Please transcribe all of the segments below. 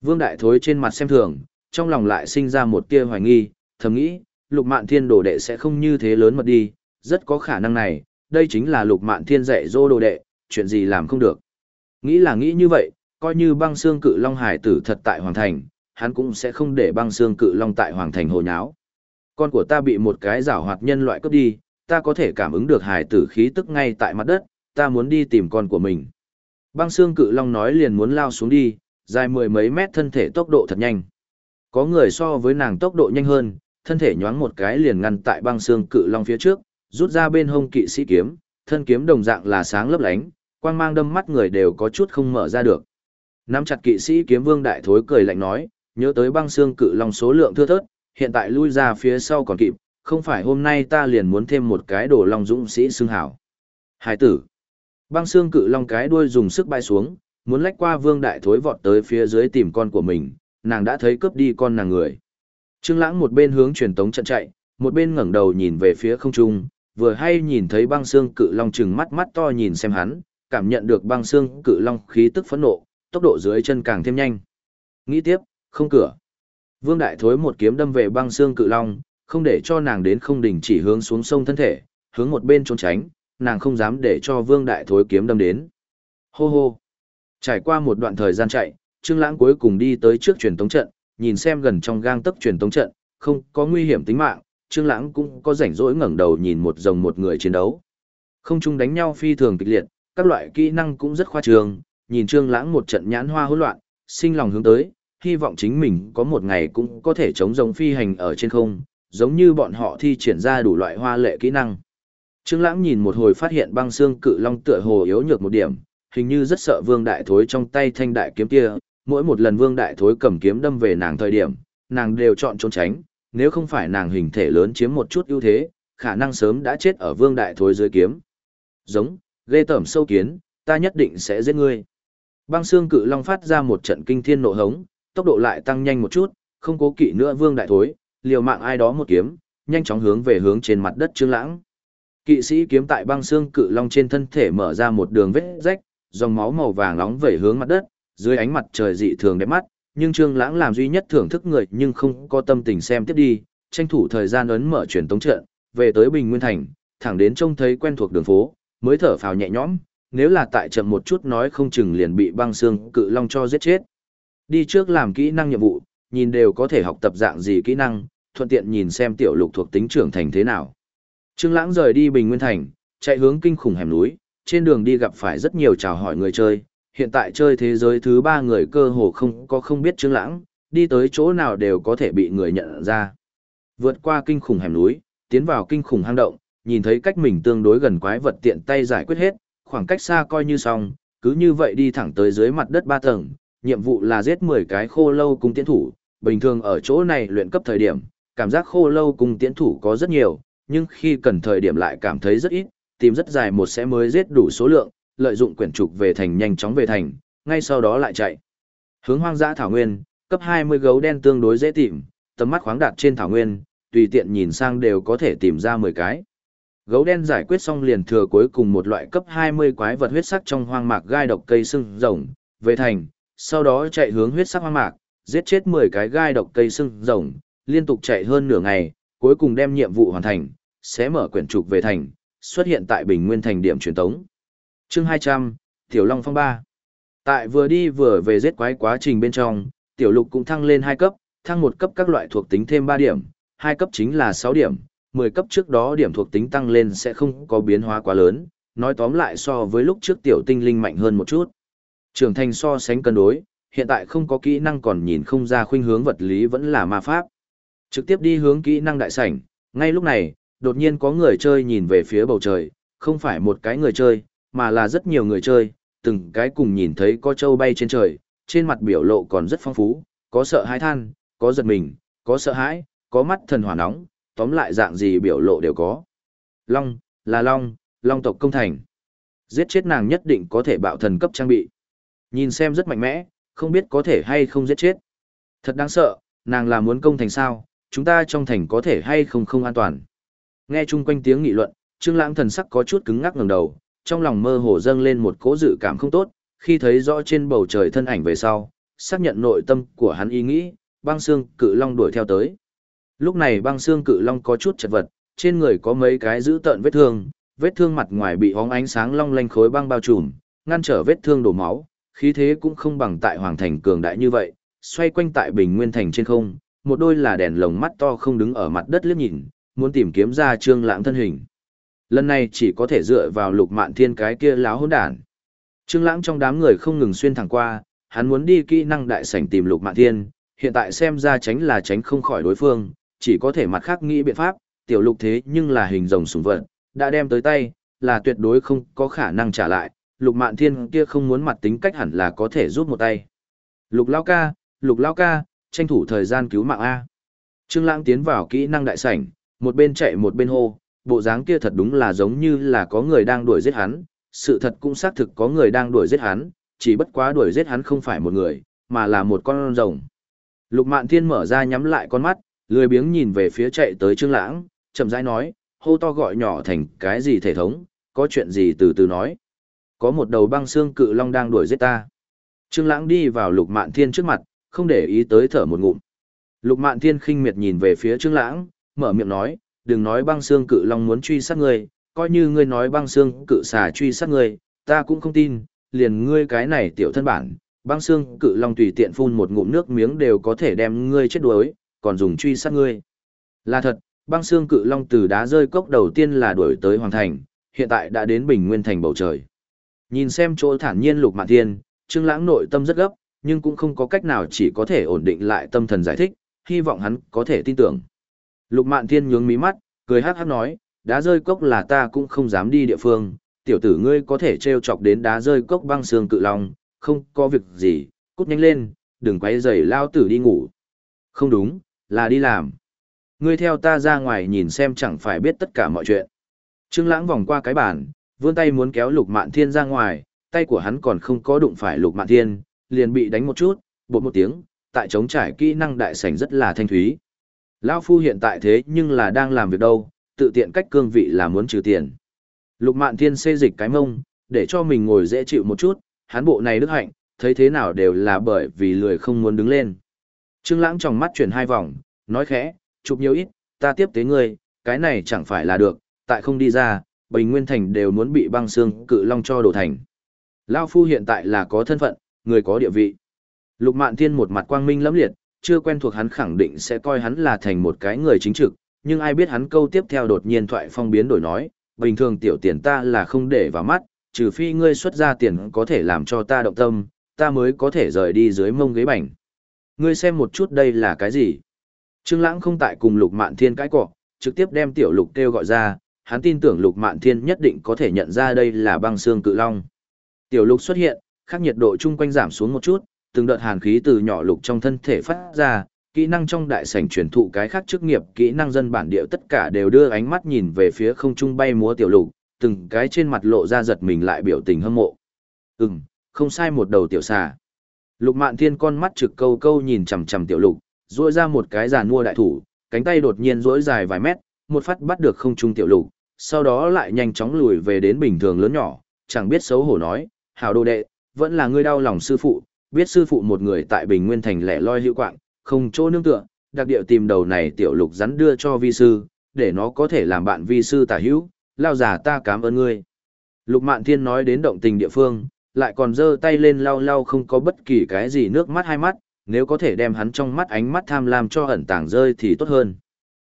Vương Đại Thối trên mặt xem thường, trong lòng lại sinh ra một tia hoài nghi, thầm nghĩ, lục mạn thiên đồ đệ sẽ không như thế lớn mật đi, rất có khả năng này, đây chính là lục mạn thiên dạy dỗ đồ đệ, chuyện gì làm không được. Nghĩ là nghĩ như vậy, coi như băng xương cự long hải tử thật tại Hoàng Thành, hắn cũng sẽ không để băng xương cự long tại Hoàng Thành hồ nháo. Con của ta bị một cái giảo hoạt nhân loại cướp đi, ta có thể cảm ứng được hải tử khí tức ngay tại mặt đất, ta muốn đi tìm con của mình. Băng xương cự long nói liền muốn lao xuống đi, dài mười mấy mét thân thể tốc độ thật nhanh. Có người so với nàng tốc độ nhanh hơn, thân thể nhoáng một cái liền ngăn tại băng xương cự long phía trước, rút ra bên hông kỵ sĩ kiếm, thân kiếm đồng dạng là sáng lấp lánh, quang mang đâm mắt người đều có chút không mở ra được. Nắm chặt kỵ sĩ kiếm vương đại thối cười lạnh nói, nhớ tới băng xương cự long số lượng thưa thớt, hiện tại lui ra phía sau còn kịp, không phải hôm nay ta liền muốn thêm một cái đồ long dũng sĩ xưng hảo. Hải tử. Băng xương cự long cái đuôi dùng sức bay xuống, muốn lách qua vương đại thối vọt tới phía dưới tìm con của mình, nàng đã thấy cướp đi con nàng người. Trương Lãng một bên hướng truyền tống trận chạy, một bên ngẩng đầu nhìn về phía không trung, vừa hay nhìn thấy băng xương cự long trừng mắt mắt to nhìn xem hắn, cảm nhận được băng xương cự long khí tức phẫn nộ, tốc độ dưới chân càng thêm nhanh. Nghĩ tiếp, không cửa. Vương Đại Thối một kiếm đâm về băng xương cự long, không để cho nàng đến không đỉnh chỉ hướng xuống sông thân thể, hướng một bên trốn tránh, nàng không dám để cho Vương Đại Thối kiếm đâm đến. Hô hô. Trải qua một đoạn thời gian chạy, Trương Lãng cuối cùng đi tới trước truyền tống trận, nhìn xem gần trong gang tấc truyền tống trận, không có nguy hiểm tính mạng, Trương Lãng cũng có rảnh rỗi ngẩng đầu nhìn một rồng một người chiến đấu. Không chung đánh nhau phi thường kịch liệt, các loại kỹ năng cũng rất khoa trương, nhìn Trương Lãng một trận nhãn hoa hỗn loạn, sinh lòng hướng tới, hy vọng chính mình có một ngày cũng có thể chống rồng phi hành ở trên không, giống như bọn họ thi triển ra đủ loại hoa lệ kỹ năng. Trương Lãng nhìn một hồi phát hiện băng xương cự long tựa hồ yếu nhược một điểm, hình như rất sợ Vương Đại Thối trong tay thanh đại kiếm kia, mỗi một lần Vương Đại Thối cầm kiếm đâm về nàng thời điểm, nàng đều chọn trốn tránh, nếu không phải nàng hình thể lớn chiếm một chút ưu thế, khả năng sớm đã chết ở Vương Đại Thối dưới kiếm. Giống, ghê tởm sâu kiến, ta nhất định sẽ giết ngươi. Băng xương cự long phát ra một trận kinh thiên nộ hống, tốc độ lại tăng nhanh một chút, không cố kỵ nữa Vương Đại Thối, liều mạng ai đó một kiếm, nhanh chóng hướng về hướng trên mặt đất Trương Lãng. Kỵ sĩ kiếm tại băng xương cự long trên thân thể mở ra một đường vết rách, dòng máu màu vàng nóng vẩy hướng mặt đất, dưới ánh mặt trời dị thường đẹp mắt, nhưng Trương Lãng làm duy nhất thưởng thức người nhưng không có tâm tình xem tiếp đi, tranh thủ thời gian ấn mở truyền tống trận, về tới Bình Nguyên thành, thẳng đến trông thấy quen thuộc đường phố, mới thở phào nhẹ nhõm, nếu là tại chậm một chút nói không chừng liền bị băng xương cự long cho giết chết. Đi trước làm kỹ năng nhiệm vụ, nhìn đều có thể học tập dạng gì kỹ năng, thuận tiện nhìn xem tiểu lục thuộc tính trưởng thành thế nào. Trương Lãng rời đi Bình Nguyên thành, chạy hướng kinh khủng hẻm núi, trên đường đi gặp phải rất nhiều chào hỏi người chơi, hiện tại chơi thế giới thứ ba người cơ hồ không có không biết Trương Lãng, đi tới chỗ nào đều có thể bị người nhận ra. Vượt qua kinh khủng hẻm núi, tiến vào kinh khủng hang động, nhìn thấy cách mình tương đối gần quái vật tiện tay giải quyết hết, khoảng cách xa coi như xong, cứ như vậy đi thẳng tới dưới mặt đất ba tầng, nhiệm vụ là giết 10 cái khô lâu cung tiến thủ, bình thường ở chỗ này luyện cấp thời điểm, cảm giác khô lâu cung tiến thủ có rất nhiều, nhưng khi cần thời điểm lại cảm thấy rất ít, tìm rất dài một sẽ mới giết đủ số lượng, lợi dụng quyển trục về thành nhanh chóng về thành, ngay sau đó lại chạy. Hướng hoang dã thảo nguyên, cấp 20 gấu đen tương đối dễ tìm, tầm mắt khoáng đạt trên thảo nguyên, tùy tiện nhìn sang đều có thể tìm ra 10 cái. Gấu đen giải quyết xong liền thừa cuối cùng một loại cấp 20 quái vật huyết sắc trong hoang mạc gai độc cây sưng rồng, về thành, sau đó chạy hướng huyết sắc hoang mạc, giết chết 10 cái gai độc cây sưng rồng, liên tục chạy hơn nửa ngày, cuối cùng đem nhiệm vụ hoàn thành, sẽ mở quyển trục về thành, xuất hiện tại Bình Nguyên thành điểm truyền tống. Chương 200, Tiểu Long Phong 3. Tại vừa đi vừa về giết quái quá trình bên trong, Tiểu Lục cũng thăng lên 2 cấp, thăng một cấp các loại thuộc tính thêm 3 điểm, 2 cấp chính là 6 điểm, 10 cấp trước đó điểm thuộc tính tăng lên sẽ không có biến hóa quá lớn, nói tóm lại so với lúc trước Tiểu Tinh Linh mạnh hơn một chút. Trưởng thành so sánh cân đối, hiện tại không có kỹ năng còn nhìn không ra khuynh hướng vật lý vẫn là ma pháp. Trực tiếp đi hướng kỹ năng đại sảnh, ngay lúc này, đột nhiên có người chơi nhìn về phía bầu trời, không phải một cái người chơi, mà là rất nhiều người chơi, từng cái cùng nhìn thấy có châu bay trên trời, trên mặt biểu lộ còn rất phong phú, có sợ hãi than, có giật mình, có sợ hãi, có mắt thần hỏa nóng, tóm lại dạng gì biểu lộ đều có. Long, là Long, Long tộc công thành. Giết chết nàng nhất định có thể bạo thần cấp trang bị. Nhìn xem rất mạnh mẽ, không biết có thể hay không giết chết. Thật đáng sợ, nàng là muốn công thành sao, chúng ta trong thành có thể hay không không an toàn. Nghe chung quanh tiếng nghị luận, Trương Lãng thần sắc có chút cứng ngắc ngẩng đầu, trong lòng mơ hồ dâng lên một cỗ dự cảm không tốt, khi thấy rõ trên bầu trời thân ảnh về sau, xác nhận nội tâm của hắn ý nghĩ, băng xương cự long đuổi theo tới. Lúc này băng xương cự long có chút chật vật, trên người có mấy cái dữ tợn vết thương, vết thương mặt ngoài bị hóng ánh sáng long lanh khối băng bao trùm, ngăn trở vết thương đổ máu, khí thế cũng không bằng tại hoàng thành cường đại như vậy, xoay quanh tại bình nguyên thành trên không, một đôi là đèn lồng mắt to không đứng ở mặt đất liếc nhìn, muốn tìm kiếm ra trương lãng thân hình. Lần này chỉ có thể dựa vào lục mạn thiên cái kia láo hỗn đản. Trương lãng trong đám người không ngừng xuyên thẳng qua, hắn muốn đi kỹ năng đại sảnh tìm lục mạn thiên, hiện tại xem ra tránh là tránh không khỏi đối phương, chỉ có thể mặt khác nghĩ biện pháp, tiểu lục thế nhưng là hình rồng súng vật, đã đem tới tay, là tuyệt đối không có khả năng trả lại, lục mạn thiên kia không muốn mặt tính cách hẳn là có thể giúp một tay. Lục lao ca, lục lao ca, tranh thủ thời gian cứu mạng A. Trương lãng tiến vào kỹ năng đại sảnh, một bên chạy một bên hô, bộ dáng kia thật đúng là giống như là có người đang đuổi giết hắn, sự thật cũng xác thực có người đang đuổi giết hắn, chỉ bất quá đuổi giết hắn không phải một người, mà là một con rồng. Lục Mạn Thiên mở ra nhắm lại con mắt, lười biếng nhìn về phía chạy tới Trương Lãng, chậm rãi nói, hô to gọi nhỏ thành cái gì thể thống, có chuyện gì từ từ nói. Có một đầu băng xương cự long đang đuổi giết ta. Trương Lãng đi vào Lục Mạn Thiên trước mặt, không để ý tới thở một ngụm. Lục Mạn Thiên khinh miệt nhìn về phía Trương Lãng, mở miệng nói, đừng nói băng xương cự long muốn truy sát ngươi, coi như ngươi nói băng xương cự xà truy sát ngươi, ta cũng không tin, liền ngươi cái này tiểu thân bản, băng xương cự long tùy tiện phun một ngụm nước miếng đều có thể đem ngươi chết đuối, còn dùng truy sát ngươi. Là thật, băng xương cự long từ đá rơi cốc đầu tiên là đuổi tới hoàng thành, hiện tại đã đến bình nguyên thành bầu trời. Nhìn xem chỗ thản nhiên lục mạn thiên, trương lãng nội tâm rất gấp, nhưng cũng không có cách nào chỉ có thể ổn định lại tâm thần giải thích, hy vọng hắn có thể tin tưởng. Lục mạn thiên nhướng mí mắt, cười hắc hắc nói, đá rơi cốc là ta cũng không dám đi địa phương, tiểu tử ngươi có thể treo chọc đến đá rơi cốc băng xương cự long, không có việc gì, cút nhanh lên, đừng quấy rầy lao tử đi ngủ. Không đúng, là đi làm. Ngươi theo ta ra ngoài nhìn xem chẳng phải biết tất cả mọi chuyện. Trương Lãng vòng qua cái bàn, vươn tay muốn kéo Lục Mạn Thiên ra ngoài, tay của hắn còn không có đụng phải Lục Mạn Thiên, liền bị đánh một chút, bột một tiếng, tại chống trải kỹ năng đại sảnh rất là thanh thúy. Lão phu hiện tại thế nhưng là đang làm việc đâu, tự tiện cách cương vị là muốn trừ tiền. Lục Mạn Thiên xê dịch cái mông, để cho mình ngồi dễ chịu một chút, hán bộ này đức hạnh, thấy thế nào đều là bởi vì lười không muốn đứng lên. Trương Lãng trong mắt chuyển hai vòng, nói khẽ, chụp nhiều ít, ta tiếp tế ngươi, cái này chẳng phải là được, tại không đi ra, Bình Nguyên Thành đều muốn bị băng xương cự long cho đổ thành. Lão phu hiện tại là có thân phận, người có địa vị. Lục Mạn Thiên một mặt quang minh lẫm liệt, chưa quen thuộc hắn khẳng định sẽ coi hắn là thành một cái người chính trực, nhưng ai biết hắn câu tiếp theo đột nhiên thoại phong biến đổi nói, bình thường tiểu tiền ta là không để vào mắt, trừ phi ngươi xuất ra tiền có thể làm cho ta động tâm, ta mới có thể rời đi dưới mông ghế bành. Ngươi xem một chút đây là cái gì? Trương Lãng không tại cùng Lục Mạn Thiên cãi cọ, trực tiếp đem tiểu Lục kêu gọi ra, hắn tin tưởng Lục Mạn Thiên nhất định có thể nhận ra đây là băng xương cự long. Tiểu Lục xuất hiện, khắc nhiệt độ chung quanh giảm xuống một chút, từng đợt hàn khí từ nhỏ Lục trong thân thể phát ra, kỹ năng trong đại sảnh truyền thụ cái khác chức nghiệp, kỹ năng dân bản địa tất cả đều đưa ánh mắt nhìn về phía không trung bay múa tiểu Lục, từng cái trên mặt lộ ra giật mình lại biểu tình hâm mộ. Ừm, không sai một đầu tiểu xà. Lục Mạn Thiên con mắt trực câu câu nhìn chằm chằm tiểu Lục, duỗi ra một cái giàn mua đại thủ, cánh tay đột nhiên duỗi dài vài mét, một phát bắt được không trung tiểu Lục, sau đó lại nhanh chóng lùi về đến bình thường lớn nhỏ, chẳng biết xấu hổ nói, "Hảo đồ đệ, vẫn là ngươi đau lòng sư phụ, biết sư phụ một người tại Bình Nguyên thành lẻ loi hữu quạng, không chỗ nương tựa, đặc địa tìm đầu này tiểu Lục rắn đưa cho vi sư, để nó có thể làm bạn vi sư tả hữu, lao giả ta cảm ơn ngươi. Lục Mạn Thiên nói đến động tình địa phương, lại còn giơ tay lên lau lau không có bất kỳ cái gì nước mắt hai mắt, nếu có thể đem hắn trong mắt ánh mắt tham lam cho ẩn tàng rơi thì tốt hơn.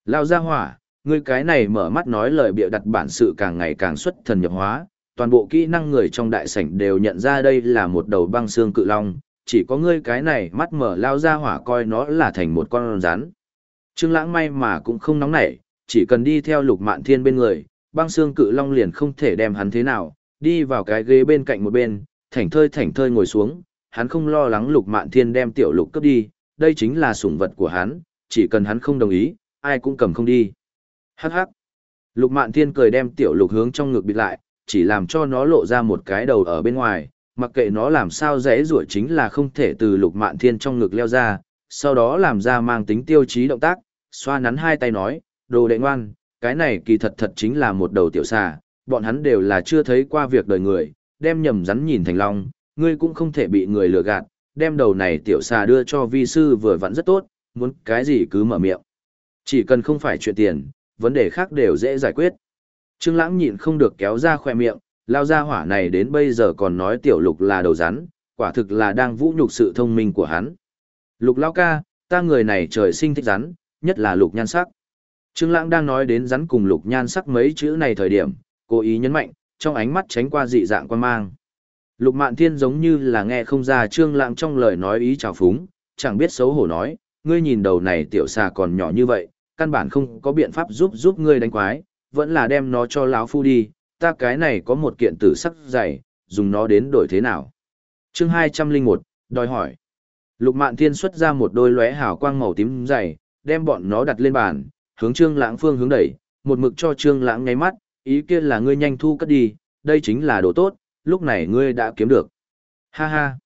Lao ra hỏa, ngươi cái này mở mắt nói lời bịa đặt bản sự càng ngày càng xuất thần nhập hóa, toàn bộ kỹ năng người trong đại sảnh đều nhận ra đây là một đầu băng xương cự long, chỉ có ngươi cái này mắt mở lao ra hỏa coi nó là thành một con rắn. Trương Lãng may mà cũng không nóng nảy, chỉ cần đi theo Lục Mạn Thiên bên người, băng xương cự long liền không thể đem hắn thế nào, đi vào cái ghế bên cạnh một bên, thảnh thơi thảnh thơi ngồi xuống, hắn không lo lắng lục mạn thiên đem tiểu lục cướp đi, đây chính là sủng vật của hắn, chỉ cần hắn không đồng ý, ai cũng cầm không đi. Hắc hắc. Lục mạn thiên cười đem tiểu lục hướng trong ngực bịt lại, chỉ làm cho nó lộ ra một cái đầu ở bên ngoài, mặc kệ nó làm sao dễ rủa chính là không thể từ lục mạn thiên trong ngực leo ra, sau đó làm ra mang tính tiêu chí động tác, xoa nắn hai tay nói, đồ đệ ngoan, cái này kỳ thật thật chính là một đầu tiểu xà, bọn hắn đều là chưa thấy qua việc đời người, đem nhầm rắn nhìn thành long, ngươi cũng không thể bị người lừa gạt, đem đầu này tiểu xà đưa cho vi sư vừa vặn rất tốt, muốn cái gì cứ mở miệng. Chỉ cần không phải chuyện tiền, vấn đề khác đều dễ giải quyết. Trương Lãng nhịn không được kéo ra khóe miệng, lao ra hỏa này đến bây giờ còn nói tiểu lục là đầu rắn, quả thực là đang vũ nhục sự thông minh của hắn. Lục lao ca, ta người này trời sinh thích rắn, nhất là lục nhan sắc. Trương Lãng đang nói đến rắn cùng lục nhan sắc mấy chữ này thời điểm, cố ý nhấn mạnh, trong ánh mắt tránh qua dị dạng quan mang. Lục Mạn Thiên giống như là nghe không ra Trương Lãng trong lời nói ý trào phúng, chẳng biết xấu hổ nói, ngươi nhìn đầu này tiểu xà còn nhỏ như vậy, căn bản không có biện pháp giúp giúp ngươi đánh quái, vẫn là đem nó cho lão phu đi, ta cái này có một kiện tử sắc dày, dùng nó đến đổi thế nào. Chương 201, đòi hỏi. Lục Mạn Thiên xuất ra một đôi lóe hào quang màu tím dày, đem bọn nó đặt lên bàn, hướng Trương Lãng phương hướng đẩy, một mực cho Trương Lãng ngáy mắt, ý kia là ngươi nhanh thu cất đi, đây chính là đồ tốt, lúc này ngươi đã kiếm được. Ha ha.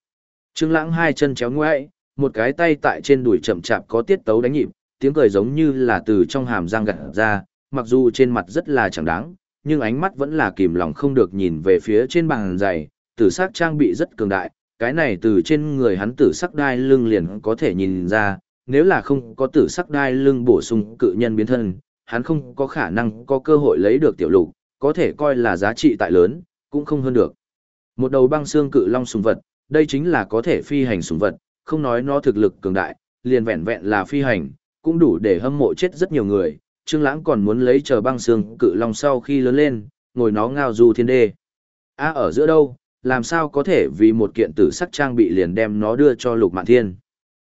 Trương Lãng hai chân chéo ngoẽ, một cái tay tại trên đùi chậm chạp có tiết tấu đánh nhịp, tiếng cười giống như là từ trong hàm răng gật ra, mặc dù trên mặt rất là chẳng đáng, nhưng ánh mắt vẫn là kìm lòng không được nhìn về phía trên bàn giày, tử sắc trang bị rất cường đại, cái này từ trên người hắn tử sắc đai lưng liền có thể nhìn ra, nếu là không có tử sắc đai lưng bổ sung cự nhân biến thân, hắn không có khả năng có cơ hội lấy được tiểu lục, có thể coi là giá trị tại lớn, cũng không hơn được. Một đầu băng xương cự long sùng vật, đây chính là có thể phi hành sùng vật, không nói nó thực lực cường đại, liền vẹn vẹn là phi hành, cũng đủ để hâm mộ chết rất nhiều người. Trương Lãng còn muốn lấy chờ băng xương cự long sau khi lớn lên, ngồi nó ngao du thiên đê. A ở giữa đâu, làm sao có thể vì một kiện tử sắc trang bị liền đem nó đưa cho Lục Mạn Thiên.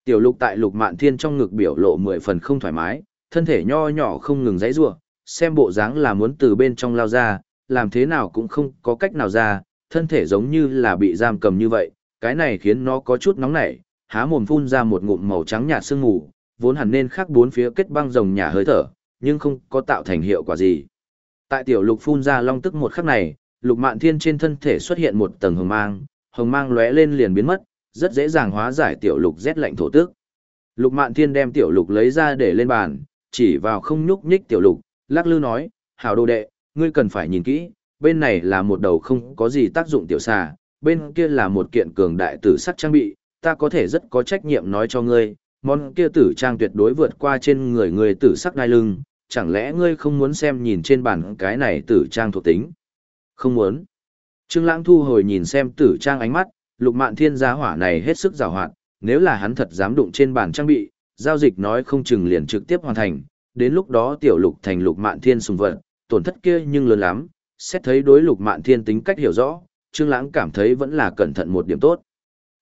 Tiểu Lục tại Lục Mạn Thiên trong ngực biểu lộ mười phần không thoải mái, thân thể nho nhỏ không ngừng giãy giụa, xem bộ dáng là muốn từ bên trong lao ra, làm thế nào cũng không có cách nào ra, thân thể giống như là bị giam cầm như vậy, cái này khiến nó có chút nóng nảy, há mồm phun ra một ngụm màu trắng nhạt sương mù, vốn hẳn nên khắc bốn phía kết băng rồng nhà hơi thở, nhưng không có tạo thành hiệu quả gì. Tại tiểu lục phun ra long tức một khắc này, lục mạn thiên trên thân thể xuất hiện một tầng hồng mang, hồng mang lóe lên liền biến mất, rất dễ dàng hóa giải tiểu lục rét lạnh thổ tức. Lục mạn thiên đem tiểu lục lấy ra để lên bàn, chỉ vào không nhúc nhích tiểu lục, lắc lư nói, hảo đồ đệ, ngươi cần phải nhìn kỹ, bên này là một đầu không có gì tác dụng tiểu xà, bên kia là một kiện cường đại tử sắc trang bị, ta có thể rất có trách nhiệm nói cho ngươi, món kia tử trang tuyệt đối vượt qua trên người người tử sắc đai lưng, chẳng lẽ ngươi không muốn xem nhìn trên bản cái này tử trang thuộc tính? Không muốn. Trương Lãng thu hồi nhìn xem tử trang ánh mắt, lục mạn thiên giá hỏa này hết sức giàu hoạt, nếu là hắn thật dám đụng trên bản trang bị, giao dịch nói không chừng liền trực tiếp hoàn thành, đến lúc đó tiểu lục thành lục mạn thiên sùng vật, tổn thất kia nhưng lớn lắm, xét thấy đối lục mạn thiên tính cách hiểu rõ, Trương Lãng cảm thấy vẫn là cẩn thận một điểm tốt.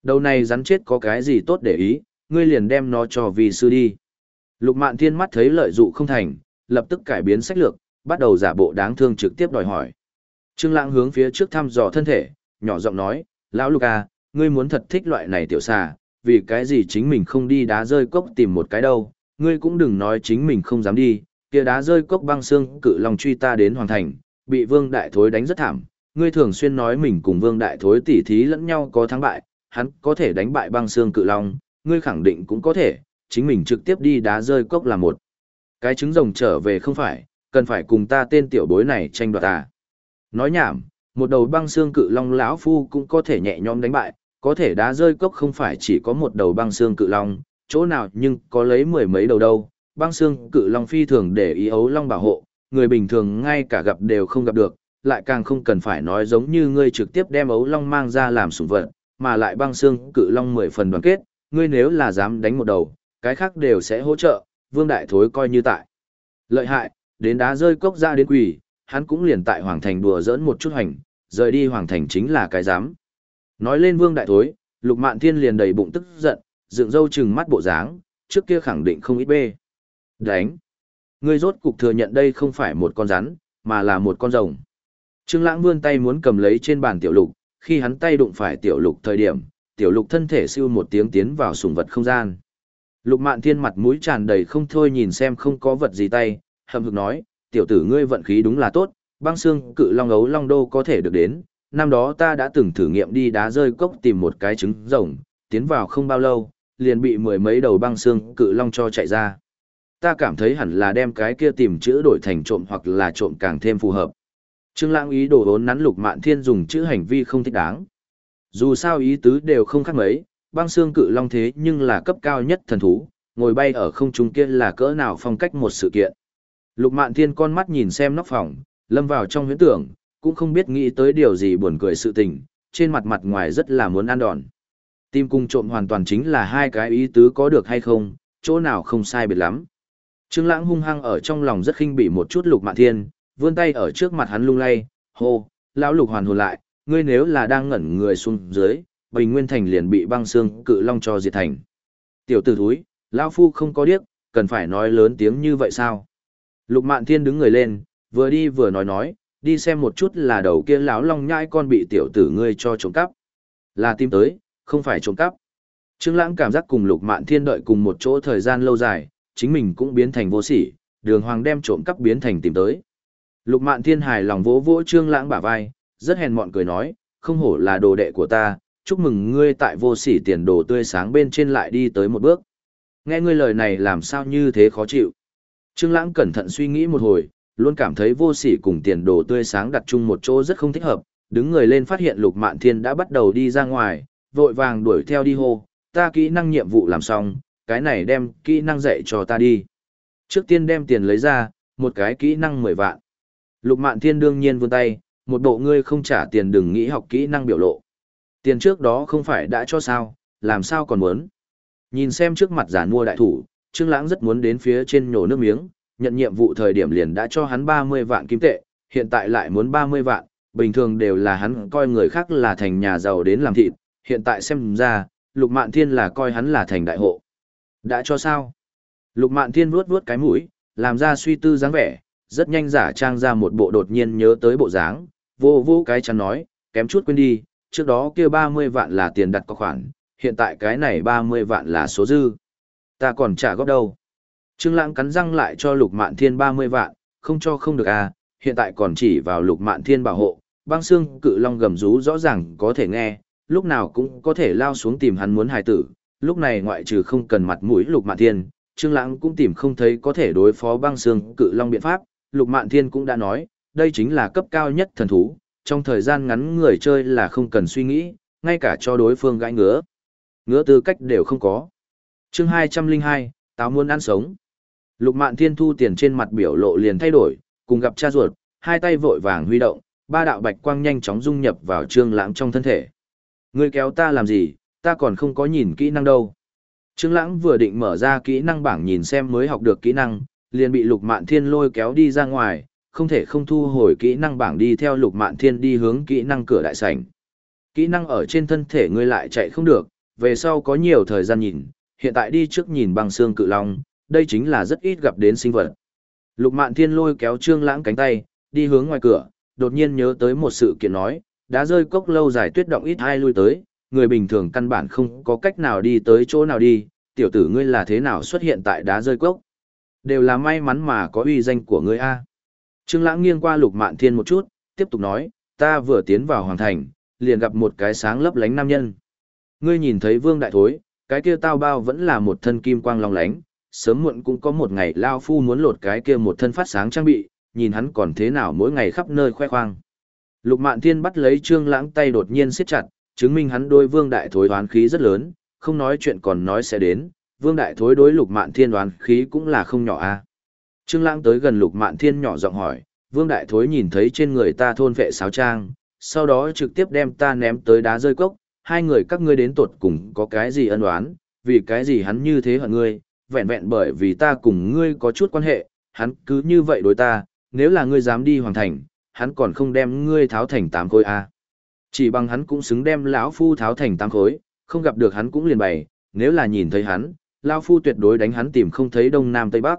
Đầu này rắn chết có cái gì tốt để ý, ngươi liền đem nó cho vi sư đi. Lục mạn thiên mắt thấy lợi dụ không thành, lập tức cải biến sách lược, bắt đầu giả bộ đáng thương trực tiếp đòi hỏi. Trương Lãng hướng phía trước thăm dò thân thể, nhỏ giọng nói, lão Lục à, ngươi muốn thật thích loại này tiểu xà, vì cái gì chính mình không đi đá rơi cốc tìm một cái đâu, ngươi cũng đừng nói chính mình không dám đi, kia đá rơi cốc băng xương cự long truy ta đến hoàn thành, bị Vương Đại Thối đánh rất thảm, ngươi thường xuyên nói mình cùng Vương Đại Thối tỉ thí lẫn nhau có thắng bại, hắn có thể đánh bại băng xương cự long, ngươi khẳng định cũng có thể, chính mình trực tiếp đi đá rơi cốc là một. Cái trứng rồng trở về không phải, cần phải cùng ta tên tiểu bối này tranh đoạt à. Nói nhảm, một đầu băng xương cự long lão phu cũng có thể nhẹ nhõm đánh bại, có thể đá rơi cốc không phải chỉ có một đầu băng xương cự long, chỗ nào nhưng có lấy mười mấy đầu đâu. Băng xương cự long phi thường để ý ấu long bảo hộ, người bình thường ngay cả gặp đều không gặp được, lại càng không cần phải nói giống như ngươi trực tiếp đem ấu long mang ra làm sủng vật, mà lại băng xương cự long mười phần đoàn kết, ngươi nếu là dám đánh một đầu, cái khác đều sẽ hỗ trợ, vương đại thối coi như tại. Lợi hại, đến đá rơi cốc ra đến quỷ, hắn cũng liền tại hoàng thành đùa giỡn một chút hành, rời đi hoàng thành chính là cái dám. Nói lên vương đại thối, lục mạn thiên liền đầy bụng tức giận, dựng râu chừng mắt bộ dáng, trước kia khẳng định không ít bê. Đánh. Ngươi rốt cục thừa nhận đây không phải một con rắn, mà là một con rồng. Trương Lãng vươn tay muốn cầm lấy trên bàn tiểu lục, khi hắn tay đụng phải tiểu lục thời điểm, tiểu lục thân thể siêu một tiếng tiến vào sùng vật không gian. Lục Mạn Thiên mặt mũi tràn đầy không thôi nhìn xem không có vật gì tay, hậm hực nói, tiểu tử ngươi vận khí đúng là tốt, băng xương cự long ấu long đô có thể được đến. Năm đó ta đã từng thử nghiệm đi đá rơi cốc tìm một cái trứng rồng, tiến vào không bao lâu, liền bị mười mấy đầu băng xương cự long cho chạy ra. Ta cảm thấy hẳn là đem cái kia tìm chữ đổi thành trộm hoặc là trộm càng thêm phù hợp. Trương Lãng ý đồ vốn nắn Lục Mạn Thiên dùng chữ hành vi không thích đáng. Dù sao ý tứ đều không khác mấy, băng xương cự long thế nhưng là cấp cao nhất thần thú, ngồi bay ở không trung kia là cỡ nào phong cách một sự kiện. Lục Mạn Thiên con mắt nhìn xem nóc phòng, lâm vào trong huyễn tưởng, cũng không biết nghĩ tới điều gì buồn cười sự tình, trên mặt mặt ngoài rất là muốn ăn đòn. Tim cung trộm hoàn toàn chính là hai cái ý tứ có được hay không, chỗ nào không sai biệt lắm. Trương Lãng hung hăng ở trong lòng rất khinh bỉ một chút Lục Mạn Thiên, vươn tay ở trước mặt hắn lung lay, hô, lão Lục hoàn hồn lại, ngươi nếu là đang ngẩn người xuống dưới, Bình Nguyên Thành liền bị băng xương cự long cho diệt thành. Tiểu tử thúi, lão phu không có điếc, cần phải nói lớn tiếng như vậy sao? Lục Mạn Thiên đứng người lên, vừa đi vừa nói nói, đi xem một chút là đầu kia lão long nhãi con bị tiểu tử ngươi cho trộm cắp. Là tìm tới, không phải trộm cắp. Trương Lãng cảm giác cùng Lục Mạn Thiên đợi cùng một chỗ thời gian lâu dài, chính mình cũng biến thành vô sỉ, Đường Hoàng đem trộm cắp biến thành tìm tới. Lục Mạn Thiên hài lòng vỗ vỗ Trương Lãng bả vai, rất hèn mọn cười nói, không hổ là đồ đệ của ta, chúc mừng ngươi tại vô sỉ tiền đồ tươi sáng bên trên lại đi tới một bước. Nghe ngươi lời này làm sao như thế khó chịu. Trương Lãng cẩn thận suy nghĩ một hồi, luôn cảm thấy vô sỉ cùng tiền đồ tươi sáng đặt chung một chỗ rất không thích hợp, đứng người lên phát hiện Lục Mạn Thiên đã bắt đầu đi ra ngoài, vội vàng đuổi theo đi hô, ta kỹ năng nhiệm vụ làm xong, cái này đem kỹ năng dạy cho ta đi. Trước tiên đem tiền lấy ra, một cái kỹ năng 10 vạn. Lục Mạn Thiên đương nhiên vươn tay, một bộ ngươi không trả tiền đừng nghĩ học kỹ năng biểu lộ. Tiền trước đó không phải đã cho sao, làm sao còn muốn. Nhìn xem trước mặt giả mua đại thủ, Trương Lãng rất muốn đến phía trên nhổ nước miếng, nhận nhiệm vụ thời điểm liền đã cho hắn 30 vạn kim tệ, hiện tại lại muốn 30 vạn, bình thường đều là hắn coi người khác là thành nhà giàu đến làm thịt, hiện tại xem ra, Lục Mạn Thiên là coi hắn là thành đại hộ. Đã cho sao? Lục Mạn Thiên vuốt vuốt cái mũi, làm ra suy tư dáng vẻ, rất nhanh giả trang ra một bộ đột nhiên nhớ tới bộ dáng, vô vô cái chắn nói, kém chút quên đi, trước đó kia 30 vạn là tiền đặt có khoản, hiện tại cái này 30 vạn là số dư. Ta còn trả góp đâu. Trương Lãng cắn răng lại cho Lục Mạn Thiên 30 vạn, không cho không được à, hiện tại còn chỉ vào Lục Mạn Thiên bảo hộ, băng xương cự long gầm rú rõ ràng có thể nghe, lúc nào cũng có thể lao xuống tìm hắn muốn hài tử, lúc này ngoại trừ không cần mặt mũi Lục Mạn Thiên, Trương Lãng cũng tìm không thấy có thể đối phó băng xương cự long biện pháp, Lục Mạn Thiên cũng đã nói, đây chính là cấp cao nhất thần thú, trong thời gian ngắn người chơi là không cần suy nghĩ, ngay cả cho đối phương gãi ngứa. Ngứa tư cách đều không có. Chương 202, táo muốn ăn sống. Lục Mạn Thiên thu tiền trên mặt biểu lộ liền thay đổi, cùng gặp cha ruột, hai tay vội vàng huy động, ba đạo bạch quang nhanh chóng dung nhập vào Trương Lãng trong thân thể. Ngươi kéo ta làm gì, ta còn không có nhìn kỹ năng đâu. Trương Lãng vừa định mở ra kỹ năng bảng nhìn xem mới học được kỹ năng, liền bị Lục Mạn Thiên lôi kéo đi ra ngoài, không thể không thu hồi kỹ năng bảng đi theo Lục Mạn Thiên đi hướng kỹ năng cửa đại sảnh. Kỹ năng ở trên thân thể ngươi lại chạy không được, về sau có nhiều thời gian nhìn, hiện tại đi trước nhìn băng xương cự long, đây chính là rất ít gặp đến sinh vật. Lục Mạn Thiên lôi kéo Trương Lãng cánh tay, đi hướng ngoài cửa, đột nhiên nhớ tới một sự kiện nói, đã rơi cốc lâu dài tuyết động ít ai lui tới, người bình thường căn bản không có cách nào đi tới chỗ nào đi, tiểu tử ngươi là thế nào xuất hiện tại đá rơi cốc? Đều là may mắn mà có uy danh của ngươi a. Trương Lãng nghiêng qua Lục Mạn Thiên một chút, tiếp tục nói, ta vừa tiến vào hoàng thành, liền gặp một cái sáng lấp lánh nam nhân. Ngươi nhìn thấy Vương đại thối, cái kia tao bao vẫn là một thân kim quang long lánh, sớm muộn cũng có một ngày lao phu muốn lột cái kia một thân phát sáng trang bị, nhìn hắn còn thế nào mỗi ngày khắp nơi khoe khoang. Lục Mạn Thiên bắt lấy Trương Lãng tay đột nhiên siết chặt, chứng minh hắn đối Vương Đại Thối oán khí rất lớn, không nói chuyện còn nói sẽ đến, Vương Đại Thối đối Lục Mạn Thiên oán khí cũng là không nhỏ a. Trương Lãng tới gần Lục Mạn Thiên nhỏ giọng hỏi, Vương Đại Thối nhìn thấy trên người ta thôn vệ sáo trang, sau đó trực tiếp đem ta ném tới đá rơi cốc, hai người các ngươi đến tuột cùng có cái gì ân oán, vì cái gì hắn như thế hận ngươi, vẹn vẹn bởi vì ta cùng ngươi có chút quan hệ, hắn cứ như vậy đối ta, nếu là ngươi dám đi hoàng thành, hắn còn không đem ngươi tháo thành tám khối a. Chỉ bằng hắn cũng xứng đem lão phu tháo thành tám khối, không gặp được hắn cũng liền bày, nếu là nhìn thấy hắn, lão phu tuyệt đối đánh hắn tìm không thấy đông nam tây bắc.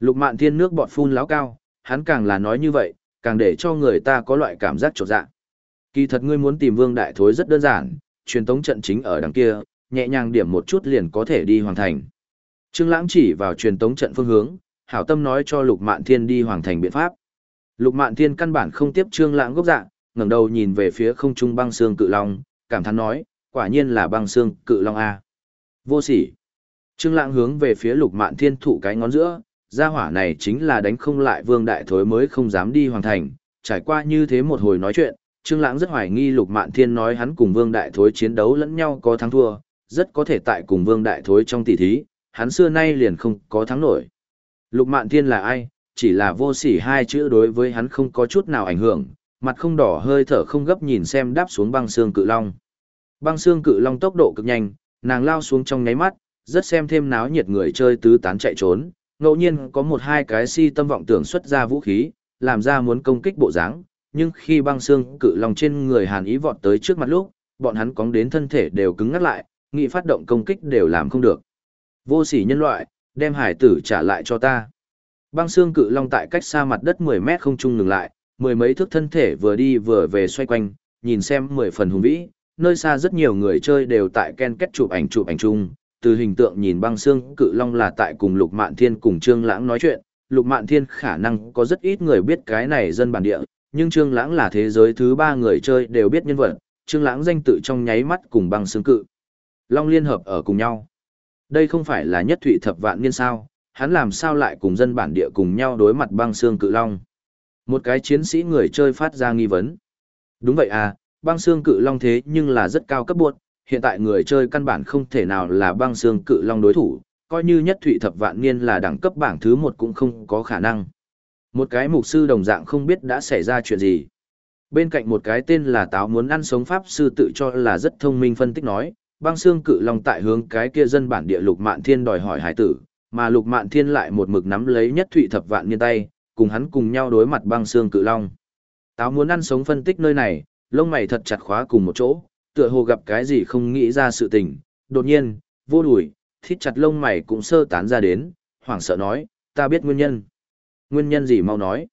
Lục Mạn Thiên nước bọt phun lão cao, hắn càng là nói như vậy, càng để cho người ta có loại cảm giác trột dạ. Kỳ thật ngươi muốn tìm Vương Đại Thối rất đơn giản, truyền tống trận chính ở đằng kia, nhẹ nhàng điểm một chút liền có thể đi hoàn thành. Trương Lãng chỉ vào truyền tống trận phương hướng, hảo tâm nói cho Lục Mạn Thiên đi hoàn thành biện pháp. Lục Mạn Thiên căn bản không tiếp Trương Lãng gốc dạ, ngẩng đầu nhìn về phía không trung băng xương cự long, cảm thán nói, quả nhiên là băng xương cự long a. Vô sỉ. Trương Lãng hướng về phía Lục Mạn Thiên thụ cái ngón giữa, gia hỏa này chính là đánh không lại Vương Đại Thối mới không dám đi hoàn thành, trải qua như thế một hồi nói chuyện, Trương Lãng rất hoài nghi Lục Mạn Thiên nói hắn cùng Vương Đại Thối chiến đấu lẫn nhau có thắng thua, rất có thể tại cùng Vương Đại Thối trong tỷ thí, hắn xưa nay liền không có thắng nổi. Lục Mạn Thiên là ai, chỉ là vô sỉ hai chữ đối với hắn không có chút nào ảnh hưởng, mặt không đỏ hơi thở không gấp nhìn xem đáp xuống băng xương cự long. Băng xương cự long tốc độ cực nhanh, nàng lao xuống trong nháy mắt, rất xem thêm náo nhiệt người chơi tứ tán chạy trốn, ngẫu nhiên có một hai cái si tâm vọng tưởng xuất ra vũ khí, làm ra muốn công kích bộ dáng, nhưng khi băng xương cự long trên người Hàn Ý vọt tới trước mặt lúc, bọn hắn cóng đến thân thể đều cứng ngắt lại, nghị phát động công kích đều làm không được. Vô sỉ nhân loại, đem hải tử trả lại cho ta. Băng xương cự long tại cách xa mặt đất 10 mét không trung ngừng lại, mười mấy thước thân thể vừa đi vừa về xoay quanh, nhìn xem mười phần hùng vĩ, nơi xa rất nhiều người chơi đều tại ken kết chụp ảnh chụp ảnh chung, từ hình tượng nhìn băng xương cự long là tại cùng Lục Mạn Thiên cùng Trương Lãng nói chuyện, Lục Mạn Thiên khả năng có rất ít người biết cái này dân bản địa, nhưng Trương Lãng là thế giới thứ ba người chơi đều biết nhân vật, Trương Lãng danh tự trong nháy mắt cùng băng xương cự long liên hợp ở cùng nhau. Đây không phải là nhất thụy thập vạn niên sao, hắn làm sao lại cùng dân bản địa cùng nhau đối mặt băng xương cự long. Một cái chiến sĩ người chơi phát ra nghi vấn. Đúng vậy à, băng xương cự long thế nhưng là rất cao cấp buộc, hiện tại người chơi căn bản không thể nào là băng xương cự long đối thủ, coi như nhất thụy thập vạn niên là đẳng cấp bảng thứ một cũng không có khả năng. Một cái mục sư đồng dạng không biết đã xảy ra chuyện gì. Bên cạnh một cái tên là táo muốn ăn sống pháp sư tự cho là rất thông minh phân tích nói, băng xương cự long tại hướng cái kia dân bản địa lục mạn thiên đòi hỏi hải tử, mà lục mạn thiên lại một mực nắm lấy nhất thụy thập vạn niên tay, cùng hắn cùng nhau đối mặt băng xương cự long. Táo muốn ăn sống phân tích nơi này, lông mày thật chặt khóa cùng một chỗ, tựa hồ gặp cái gì không nghĩ ra sự tình, đột nhiên, vô đùi, thít chặt lông mày cũng sơ tán ra đến, hoảng sợ nói, ta biết nguyên nhân. Nguyên nhân gì mau nói.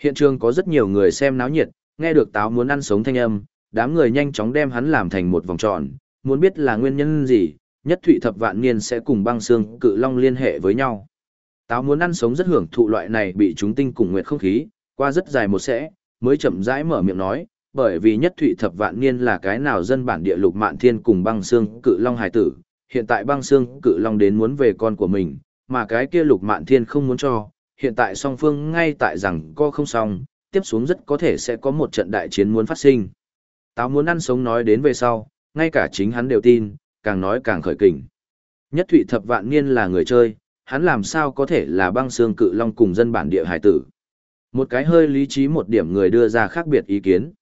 Hiện trường có rất nhiều người xem náo nhiệt, nghe được táo muốn ăn sống thanh âm, đám người nhanh chóng đem hắn làm thành một vòng tròn, muốn biết là nguyên nhân gì, nhất thụy thập vạn niên sẽ cùng băng xương cự long liên hệ với nhau. Táo muốn ăn sống rất hưởng thụ loại này bị chúng tinh cùng nguyệt không khí, qua rất dài một sẽ, mới chậm rãi mở miệng nói, bởi vì nhất thụy thập vạn niên là cái nào dân bản địa lục mạn thiên cùng băng xương cự long hải tử, hiện tại băng xương cự long đến muốn về con của mình, mà cái kia lục mạn thiên không muốn cho, hiện tại song phương ngay tại rằng co không xong, tiếp xuống rất có thể sẽ có một trận đại chiến muốn phát sinh. Táo muốn ăn sống nói đến về sau, ngay cả chính hắn đều tin, càng nói càng khởi kình. Nhất thụy thập vạn niên là người chơi, hắn làm sao có thể là băng xương cự long cùng dân bản địa hải tử. Một cái hơi lý trí một điểm người đưa ra khác biệt ý kiến.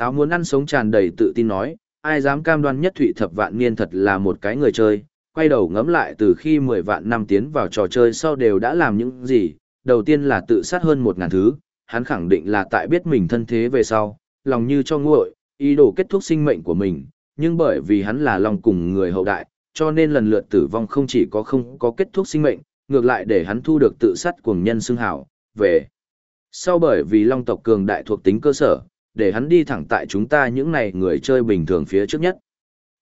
Táo muốn ăn sống tràn đầy tự tin nói, ai dám cam đoan nhất thụy thập vạn niên thật là một cái người chơi, quay đầu ngẫm lại từ khi 10 vạn năm tiến vào trò chơi sau đều đã làm những gì, đầu tiên là tự sát hơn một ngàn thứ, hắn khẳng định là tại biết mình thân thế về sau, lòng như cho nguội, ý đồ kết thúc sinh mệnh của mình, nhưng bởi vì hắn là lòng cùng người hậu đại, cho nên lần lượt tử vong không chỉ có không có kết thúc sinh mệnh, ngược lại để hắn thu được tự sát cuồng nhân xưng hảo, về. Sau bởi vì long tộc cường đại thuộc tính cơ sở, để hắn đi thẳng tại chúng ta những này người chơi bình thường phía trước nhất.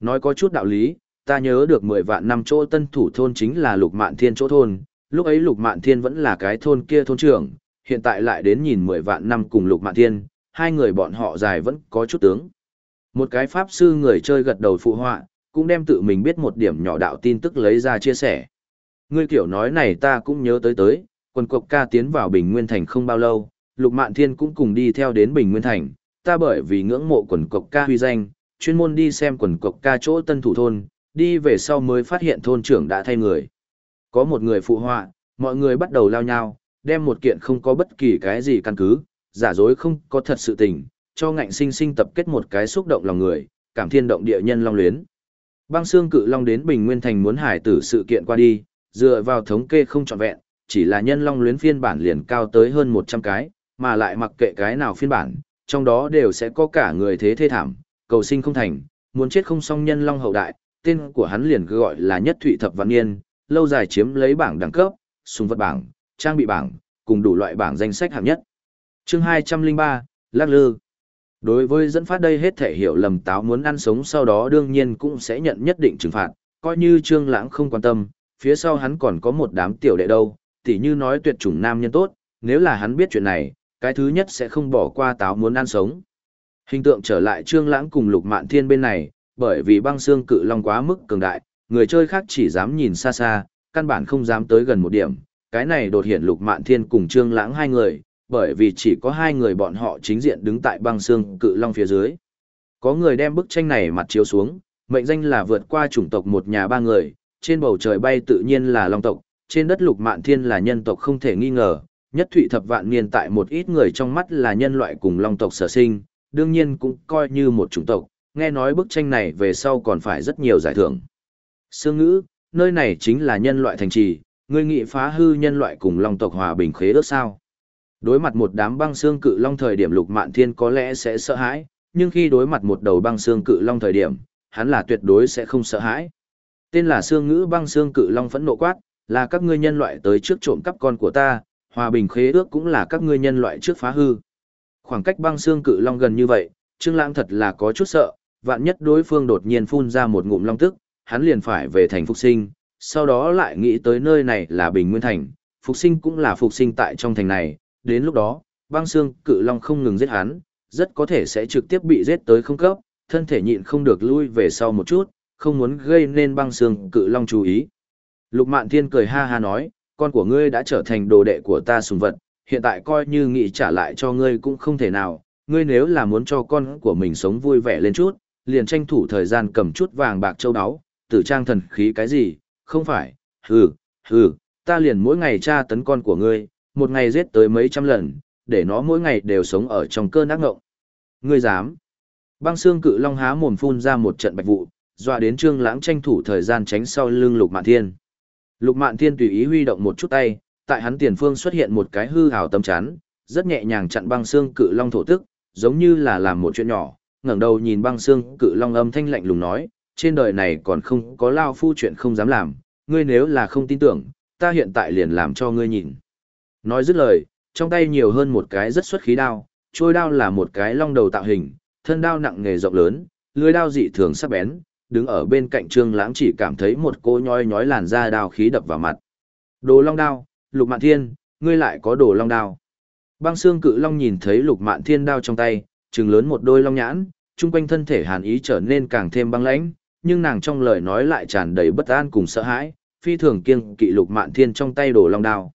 Nói có chút đạo lý, ta nhớ được 10 vạn năm chỗ tân thủ thôn chính là lục mạn thiên chỗ thôn, lúc ấy lục mạn thiên vẫn là cái thôn kia thôn trưởng, hiện tại lại đến nhìn 10 vạn năm cùng lục mạn thiên, hai người bọn họ dài vẫn có chút tướng. Một cái pháp sư người chơi gật đầu phụ họa, cũng đem tự mình biết một điểm nhỏ đạo tin tức lấy ra chia sẻ. Ngươi kiểu nói này ta cũng nhớ tới tới, quần cục ca tiến vào Bình Nguyên Thành không bao lâu, Lục Mạn Thiên cũng cùng đi theo đến Bình Nguyên Thành, ta bởi vì ngưỡng mộ quần cộc ca huy danh, chuyên môn đi xem quần cộc ca chỗ tân thủ thôn, đi về sau mới phát hiện thôn trưởng đã thay người. Có một người phụ họa, mọi người bắt đầu lao nhau, đem một kiện không có bất kỳ cái gì căn cứ, giả dối không có thật sự tình, cho ngạnh sinh sinh tập kết một cái xúc động lòng người, cảm thiên động địa nhân long luyến. Băng xương cự long đến Bình Nguyên Thành muốn hải tử sự kiện qua đi, dựa vào thống kê không trọn vẹn, chỉ là nhân long luyến phiên bản liền cao tới hơn 100 cái, mà lại mặc kệ cái nào phiên bản, trong đó đều sẽ có cả người thế thê thảm, cầu sinh không thành, muốn chết không xong nhân long hậu đại, tên của hắn liền cứ gọi là Nhất Thụy Thập Văn Niên, lâu dài chiếm lấy bảng đẳng cấp, súng vật bảng, trang bị bảng, cùng đủ loại bảng danh sách hạng nhất. Chương 203, Lắc Lư Đối với dẫn phát đây hết thể hiểu lầm táo muốn ăn sống sau đó đương nhiên cũng sẽ nhận nhất định trừng phạt, coi như Trương Lãng không quan tâm, phía sau hắn còn có một đám tiểu đệ đâu, tỉ như nói tuyệt chủng nam nhân tốt, nếu là hắn biết chuyện này, cái thứ nhất sẽ không bỏ qua táo muốn ăn sống. Hình tượng trở lại Trương Lãng cùng Lục Mạn Thiên bên này, bởi vì băng xương cự long quá mức cường đại, người chơi khác chỉ dám nhìn xa xa, căn bản không dám tới gần một điểm. Cái này đột hiện Lục Mạn Thiên cùng Trương Lãng hai người, bởi vì chỉ có hai người bọn họ chính diện đứng tại băng xương cự long phía dưới. Có người đem bức tranh này mặt chiếu xuống, Mệnh danh là vượt qua chủng tộc một nhà ba người, trên bầu trời bay tự nhiên là long tộc, trên đất lục mạn thiên là nhân tộc không thể nghi ngờ, nhất thụy thập vạn niên tại một ít người trong mắt là nhân loại cùng long tộc sở sinh, đương nhiên cũng coi như một chủng tộc, nghe nói bức tranh này về sau còn phải rất nhiều giải thưởng. Sương ngữ, nơi này chính là nhân loại thành trì, ngươi nghị phá hư nhân loại cùng long tộc hòa bình khế ước sao. Đối mặt một đám băng xương cự long thời điểm lục mạn thiên có lẽ sẽ sợ hãi, nhưng khi đối mặt một đầu băng xương cự long thời điểm, hắn là tuyệt đối sẽ không sợ hãi. Tên là xương ngữ băng xương cự long phẫn nộ quát, là các ngươi nhân loại tới trước trộm cắp con của ta, hòa bình khế ước cũng là các ngươi nhân loại trước phá hư. Khoảng cách băng xương cự long gần như vậy, Trương Lãng thật là có chút sợ, vạn nhất đối phương đột nhiên phun ra một ngụm long tức, hắn liền phải về thành phục sinh, sau đó lại nghĩ tới nơi này là Bình Nguyên thành, phục sinh cũng là phục sinh tại trong thành này, đến lúc đó, băng xương cự long không ngừng giết hắn, rất có thể sẽ trực tiếp bị giết tới không cấp, thân thể nhịn không được lui về sau một chút, không muốn gây nên băng xương cự long chú ý. Lục Mạn Thiên cười ha ha nói, con của ngươi đã trở thành đồ đệ của ta sùng vật, hiện tại coi như nghị trả lại cho ngươi cũng không thể nào, ngươi nếu là muốn cho con của mình sống vui vẻ lên chút, liền tranh thủ thời gian cầm chút vàng bạc châu áo, tử trang thần khí cái gì, không phải, hừ, hừ, ta liền mỗi ngày tra tấn con của ngươi, một ngày giết tới mấy trăm lần, để nó mỗi ngày đều sống ở trong cơn ác ngộng. Ngươi dám? Băng xương cự long há mồm phun ra một trận bạch vụ, dọa đến Trương Lãng tranh thủ thời gian tránh sau lưng Lục Mạn Thiên. Lục Mạn Thiên tùy ý huy động một chút tay, tại hắn tiền phương xuất hiện một cái hư hào tấm chắn, rất nhẹ nhàng chặn băng xương cự long thổ tức, giống như là làm một chuyện nhỏ, ngẩng đầu nhìn băng xương cự long âm thanh lạnh lùng nói, trên đời này còn không có lao phu chuyện không dám làm, ngươi nếu là không tin tưởng, ta hiện tại liền làm cho ngươi nhìn. Nói dứt lời, trong tay nhiều hơn một cái rất xuất khí đao, trôi đao là một cái long đầu tạo hình, thân đao nặng nghề rộng lớn, lưỡi đao dị thường sắc bén, đứng ở bên cạnh Trương Lãng chỉ cảm thấy một cỗ nhói nhói làn da đao khí đập vào mặt. Đồ Long đao, Lục Mạn Thiên, ngươi lại có Đồ Long đao. Băng Xương Cự Long nhìn thấy Lục Mạn Thiên đao trong tay, trừng lớn một đôi long nhãn, trung quanh thân thể hàn ý trở nên càng thêm băng lãnh, nhưng nàng trong lời nói lại tràn đầy bất an cùng sợ hãi, phi thường kiêng kỵ Lục Mạn Thiên trong tay Đồ Long đao.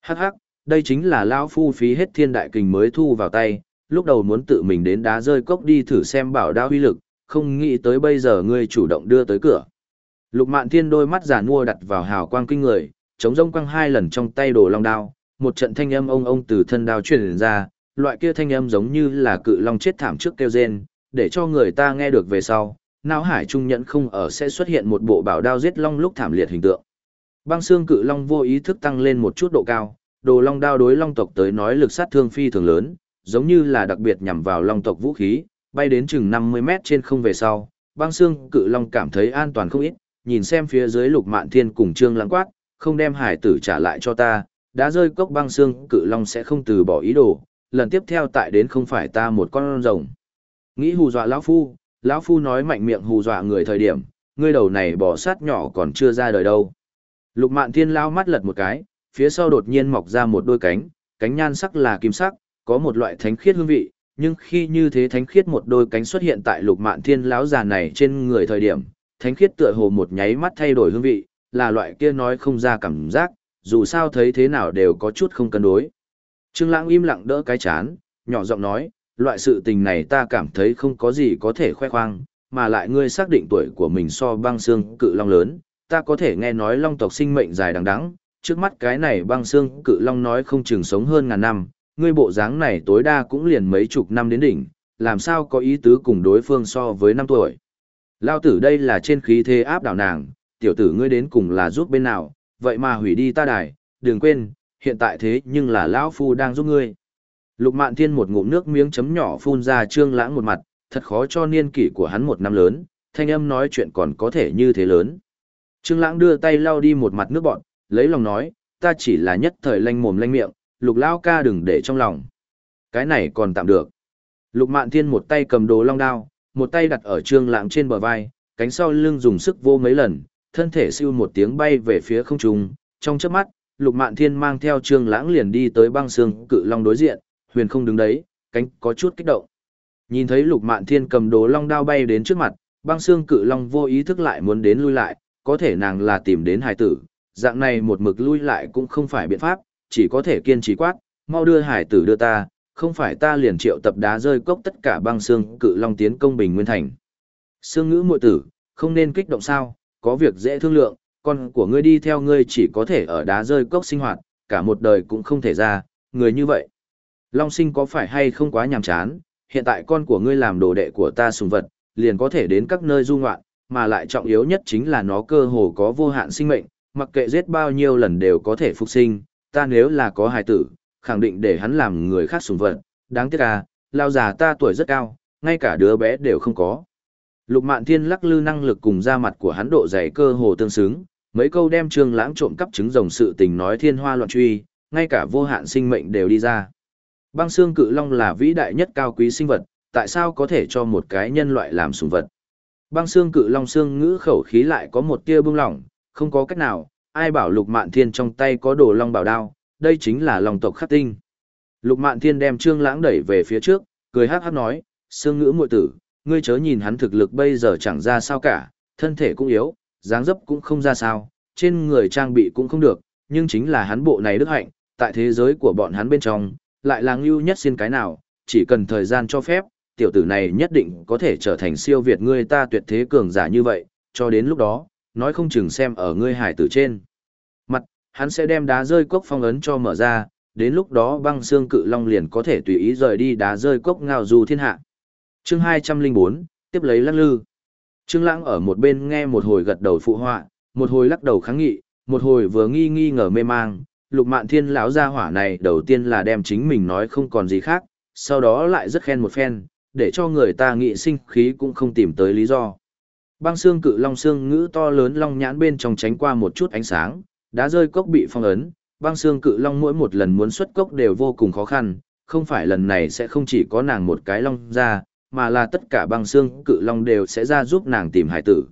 Hắc hắc, đây chính là lão phu phí hết thiên đại kình mới thu vào tay, lúc đầu muốn tự mình đến đá rơi cốc đi thử xem bảo đao uy lực, không nghĩ tới bây giờ ngươi chủ động đưa tới cửa. Lục Mạn Thiên đôi mắt giả mua đặt vào hào quang kinh người, chống rông quăng hai lần trong tay đồ long đao, một trận thanh âm ông ông từ thân đao truyền ra, loại kia thanh âm giống như là cự long chết thảm trước kêu rên, để cho người ta nghe được về sau, não hải trung nhẫn không ở sẽ xuất hiện một bộ bảo đao giết long lúc thảm liệt hình tượng. Băng xương cự long vô ý thức tăng lên một chút độ cao, đồ long đao đối long tộc tới nói lực sát thương phi thường lớn, giống như là đặc biệt nhằm vào long tộc vũ khí, bay đến chừng 50 mét trên không về sau, băng xương cự long cảm thấy an toàn không ít, nhìn xem phía dưới lục mạn thiên cùng trương lãng quát, không đem hải tử trả lại cho ta, đã rơi cốc băng xương cự long sẽ không từ bỏ ý đồ, lần tiếp theo tại đến không phải ta một con rồng. Nghĩ hù dọa lão phu, lão phu nói mạnh miệng hù dọa người thời điểm, ngươi đầu này bỏ sát nhỏ còn chưa ra đời đâu. Lục mạn thiên lao mắt lật một cái, phía sau đột nhiên mọc ra một đôi cánh, cánh nhan sắc là kim sắc, có một loại thánh khiết hương vị, nhưng khi như thế thánh khiết một đôi cánh xuất hiện tại lục mạn thiên lão già này trên người thời điểm, thánh khiết tựa hồ một nháy mắt thay đổi hương vị, là loại kia nói không ra cảm giác, dù sao thấy thế nào đều có chút không cân đối. Trương Lãng im lặng đỡ cái chán, nhỏ giọng nói, loại sự tình này ta cảm thấy không có gì có thể khoe khoang, mà lại ngươi xác định tuổi của mình so băng xương cự long lớn, ta có thể nghe nói long tộc sinh mệnh dài đằng đẵng, trước mắt cái này băng xương cự long nói không chừng sống hơn ngàn năm, ngươi bộ dáng này tối đa cũng liền mấy chục năm đến đỉnh, làm sao có ý tứ cùng đối phương so với năm tuổi. Lao tử đây là trên khí thế áp đảo nàng, tiểu tử ngươi đến cùng là giúp bên nào, vậy mà hủy đi ta đài, đừng quên, hiện tại thế nhưng là lão Phu đang giúp ngươi. Lục mạn thiên một ngụm nước miếng chấm nhỏ phun ra trương lãng một mặt, thật khó cho niên kỷ của hắn một năm lớn, thanh âm nói chuyện còn có thể như thế lớn. Trương lãng đưa tay lau đi một mặt nước bọn, lấy lòng nói, ta chỉ là nhất thời lanh mồm lanh miệng, lục lao ca đừng để trong lòng. Cái này còn tạm được. Lục mạn thiên một tay cầm đồ long đao, một tay đặt ở trương lãng trên bờ vai, cánh sau lưng dùng sức vô mấy lần, thân thể siêu một tiếng bay về phía không trung, trong chớp mắt, lục mạn thiên mang theo trương lãng liền đi tới băng sương cự long đối diện, huyền không đứng đấy, cánh có chút kích động. Nhìn thấy lục mạn thiên cầm đồ long đao bay đến trước mặt, băng sương cự long vô ý thức lại muốn đến lui lại, có thể nàng là tìm đến hài tử, dạng này một mực lui lại cũng không phải biện pháp, chỉ có thể kiên trì quát, mau đưa hải tử đưa ta, không phải ta liền triệu tập đá rơi cốc tất cả băng xương cự long tiến công bình nguyên thành. Sương ngữ muội tử, không nên kích động sao, có việc dễ thương lượng, con của ngươi đi theo ngươi chỉ có thể ở đá rơi cốc sinh hoạt, cả một đời cũng không thể ra, người như vậy. Long sinh có phải hay không quá nhàm chán, hiện tại con của ngươi làm đồ đệ của ta sùng vật, liền có thể đến các nơi du ngoạn, mà lại trọng yếu nhất chính là nó cơ hồ có vô hạn sinh mệnh, mặc kệ giết bao nhiêu lần đều có thể phục sinh, ta nếu là có hài tử, khẳng định để hắn làm người khác sùng vật, đáng tiếc à, lao già ta tuổi rất cao, ngay cả đứa bé đều không có. Lục Mạn Thiên lắc lư năng lực cùng da mặt của hắn độ dày cơ hồ tương xứng, mấy câu đem Trương Lãng trộm cắp trứng rồng sự tình nói thiên hoa loạn truy, ngay cả vô hạn sinh mệnh đều đi ra. Băng xương cự long là vĩ đại nhất cao quý sinh vật, tại sao có thể cho một cái nhân loại làm sủng vật? Băng xương cự long xương ngữ khẩu khí lại có một tia bưng lỏng, không có cách nào, ai bảo Lục Mạn Thiên trong tay có đồ long bảo đao, đây chính là long tộc khắc tinh. Lục Mạn Thiên đem Trương Lãng đẩy về phía trước, cười hắc hắc nói, sương ngữ muội tử, ngươi chớ nhìn hắn thực lực bây giờ chẳng ra sao cả, thân thể cũng yếu, dáng dấp cũng không ra sao, trên người trang bị cũng không được, nhưng chính là hắn bộ này đức hạnh, tại thế giới của bọn hắn bên trong, lại là ngưu nhất xin cái nào, chỉ cần thời gian cho phép, tiểu tử này nhất định có thể trở thành siêu việt ngươi ta tuyệt thế cường giả như vậy, cho đến lúc đó, nói không chừng xem ở ngươi hải tử trên. Mặt, hắn sẽ đem đá rơi cốc phong ấn cho mở ra, đến lúc đó băng xương cự long liền có thể tùy ý rời đi đá rơi cốc ngao du thiên hạ. Chương 204, tiếp lấy lắc lư. Trương Lãng ở một bên nghe một hồi gật đầu phụ họa, một hồi lắc đầu kháng nghị, một hồi vừa nghi nghi ngờ mê mang, Lục Mạn Thiên lão gia hỏa này đầu tiên là đem chính mình nói không còn gì khác, sau đó lại rất khen một phen, để cho người ta nghị sinh khí cũng không tìm tới lý do. Băng xương cự long xương ngữ to lớn long nhãn bên trong tránh qua một chút ánh sáng, đá rơi cốc bị phong ấn, băng xương cự long mỗi một lần muốn xuất cốc đều vô cùng khó khăn, không phải lần này sẽ không chỉ có nàng một cái long ra, mà là tất cả băng xương cự long đều sẽ ra giúp nàng tìm hải tử.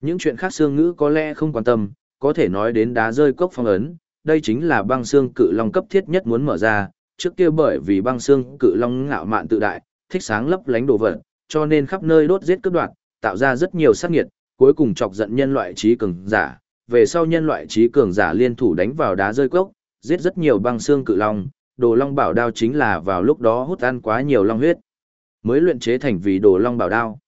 Những chuyện khác xương ngữ có lẽ không quan tâm, có thể nói đến đá rơi cốc phong ấn, đây chính là băng xương cự long cấp thiết nhất muốn mở ra, trước kia bởi vì băng xương cự long ngạo mạn tự đại, thích sáng lấp lánh đồ vật, cho nên khắp nơi đốt giết cướp đoạt, tạo ra rất nhiều sát nghiệt, cuối cùng chọc giận nhân loại trí cường giả, về sau nhân loại trí cường giả liên thủ đánh vào đá rơi cốc, giết rất nhiều băng xương cự long, đồ long bảo đao chính là vào lúc đó hút ăn quá nhiều long huyết, mới luyện chế thành vì đồ long bảo đao.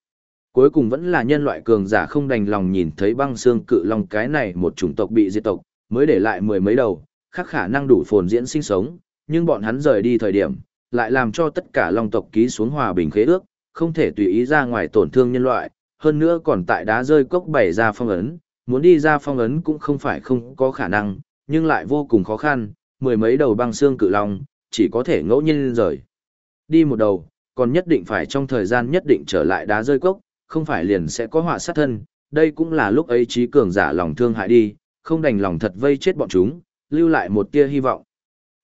Cuối cùng vẫn là nhân loại cường giả không đành lòng nhìn thấy băng xương cự long cái này một chủng tộc bị diệt tộc, mới để lại mười mấy đầu, khác khả năng đủ phồn diễn sinh sống, nhưng bọn hắn rời đi thời điểm, lại làm cho tất cả long tộc ký xuống hòa bình khế ước, không thể tùy ý ra ngoài tổn thương nhân loại, hơn nữa còn tại đá rơi cốc bày ra phong ấn, muốn đi ra phong ấn cũng không phải không có khả năng, nhưng lại vô cùng khó khăn, mười mấy đầu băng xương cự long, chỉ có thể ngẫu nhiên rời. Đi một đầu, còn nhất định phải trong thời gian nhất định trở lại đá rơi cốc, không phải liền sẽ có họa sát thân, đây cũng là lúc ấy trí cường giả lòng thương hại đi, không đành lòng thật vây chết bọn chúng, lưu lại một tia hy vọng.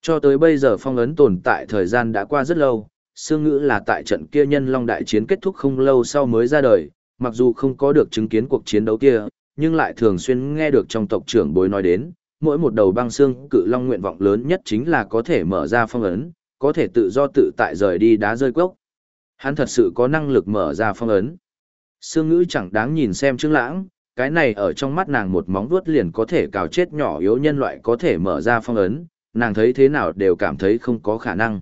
Cho tới bây giờ phong ấn tồn tại thời gian đã qua rất lâu, xương ngữ là tại trận kia nhân long đại chiến kết thúc không lâu sau mới ra đời, mặc dù không có được chứng kiến cuộc chiến đấu kia, nhưng lại thường xuyên nghe được trong tộc trưởng bối nói đến, mỗi một đầu băng xương cự long nguyện vọng lớn nhất chính là có thể mở ra phong ấn, có thể tự do tự tại rời đi đá rơi quốc. Hắn thật sự có năng lực mở ra phong ấn. Sương ngữ chẳng đáng nhìn xem Trương Lãng, cái này ở trong mắt nàng một móng vuốt liền có thể cào chết nhỏ yếu nhân loại có thể mở ra phong ấn, nàng thấy thế nào đều cảm thấy không có khả năng.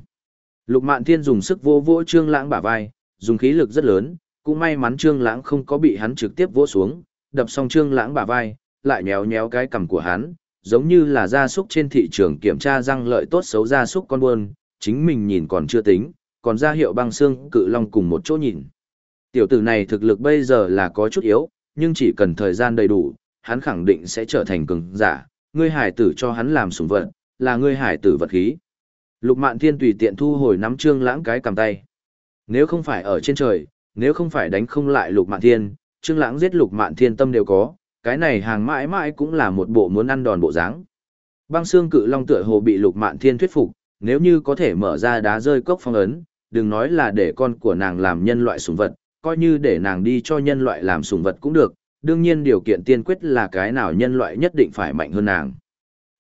Lục Mạn Thiên dùng sức vô vỗ Trương Lãng bả vai, dùng khí lực rất lớn, cũng may mắn Trương Lãng không có bị hắn trực tiếp vỗ xuống, đập xong Trương Lãng bả vai, lại nhéo nhéo cái cằm của hắn, giống như là gia súc trên thị trường kiểm tra răng lợi tốt xấu gia súc con buôn, chính mình nhìn còn chưa tính, còn ra hiệu băng xương cự long cùng một chỗ nhìn. Tiểu tử này thực lực bây giờ là có chút yếu, nhưng chỉ cần thời gian đầy đủ, hắn khẳng định sẽ trở thành cường giả, ngươi hải tử cho hắn làm sủng vật, là ngươi hải tử vật khí. Lục Mạn Thiên tùy tiện thu hồi nắm Trương Lãng cái cầm tay. Nếu không phải ở trên trời, nếu không phải đánh không lại Lục Mạn Thiên, Trương Lãng giết Lục Mạn Thiên tâm đều có, cái này hàng mãi mãi cũng là một bộ muốn ăn đòn bộ dáng. Băng xương cự long tựa hồ bị Lục Mạn Thiên thuyết phục, nếu như có thể mở ra đá rơi cốc phong ấn, đừng nói là để con của nàng làm nhân loại sủng vật, coi như để nàng đi cho nhân loại làm sủng vật cũng được, đương nhiên điều kiện tiên quyết là cái nào nhân loại nhất định phải mạnh hơn nàng.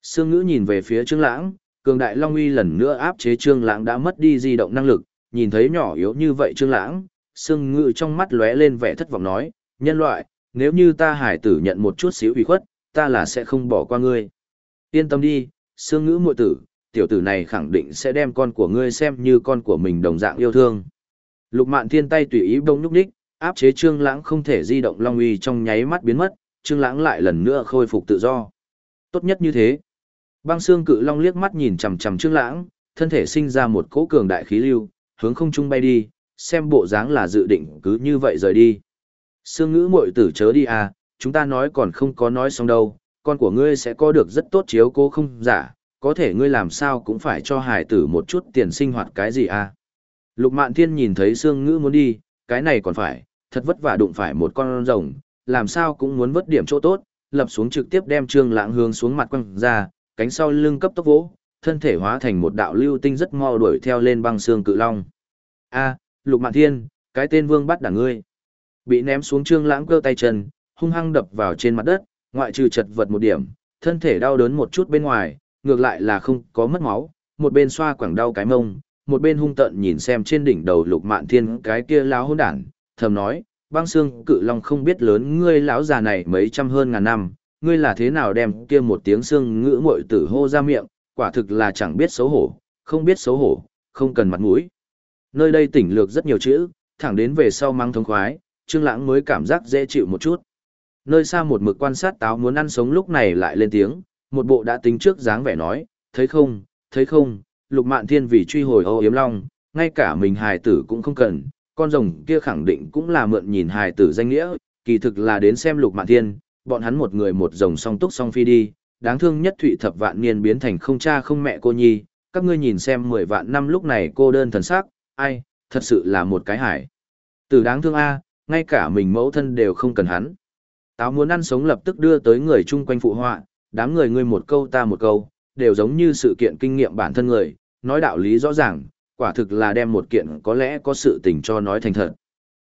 Sương ngữ nhìn về phía Trương Lãng, cường đại Long uy lần nữa áp chế Trương Lãng đã mất đi di động năng lực, nhìn thấy nhỏ yếu như vậy Trương Lãng, Sương ngự trong mắt lóe lên vẻ thất vọng nói, nhân loại, nếu như ta hải tử nhận một chút xíu ủy khuất, ta là sẽ không bỏ qua ngươi. Yên tâm đi, Sương ngữ muội tử, tiểu tử này khẳng định sẽ đem con của ngươi xem như con của mình đồng dạng yêu thương. Lục Mạn Thiên tay tùy ý bông nhúc nhích, Áp chế Trương Lãng không thể di động long uy trong nháy mắt biến mất, Trương Lãng lại lần nữa khôi phục tự do. Tốt nhất như thế. Băng xương cự long liếc mắt nhìn chằm chằm Trương Lãng, thân thể sinh ra một cỗ cường đại khí lưu, hướng không trung bay đi, xem bộ dáng là dự định cứ như vậy rời đi. Sương ngữ muội tử chớ đi à, chúng ta nói còn không có nói xong đâu, con của ngươi sẽ có được rất tốt chiếu cố không giả, có thể ngươi làm sao cũng phải cho hải tử một chút tiền sinh hoạt cái gì à. Lục Mạn Thiên nhìn thấy Sương ngữ muốn đi, cái này còn phải, thật vất vả đụng phải một con rồng, làm sao cũng muốn vớt điểm chỗ tốt, lập xuống trực tiếp đem Trương Lãng hướng xuống mặt quăng ra, cánh sau lưng cấp tốc vỗ, thân thể hóa thành một đạo lưu tinh rất mau đuổi theo lên băng xương cự long. A, Lục Mạn Thiên, cái tên Vương bắt đả ngươi. Bị ném xuống Trương Lãng cơ tay chân, hung hăng đập vào trên mặt đất, ngoại trừ chật vật một điểm, thân thể đau đớn một chút bên ngoài, ngược lại là không có mất máu, một bên xoa quẳng đau cái mông, một bên hung tợn nhìn xem trên đỉnh đầu Lục Mạn Thiên cái kia lão hỗn đản, thầm nói, băng xương cự long không biết lớn ngươi lão già này mấy trăm hơn ngàn năm, ngươi là thế nào đem kia một tiếng xương ngữ muội tử hô ra miệng, quả thực là chẳng biết xấu hổ, không biết xấu hổ, không cần mặt mũi. Nơi đây tỉnh lược rất nhiều chữ, thẳng đến về sau mang thông khoái, Trương Lãng mới cảm giác dễ chịu một chút. Nơi xa một mực quan sát táo muốn ăn sống lúc này lại lên tiếng, một bộ đã tính trước dáng vẻ nói, thấy không, thấy không, Lục Mạn Thiên vì truy hồi Âu Yếm Long, ngay cả mình hài tử cũng không cần, con rồng kia khẳng định cũng là mượn nhìn hài tử danh nghĩa, kỳ thực là đến xem Lục Mạn Thiên, bọn hắn một người một rồng song túc song phi đi, đáng thương nhất thụy thập vạn niên biến thành không cha không mẹ cô nhi, các ngươi nhìn xem mười vạn năm lúc này cô đơn thần sắc, ai, thật sự là một cái hải. Từ đáng thương A, ngay cả mình mẫu thân đều không cần hắn. Táo muốn ăn sống lập tức đưa tới người chung quanh phụ họa, đám người ngươi một câu ta một câu, đều giống như sự kiện kinh nghiệm bản thân người, nói đạo lý rõ ràng, quả thực là đem một kiện có lẽ có sự tình cho nói thành thật.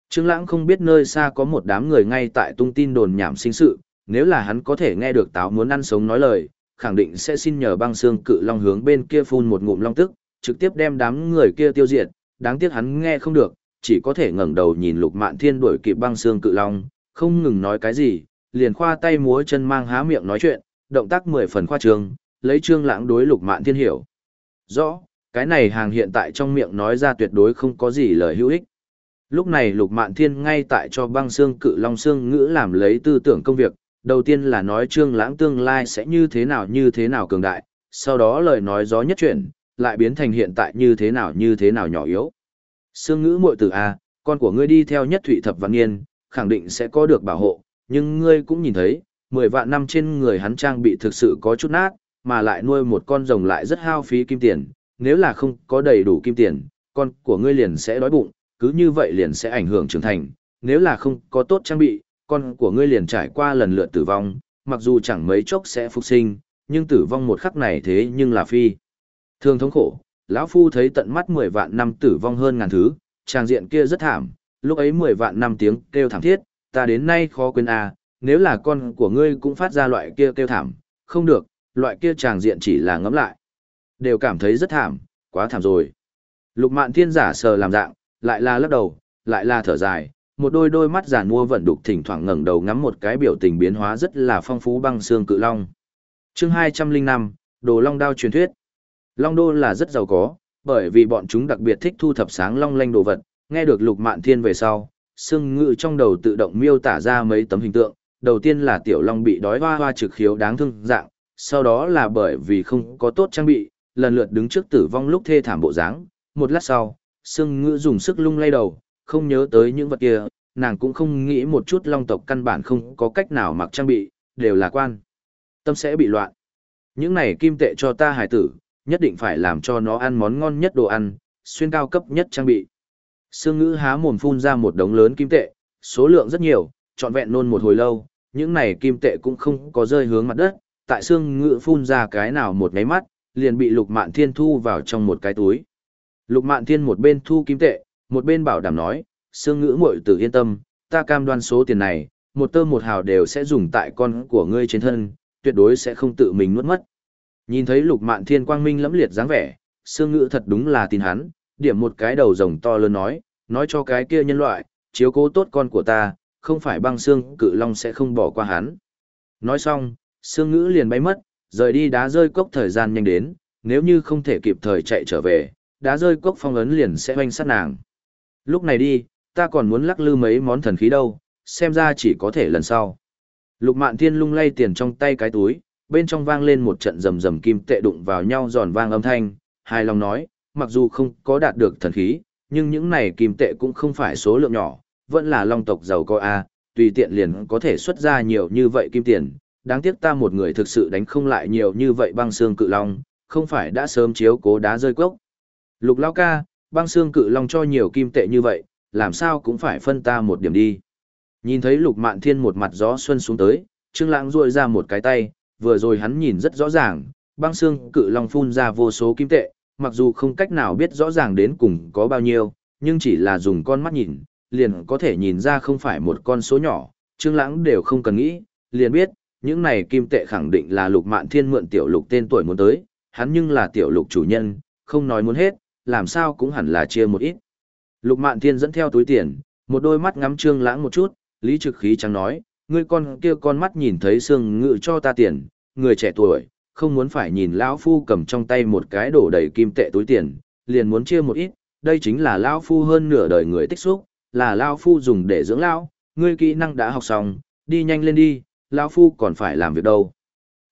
Trương Lãng không biết nơi xa có một đám người ngay tại tung tin đồn nhảm sinh sự, nếu là hắn có thể nghe được táo muốn ăn sống nói lời, khẳng định sẽ xin nhờ băng xương cự long hướng bên kia phun một ngụm long tức, trực tiếp đem đám người kia tiêu diệt, đáng tiếc hắn nghe không được, chỉ có thể ngẩng đầu nhìn Lục Mạn Thiên đuổi kịp băng xương cự long, không ngừng nói cái gì, liền khoa tay múa chân mang há miệng nói chuyện, động tác mười phần khoa trương, lấy Trương Lãng đối Lục Mạn Thiên hiểu. Rõ, cái này hàng hiện tại trong miệng nói ra tuyệt đối không có gì lời hữu ích. Lúc này Lục Mạn Thiên ngay tại cho băng xương cự long xương ngữ làm lấy tư tưởng công việc, đầu tiên là nói Trương Lãng tương lai sẽ như thế nào như thế nào cường đại, sau đó lời nói gió nhất chuyển, lại biến thành hiện tại như thế nào như thế nào nhỏ yếu. Sương ngữ muội tử a, con của ngươi đi theo nhất thụy thập văn niên, khẳng định sẽ có được bảo hộ, nhưng ngươi cũng nhìn thấy, 10 vạn năm trên người hắn trang bị thực sự có chút nát, mà lại nuôi một con rồng lại rất hao phí kim tiền, nếu là không có đầy đủ kim tiền, con của ngươi liền sẽ đói bụng, cứ như vậy liền sẽ ảnh hưởng trưởng thành, nếu là không có tốt trang bị, con của ngươi liền trải qua lần lượt tử vong, mặc dù chẳng mấy chốc sẽ phục sinh, nhưng tử vong một khắc này thế nhưng là phi. Thường thống khổ, lão phu thấy tận mắt 10 vạn năm tử vong hơn ngàn thứ, trang diện kia rất thảm, lúc ấy 10 vạn năm tiếng kêu thảm thiết, ta đến nay khó quên à, nếu là con của ngươi cũng phát ra loại kia kêu thảm, không được, loại kia tràng diện chỉ là ngẫm lại. Đều cảm thấy rất thảm, quá thảm rồi. Lục mạn thiên giả sờ làm dạng, lại là lắc đầu, lại là thở dài, một đôi đôi mắt giả mua vận đục thỉnh thoảng ngẩng đầu ngắm một cái biểu tình biến hóa rất là phong phú băng xương cự long. Chương 205, Đồ Long đao truyền thuyết. Long đô là rất giàu có, bởi vì bọn chúng đặc biệt thích thu thập sáng long lanh đồ vật, nghe được Lục Mạn Thiên về sau, xương ngự trong đầu tự động miêu tả ra mấy tấm hình tượng, đầu tiên là tiểu long bị đói hoa hoa trực khiếu đáng thương dạng, sau đó là bởi vì không có tốt trang bị, lần lượt đứng trước tử vong lúc thê thảm bộ dáng, một lát sau, xương ngự dùng sức lung lay đầu, không nhớ tới những vật kia, nàng cũng không nghĩ một chút long tộc căn bản không có cách nào mặc trang bị, đều là quan. Tâm sẽ bị loạn. Những này kim tệ cho ta hải tử, nhất định phải làm cho nó ăn món ngon nhất đồ ăn, xuyên cao cấp nhất trang bị. Sương ngữ há mồm phun ra một đống lớn kim tệ, số lượng rất nhiều, trọn vẹn nôn một hồi lâu, những này kim tệ cũng không có rơi hướng mặt đất, tại sương ngữ phun ra cái nào một ngáy mắt, liền bị lục mạn thiên thu vào trong một cái túi. Lục mạn thiên một bên thu kim tệ, một bên bảo đảm nói, sương ngữ muội tử yên tâm, ta cam đoan số tiền này, một tơ một hào đều sẽ dùng tại con của ngươi trên thân, tuyệt đối sẽ không tự mình nuốt mất. Nhìn thấy lục mạn thiên quang minh lẫm liệt dáng vẻ, sương ngữ thật đúng là tin hắn, điểm một cái đầu rồng to lớn nói, nói cho cái kia nhân loại, chiếu cố tốt con của ta, không phải băng xương cự long sẽ không bỏ qua hắn. Nói xong, sương ngữ liền bay mất, rời đi đá rơi cốc thời gian nhanh đến, nếu như không thể kịp thời chạy trở về, đá rơi cốc phong ấn liền sẽ hoanh sát nàng. Lúc này đi, ta còn muốn lắc lư mấy món thần khí đâu, xem ra chỉ có thể lần sau. Lục Mạn Thiên lung lay tiền trong tay cái túi, bên trong vang lên một trận rầm rầm kim tệ đụng vào nhau giòn vang âm thanh, hài lòng nói, mặc dù không có đạt được thần khí, nhưng những này kim tệ cũng không phải số lượng nhỏ, vẫn là long tộc giàu có a, tùy tiện liền có thể xuất ra nhiều như vậy kim tiền, đáng tiếc ta một người thực sự đánh không lại nhiều như vậy băng xương cự long, không phải đã sớm chiếu cố đá rơi cốc. Lục lao ca, băng xương cự long cho nhiều kim tệ như vậy, làm sao cũng phải phân ta một điểm đi. Nhìn thấy lục mạn thiên một mặt gió xuân xuống tới, Trương Lãng ruôi ra một cái tay, vừa rồi hắn nhìn rất rõ ràng, băng xương cự long phun ra vô số kim tệ, mặc dù không cách nào biết rõ ràng đến cùng có bao nhiêu, nhưng chỉ là dùng con mắt nhìn, liền có thể nhìn ra không phải một con số nhỏ, Trương Lãng đều không cần nghĩ, liền biết, những này kim tệ khẳng định là Lục Mạn Thiên mượn tiểu Lục tên tuổi muốn tới, hắn nhưng là tiểu Lục chủ nhân, không nói muốn hết, làm sao cũng hẳn là chia một ít. Lục Mạn Thiên dẫn theo túi tiền, một đôi mắt ngắm Trương Lãng một chút, Lý Trực Khí trắng nói, ngươi con kia con mắt nhìn thấy xương ngự cho ta tiền, người trẻ tuổi, không muốn phải nhìn lão phu cầm trong tay một cái đổ đầy kim tệ túi tiền, liền muốn chia một ít, đây chính là lão phu hơn nửa đời người tích xúc, là lão phu dùng để dưỡng lão, ngươi kỹ năng đã học xong, đi nhanh lên đi, lão phu còn phải làm việc đâu.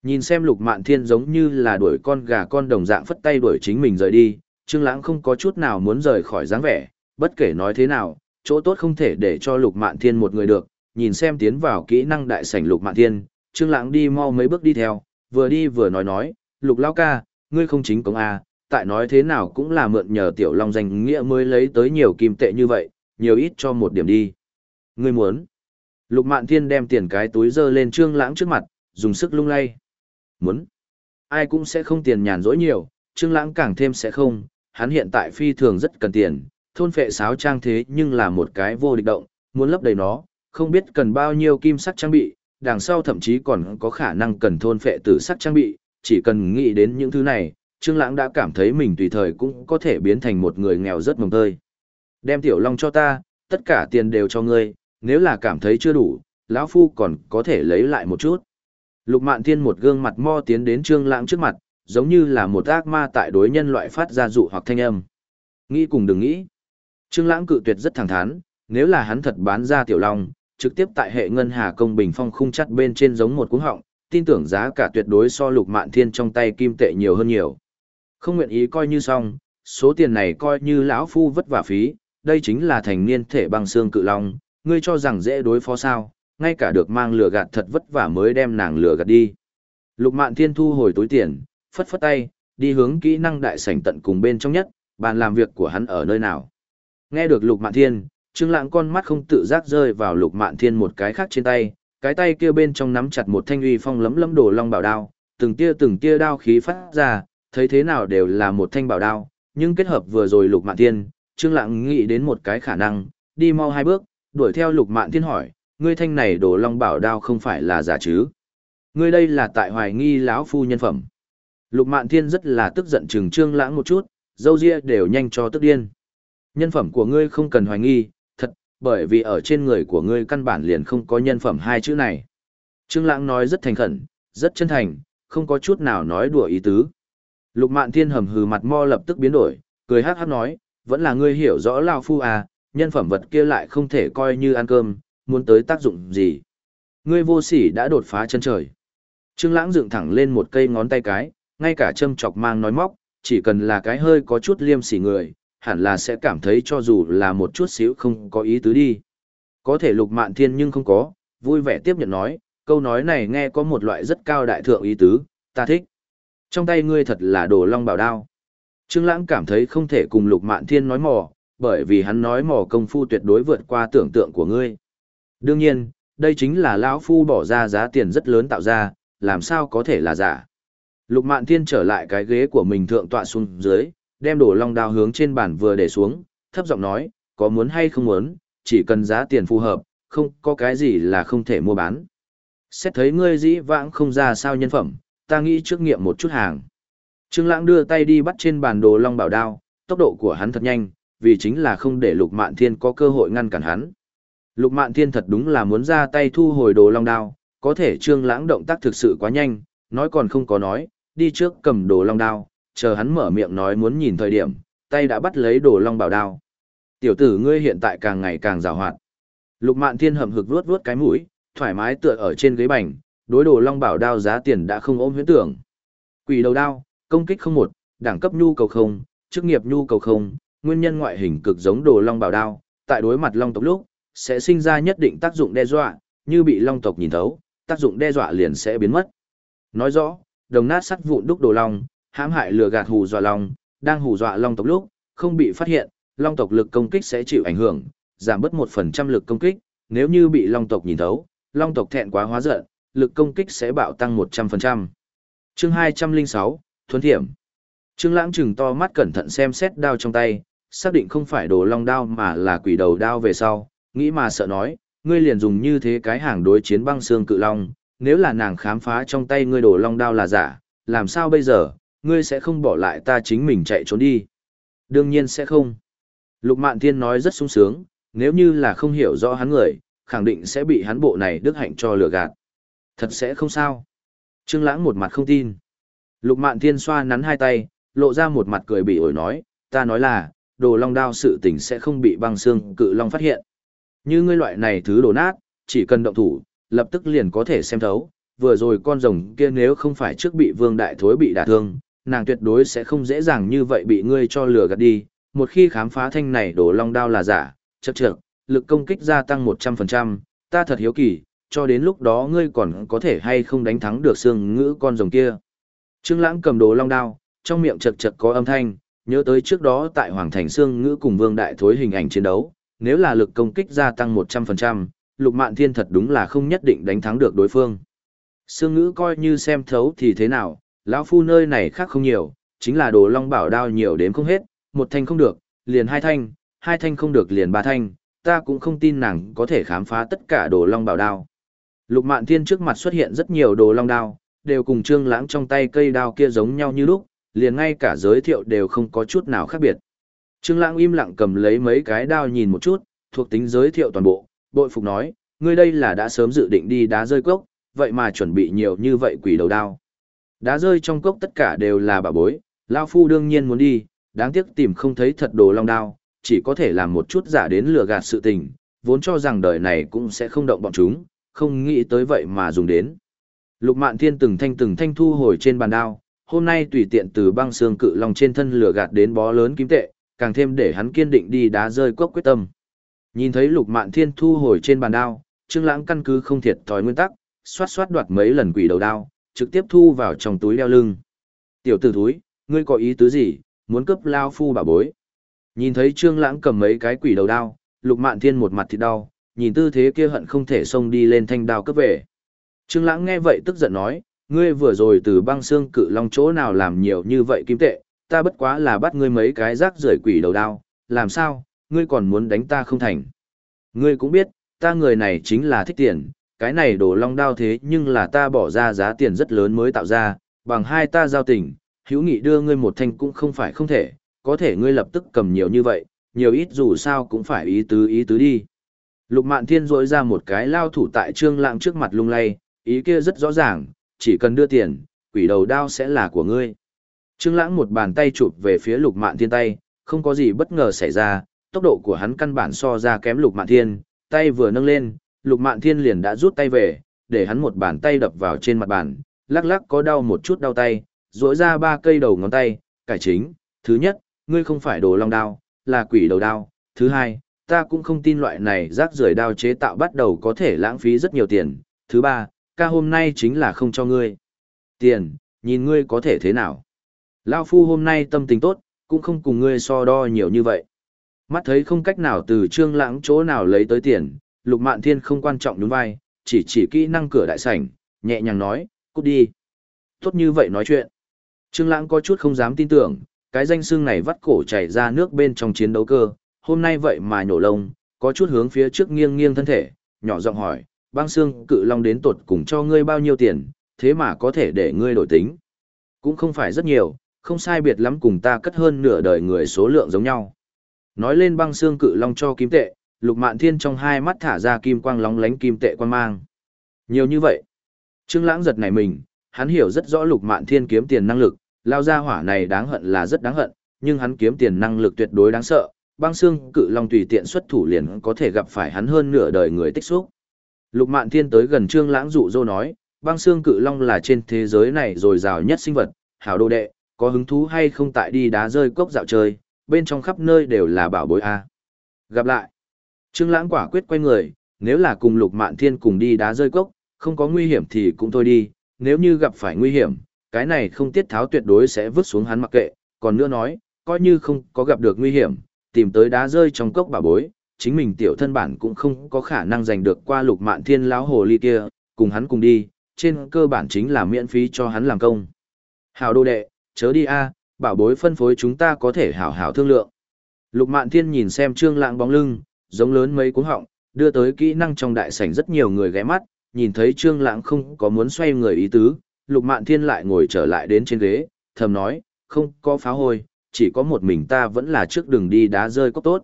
Nhìn xem Lục Mạn Thiên giống như là đuổi con gà con đồng dạng phất tay đuổi chính mình rời đi, Trương Lãng không có chút nào muốn rời khỏi dáng vẻ, bất kể nói thế nào, chỗ tốt không thể để cho Lục Mạn Thiên một người được, nhìn xem tiến vào kỹ năng đại sảnh Lục Mạn Thiên, Trương Lãng đi mau mấy bước đi theo, vừa đi vừa nói nói, Lục Lão ca, ngươi không chính công à, tại nói thế nào cũng là mượn nhờ Tiểu Long danh nghĩa mới lấy tới nhiều kim tệ như vậy, nhiều ít cho một điểm đi. Ngươi muốn? Lục Mạn Thiên đem tiền cái túi dơ lên Trương Lãng trước mặt, dùng sức lung lay. Muốn? Ai cũng sẽ không tiền nhàn rỗi nhiều, Trương Lãng càng thêm sẽ không, hắn hiện tại phi thường rất cần tiền, thôn phệ sáo trang thế nhưng là một cái vô địch động, muốn lấp đầy nó, không biết cần bao nhiêu kim sắc trang bị, đằng sau thậm chí còn có khả năng cần thôn phệ tử sắc trang bị, chỉ cần nghĩ đến những thứ này, Trương Lãng đã cảm thấy mình tùy thời cũng có thể biến thành một người nghèo rất mồng tơi. Đem tiểu long cho ta, tất cả tiền đều cho ngươi, nếu là cảm thấy chưa đủ, lão phu còn có thể lấy lại một chút. Lục Mạn Thiên một gương mặt mo tiến đến Trương Lãng trước mặt, giống như là một ác ma tại đối nhân loại phát ra dụ hoặc thanh âm. Nghĩ cùng đừng nghĩ. Trương Lãng cự tuyệt rất thẳng thắn, nếu là hắn thật bán ra tiểu long, trực tiếp tại hệ ngân hà công bình phong khung chắt bên trên giống một cuống họng, tin tưởng giá cả tuyệt đối so Lục Mạn Thiên trong tay kim tệ nhiều hơn nhiều. Không nguyện ý coi như xong, số tiền này coi như lão phu vất vả phí, đây chính là thành niên thể băng xương cự long, ngươi cho rằng dễ đối phó sao, ngay cả được mang lửa gạt thật vất vả mới đem nàng lửa gạt đi. Lục Mạn Thiên thu hồi túi tiền, phất phất tay, đi hướng kỹ năng đại sảnh tận cùng bên trong nhất, bàn làm việc của hắn ở nơi nào. Nghe được Lục Mạn Thiên, Trương Lãng con mắt không tự giác rơi vào Lục Mạn Thiên một cái khác trên tay, cái tay kia bên trong nắm chặt một thanh uy phong lấm lấm đồ long bảo đao, từng tia từng tia đao khí phát ra, thấy thế nào đều là một thanh bảo đao, nhưng kết hợp vừa rồi Lục Mạn Thiên, Trương Lãng nghĩ đến một cái khả năng, đi mau hai bước, đuổi theo Lục Mạn Thiên hỏi, ngươi thanh này đồ long bảo đao không phải là giả chứ? Ngươi đây là tại hoài nghi lão phu nhân phẩm. Lục Mạn Thiên rất là tức giận trừng Trương Lãng một chút, dâu ria đều nhanh cho tức điên. Nhân phẩm của ngươi không cần hoài nghi, bởi vì ở trên người của ngươi căn bản liền không có nhân phẩm hai chữ này. Trương Lãng nói rất thành khẩn, rất chân thành, không có chút nào nói đùa ý tứ. Lục Mạn Thiên hầm hừ mặt mo lập tức biến đổi, cười hắc hắc nói, vẫn là ngươi hiểu rõ lão phu à, nhân phẩm vật kia lại không thể coi như ăn cơm, muốn tới tác dụng gì. Ngươi vô sỉ đã đột phá chân trời. Trương Lãng dựng thẳng lên một cây ngón tay cái, ngay cả châm chọc mang nói móc, chỉ cần là cái hơi có chút liêm sỉ người, hẳn là sẽ cảm thấy cho dù là một chút xíu không có ý tứ đi. Có thể lục mạn thiên nhưng không có, vui vẻ tiếp nhận nói, câu nói này nghe có một loại rất cao đại thượng ý tứ, ta thích. Trong tay ngươi thật là đồ long bảo đao. Trương Lãng cảm thấy không thể cùng lục mạn thiên nói mò, bởi vì hắn nói mò công phu tuyệt đối vượt qua tưởng tượng của ngươi. Đương nhiên, đây chính là lão phu bỏ ra giá tiền rất lớn tạo ra, làm sao có thể là giả. Lục Mạn Thiên trở lại cái ghế của mình thượng tọa xuống dưới, đem đổ long đao hướng trên bàn vừa để xuống, thấp giọng nói, có muốn hay không muốn, chỉ cần giá tiền phù hợp, không có cái gì là không thể mua bán. Xét thấy ngươi dĩ vãng không ra sao nhân phẩm, ta nghĩ trước nghiệm một chút hàng. Trương Lãng đưa tay đi bắt trên bàn đồ long bảo đao, tốc độ của hắn thật nhanh, vì chính là không để Lục Mạn Thiên có cơ hội ngăn cản hắn. Lục Mạn Thiên thật đúng là muốn ra tay thu hồi đồ long đao, có thể Trương Lãng động tác thực sự quá nhanh, nói còn không có nói, đi trước cầm đồ long đao, chờ hắn mở miệng nói muốn nhìn thời điểm, tay đã bắt lấy đồ long bảo đao. Tiểu tử ngươi hiện tại càng ngày càng rào hoạt. Lục Mạn Thiên hầm hực vuốt vuốt cái mũi, thoải mái tựa ở trên ghế bành, đối đồ long bảo đao giá tiền đã không ôm huyễn tưởng. Quỷ đầu đao, công kích không một, đẳng cấp nhu cầu không, chức nghiệp nhu cầu không, nguyên nhân ngoại hình cực giống đồ long bảo đao, tại đối mặt long tộc lúc, sẽ sinh ra nhất định tác dụng đe dọa, như bị long tộc nhìn thấu, tác dụng đe dọa liền sẽ biến mất. Nói rõ, đồng nát sắt vụn đúc đồ long, hãm hại lừa gạt hù dọa long, đang hù dọa long tộc lúc, không bị phát hiện, long tộc lực công kích sẽ chịu ảnh hưởng, giảm bớt 1% lực công kích, nếu như bị long tộc nhìn thấu, long tộc thẹn quá hóa giận, lực công kích sẽ bạo tăng 100%. Chương 206, Thuấn Thiểm. Trương Lãng chừng to mắt cẩn thận xem xét đao trong tay, xác định không phải đồ long đao mà là quỷ đầu đao về sau, nghĩ mà sợ nói, ngươi liền dùng như thế cái hàng đối chiến băng xương cự long, nếu là nàng khám phá trong tay ngươi đồ long đao là giả, làm sao bây giờ, ngươi sẽ không bỏ lại ta chính mình chạy trốn đi. Đương nhiên sẽ không. Lục Mạn Thiên nói rất sung sướng, nếu như là không hiểu rõ hắn người, khẳng định sẽ bị hắn bộ này đức hạnh cho lừa gạt. Thật sẽ không sao. Trương Lãng một mặt không tin. Lục Mạn Thiên xoa nắn hai tay, lộ ra một mặt cười bị ổi nói, ta nói là, đồ long đao sự tình sẽ không bị băng xương cự long phát hiện. Như ngươi loại này thứ đồ nát, chỉ cần động thủ, lập tức liền có thể xem thấu. Vừa rồi con rồng kia nếu không phải trước bị vương đại thối bị đả thương, nàng tuyệt đối sẽ không dễ dàng như vậy bị ngươi cho lừa gạt đi. Một khi khám phá thanh này đổ long đao là giả, chật chậc, lực công kích gia tăng 100%, ta thật hiếu kỳ, cho đến lúc đó ngươi còn có thể hay không đánh thắng được xương ngữ con rồng kia. Trương Lãng cầm đồ long đao, trong miệng chật chật có âm thanh, nhớ tới trước đó tại Hoàng Thành xương Ngữ cùng Vương Đại Thối hình ảnh chiến đấu, nếu là lực công kích gia tăng 100%, Lục Mạn Thiên thật đúng là không nhất định đánh thắng được đối phương. Xương Ngữ coi như xem thấu thì thế nào, lão phu nơi này khác không nhiều, chính là đồ long bảo đao nhiều đến không hết, một thanh không được, liền hai thanh, hai thanh không được liền ba thanh, ta cũng không tin nàng có thể khám phá tất cả đồ long bảo đao. Lục Mạn Thiên trước mặt xuất hiện rất nhiều đồ long đao, đều cùng Trương Lãng trong tay cây đao kia giống nhau như lúc, liền ngay cả giới thiệu đều không có chút nào khác biệt. Trương Lãng im lặng cầm lấy mấy cái đao nhìn một chút, thuộc tính giới thiệu toàn bộ, bội phục nói, ngươi đây là đã sớm dự định đi đá rơi cốc, vậy mà chuẩn bị nhiều như vậy quỷ đầu đao. Đá rơi trong cốc tất cả đều là bà bối, lão phu đương nhiên muốn đi, đáng tiếc tìm không thấy thật đồ long đao, chỉ có thể làm một chút giả đến lừa gạt sự tình, vốn cho rằng đời này cũng sẽ không động bọn chúng, không nghĩ tới vậy mà dùng đến. Lục Mạn Thiên từng thanh từng thanh thu hồi trên bàn đao, hôm nay tùy tiện từ băng xương cự long trên thân lửa gạt đến bó lớn kim tệ, càng thêm để hắn kiên định đi đá rơi cốc quyết tâm. Nhìn thấy Lục Mạn Thiên thu hồi trên bàn đao, Trương Lãng căn cứ không thiệt thòi nguyên tắc, xoát xoát đoạt mấy lần quỷ đầu đao, trực tiếp thu vào trong túi đeo lưng. "Tiểu tử thúi, ngươi có ý tứ gì, muốn cướp lao phu bà bối?" Nhìn thấy Trương Lãng cầm mấy cái quỷ đầu đao, Lục Mạn Thiên một mặt thịt đau, nhìn tư thế kia hận không thể xông đi lên thanh đao cướp về. Trương Lãng nghe vậy tức giận nói, ngươi vừa rồi từ băng xương cự long chỗ nào làm nhiều như vậy kim tệ, ta bất quá là bắt ngươi mấy cái rác rưởi quỷ đầu đao, làm sao, ngươi còn muốn đánh ta không thành. Ngươi cũng biết, ta người này chính là thích tiền, cái này đồ long đao thế nhưng là ta bỏ ra giá tiền rất lớn mới tạo ra, bằng hai ta giao tình, hữu nghị đưa ngươi một thanh cũng không phải không thể, có thể ngươi lập tức cầm nhiều như vậy, nhiều ít dù sao cũng phải ý tứ ý tứ đi. Lục Mạn Thiên rỗi ra một cái lao thủ tại Trương Lãng trước mặt lung lay, ý kia rất rõ ràng, chỉ cần đưa tiền, quỷ đầu đao sẽ là của ngươi. Trương Lãng một bàn tay chụp về phía Lục Mạn Thiên tay, không có gì bất ngờ xảy ra, tốc độ của hắn căn bản so ra kém Lục Mạn Thiên, tay vừa nâng lên, Lục Mạn Thiên liền đã rút tay về, để hắn một bàn tay đập vào trên mặt bàn, lắc lắc có đau một chút đau tay, rỗi ra ba cây đầu ngón tay, cải chính, thứ nhất, ngươi không phải đồ long đao, là quỷ đầu đao, thứ hai, ta cũng không tin loại này rác rưởi đao chế tạo bắt đầu có thể lãng phí rất nhiều tiền, thứ ba, ca hôm nay chính là không cho ngươi. Tiền, nhìn ngươi có thể thế nào. Lao phu hôm nay tâm tình tốt, cũng không cùng ngươi so đo nhiều như vậy. Mắt thấy không cách nào từ trương lãng chỗ nào lấy tới tiền, lục mạn thiên không quan trọng nhún vai, chỉ chỉ kỹ năng cửa đại sảnh, nhẹ nhàng nói, cút đi. Tốt như vậy nói chuyện. Trương lãng có chút không dám tin tưởng, cái danh xương này vắt cổ chảy ra nước bên trong chiến đấu cơ, hôm nay vậy mà nhổ lông, có chút hướng phía trước nghiêng nghiêng thân thể, nhỏ giọng hỏi, băng xương cự long đến tột cùng cho ngươi bao nhiêu tiền, thế mà có thể để ngươi đổi tính. Cũng không phải rất nhiều, không sai biệt lắm cùng ta cất hơn nửa đời người số lượng giống nhau. Nói lên băng xương cự long cho kim tệ, lục mạn thiên trong hai mắt thả ra kim quang lóng lánh kim tệ quan mang. Nhiều như vậy. Trương lãng giật này mình, hắn hiểu rất rõ lục mạn thiên kiếm tiền năng lực, lao ra hỏa này đáng hận là rất đáng hận, nhưng hắn kiếm tiền năng lực tuyệt đối đáng sợ, băng xương cự long tùy tiện xuất thủ liền có thể gặp phải hắn hơn nửa đời người tích xúc. Lục Mạn Thiên tới gần Trương Lãng dụ dỗ nói, băng xương cự long là trên thế giới này rồi rào nhất sinh vật, hảo đồ đệ, có hứng thú hay không tại đi đá rơi cốc dạo chơi, bên trong khắp nơi đều là bảo bối a. Gặp lại. Trương Lãng quả quyết quay người, nếu là cùng Lục Mạn Thiên cùng đi đá rơi cốc, không có nguy hiểm thì cũng thôi đi, nếu như gặp phải nguy hiểm, cái này không tiết tháo tuyệt đối sẽ vứt xuống hắn mặc kệ, còn nữa nói, coi như không có gặp được nguy hiểm, tìm tới đá rơi trong cốc bà bối, chính mình tiểu thân bản cũng không có khả năng giành được qua Lục Mạn Thiên lão hồ ly kia, cùng hắn cùng đi, trên cơ bản chính là miễn phí cho hắn làm công. Hảo đô đệ, chớ đi a, bảo bối phân phối chúng ta có thể hảo hảo thương lượng. Lục Mạn Thiên nhìn xem Trương Lãng bóng lưng, giống lớn mấy cuống họng, đưa tới kỹ năng trong đại sảnh rất nhiều người ghé mắt, nhìn thấy Trương Lãng không có muốn xoay người ý tứ, Lục Mạn Thiên lại ngồi trở lại đến trên ghế, thầm nói, không có phá hôi, chỉ có một mình ta vẫn là trước đường đi đá rơi có tốt.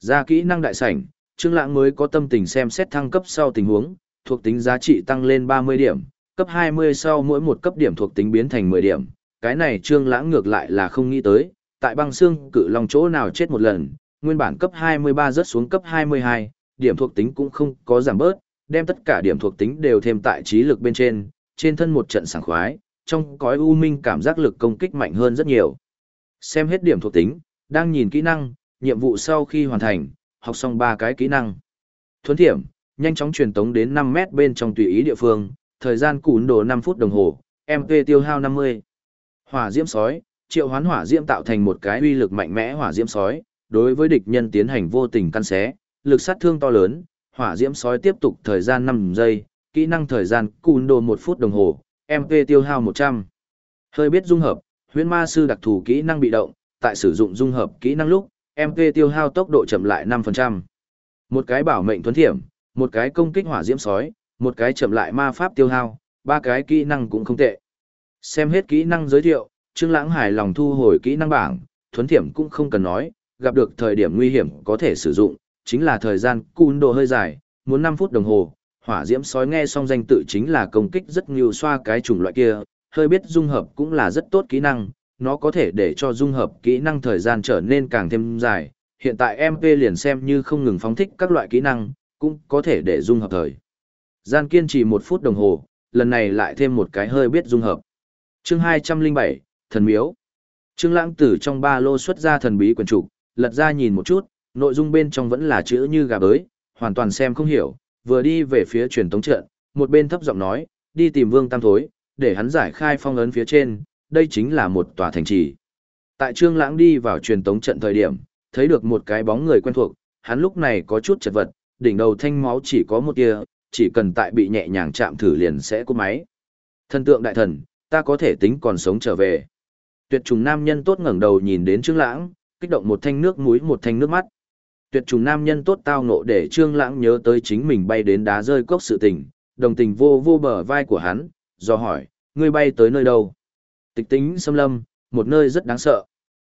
Ra kỹ năng đại sảnh, Trương Lãng mới có tâm tình xem xét thăng cấp sau tình huống, thuộc tính giá trị tăng lên 30 điểm, cấp 20 sau mỗi một cấp điểm thuộc tính biến thành 10 điểm, cái này Trương Lãng ngược lại là không nghĩ tới, tại băng xương cự long chỗ nào chết một lần, nguyên bản cấp 23 rớt xuống cấp 22, điểm thuộc tính cũng không có giảm bớt, đem tất cả điểm thuộc tính đều thêm tại trí lực bên trên, trên thân một trận sảng khoái, trong cõi u minh cảm giác lực công kích mạnh hơn rất nhiều. Xem hết điểm thuộc tính, đang nhìn kỹ năng, nhiệm vụ sau khi hoàn thành, học xong ba cái kỹ năng. Thuấn thiểm, nhanh chóng truyền tống đến 5 mét bên trong tùy ý địa phương, thời gian cún đồ 5 phút đồng hồ, MP tiêu hao 50. Hỏa diễm sói, triệu hoán hỏa diễm tạo thành một cái uy lực mạnh mẽ hỏa diễm sói, đối với địch nhân tiến hành vô tình căn xé, lực sát thương to lớn, hỏa diễm sói tiếp tục thời gian 5 giây, kỹ năng thời gian cùn đồ 1 phút đồng hồ, MP tiêu hao 100. Hơi biết dung hợp, huyễn ma sư đặc thù kỹ năng bị động, tại sử dụng dung hợp kỹ năng lúc, MP tiêu hao tốc độ chậm lại 5%. Một cái bảo mệnh thuấn thiểm, một cái công kích hỏa diễm sói, một cái chậm lại ma pháp tiêu hao, ba cái kỹ năng cũng không tệ. Xem hết kỹ năng giới thiệu, Trương Lãng hài lòng thu hồi kỹ năng bảng, thuấn thiểm cũng không cần nói, gặp được thời điểm nguy hiểm có thể sử dụng, chính là thời gian cun độ hơi dài, muốn 5 phút đồng hồ. Hỏa diễm sói nghe xong danh tự chính là công kích rất nhiều xoa cái chủng loại kia, hơi biết dung hợp cũng là rất tốt kỹ năng, nó có thể để cho dung hợp kỹ năng thời gian trở nên càng thêm dài. Hiện tại MP liền xem như không ngừng phóng thích các loại kỹ năng, cũng có thể để dung hợp thời. Gian kiên trì một phút đồng hồ, lần này lại thêm một cái hơi biết dung hợp. Chương 207, Thần Miếu. Trương Lãng Tử trong ba lô xuất ra thần bí quyển trục, lật ra nhìn một chút, nội dung bên trong vẫn là chữ như gà bới, hoàn toàn xem không hiểu, vừa đi về phía truyền tống trận, một bên thấp giọng nói, đi tìm Vương Tam Thối, để hắn giải khai phong ấn phía trên, đây chính là một tòa thành trì. Tại Trương Lãng đi vào truyền tống trận thời điểm, thấy được một cái bóng người quen thuộc, hắn lúc này có chút chật vật, đỉnh đầu thanh máu chỉ có một tia, chỉ cần tại bị nhẹ nhàng chạm thử liền sẽ cú máy. Thần tượng đại thần, ta có thể tính còn sống trở về. Tuyệt trùng nam nhân tốt ngẩng đầu nhìn đến Trương Lãng, kích động một thanh nước mũi một thanh nước mắt. Tuyệt trùng nam nhân tốt tao nộ để Trương Lãng nhớ tới chính mình bay đến đá rơi cốc sự tình, đồng tình vô vô bờ vai của hắn, do hỏi, ngươi bay tới nơi đâu? Tịch tính xâm lâm, một nơi rất đáng sợ.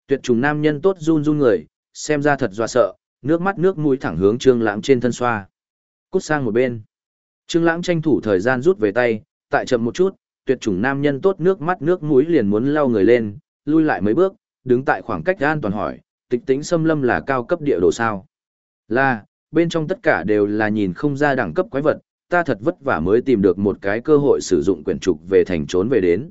Tuyệt trùng nam nhân tốt run run người, xem ra thật dọa sợ, nước mắt nước mũi thẳng hướng Trương Lãng trên thân xoa. Cút sang một bên. Trương Lãng tranh thủ thời gian rút về tay, tại chậm một chút, tuyệt chủng nam nhân tốt nước mắt nước mũi liền muốn lau người lên, lui lại mấy bước, đứng tại khoảng cách an toàn hỏi, tịch tính xâm lâm là cao cấp địa đồ sao? Là, bên trong tất cả đều là nhìn không ra đẳng cấp quái vật, ta thật vất vả mới tìm được một cái cơ hội sử dụng quyển trục về thành trốn về đến.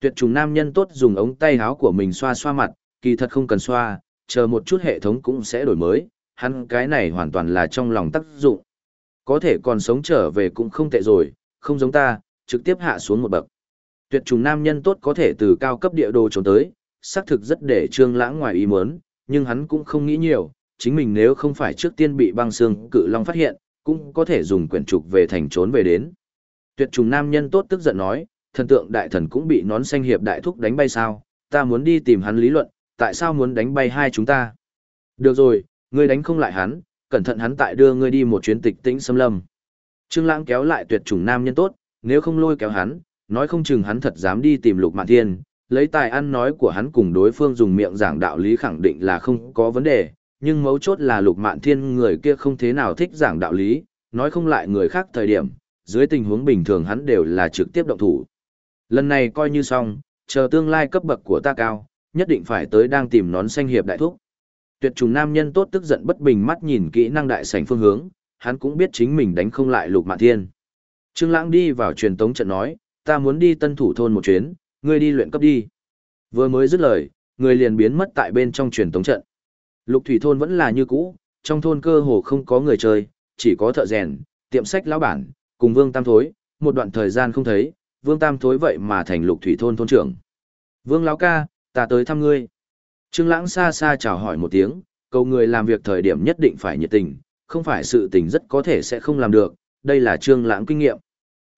Tuyệt trùng nam nhân tốt dùng ống tay áo của mình xoa xoa mặt, kỳ thật không cần xoa, chờ một chút hệ thống cũng sẽ đổi mới, hắn cái này hoàn toàn là trong lòng tác dụng. Có thể còn sống trở về cũng không tệ rồi, không giống ta, trực tiếp hạ xuống một bậc. Tuyệt trùng nam nhân tốt có thể từ cao cấp địa đồ trốn tới, xác thực rất để trương lãng ngoài ý muốn, nhưng hắn cũng không nghĩ nhiều, chính mình nếu không phải trước tiên bị băng xương cự long phát hiện, cũng có thể dùng quyển trục về thành trốn về đến. Tuyệt trùng nam nhân tốt tức giận nói, thần tượng đại thần cũng bị nón xanh hiệp đại thúc đánh bay sao, ta muốn đi tìm hắn lý luận, tại sao muốn đánh bay hai chúng ta? Được rồi, ngươi đánh không lại hắn, cẩn thận hắn tại đưa ngươi đi một chuyến tịch tĩnh xâm lâm. Trương Lãng kéo lại tuyệt chủng nam nhân tốt, nếu không lôi kéo hắn, nói không chừng hắn thật dám đi tìm Lục Mạn Thiên, lấy tài ăn nói của hắn cùng đối phương dùng miệng giảng đạo lý khẳng định là không có vấn đề, nhưng mấu chốt là Lục Mạn Thiên người kia không thế nào thích giảng đạo lý, nói không lại người khác thời điểm, dưới tình huống bình thường hắn đều là trực tiếp động thủ. Lần này coi như xong, chờ tương lai cấp bậc của ta cao, nhất định phải tới đang tìm nón xanh hiệp đại thúc. Tuyệt trùng nam nhân tốt tức giận bất bình mắt nhìn kỹ năng đại sảnh phương hướng, hắn cũng biết chính mình đánh không lại Lục Mạn Thiên. Trương Lãng đi vào truyền tống trận nói, ta muốn đi tân thủ thôn một chuyến, ngươi đi luyện cấp đi. Vừa mới dứt lời, người liền biến mất tại bên trong truyền tống trận. Lục thủy thôn vẫn là như cũ, trong thôn cơ hồ không có người chơi, chỉ có thợ rèn, tiệm sách lão bản, cùng Vương Tam Thối, một đoạn thời gian không thấy, Vương Tam Thối vậy mà thành lục thủy thôn thôn trưởng. Vương lão ca, ta tới thăm ngươi. Trương Lãng xa xa chào hỏi một tiếng, cầu người làm việc thời điểm nhất định phải nhiệt tình, không phải sự tình rất có thể sẽ không làm được, đây là Trương Lãng kinh nghiệm.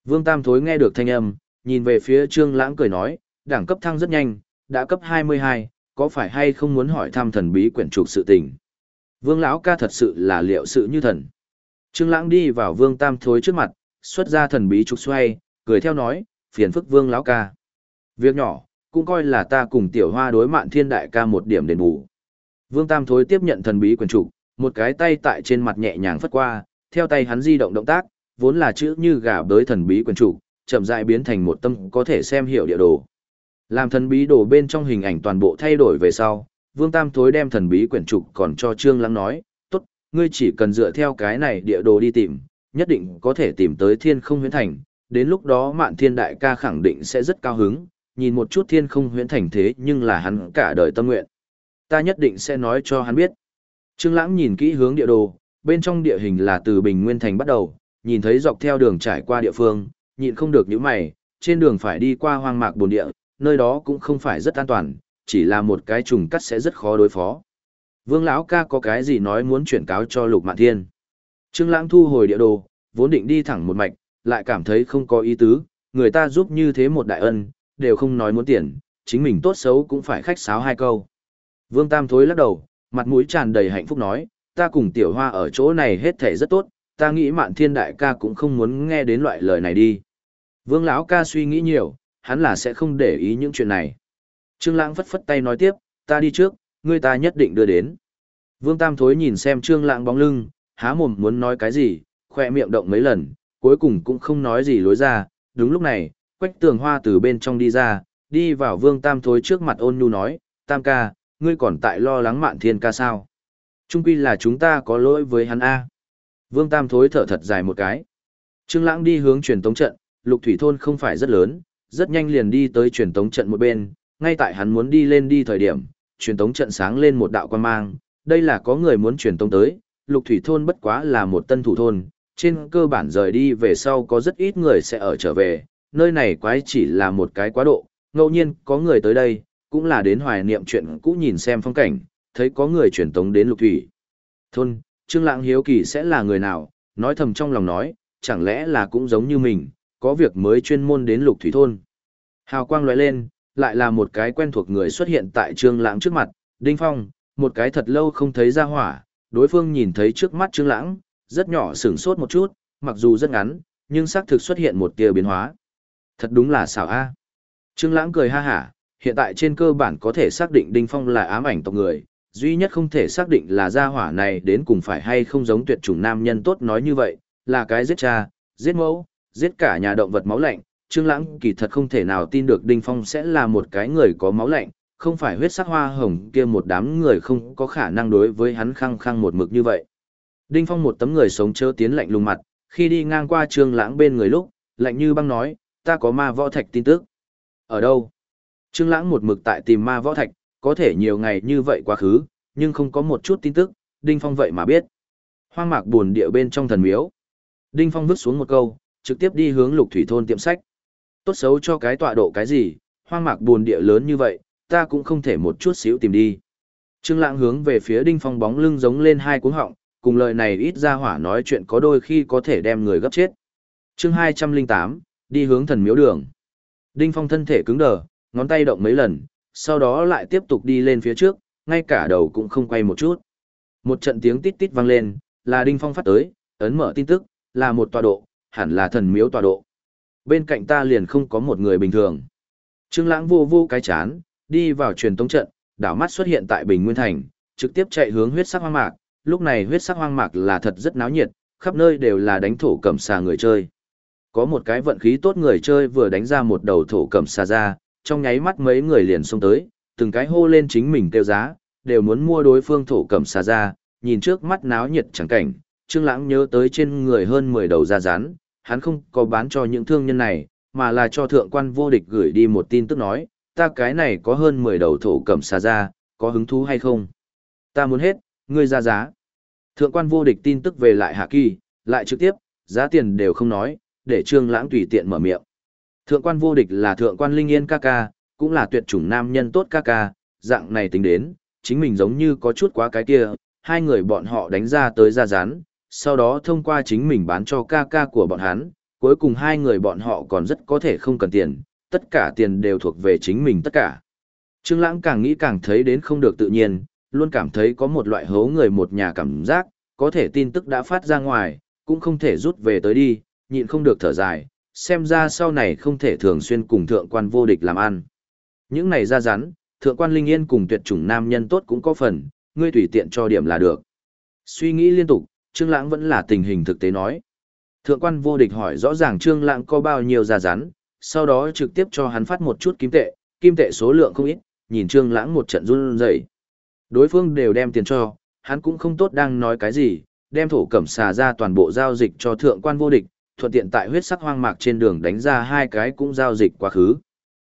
Vương Tam Thối nghe được thanh âm, nhìn về phía Trương Lãng cười nói, đẳng cấp thăng rất nhanh, đã cấp 22, có phải hay không muốn hỏi thăm thần bí quyển trục sự tình. Vương lão ca thật sự là liệu sự như thần. Trương Lãng đi vào Vương Tam Thối trước mặt, xuất ra thần bí trục xoay, cười theo nói, phiền phức Vương lão ca. Việc nhỏ, cũng coi là ta cùng Tiểu Hoa đối Mạn Thiên đại ca một điểm đền bù. Vương Tam Thối tiếp nhận thần bí quyển trục, một cái tay tại trên mặt nhẹ nhàng phất qua, theo tay hắn di động động tác, vốn là chữ như gà bới thần bí quyển trục, chậm rãi biến thành một tâm có thể xem hiểu địa đồ. Làm thần bí đồ bên trong hình ảnh toàn bộ thay đổi về sau, Vương Tam Thối đem thần bí quyển trục còn cho Trương Lãng nói, tốt, ngươi chỉ cần dựa theo cái này địa đồ đi tìm, nhất định có thể tìm tới thiên không huyễn thành, đến lúc đó mạn thiên đại ca khẳng định sẽ rất cao hứng, nhìn một chút thiên không huyễn thành thế nhưng là hắn cả đời tâm nguyện. Ta nhất định sẽ nói cho hắn biết. Trương Lãng nhìn kỹ hướng địa đồ, bên trong địa hình là từ Bình Nguyên Thành bắt đầu, nhìn thấy dọc theo đường trải qua địa phương, nhịn không được những mày, trên đường phải đi qua hoang mạc bồn địa, nơi đó cũng không phải rất an toàn, chỉ là một cái trùng cắt sẽ rất khó đối phó. Vương lão ca có cái gì nói muốn chuyển cáo cho Lục Mạn Thiên. Trương Lãng thu hồi địa đồ, vốn định đi thẳng một mạch, lại cảm thấy không có ý tứ, người ta giúp như thế một đại ân, đều không nói muốn tiền, chính mình tốt xấu cũng phải khách sáo hai câu. Vương Tam thối lắc đầu, mặt mũi tràn đầy hạnh phúc nói, ta cùng Tiểu Hoa ở chỗ này hết thảy rất tốt, ta nghĩ Mạn Thiên đại ca cũng không muốn nghe đến loại lời này đi. Vương lão ca suy nghĩ nhiều, hắn là sẽ không để ý những chuyện này. Trương Lãng phất phất tay nói tiếp, ta đi trước, ngươi ta nhất định đưa đến. Vương Tam Thối nhìn xem Trương Lãng bóng lưng, há mồm muốn nói cái gì, khóe miệng động mấy lần, cuối cùng cũng không nói gì lối ra. Đúng lúc này, Quách Tường Hoa từ bên trong đi ra, đi vào Vương Tam Thối trước mặt ôn nhu nói, Tam ca, ngươi còn tại lo lắng Mạn Thiên ca sao? Chung quy là chúng ta có lỗi với hắn a. Vương Tam Thối thở thật dài một cái. Trương Lãng đi hướng truyền tống trận, Lục Thủy thôn không phải rất lớn, rất nhanh liền đi tới truyền tống trận một bên, ngay tại hắn muốn đi lên đi thời điểm, truyền tống trận sáng lên một đạo quan mang, đây là có người muốn truyền tống tới, lục thủy thôn bất quá là một tân thủ thôn, trên cơ bản rời đi về sau có rất ít người sẽ ở trở về, nơi này quái chỉ là một cái quá độ, ngẫu nhiên có người tới đây, cũng là đến hoài niệm chuyện cũ nhìn xem phong cảnh, thấy có người truyền tống đến lục thủy. Thôn, Trương Lãng hiếu kỳ sẽ là người nào, nói thầm trong lòng nói, chẳng lẽ là cũng giống như mình, có việc mới chuyên môn đến lục thủy thôn. Hào quang lóe lên, lại là một cái quen thuộc người xuất hiện tại Trương Lãng trước mặt, Đinh Phong, một cái thật lâu không thấy ra hỏa, đối phương nhìn thấy trước mắt Trương Lãng, rất nhỏ sửng sốt một chút, mặc dù rất ngắn, nhưng xác thực xuất hiện một tia biến hóa. Thật đúng là xảo a. Trương Lãng cười ha hả, hiện tại trên cơ bản có thể xác định Đinh Phong là ám ảnh tộc người, duy nhất không thể xác định là gia hỏa này đến cùng phải hay không giống tuyệt chủng nam nhân tốt nói như vậy, là cái giết cha, giết mẫu, giết cả nhà động vật máu lạnh, Trương Lãng kỳ thật không thể nào tin được Đinh Phong sẽ là một cái người có máu lạnh, không phải huyết sắc hoa hồng kia một đám người không có khả năng đối với hắn khăng khăng một mực như vậy. Đinh Phong một tấm người sống chớ tiến lạnh lùng mặt, khi đi ngang qua Trương Lãng bên người lúc, lạnh như băng nói, ta có ma võ thạch tin tức. Ở đâu? Trương Lãng một mực tại tìm ma võ thạch, có thể nhiều ngày như vậy quá khứ, nhưng không có một chút tin tức, Đinh Phong vậy mà biết. Hoang mạc buồn địa bên trong thần miếu. Đinh Phong vứt xuống một câu, trực tiếp đi hướng Lục Thủy thôn tiệm sách. Tốt xấu cho cái tọa độ cái gì, hoang mạc buồn địa lớn như vậy, ta cũng không thể một chút xíu tìm đi. Trương Lãng hướng về phía Đinh Phong bóng lưng giống lên hai cuống họng, cùng lời này ít ra hỏa nói chuyện có đôi khi có thể đem người gấp chết. Chương 208, đi hướng thần miếu đường. Đinh Phong thân thể cứng đờ, ngón tay động mấy lần, sau đó lại tiếp tục đi lên phía trước, ngay cả đầu cũng không quay một chút. Một trận tiếng tít tít vang lên, là Đinh Phong phát tới, ấn mở tin tức, là một tọa độ, hẳn là thần miếu tọa độ bên cạnh ta liền không có một người bình thường. Trương Lãng vô vô cái chán, đi vào truyền tống trận, đảo mắt xuất hiện tại Bình Nguyên Thành, trực tiếp chạy hướng huyết sắc hoang mạc, lúc này huyết sắc hoang mạc là thật rất náo nhiệt, khắp nơi đều là đánh thổ cẩm xà người chơi. Có một cái vận khí tốt người chơi vừa đánh ra một đầu thổ cẩm xà ra, trong nháy mắt mấy người liền xông tới, từng cái hô lên chính mình tiêu giá, đều muốn mua đối phương thổ cẩm xà ra, nhìn trước mắt náo nhiệt chẳng cảnh, Trương Lãng nhớ tới trên người hơn 10 đầu da rắn, hắn không có bán cho những thương nhân này, mà là cho thượng quan vô địch gửi đi một tin tức nói, ta cái này có hơn 10 đầu thổ cẩm xà ra, có hứng thú hay không? Ta muốn hết, ngươi ra giá. Thượng quan vô địch tin tức về lại Hạ Kỳ, lại trực tiếp, giá tiền đều không nói, để Trương Lãng tùy tiện mở miệng. Thượng quan vô địch là thượng quan linh yên ca ca, cũng là tuyệt chủng nam nhân tốt ca ca, dạng này tính đến, chính mình giống như có chút quá cái kia, hai người bọn họ đánh ra tới ra rán, sau đó thông qua chính mình bán cho ca ca của bọn hắn, cuối cùng hai người bọn họ còn rất có thể không cần tiền, tất cả tiền đều thuộc về chính mình tất cả. Trương Lãng càng nghĩ càng thấy đến không được tự nhiên, luôn cảm thấy có một loại hố người một nhà cảm giác, có thể tin tức đã phát ra ngoài, cũng không thể rút về tới đi, nhịn không được thở dài, xem ra sau này không thể thường xuyên cùng thượng quan vô địch làm ăn. Những này ra rắn, thượng quan linh yên cùng tuyệt chủng nam nhân tốt cũng có phần, ngươi tùy tiện cho điểm là được. Suy nghĩ liên tục, Trương Lãng vẫn là tình hình thực tế nói. Thượng quan vô địch hỏi rõ ràng Trương Lãng có bao nhiêu gia rắn, sau đó trực tiếp cho hắn phát một chút kim tệ, kim tệ số lượng không ít, nhìn Trương Lãng một trận run rẩy. Đối phương đều đem tiền cho, hắn cũng không tốt đang nói cái gì, đem thổ cẩm xà ra toàn bộ giao dịch cho thượng quan vô địch, thuận tiện tại huyết sắc hoang mạc trên đường đánh ra hai cái cũng giao dịch quá khứ.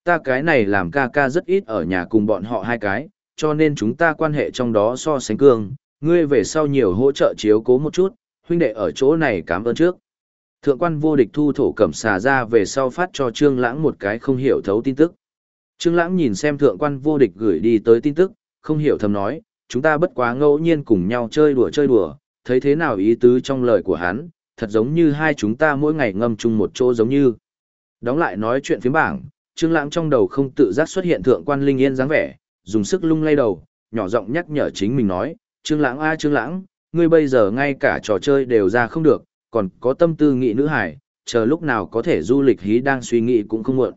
Ta cái này làm ca ca rất ít ở nhà cùng bọn họ hai cái, cho nên chúng ta quan hệ trong đó so sánh cương, ngươi về sau nhiều hỗ trợ chiếu cố một chút, huynh đệ ở chỗ này cảm ơn trước. Thượng quan vô địch thu thổ cẩm xà ra về sau phát cho Trương Lãng một cái không hiểu thấu tin tức. Trương Lãng nhìn xem thượng quan vô địch gửi đi tới tin tức, không hiểu thầm nói, chúng ta bất quá ngẫu nhiên cùng nhau chơi đùa chơi đùa, thấy thế nào ý tứ trong lời của hắn, thật giống như hai chúng ta mỗi ngày ngâm chung một chỗ giống như. Đóng lại nói chuyện phía bảng, Trương Lãng trong đầu không tự giác xuất hiện thượng quan Linh Yên dáng vẻ, dùng sức lung lay đầu, nhỏ giọng nhắc nhở chính mình nói, Trương Lãng a Trương Lãng, ngươi bây giờ ngay cả trò chơi đều ra không được, còn có tâm tư nghị nữ hải, chờ lúc nào có thể du lịch hí đang suy nghĩ cũng không muộn.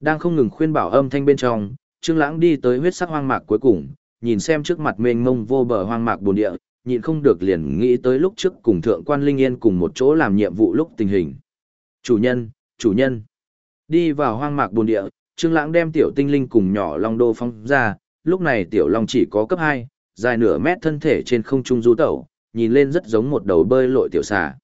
Đang không ngừng khuyên bảo âm thanh bên trong, Trương Lãng đi tới huyết sắc hoang mạc cuối cùng, nhìn xem trước mặt mênh mông vô bờ hoang mạc bốn địa, nhịn không được liền nghĩ tới lúc trước cùng thượng quan Linh Yên cùng một chỗ làm nhiệm vụ lúc tình hình. Chủ nhân, chủ nhân. Đi vào hoang mạc bốn địa, Trương Lãng đem tiểu tinh linh cùng nhỏ long đô phong ra, lúc này tiểu long chỉ có cấp 2, dài nửa mét thân thể trên không trung du tẩu, nhìn lên rất giống một đầu bơi lội tiểu xà.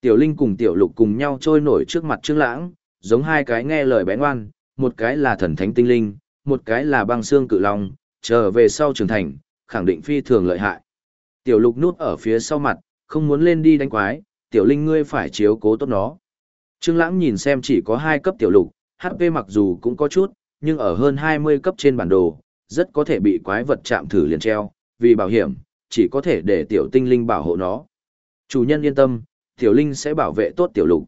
Tiểu linh cùng tiểu lục cùng nhau trôi nổi trước mặt Trương Lãng, giống hai cái nghe lời bé ngoan, một cái là thần thánh tinh linh, một cái là băng xương cự long, trở về sau trưởng thành, khẳng định phi thường lợi hại. Tiểu lục núp ở phía sau mặt, không muốn lên đi đánh quái, tiểu linh ngươi phải chiếu cố tốt nó. Trương Lãng nhìn xem chỉ có hai cấp tiểu lục, HP mặc dù cũng có chút, nhưng ở hơn 20 cấp trên bản đồ, rất có thể bị quái vật chạm thử liền treo, vì bảo hiểm, chỉ có thể để tiểu tinh linh bảo hộ nó. Chủ nhân yên tâm, tiểu linh sẽ bảo vệ tốt tiểu lục.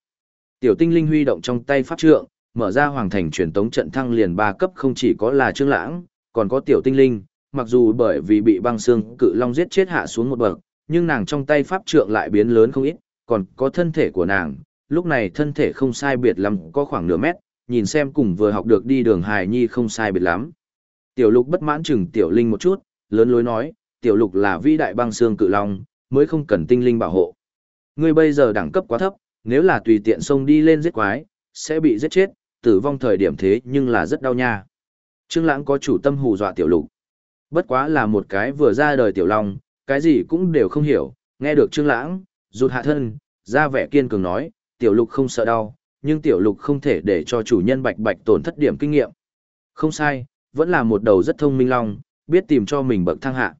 Tiểu tinh linh huy động trong tay pháp trượng, mở ra hoàng thành truyền tống trận thăng liền ba cấp không chỉ có là Trương Lãng, còn có tiểu tinh linh, mặc dù bởi vì bị băng xương cự long giết chết hạ xuống một bậc, nhưng nàng trong tay pháp trượng lại biến lớn không ít, còn có thân thể của nàng, lúc này thân thể không sai biệt lắm, có khoảng nửa mét, nhìn xem cùng vừa học được đi đường hài nhi không sai biệt lắm. Tiểu lục bất mãn chừng tiểu linh một chút, lớn lối nói, tiểu lục là vĩ đại băng xương cự long, mới không cần tinh linh bảo hộ. Ngươi bây giờ đẳng cấp quá thấp, nếu là tùy tiện xông đi lên giết quái, sẽ bị giết chết, tử vong thời điểm thế nhưng là rất đau nha. Trương Lãng có chủ tâm hù dọa tiểu lục. Bất quá là một cái vừa ra đời tiểu long, cái gì cũng đều không hiểu, nghe được Trương Lãng, rụt hạ thân, ra vẻ kiên cường nói, tiểu lục không sợ đau, nhưng tiểu lục không thể để cho chủ nhân bạch bạch tổn thất điểm kinh nghiệm. Không sai, vẫn là một đầu rất thông minh long, biết tìm cho mình bậc thang hạ.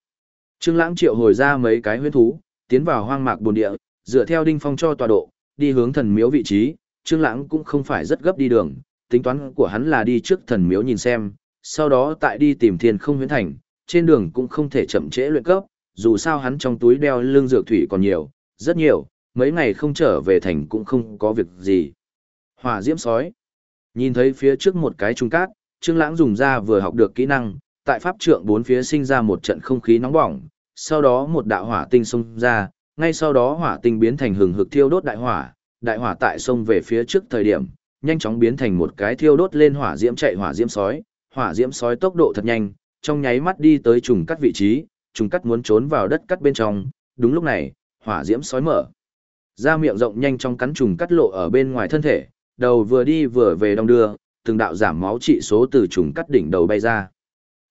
Trương Lãng triệu hồi ra mấy cái huyết thú, tiến vào hoang mạc bồn địa, dựa theo đinh phong cho tọa độ, đi hướng thần miếu vị trí, Trương Lãng cũng không phải rất gấp đi đường, tính toán của hắn là đi trước thần miếu nhìn xem, sau đó tại đi tìm thiên không huyễn thành, trên đường cũng không thể chậm trễ luyện cấp, dù sao hắn trong túi đeo lương dược thủy còn nhiều, rất nhiều, mấy ngày không trở về thành cũng không có việc gì. Hỏa diễm sói. Nhìn thấy phía trước một cái trung cát, Trương Lãng dùng ra vừa học được kỹ năng, tại pháp trượng bốn phía sinh ra một trận không khí nóng bỏng, sau đó một đạo hỏa tinh xông ra, ngay sau đó hỏa tinh biến thành hừng hực thiêu đốt đại hỏa, đại hỏa tại sông về phía trước thời điểm, nhanh chóng biến thành một cái thiêu đốt lên hỏa diễm chạy hỏa diễm sói, hỏa diễm sói tốc độ thật nhanh, trong nháy mắt đi tới trùng cắt vị trí, trùng cắt muốn trốn vào đất cắt bên trong, đúng lúc này, hỏa diễm sói mở. Ra miệng rộng nhanh trong cắn trùng cắt lộ ở bên ngoài thân thể, đầu vừa đi vừa về đong đưa, từng đạo giảm máu trị số từ trùng cắt đỉnh đầu bay ra.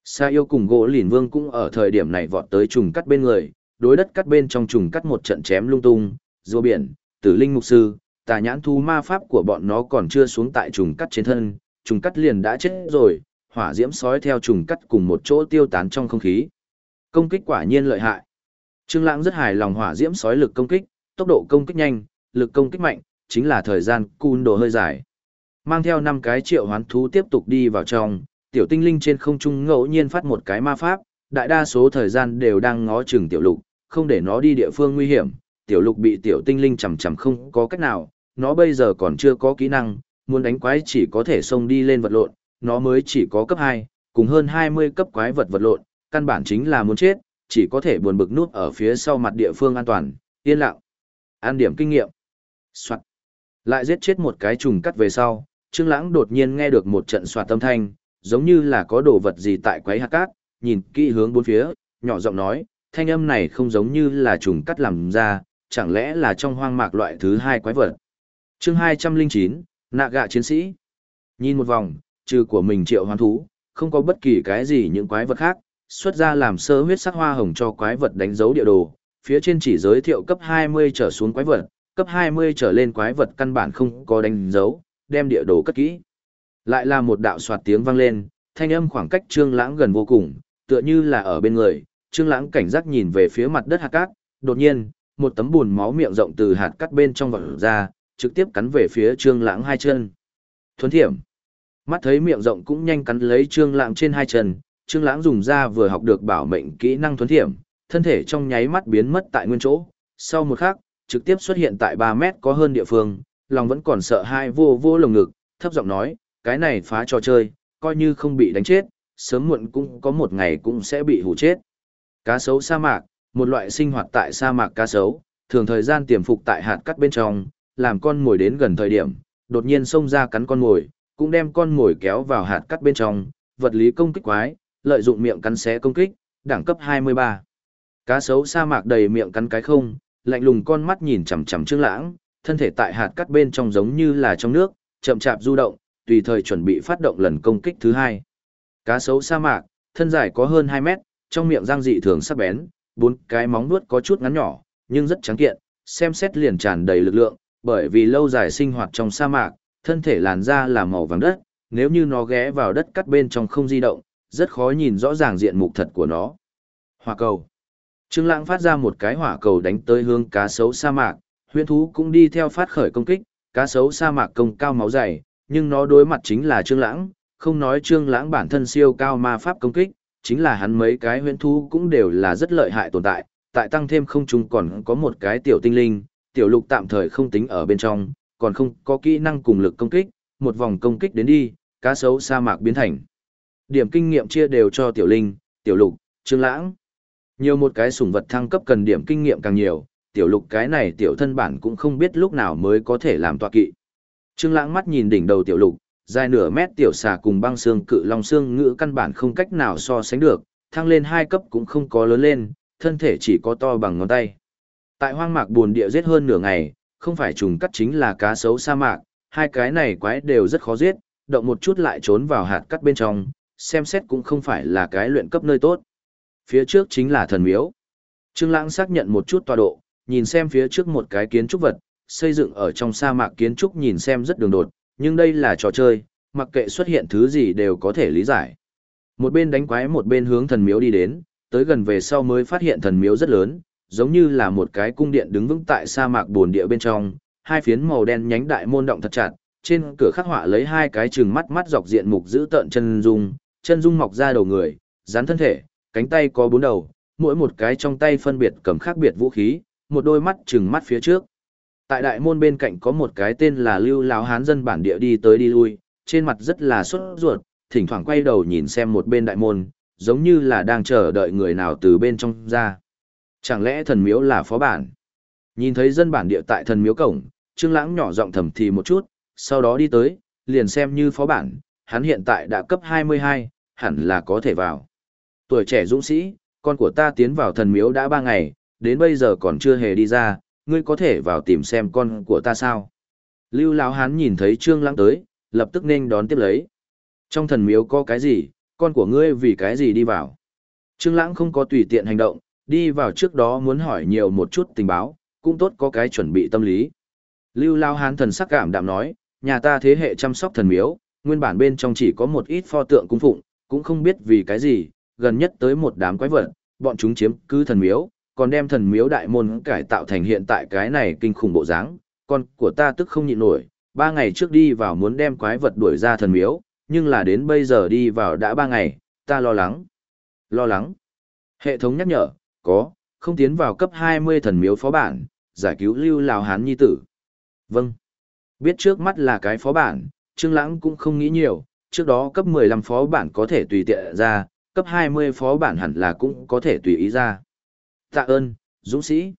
Sa yêu cùng gỗ lìn vương cũng ở thời điểm này vọt tới trùng cắt bên người, đối đất cắt bên trong trùng cắt một trận chém lung tung, rùa biển, tử linh mục sư, tà nhãn thu ma pháp của bọn nó còn chưa xuống tại trùng cắt trên thân, trùng cắt liền đã chết rồi, hỏa diễm sói theo trùng cắt cùng một chỗ tiêu tán trong không khí. Công kích quả nhiên lợi hại. Trương Lãng rất hài lòng hỏa diễm sói lực công kích, tốc độ công kích nhanh, lực công kích mạnh, chính là thời gian cun đồ hơi dài. Mang theo năm cái triệu hoán thú tiếp tục đi vào trong, tiểu tinh linh trên không trung ngẫu nhiên phát một cái ma pháp, đại đa số thời gian đều đang ngó chừng tiểu lục, không để nó đi địa phương nguy hiểm, tiểu lục bị tiểu tinh linh chầm chầm không có cách nào, nó bây giờ còn chưa có kỹ năng, muốn đánh quái chỉ có thể xông đi lên vật lộn, nó mới chỉ có cấp 2, cùng hơn 20 cấp quái vật vật lộn, căn bản chính là muốn chết, chỉ có thể buồn bực nút ở phía sau mặt địa phương an toàn, yên lặng. An điểm kinh nghiệm. Soạn. Lại giết chết một cái trùng cắt về sau, Trương Lãng đột nhiên nghe được một trận xoạt tâm thanh, giống như là có đồ vật gì tại quái hạt cát, nhìn kỹ hướng bốn phía, nhỏ giọng nói, thanh âm này không giống như là trùng cắt làm ra, chẳng lẽ là trong hoang mạc loại thứ hai quái vật. Chương 209, nạ gạ chiến sĩ. Nhìn một vòng, trừ của mình triệu hoán thú, không có bất kỳ cái gì những quái vật khác, xuất ra làm sơ huyết sắc hoa hồng cho quái vật đánh dấu địa đồ, phía trên chỉ giới thiệu cấp 20 trở xuống quái vật, cấp 20 trở lên quái vật căn bản không có đánh dấu, đem địa đồ cất kỹ. Lại là một đạo soạt tiếng vang lên, thanh âm khoảng cách Trương Lãng gần vô cùng, tựa như là ở bên người, Trương Lãng cảnh giác nhìn về phía mặt đất hạt cát, đột nhiên, một tấm bùn máu miệng rộng từ hạt cát bên trong vọt ra, trực tiếp cắn về phía Trương Lãng hai chân. Thuấn thiểm. Mắt thấy miệng rộng cũng nhanh cắn lấy Trương Lãng trên hai chân, Trương Lãng dùng ra vừa học được bảo mệnh kỹ năng thuấn thiểm, thân thể trong nháy mắt biến mất tại nguyên chỗ. Sau một khắc, trực tiếp xuất hiện tại 3 mét có hơn địa phương, lòng vẫn còn sợ hai vô vô lồng ngực, thấp giọng nói, cái này phá trò chơi, coi như không bị đánh chết, sớm muộn cũng có một ngày cũng sẽ bị hủ chết. Cá sấu sa mạc, một loại sinh hoạt tại sa mạc cá sấu, thường thời gian tiềm phục tại hạt cắt bên trong, làm con mồi đến gần thời điểm, đột nhiên xông ra cắn con mồi, cũng đem con mồi kéo vào hạt cắt bên trong, vật lý công kích quái, lợi dụng miệng cắn xé công kích, đẳng cấp 23. Cá sấu sa mạc đầy miệng cắn cái không, lạnh lùng con mắt nhìn chằm chằm Trương Lãng, thân thể tại hạt cắt bên trong giống như là trong nước, chậm chạp du động, tùy thời chuẩn bị phát động lần công kích thứ hai. Cá sấu sa mạc, thân dài có hơn 2 mét, trong miệng răng dị thường sắc bén, bốn cái móng vuốt có chút ngắn nhỏ, nhưng rất trắng kiện, xem xét liền tràn đầy lực lượng, bởi vì lâu dài sinh hoạt trong sa mạc, thân thể làn da là màu vàng đất, nếu như nó ghé vào đất cắt bên trong không di động, rất khó nhìn rõ ràng diện mục thật của nó. Hỏa cầu. Trương Lãng phát ra một cái hỏa cầu đánh tới hướng cá sấu sa mạc, huyền thú cũng đi theo phát khởi công kích, cá sấu sa mạc công cao máu dày, nhưng nó đối mặt chính là Trương Lãng, không nói Trương Lãng bản thân siêu cao ma pháp công kích, chính là hắn mấy cái huyền thú cũng đều là rất lợi hại tồn tại, tại tăng thêm không trùng còn có một cái tiểu tinh linh, tiểu lục tạm thời không tính ở bên trong, còn không có kỹ năng cùng lực công kích, một vòng công kích đến đi, cá sấu sa mạc biến thành. Điểm kinh nghiệm chia đều cho tiểu linh, tiểu lục, trương lãng. Nhiều một cái sủng vật thăng cấp cần điểm kinh nghiệm càng nhiều, tiểu lục cái này tiểu thân bản cũng không biết lúc nào mới có thể làm tọa kỵ. Trương lãng mắt nhìn đỉnh đầu tiểu lục, dài nửa mét tiểu xà cùng băng xương cự long xương ngữ căn bản không cách nào so sánh được, thăng lên hai cấp cũng không có lớn lên, thân thể chỉ có to bằng ngón tay. Tại hoang mạc buồn địa giết hơn nửa ngày, không phải trùng cắt chính là cá sấu sa mạc, hai cái này quái đều rất khó giết, động một chút lại trốn vào hạt cắt bên trong, xem xét cũng không phải là cái luyện cấp nơi tốt. Phía trước chính là thần miếu. Trương Lãng xác nhận một chút tọa độ, nhìn xem phía trước một cái kiến trúc vật, xây dựng ở trong sa mạc kiến trúc nhìn xem rất đường đột, nhưng đây là trò chơi, mặc kệ xuất hiện thứ gì đều có thể lý giải. Một bên đánh quái một bên hướng thần miếu đi đến, tới gần về sau mới phát hiện thần miếu rất lớn, giống như là một cái cung điện đứng vững tại sa mạc bồn địa bên trong, hai phiến màu đen nhánh đại môn động thật chặt, trên cửa khắc họa lấy hai cái trừng mắt mắt dọc diện mục giữ tợn chân dung, chân dung mọc ra đầu người, dán thân thể, cánh tay có bốn đầu, mỗi một cái trong tay phân biệt cầm khác biệt vũ khí, một đôi mắt trừng mắt phía trước. Tại đại môn bên cạnh có một cái tên là Lưu Lão Hán dân bản địa đi tới đi lui, trên mặt rất là sốt ruột, thỉnh thoảng quay đầu nhìn xem một bên đại môn, giống như là đang chờ đợi người nào từ bên trong ra. Chẳng lẽ thần miếu là phó bản? Nhìn thấy dân bản địa tại thần miếu cổng, Trương Lãng nhỏ giọng thầm thì một chút, sau đó đi tới, liền xem như phó bản, hắn hiện tại đã cấp 22, hẳn là có thể vào. Tuổi trẻ dũng sĩ, con của ta tiến vào thần miếu đã 3 ngày, đến bây giờ còn chưa hề đi ra, ngươi có thể vào tìm xem con của ta sao? Lưu lão hán nhìn thấy Trương Lãng tới, lập tức nên đón tiếp lấy. Trong thần miếu có cái gì, con của ngươi vì cái gì đi vào? Trương Lãng không có tùy tiện hành động, đi vào trước đó muốn hỏi nhiều một chút tình báo, cũng tốt có cái chuẩn bị tâm lý. Lưu Lao Hán thần sắc cảm đạm nói, nhà ta thế hệ chăm sóc thần miếu, nguyên bản bên trong chỉ có một ít pho tượng cung phụng, cũng không biết vì cái gì, gần nhất tới một đám quái vật, bọn chúng chiếm cứ thần miếu, còn đem thần miếu đại môn cải tạo thành hiện tại cái này kinh khủng bộ dáng, con của ta tức không nhịn nổi, ba ngày trước đi vào muốn đem quái vật đuổi ra thần miếu, nhưng là đến bây giờ đi vào đã ba ngày, ta lo lắng. Lo lắng. Hệ thống nhắc nhở, có, không tiến vào cấp 20 thần miếu phó bản, giải cứu lưu lào hán nhi tử. Vâng. Biết trước mắt là cái phó bản, Trương Lãng cũng không nghĩ nhiều, trước đó cấp 15 phó bản có thể tùy tiện ra, cấp 20 phó bản hẳn là cũng có thể tùy ý ra. Tạ ơn, Dũng sĩ.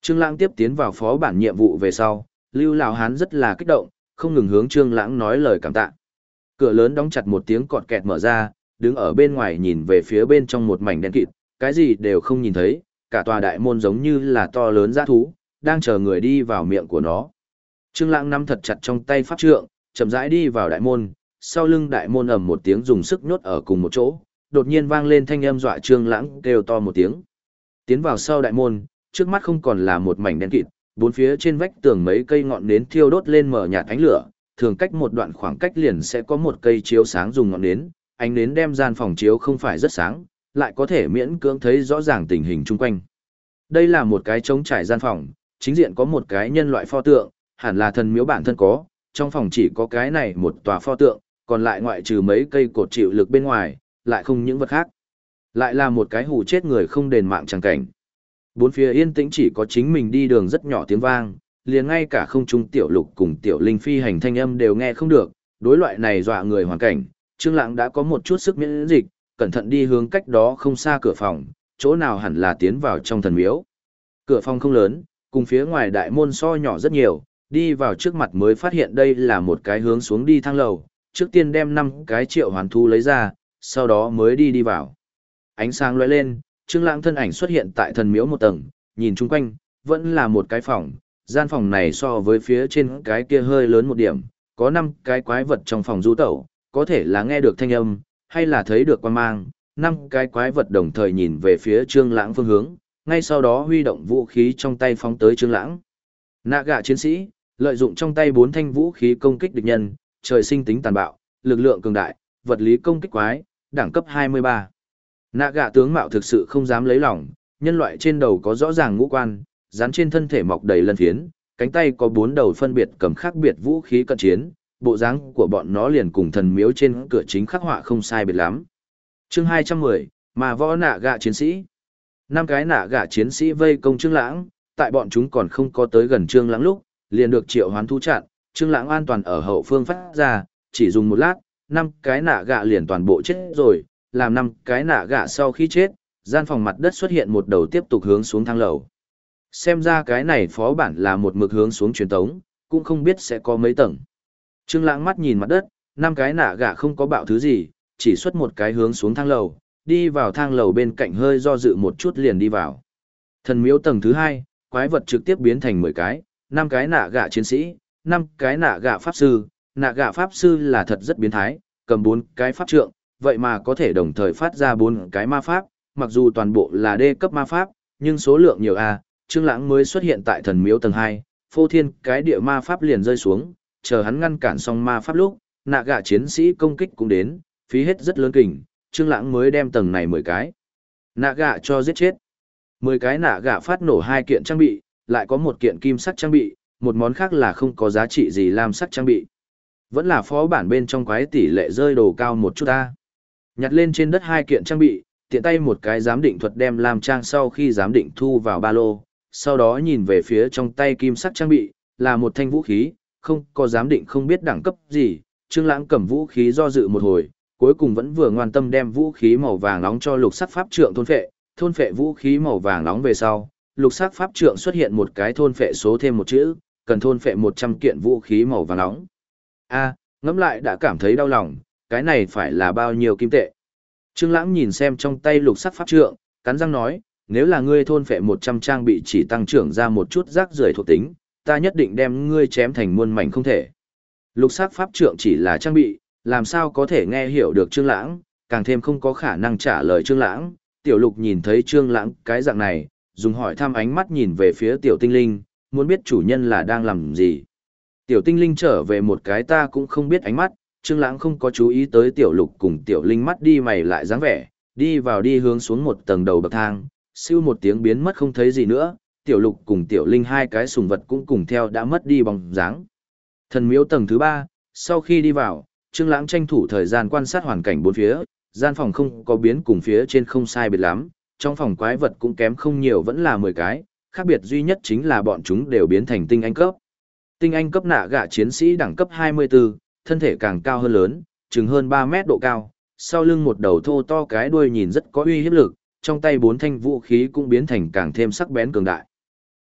Trương Lãng tiếp tiến vào phó bản nhiệm vụ về sau, Lưu lão hán rất là kích động, không ngừng hướng Trương Lãng nói lời cảm tạ. Cửa lớn đóng chặt một tiếng cọt kẹt mở ra, đứng ở bên ngoài nhìn về phía bên trong một mảnh đen kịt, cái gì đều không nhìn thấy, cả tòa đại môn giống như là to lớn dã thú, đang chờ người đi vào miệng của nó. Trương Lãng nắm thật chặt trong tay pháp trượng, chậm rãi đi vào đại môn, sau lưng đại môn ầm một tiếng dùng sức nhốt ở cùng một chỗ, đột nhiên vang lên thanh âm dọa Trương Lãng kêu to một tiếng. Tiến vào sau đại môn, trước mắt không còn là một mảnh đen kịt, bốn phía trên vách tường mấy cây ngọn nến thiêu đốt lên mở nhạt ánh lửa, thường cách một đoạn khoảng cách liền sẽ có một cây chiếu sáng dùng ngọn nến, ánh nến đem gian phòng chiếu không phải rất sáng, lại có thể miễn cưỡng thấy rõ ràng tình hình chung quanh. Đây là một cái trống trải gian phòng, chính diện có một cái nhân loại pho tượng, hẳn là thần miếu bản thân có, trong phòng chỉ có cái này một tòa pho tượng, còn lại ngoại trừ mấy cây cột chịu lực bên ngoài, lại không những vật khác. Lại là một cái hù chết người không đền mạng chẳng cảnh. Bốn phía yên tĩnh chỉ có chính mình đi đường rất nhỏ tiếng vang, liền ngay cả không trung tiểu lục cùng tiểu linh phi hành thanh âm đều nghe không được, đối loại này dọa người hoàn cảnh, Trương Lãng đã có một chút sức miễn dịch, cẩn thận đi hướng cách đó không xa cửa phòng, chỗ nào hẳn là tiến vào trong thần miếu. Cửa phòng không lớn, cùng phía ngoài đại môn so nhỏ rất nhiều, đi vào trước mặt mới phát hiện đây là một cái hướng xuống đi thang lầu, trước tiên đem năm cái triệu hoàn thu lấy ra, sau đó mới đi đi vào. Ánh sáng lóe lên, Trương Lãng thân ảnh xuất hiện tại thần miếu một tầng, nhìn chung quanh, vẫn là một cái phòng, gian phòng này so với phía trên cái kia hơi lớn một điểm, có năm cái quái vật trong phòng du tẩu, có thể là nghe được thanh âm, hay là thấy được quan mang, năm cái quái vật đồng thời nhìn về phía Trương Lãng phương hướng, ngay sau đó huy động vũ khí trong tay phóng tới Trương Lãng. Nạ gạ chiến sĩ, lợi dụng trong tay bốn thanh vũ khí công kích địch nhân, trời sinh tính tàn bạo, lực lượng cường đại, vật lý công kích quái, đẳng cấp 23. Nạ gạ tướng mạo thực sự không dám lấy lòng, nhân loại trên đầu có rõ ràng ngũ quan, dán trên thân thể mọc đầy lân phiến, cánh tay có bốn đầu phân biệt cầm khác biệt vũ khí cận chiến, bộ dáng của bọn nó liền cùng thần miếu trên cửa chính khắc họa không sai biệt lắm. Chương 210, mà võ nạ gạ chiến sĩ. Năm cái nạ gạ chiến sĩ vây công Trương Lãng, tại bọn chúng còn không có tới gần Trương Lãng lúc, liền được triệu hoán thu chặn, Trương Lãng an toàn ở hậu phương phát ra, chỉ dùng một lát, năm cái nạ gạ liền toàn bộ chết rồi, làm năm cái nạ gạ sau khi chết, gian phòng mặt đất xuất hiện một đầu tiếp tục hướng xuống thang lầu. Xem ra cái này phó bản là một mực hướng xuống truyền tống, cũng không biết sẽ có mấy tầng. Trương Lãng mắt nhìn mặt đất, năm cái nạ gạ không có bạo thứ gì, chỉ xuất một cái hướng xuống thang lầu, đi vào thang lầu bên cạnh hơi do dự một chút liền đi vào. Thần miếu tầng thứ hai, quái vật trực tiếp biến thành 10 cái, năm cái nạ gạ chiến sĩ, năm cái nạ gạ pháp sư, nạ gạ pháp sư là thật rất biến thái, cầm bốn cái pháp trượng, vậy mà có thể đồng thời phát ra bốn cái ma pháp, mặc dù toàn bộ là đê cấp ma pháp, nhưng số lượng nhiều a, Trương Lãng mới xuất hiện tại thần miếu tầng 2, phô thiên cái địa ma pháp liền rơi xuống, chờ hắn ngăn cản xong ma pháp lúc, nạ gạ chiến sĩ công kích cũng đến, phí hết rất lớn kình, Trương Lãng mới đem tầng này 10 cái. Nạ gạ cho giết chết. 10 cái nạ gạ phát nổ hai kiện trang bị, lại có một kiện kim sắc trang bị, một món khác là không có giá trị gì lam sắc trang bị. Vẫn là phó bản bên trong quái tỷ lệ rơi đồ cao một chút ta. Nhặt lên trên đất hai kiện trang bị, tiện tay một cái giám định thuật đem làm trang sau khi giám định thu vào ba lô, sau đó nhìn về phía trong tay kim sắc trang bị, là một thanh vũ khí, không có giám định không biết đẳng cấp gì, Trương Lãng cầm vũ khí do dự một hồi, cuối cùng vẫn vừa ngoan tâm đem vũ khí màu vàng nóng cho lục sắc pháp trượng thôn phệ, thôn phệ vũ khí màu vàng nóng về sau, lục sắc pháp trượng xuất hiện một cái thôn phệ số thêm một chữ, cần thôn phệ 100 kiện vũ khí màu vàng nóng. A, ngẫm lại đã cảm thấy đau lòng, cái này phải là bao nhiêu kim tệ. Trương Lãng nhìn xem trong tay lục sắc pháp trượng, cắn răng nói, nếu là ngươi thôn phệ 100 trang bị chỉ tăng trưởng ra một chút rác rưởi thuộc tính, ta nhất định đem ngươi chém thành muôn mảnh không thể. Lục sắc pháp trượng chỉ là trang bị, làm sao có thể nghe hiểu được Trương Lãng, càng thêm không có khả năng trả lời Trương Lãng. Tiểu Lục nhìn thấy Trương Lãng cái dạng này, dùng hỏi thăm ánh mắt nhìn về phía Tiểu Tinh Linh, muốn biết chủ nhân là đang làm gì. Tiểu Tinh Linh trở về một cái ta cũng không biết ánh mắt, Trương Lãng không có chú ý tới Tiểu Lục cùng Tiểu Linh mắt đi mày lại dáng vẻ, đi vào đi hướng xuống một tầng đầu bậc thang, siêu một tiếng biến mất không thấy gì nữa, Tiểu Lục cùng Tiểu Linh hai cái sùng vật cũng cùng theo đã mất đi bóng dáng. Thần miếu tầng thứ ba, sau khi đi vào, Trương Lãng tranh thủ thời gian quan sát hoàn cảnh bốn phía, gian phòng không có biến cùng phía trên không sai biệt lắm, trong phòng quái vật cũng kém không nhiều vẫn là 10 cái, khác biệt duy nhất chính là bọn chúng đều biến thành tinh anh cấp. Tinh anh cấp nạ gạ chiến sĩ đẳng cấp 24, thân thể càng cao hơn lớn, chừng hơn 3 mét độ cao, sau lưng một đầu thô to cái đuôi nhìn rất có uy hiếp lực, trong tay bốn thanh vũ khí cũng biến thành càng thêm sắc bén cường đại.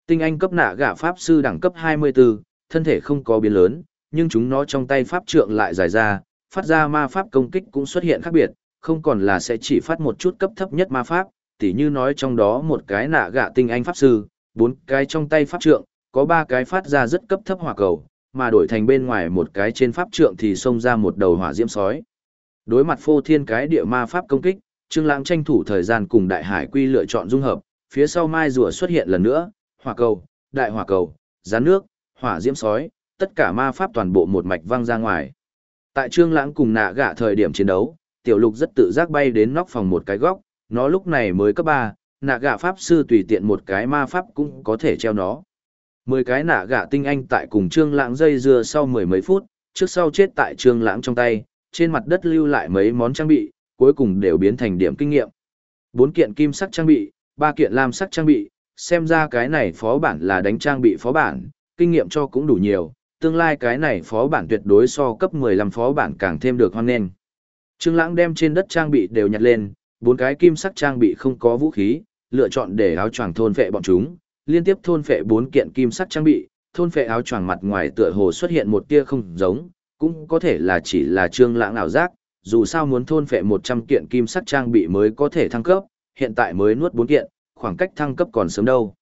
Tinh anh cấp nạ gạ pháp sư đẳng cấp 24, thân thể không có biến lớn, nhưng chúng nó trong tay pháp trượng lại dài ra, phát ra ma pháp công kích cũng xuất hiện khác biệt, không còn là sẽ chỉ phát một chút cấp thấp nhất ma pháp, tỉ như nói trong đó một cái nạ gạ tinh anh pháp sư, bốn cái trong tay pháp trượng, có ba cái phát ra rất cấp thấp hỏa cầu, mà đổi thành bên ngoài một cái trên pháp trượng thì xông ra một đầu hỏa diễm sói. Đối mặt phô thiên cái địa ma pháp công kích, Trương Lãng tranh thủ thời gian cùng Đại Hải Quy lựa chọn dung hợp, phía sau mai rùa xuất hiện lần nữa, hỏa cầu, đại hỏa cầu, gián nước, hỏa diễm sói, tất cả ma pháp toàn bộ một mạch văng ra ngoài. Tại Trương Lãng cùng nạ gạ thời điểm chiến đấu, Tiểu Lục rất tự giác bay đến nóc phòng một cái góc, nó lúc này mới cấp 3, nạ gạ pháp sư tùy tiện một cái ma pháp cũng có thể treo nó. Mười cái nạ gạ tinh anh tại cùng Trương Lãng dây dưa sau mười mấy phút, trước sau chết tại Trương Lãng trong tay, trên mặt đất lưu lại mấy món trang bị, cuối cùng đều biến thành điểm kinh nghiệm. Bốn kiện kim sắc trang bị, ba kiện lam sắc trang bị, xem ra cái này phó bản là đánh trang bị phó bản, kinh nghiệm cho cũng đủ nhiều, tương lai cái này phó bản tuyệt đối so cấp 15 phó bản càng thêm được hoan nghênh. Trương Lãng đem trên đất trang bị đều nhặt lên, bốn cái kim sắc trang bị không có vũ khí, lựa chọn để áo choàng thôn vệ bọn chúng, liên tiếp thôn phệ bốn kiện kim sắc trang bị, thôn phệ áo choàng mặt ngoài tựa hồ xuất hiện một tia không giống, cũng có thể là chỉ là Trương Lãng ảo giác, dù sao muốn thôn phệ 100 kiện kim sắc trang bị mới có thể thăng cấp, hiện tại mới nuốt bốn kiện, khoảng cách thăng cấp còn sớm đâu.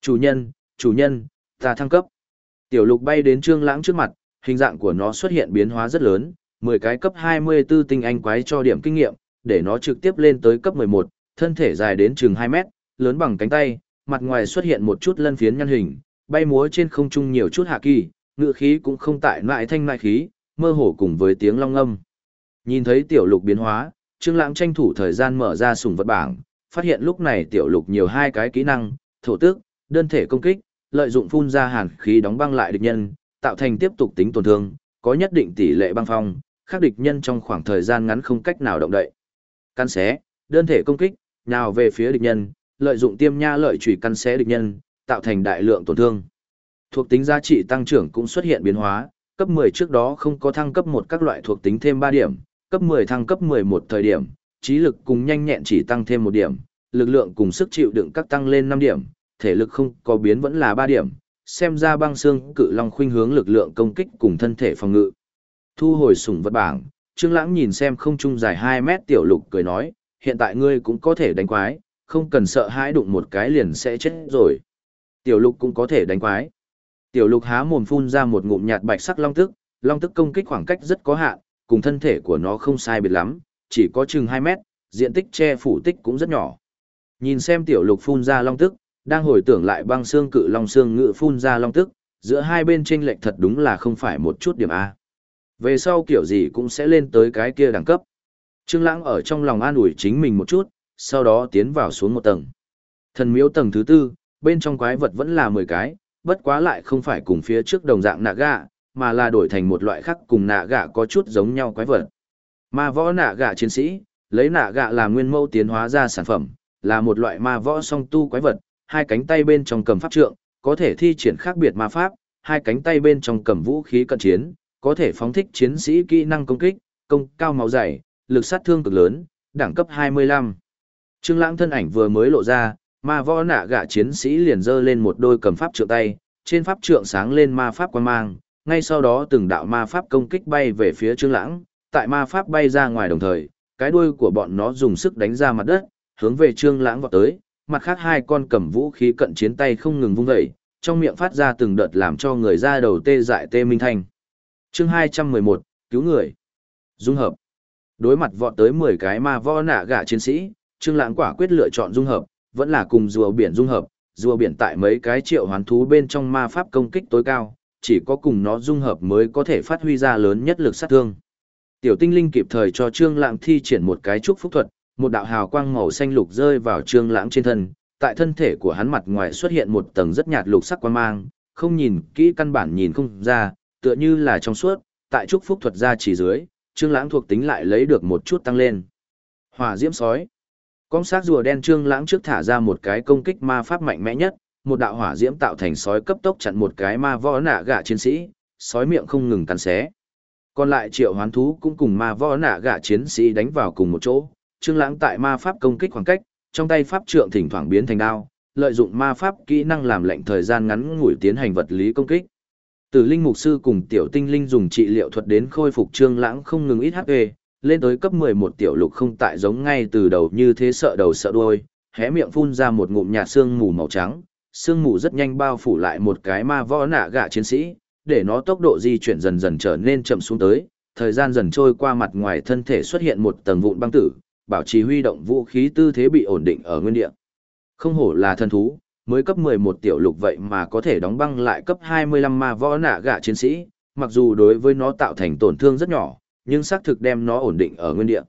Chủ nhân, chủ nhân, ta thăng cấp. Tiểu lục bay đến trương lãng trước mặt, hình dạng của nó xuất hiện biến hóa rất lớn, 10 cái cấp 24 tinh anh quái cho điểm kinh nghiệm, để nó trực tiếp lên tới cấp 11, thân thể dài đến chừng 2 mét, lớn bằng cánh tay, mặt ngoài xuất hiện một chút lân phiến nhăn hình, bay múa trên không trung nhiều chút hạ kỳ, ngựa khí cũng không tại ngoại thanh lại khí, mơ hồ cùng với tiếng long âm. Nhìn thấy tiểu lục biến hóa, Trương Lãng tranh thủ thời gian mở ra sủng vật bảng, phát hiện lúc này tiểu lục nhiều hai cái kỹ năng, thổ tức, đơn thể công kích, lợi dụng phun ra hàn khí đóng băng lại địch nhân, tạo thành tiếp tục tính tổn thương, có nhất định tỷ lệ băng phong, khác địch nhân trong khoảng thời gian ngắn không cách nào động đậy. Căn xé, đơn thể công kích, nào về phía địch nhân, lợi dụng tiêm nha lợi chủy căn xé địch nhân, tạo thành đại lượng tổn thương. Thuộc tính giá trị tăng trưởng cũng xuất hiện biến hóa, cấp 10 trước đó không có thăng cấp một các loại thuộc tính thêm 3 điểm, cấp 10 thăng cấp 11 thời điểm, trí lực cùng nhanh nhẹn chỉ tăng thêm 1 điểm, lực lượng cùng sức chịu đựng các tăng lên 5 điểm, thể lực không có biến vẫn là 3 điểm, xem ra băng xương cự long khuynh hướng lực lượng công kích cùng thân thể phòng ngự. Thu hồi sủng vật bảng, Trương Lãng nhìn xem không trung dài 2 mét tiểu lục cười nói, hiện tại ngươi cũng có thể đánh quái, không cần sợ hãi đụng một cái liền sẽ chết rồi. Tiểu lục cũng có thể đánh quái. Tiểu lục há mồm phun ra một ngụm nhạt bạch sắc long tức, long tức công kích khoảng cách rất có hạn, cùng thân thể của nó không sai biệt lắm, chỉ có chừng 2 mét, diện tích che phủ tích cũng rất nhỏ. Nhìn xem tiểu lục phun ra long tức, đang hồi tưởng lại băng xương cự long xương ngự phun ra long tức, giữa hai bên chênh lệch thật đúng là không phải một chút điểm A. Về sau kiểu gì cũng sẽ lên tới cái kia đẳng cấp. Trương Lãng ở trong lòng an ủi chính mình một chút, sau đó tiến vào xuống một tầng. Thần miếu tầng thứ tư, bên trong quái vật vẫn là 10 cái, bất quá lại không phải cùng phía trước đồng dạng nạ gạ, mà là đổi thành một loại khác cùng nạ gạ có chút giống nhau quái vật. Ma võ nạ gạ chiến sĩ, lấy nạ gạ làm nguyên mẫu tiến hóa ra sản phẩm, là một loại ma võ song tu quái vật, hai cánh tay bên trong cầm pháp trượng, có thể thi triển khác biệt ma pháp, hai cánh tay bên trong cầm vũ khí cận chiến, có thể phóng thích chiến sĩ kỹ năng công kích, công cao máu dày, lực sát thương cực lớn, đẳng cấp 25. Trương Lãng thân ảnh vừa mới lộ ra, ma võ nạ gạ chiến sĩ liền giơ lên một đôi cầm pháp trượng tay, trên pháp trượng sáng lên ma pháp quang mang, ngay sau đó từng đạo ma pháp công kích bay về phía Trương Lãng, tại ma pháp bay ra ngoài đồng thời, cái đuôi của bọn nó dùng sức đánh ra mặt đất, hướng về Trương Lãng vọt tới, mặt khác hai con cầm vũ khí cận chiến tay không ngừng vung dậy, trong miệng phát ra từng đợt làm cho người da đầu tê dại tê minh thanh. Chương 211, cứu người. Dung hợp. Đối mặt vọt tới 10 cái ma võ nạ gạ chiến sĩ, Trương Lãng quả quyết lựa chọn dung hợp, vẫn là cùng rùa biển dung hợp, rùa biển tại mấy cái triệu hoán thú bên trong ma pháp công kích tối cao, chỉ có cùng nó dung hợp mới có thể phát huy ra lớn nhất lực sát thương. Tiểu tinh linh kịp thời cho Trương Lãng thi triển một cái chúc phúc thuật, một đạo hào quang màu xanh lục rơi vào Trương Lãng trên thân, tại thân thể của hắn mặt ngoài xuất hiện một tầng rất nhạt lục sắc quang mang, không nhìn kỹ căn bản nhìn không ra, tựa như là trong suốt, tại chúc phúc thuật ra chỉ dưới, Trương Lãng thuộc tính lại lấy được một chút tăng lên. Hỏa diễm sói. Con sát rùa đen Trương Lãng trước thả ra một cái công kích ma pháp mạnh mẽ nhất, một đạo hỏa diễm tạo thành sói cấp tốc chặn một cái ma võ nạ gạ chiến sĩ, sói miệng không ngừng cắn xé. Còn lại triệu hoán thú cũng cùng ma võ nạ gạ chiến sĩ đánh vào cùng một chỗ, Trương Lãng tại ma pháp công kích khoảng cách, trong tay pháp trượng thỉnh thoảng biến thành đao, lợi dụng ma pháp kỹ năng làm lệnh thời gian ngắn ngủi tiến hành vật lý công kích. Tử linh mục sư cùng tiểu tinh linh dùng trị liệu thuật đến khôi phục Trương Lãng không ngừng ít HP, lên tới cấp 11 tiểu lục không tại giống ngay từ đầu như thế sợ đầu sợ đuôi, hé miệng phun ra một ngụm nhạt xương mù màu trắng, xương mù rất nhanh bao phủ lại một cái ma võ nạ gạ chiến sĩ, để nó tốc độ di chuyển dần dần trở nên chậm xuống tới, thời gian dần trôi qua mặt ngoài thân thể xuất hiện một tầng vụn băng tử, bảo trì huy động vũ khí tư thế bị ổn định ở nguyên địa. Không hổ là thần thú, mới cấp 11 tiểu lục vậy mà có thể đóng băng lại cấp 25 ma võ nạ gạ chiến sĩ, mặc dù đối với nó tạo thành tổn thương rất nhỏ, nhưng xác thực đem nó ổn định ở nguyên địa.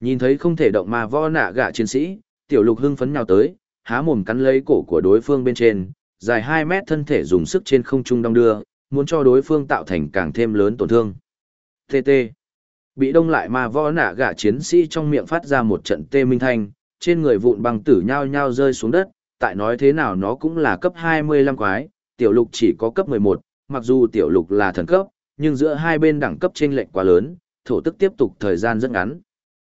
Nhìn thấy không thể động mà võ nạ gạ chiến sĩ, tiểu lục hưng phấn nhào tới, há mồm cắn lấy cổ của đối phương bên trên, dài 2 mét thân thể dùng sức trên không trung đong đưa, muốn cho đối phương tạo thành càng thêm lớn tổn thương. TT. Bị đông lại mà võ nạ gạ chiến sĩ trong miệng phát ra một trận tê minh thanh, trên người vụn băng tử nhao nhao rơi xuống đất, tại nói thế nào nó cũng là cấp 25 quái, tiểu lục chỉ có cấp 11, mặc dù tiểu lục là thần cấp, nhưng giữa hai bên đẳng cấp chênh lệch quá lớn, thổ tức tiếp tục thời gian rất ngắn.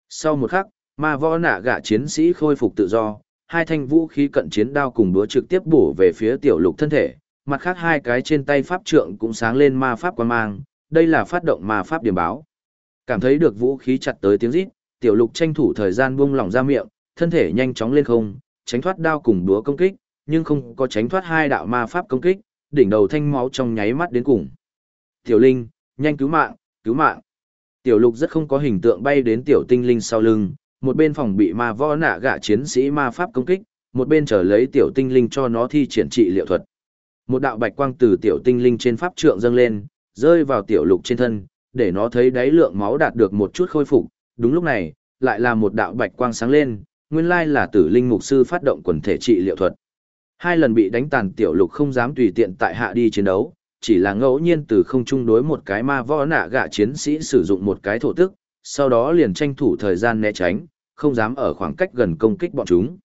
Sau một khắc, ma võ nạ gạ chiến sĩ khôi phục tự do, hai thanh vũ khí cận chiến đao cùng búa trực tiếp bổ về phía tiểu lục thân thể, mặt khác hai cái trên tay pháp trượng cũng sáng lên ma pháp quan mang, đây là phát động ma pháp điểm báo. Cảm thấy được vũ khí chặt tới tiếng rít, tiểu lục tranh thủ thời gian buông lỏng ra miệng, thân thể nhanh chóng lên không, tránh thoát đao cùng búa công kích, nhưng không có tránh thoát hai đạo ma pháp công kích, đỉnh đầu thanh máu trong nháy mắt đến cùng. Tiểu Linh, nhanh cứu mạng, cứu mạng. Tiểu Lục rất không có hình tượng bay đến tiểu tinh linh sau lưng, một bên phòng bị ma võ nạ gạ chiến sĩ ma pháp công kích, một bên chờ lấy tiểu tinh linh cho nó thi triển trị liệu thuật. Một đạo bạch quang từ tiểu tinh linh trên pháp trượng dâng lên, rơi vào tiểu lục trên thân, để nó thấy đáy lượng máu đạt được một chút khôi phục. Đúng lúc này, lại là một đạo bạch quang sáng lên, nguyên lai là tử linh mục sư phát động quần thể trị liệu thuật. Hai lần bị đánh tàn tiểu lục không dám tùy tiện tại hạ đi chiến đấu, chỉ là ngẫu nhiên từ không trung đối một cái ma võ nạ gạ chiến sĩ sử dụng một cái thổ tức, sau đó liền tranh thủ thời gian né tránh, không dám ở khoảng cách gần công kích bọn chúng.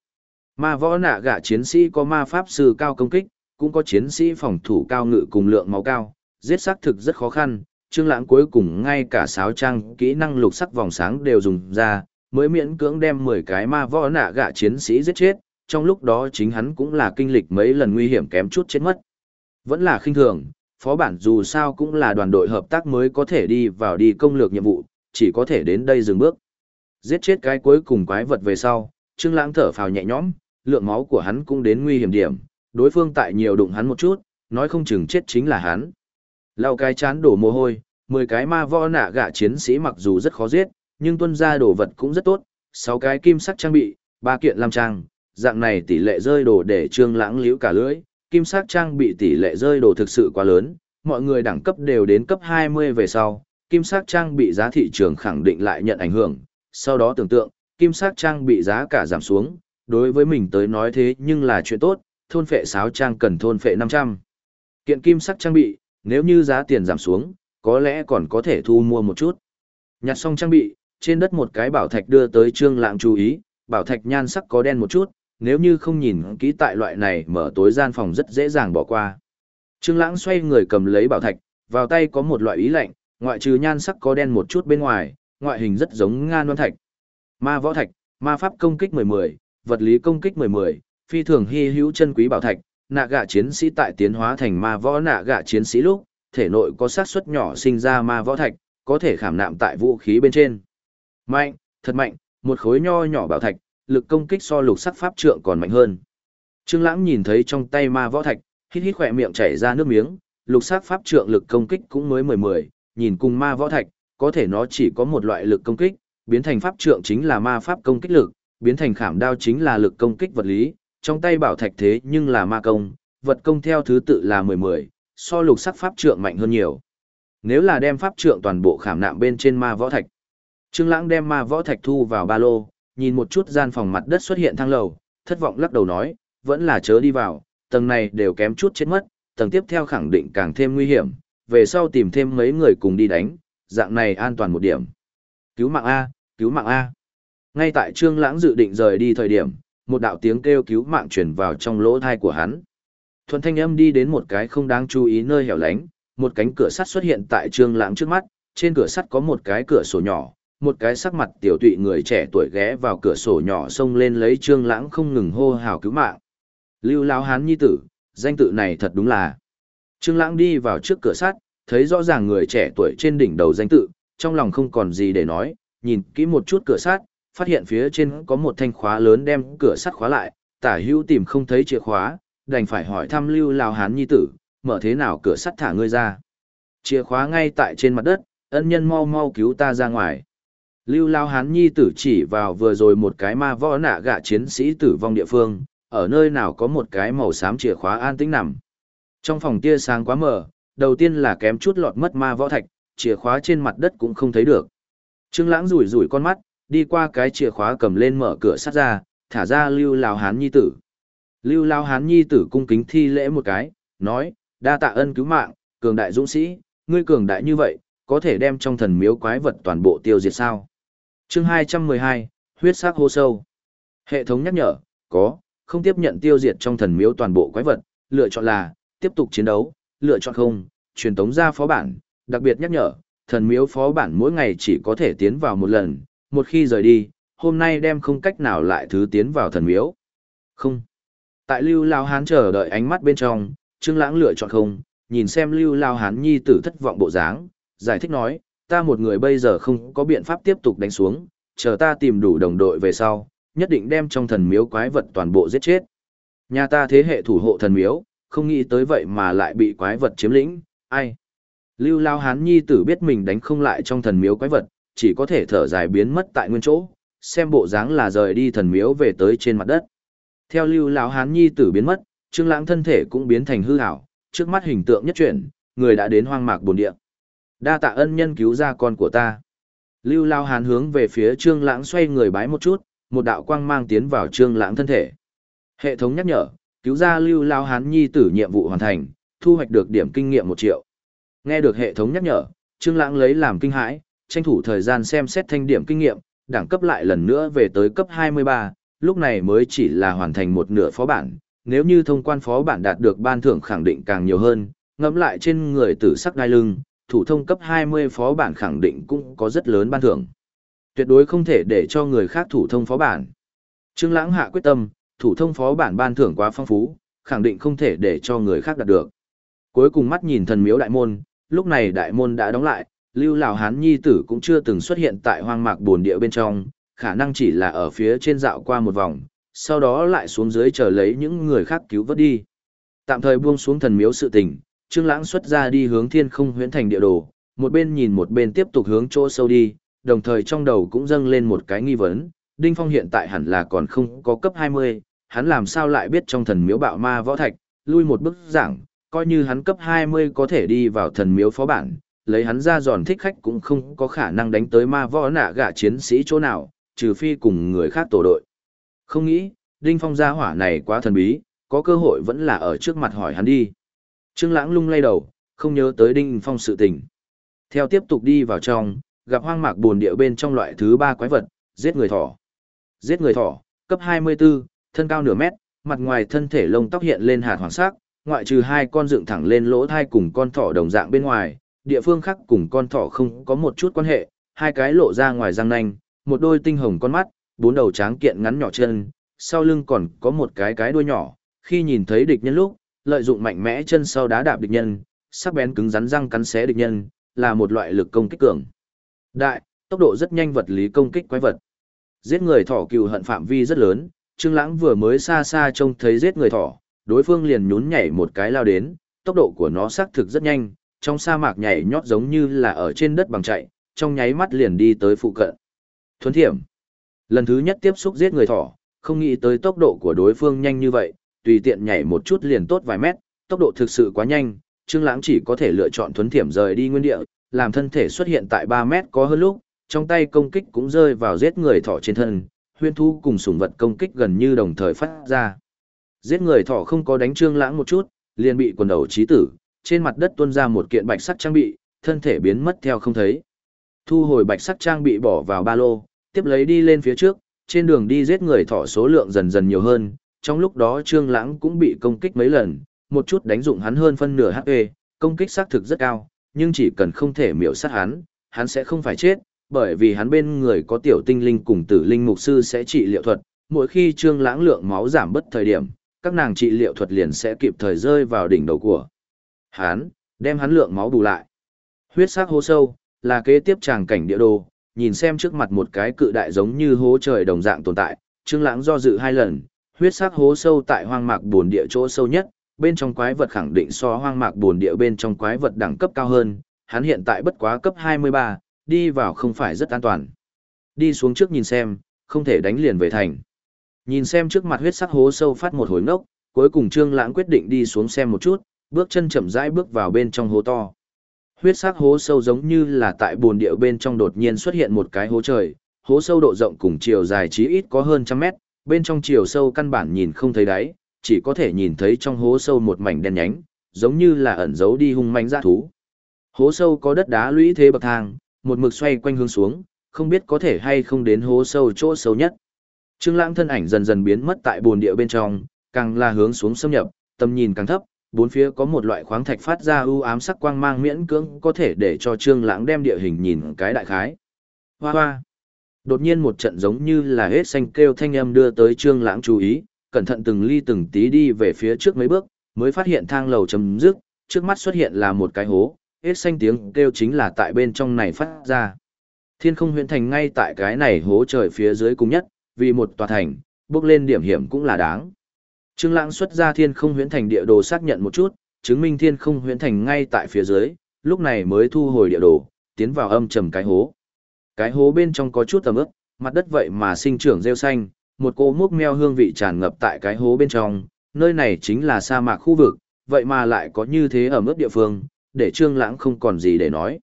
Ma võ nạ gạ chiến sĩ có ma pháp sư cao công kích, cũng có chiến sĩ phòng thủ cao ngự cùng lượng máu cao, giết xác thực rất khó khăn, Trương Lãng cuối cùng ngay cả sáo trang, kỹ năng lục sắc vòng sáng đều dùng ra, mới miễn cưỡng đem 10 cái ma võ nạ gạ chiến sĩ giết chết, trong lúc đó chính hắn cũng là kinh lịch mấy lần nguy hiểm kém chút chết mất. Vẫn là khinh thường, phó bản dù sao cũng là đoàn đội hợp tác mới có thể đi vào đi công lược nhiệm vụ, chỉ có thể đến đây dừng bước. Giết chết cái cuối cùng quái vật về sau, Trương Lãng thở phào nhẹ nhõm, lượng máu của hắn cũng đến nguy hiểm điểm, đối phương tại nhiều đụng hắn một chút, nói không chừng chết chính là hắn. Lau cái chán đổ mồ hôi, 10 cái ma võ nạ gạ chiến sĩ mặc dù rất khó giết, nhưng tuân ra đồ vật cũng rất tốt, 6 cái kim sắc trang bị, 3 kiện lam trang, dạng này tỷ lệ rơi đồ để trương lãng liễu cả lưỡi, kim sắc trang bị tỷ lệ rơi đồ thực sự quá lớn, mọi người đẳng cấp đều đến cấp 20 về sau, kim sắc trang bị giá thị trường khẳng định lại nhận ảnh hưởng, sau đó tưởng tượng, kim sắc trang bị giá cả giảm xuống, đối với mình tới nói thế nhưng là chuyện tốt, thôn phệ sáo trang cần thôn phệ 500. Kiện kim sắc trang bị, nếu như giá tiền giảm xuống, có lẽ còn có thể thu mua một chút. Nhặt xong trang bị, trên đất một cái bảo thạch đưa tới trương lãng chú ý, bảo thạch nhan sắc có đen một chút, nếu như không nhìn kỹ tại loại này mở tối gian phòng rất dễ dàng bỏ qua. Trương lãng xoay người cầm lấy bảo thạch, vào tay có một loại ý lạnh, ngoại trừ nhan sắc có đen một chút bên ngoài, ngoại hình rất giống ngan đoan thạch. Ma võ thạch, ma pháp công kích 10-10, vật lý công kích 10-10, phi thường hi hữu chân quý bảo thạch, nạ gạ chiến sĩ tại tiến hóa thành ma võ nạ gạ chiến sĩ lúc, thể nội có xác suất nhỏ sinh ra ma võ thạch, có thể khảm nạm tại vũ khí bên trên. Mạnh, thật mạnh, một khối nho nhỏ bảo thạch, lực công kích so lục sắc pháp trượng còn mạnh hơn. Trương Lãng nhìn thấy trong tay ma võ thạch, hít hít khóe miệng chảy ra nước miếng, lục sắc pháp trượng lực công kích cũng mới mười mười, nhìn cùng ma võ thạch, có thể nó chỉ có một loại lực công kích, biến thành pháp trượng chính là ma pháp công kích lực, biến thành khảm đao chính là lực công kích vật lý, trong tay bảo thạch thế nhưng là ma công, vật công theo thứ tự là 10-10, so lục sắc pháp trượng mạnh hơn nhiều. Nếu là đem pháp trượng toàn bộ khảm nạm bên trên ma võ thạch, Trương Lãng đem ma võ thạch thu vào ba lô, nhìn một chút gian phòng mặt đất xuất hiện thang lầu, thất vọng lắc đầu nói, vẫn là chớ đi vào, tầng này đều kém chút chết mất, tầng tiếp theo khẳng định càng thêm nguy hiểm, về sau tìm thêm mấy người cùng đi đánh, dạng này an toàn một điểm. Cứu mạng A, cứu mạng A. Ngay tại Trương Lãng dự định rời đi thời điểm, một đạo tiếng kêu cứu mạng truyền vào trong lỗ tai của hắn. thuần thanh âm đi đến một cái không đáng chú ý nơi hẻo lánh, một cánh cửa sắt xuất hiện tại Trương Lãng trước mắt, trên cửa sắt có một cái cửa sổ nhỏ, một cái sắc mặt tiểu tụy người trẻ tuổi ghé vào cửa sổ nhỏ xông lên lấy Trương Lãng không ngừng hô hào cứu mạng. Lưu Lão Hán nhi tử, danh tự này thật đúng là. Trương Lãng đi vào trước cửa sắt, thấy rõ ràng người trẻ tuổi trên đỉnh đầu danh tự, trong lòng không còn gì để nói, nhìn kỹ một chút cửa sắt, phát hiện phía trên có một thanh khóa lớn đem cửa sắt khóa lại, Tả Hữu tìm không thấy chìa khóa, đành phải hỏi thăm Lưu Lão Hán nhi tử, mở thế nào cửa sắt thả ngươi ra. Chìa khóa ngay tại trên mặt đất, ân nhân mau mau cứu ta ra ngoài. Lưu Lao Hán Nhi tử chỉ vào vừa rồi một cái ma võ nạ gạ chiến sĩ tử vong địa phương, ở nơi nào có một cái màu xám chìa khóa an tĩnh nằm. Trong phòng tia sáng quá mờ, đầu tiên là kém chút lọt mất ma võ thạch, chìa khóa trên mặt đất cũng không thấy được. Trương Lãng rủi rủi con mắt, đi qua cái chìa khóa cầm lên mở cửa sắt ra, thả ra Lưu Lao Hán Nhi tử. Lưu Lao Hán Nhi tử cung kính thi lễ một cái, nói, đa tạ ân cứu mạng, cường đại dũng sĩ, ngươi cường đại như vậy, có thể đem trong thần miếu quái vật toàn bộ tiêu diệt sao? Chương 212, huyết sắc hô sâu. Hệ thống nhắc nhở, có, không tiếp nhận tiêu diệt trong thần miếu toàn bộ quái vật, lựa chọn là, tiếp tục chiến đấu, lựa chọn không, truyền tống ra phó bản, đặc biệt nhắc nhở, thần miếu phó bản mỗi ngày chỉ có thể tiến vào một lần, một khi rời đi, hôm nay đem không cách nào lại thứ tiến vào thần miếu. Không. Tại Lưu Lao Hán chờ đợi ánh mắt bên trong, Trương Lãng lựa chọn không, nhìn xem Lưu Lao Hán nhi tử thất vọng bộ dáng, giải thích nói, ta một người bây giờ không có biện pháp tiếp tục đánh xuống, chờ ta tìm đủ đồng đội về sau, nhất định đem trong thần miếu quái vật toàn bộ giết chết. Nhà ta thế hệ thủ hộ thần miếu, không nghĩ tới vậy mà lại bị quái vật chiếm lĩnh, ai? Lưu Lao Hán Nhi tử biết mình đánh không lại trong thần miếu quái vật, chỉ có thể thở dài biến mất tại nguyên chỗ, xem bộ dáng là rời đi thần miếu về tới trên mặt đất. Theo Lưu Lão Hán Nhi tử biến mất, Trương Lãng thân thể cũng biến thành hư ảo, trước mắt hình tượng nhất chuyển, người đã đến hoang mạc bồn địa. Đa tạ ân nhân cứu ra con của ta. Lưu Lao Hán hướng về phía Trương Lãng xoay người bái một chút, một đạo quang mang tiến vào Trương Lãng thân thể. Hệ thống nhắc nhở, cứu ra Lưu Lao Hán nhi tử nhiệm vụ hoàn thành, thu hoạch được điểm kinh nghiệm một triệu. Nghe được hệ thống nhắc nhở, Trương Lãng lấy làm kinh hãi, tranh thủ thời gian xem xét thanh điểm kinh nghiệm, đẳng cấp lại lần nữa về tới cấp 23, lúc này mới chỉ là hoàn thành một nửa phó bản, nếu như thông quan phó bản đạt được ban thưởng khẳng định càng nhiều hơn, ngẫm lại trên người tử sắc đai lưng, thủ thông cấp 20 phó bản khẳng định cũng có rất lớn ban thưởng. Tuyệt đối không thể để cho người khác thủ thông phó bản. Trương Lãng hạ quyết tâm, thủ thông phó bản ban thưởng quá phong phú, khẳng định không thể để cho người khác đạt được. Cuối cùng mắt nhìn thần miếu đại môn, lúc này đại môn đã đóng lại, Lưu Lão Hán nhi tử cũng chưa từng xuất hiện tại hoang mạc bồn địa bên trong, khả năng chỉ là ở phía trên dạo qua một vòng, sau đó lại xuống dưới chờ lấy những người khác cứu vớt đi. Tạm thời buông xuống thần miếu sự tình, Trương Lãng xuất ra đi hướng Thiên Không Huyễn Thành địa đồ, một bên nhìn một bên tiếp tục hướng chỗ sâu đi, đồng thời trong đầu cũng dâng lên một cái nghi vấn, Đinh Phong hiện tại hẳn là còn không có cấp 20, hắn làm sao lại biết trong thần miếu bạo ma võ thạch, lui một bước giảng, coi như hắn cấp 20 có thể đi vào thần miếu phó bản, lấy hắn ra giòn thích khách cũng không có khả năng đánh tới ma võ nạ gạ chiến sĩ chỗ nào, trừ phi cùng người khác tổ đội. Không nghĩ, Đinh Phong gia hỏa này quá thần bí, có cơ hội vẫn là ở trước mặt hỏi hắn đi. Trương Lãng lung lay đầu, không nhớ tới Đinh Phong sự tình. Theo tiếp tục đi vào trong, gặp hoang mạc buồn địa bên trong loại thứ ba quái vật, giết người thỏ. Giết người thỏ, cấp 24, thân cao nửa mét, mặt ngoài thân thể lông tóc hiện lên hạt hoàng sắc, ngoại trừ hai con dựng thẳng lên lỗ thai cùng con thỏ đồng dạng bên ngoài, địa phương khác cùng con thỏ không có một chút quan hệ, hai cái lộ ra ngoài răng nanh, một đôi tinh hồng con mắt, bốn đầu tráng kiện ngắn nhỏ chân, sau lưng còn có một cái cái đuôi nhỏ, khi nhìn thấy địch nhân lúc, lợi dụng mạnh mẽ chân sau đá đạp địch nhân, sắc bén cứng rắn răng cắn xé địch nhân, là một loại lực công kích cường. Đại, tốc độ rất nhanh vật lý công kích quái vật. Giết người thỏ cừu hận phạm vi rất lớn, Trương Lãng vừa mới xa xa trông thấy giết người thỏ, đối phương liền nhún nhảy một cái lao đến, tốc độ của nó xác thực rất nhanh, trong sa mạc nhảy nhót giống như là ở trên đất bằng chạy, trong nháy mắt liền đi tới phụ cận. Thuấn thiểm. Lần thứ nhất tiếp xúc giết người thỏ, không nghĩ tới tốc độ của đối phương nhanh như vậy, tùy tiện nhảy một chút liền tốt vài mét, tốc độ thực sự quá nhanh, Trương Lãng chỉ có thể lựa chọn thuấn thiểm rời đi nguyên địa, làm thân thể xuất hiện tại 3 mét có hơn lúc, trong tay công kích cũng rơi vào giết người thỏ trên thân, huyên thu cùng sủng vật công kích gần như đồng thời phát ra. Giết người thỏ không có đánh Trương Lãng một chút, liền bị quần đầu chí tử, trên mặt đất tuôn ra một kiện bạch sắc trang bị, thân thể biến mất theo không thấy. Thu hồi bạch sắc trang bị bỏ vào ba lô, tiếp lấy đi lên phía trước, trên đường đi giết người thỏ số lượng dần dần nhiều hơn, trong lúc đó Trương Lãng cũng bị công kích mấy lần, một chút đánh dụng hắn hơn phân nửa HP, công kích xác thực rất cao, nhưng chỉ cần không thể miểu sát hắn, hắn sẽ không phải chết, bởi vì hắn bên người có tiểu tinh linh cùng tử linh mục sư sẽ trị liệu thuật, mỗi khi Trương Lãng lượng máu giảm bất thời điểm, các nàng trị liệu thuật liền sẽ kịp thời rơi vào đỉnh đầu của hắn, đem hắn lượng máu bù lại. Huyết sắc hô sâu là kế tiếp tràng cảnh địa đồ, nhìn xem trước mặt một cái cự đại giống như hố trời đồng dạng tồn tại, Trương Lãng do dự hai lần, huyết sắc hố sâu tại hoang mạc buồn địa chỗ sâu nhất, bên trong quái vật khẳng định so hoang mạc buồn địa bên trong quái vật đẳng cấp cao hơn, hắn hiện tại bất quá cấp 23, đi vào không phải rất an toàn. Đi xuống trước nhìn xem, không thể đánh liền về thành. Nhìn xem trước mặt huyết sắc hố sâu phát một hồi ngốc, cuối cùng Trương Lãng quyết định đi xuống xem một chút, bước chân chậm rãi bước vào bên trong hố to. Huyết sắc hố sâu giống như là tại buồn địa bên trong đột nhiên xuất hiện một cái hố trời, hố sâu độ rộng cùng chiều dài chí ít có hơn trăm mét, bên trong chiều sâu căn bản nhìn không thấy đáy, chỉ có thể nhìn thấy trong hố sâu một mảnh đen nhánh, giống như là ẩn giấu đi hung manh dã thú. Hố sâu có đất đá lũy thế bậc thang, một mực xoay quanh hướng xuống, không biết có thể hay không đến hố sâu chỗ sâu nhất. Trương Lãng thân ảnh dần dần biến mất tại bồn địa bên trong, càng là hướng xuống xâm nhập, tầm nhìn càng thấp, bốn phía có một loại khoáng thạch phát ra u ám sắc quang mang miễn cưỡng có thể để cho Trương Lãng đem địa hình nhìn cái đại khái. Hoa hoa. Đột nhiên một trận giống như là hết xanh kêu thanh âm đưa tới Trương Lãng chú ý, cẩn thận từng ly từng tí đi về phía trước mấy bước, mới phát hiện thang lầu chấm dứt, trước mắt xuất hiện là một cái hố, hết xanh tiếng kêu chính là tại bên trong này phát ra. Thiên không huyện thành ngay tại cái này hố trời phía dưới cùng nhất, vì một tòa thành, bước lên điểm hiểm cũng là đáng. Trương Lãng xuất ra Thiên Không Huyễn Thành địa đồ xác nhận một chút, chứng minh Thiên Không Huyễn Thành ngay tại phía dưới, lúc này mới thu hồi địa đồ, tiến vào âm trầm cái hố. Cái hố bên trong có chút tầm ướp, mặt đất vậy mà sinh trưởng rêu xanh, một cô mốc meo hương vị tràn ngập tại cái hố bên trong, nơi này chính là sa mạc khu vực, vậy mà lại có như thế ở mức địa phương, để Trương Lãng không còn gì để nói.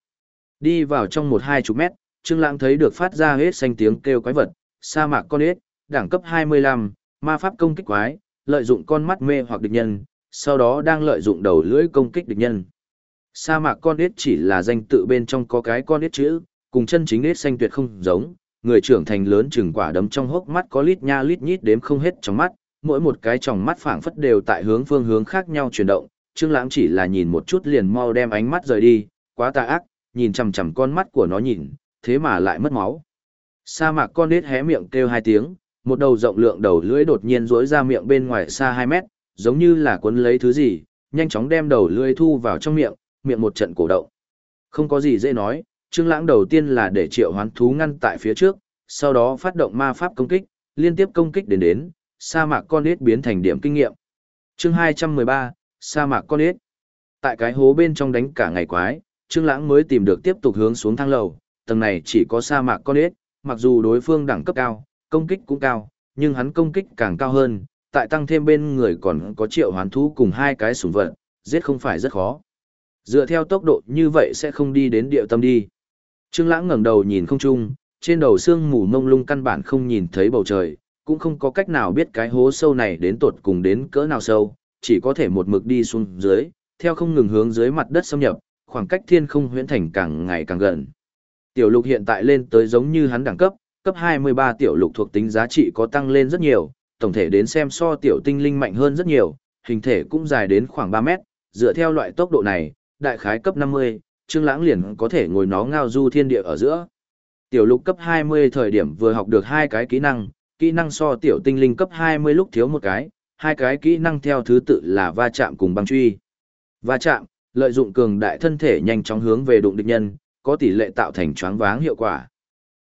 Đi vào trong một hai chục mét, Trương Lãng thấy được phát ra hết xanh tiếng kêu quái vật, sa mạc con ếch, đẳng cấp 25, ma pháp công kích quái, lợi dụng con mắt mê hoặc địch nhân, sau đó đang lợi dụng đầu lưỡi công kích địch nhân. Sa mạc con ếch chỉ là danh tự bên trong có cái con ếch chữ, cùng chân chính ít xanh tuyệt không giống, người trưởng thành lớn chừng quả đấm trong hốc mắt có lít nha lít nhít đếm không hết trong mắt, mỗi một cái tròng mắt phảng phất đều tại hướng phương hướng khác nhau chuyển động, Trương Lãng chỉ là nhìn một chút liền mau đem ánh mắt rời đi, quá tà ác, nhìn chằm chằm con mắt của nó nhìn, thế mà lại mất máu. Sa mạc con nết hé miệng kêu hai tiếng, một đầu rộng lượng đầu lưỡi đột nhiên rỗi ra miệng bên ngoài xa 2 mét, giống như là cuốn lấy thứ gì, nhanh chóng đem đầu lưỡi thu vào trong miệng, miệng một trận cổ động. Không có gì dễ nói, Trương Lãng đầu tiên là để triệu hoán thú ngăn tại phía trước, sau đó phát động ma pháp công kích, liên tiếp công kích đến đến, sa mạc con nết biến thành điểm kinh nghiệm. Chương 213, sa mạc con nết. Tại cái hố bên trong đánh cả ngày quái, Trương Lãng mới tìm được tiếp tục hướng xuống thang lầu, tầng này chỉ có sa mạc con nết, mặc dù đối phương đẳng cấp cao, công kích cũng cao, nhưng hắn công kích càng cao hơn, tại tăng thêm bên người còn có triệu hoán thú cùng hai cái sủng vật, giết không phải rất khó. Dựa theo tốc độ như vậy sẽ không đi đến địa tâm đi. Trương Lãng ngẩng đầu nhìn không trung, trên đầu sương mù mông lung căn bản không nhìn thấy bầu trời, cũng không có cách nào biết cái hố sâu này đến tột cùng đến cỡ nào sâu, chỉ có thể một mực đi xuống dưới, theo không ngừng hướng dưới mặt đất xâm nhập, khoảng cách thiên không huyễn thành càng ngày càng gần. Tiểu lục hiện tại lên tới giống như hắn đẳng cấp, cấp 23 tiểu lục thuộc tính giá trị có tăng lên rất nhiều, tổng thể đến xem so tiểu tinh linh mạnh hơn rất nhiều, hình thể cũng dài đến khoảng 3 mét, dựa theo loại tốc độ này, đại khái cấp 50, Trương Lãng liền có thể ngồi nó ngao du thiên địa ở giữa. Tiểu lục cấp 20 thời điểm vừa học được hai cái kỹ năng, kỹ năng so tiểu tinh linh cấp 20 lúc thiếu một cái, hai cái kỹ năng theo thứ tự là va chạm cùng băng truy. Va chạm, lợi dụng cường đại thân thể nhanh chóng hướng về đụng địch nhân, có tỷ lệ tạo thành choáng váng hiệu quả.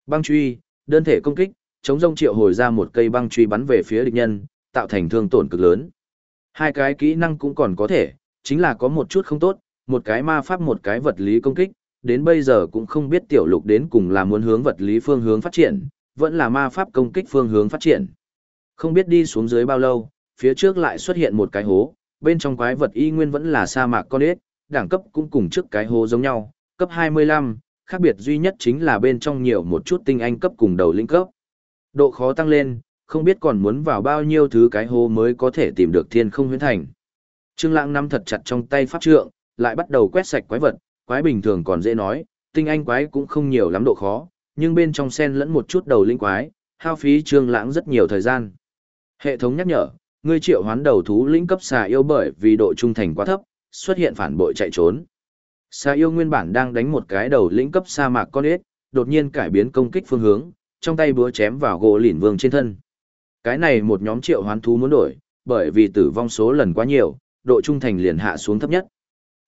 Băng truy, đơn thể công kích, chống rông triệu hồi ra một cây băng truy bắn về phía địch nhân, tạo thành thương tổn cực lớn. Hai cái kỹ năng cũng còn có thể, chính là có một chút không tốt, một cái ma pháp một cái vật lý công kích, đến bây giờ cũng không biết tiểu lục đến cùng là muốn hướng vật lý phương hướng phát triển, vẫn là ma pháp công kích phương hướng phát triển. Không biết đi xuống dưới bao lâu, phía trước lại xuất hiện một cái hố, bên trong quái vật y nguyên vẫn là sa mạc con ếch, đẳng cấp cũng cùng trước cái hố giống nhau, cấp 25, khác biệt duy nhất chính là bên trong nhiều một chút tinh anh cấp cùng đầu linh cấp. Độ khó tăng lên, không biết còn muốn vào bao nhiêu thứ cái hố mới có thể tìm được thiên không huyến thành. Trương Lãng nắm thật chặt trong tay pháp trượng, lại bắt đầu quét sạch quái vật, quái bình thường còn dễ nói, tinh anh quái cũng không nhiều lắm độ khó, nhưng bên trong xen lẫn một chút đầu linh quái, hao phí Trương Lãng rất nhiều thời gian. Hệ thống nhắc nhở, ngươi triệu hoán đầu thú lĩnh cấp xà yêu bởi vì độ trung thành quá thấp, xuất hiện phản bội chạy trốn. Xà yêu nguyên bản đang đánh một cái đầu lĩnh cấp sa mạc con ếch, đột nhiên cải biến công kích phương hướng, trong tay búa chém vào gỗ lỉn vương trên thân. Cái này một nhóm triệu hoán thú muốn đổi, bởi vì tử vong số lần quá nhiều, độ trung thành liền hạ xuống thấp nhất.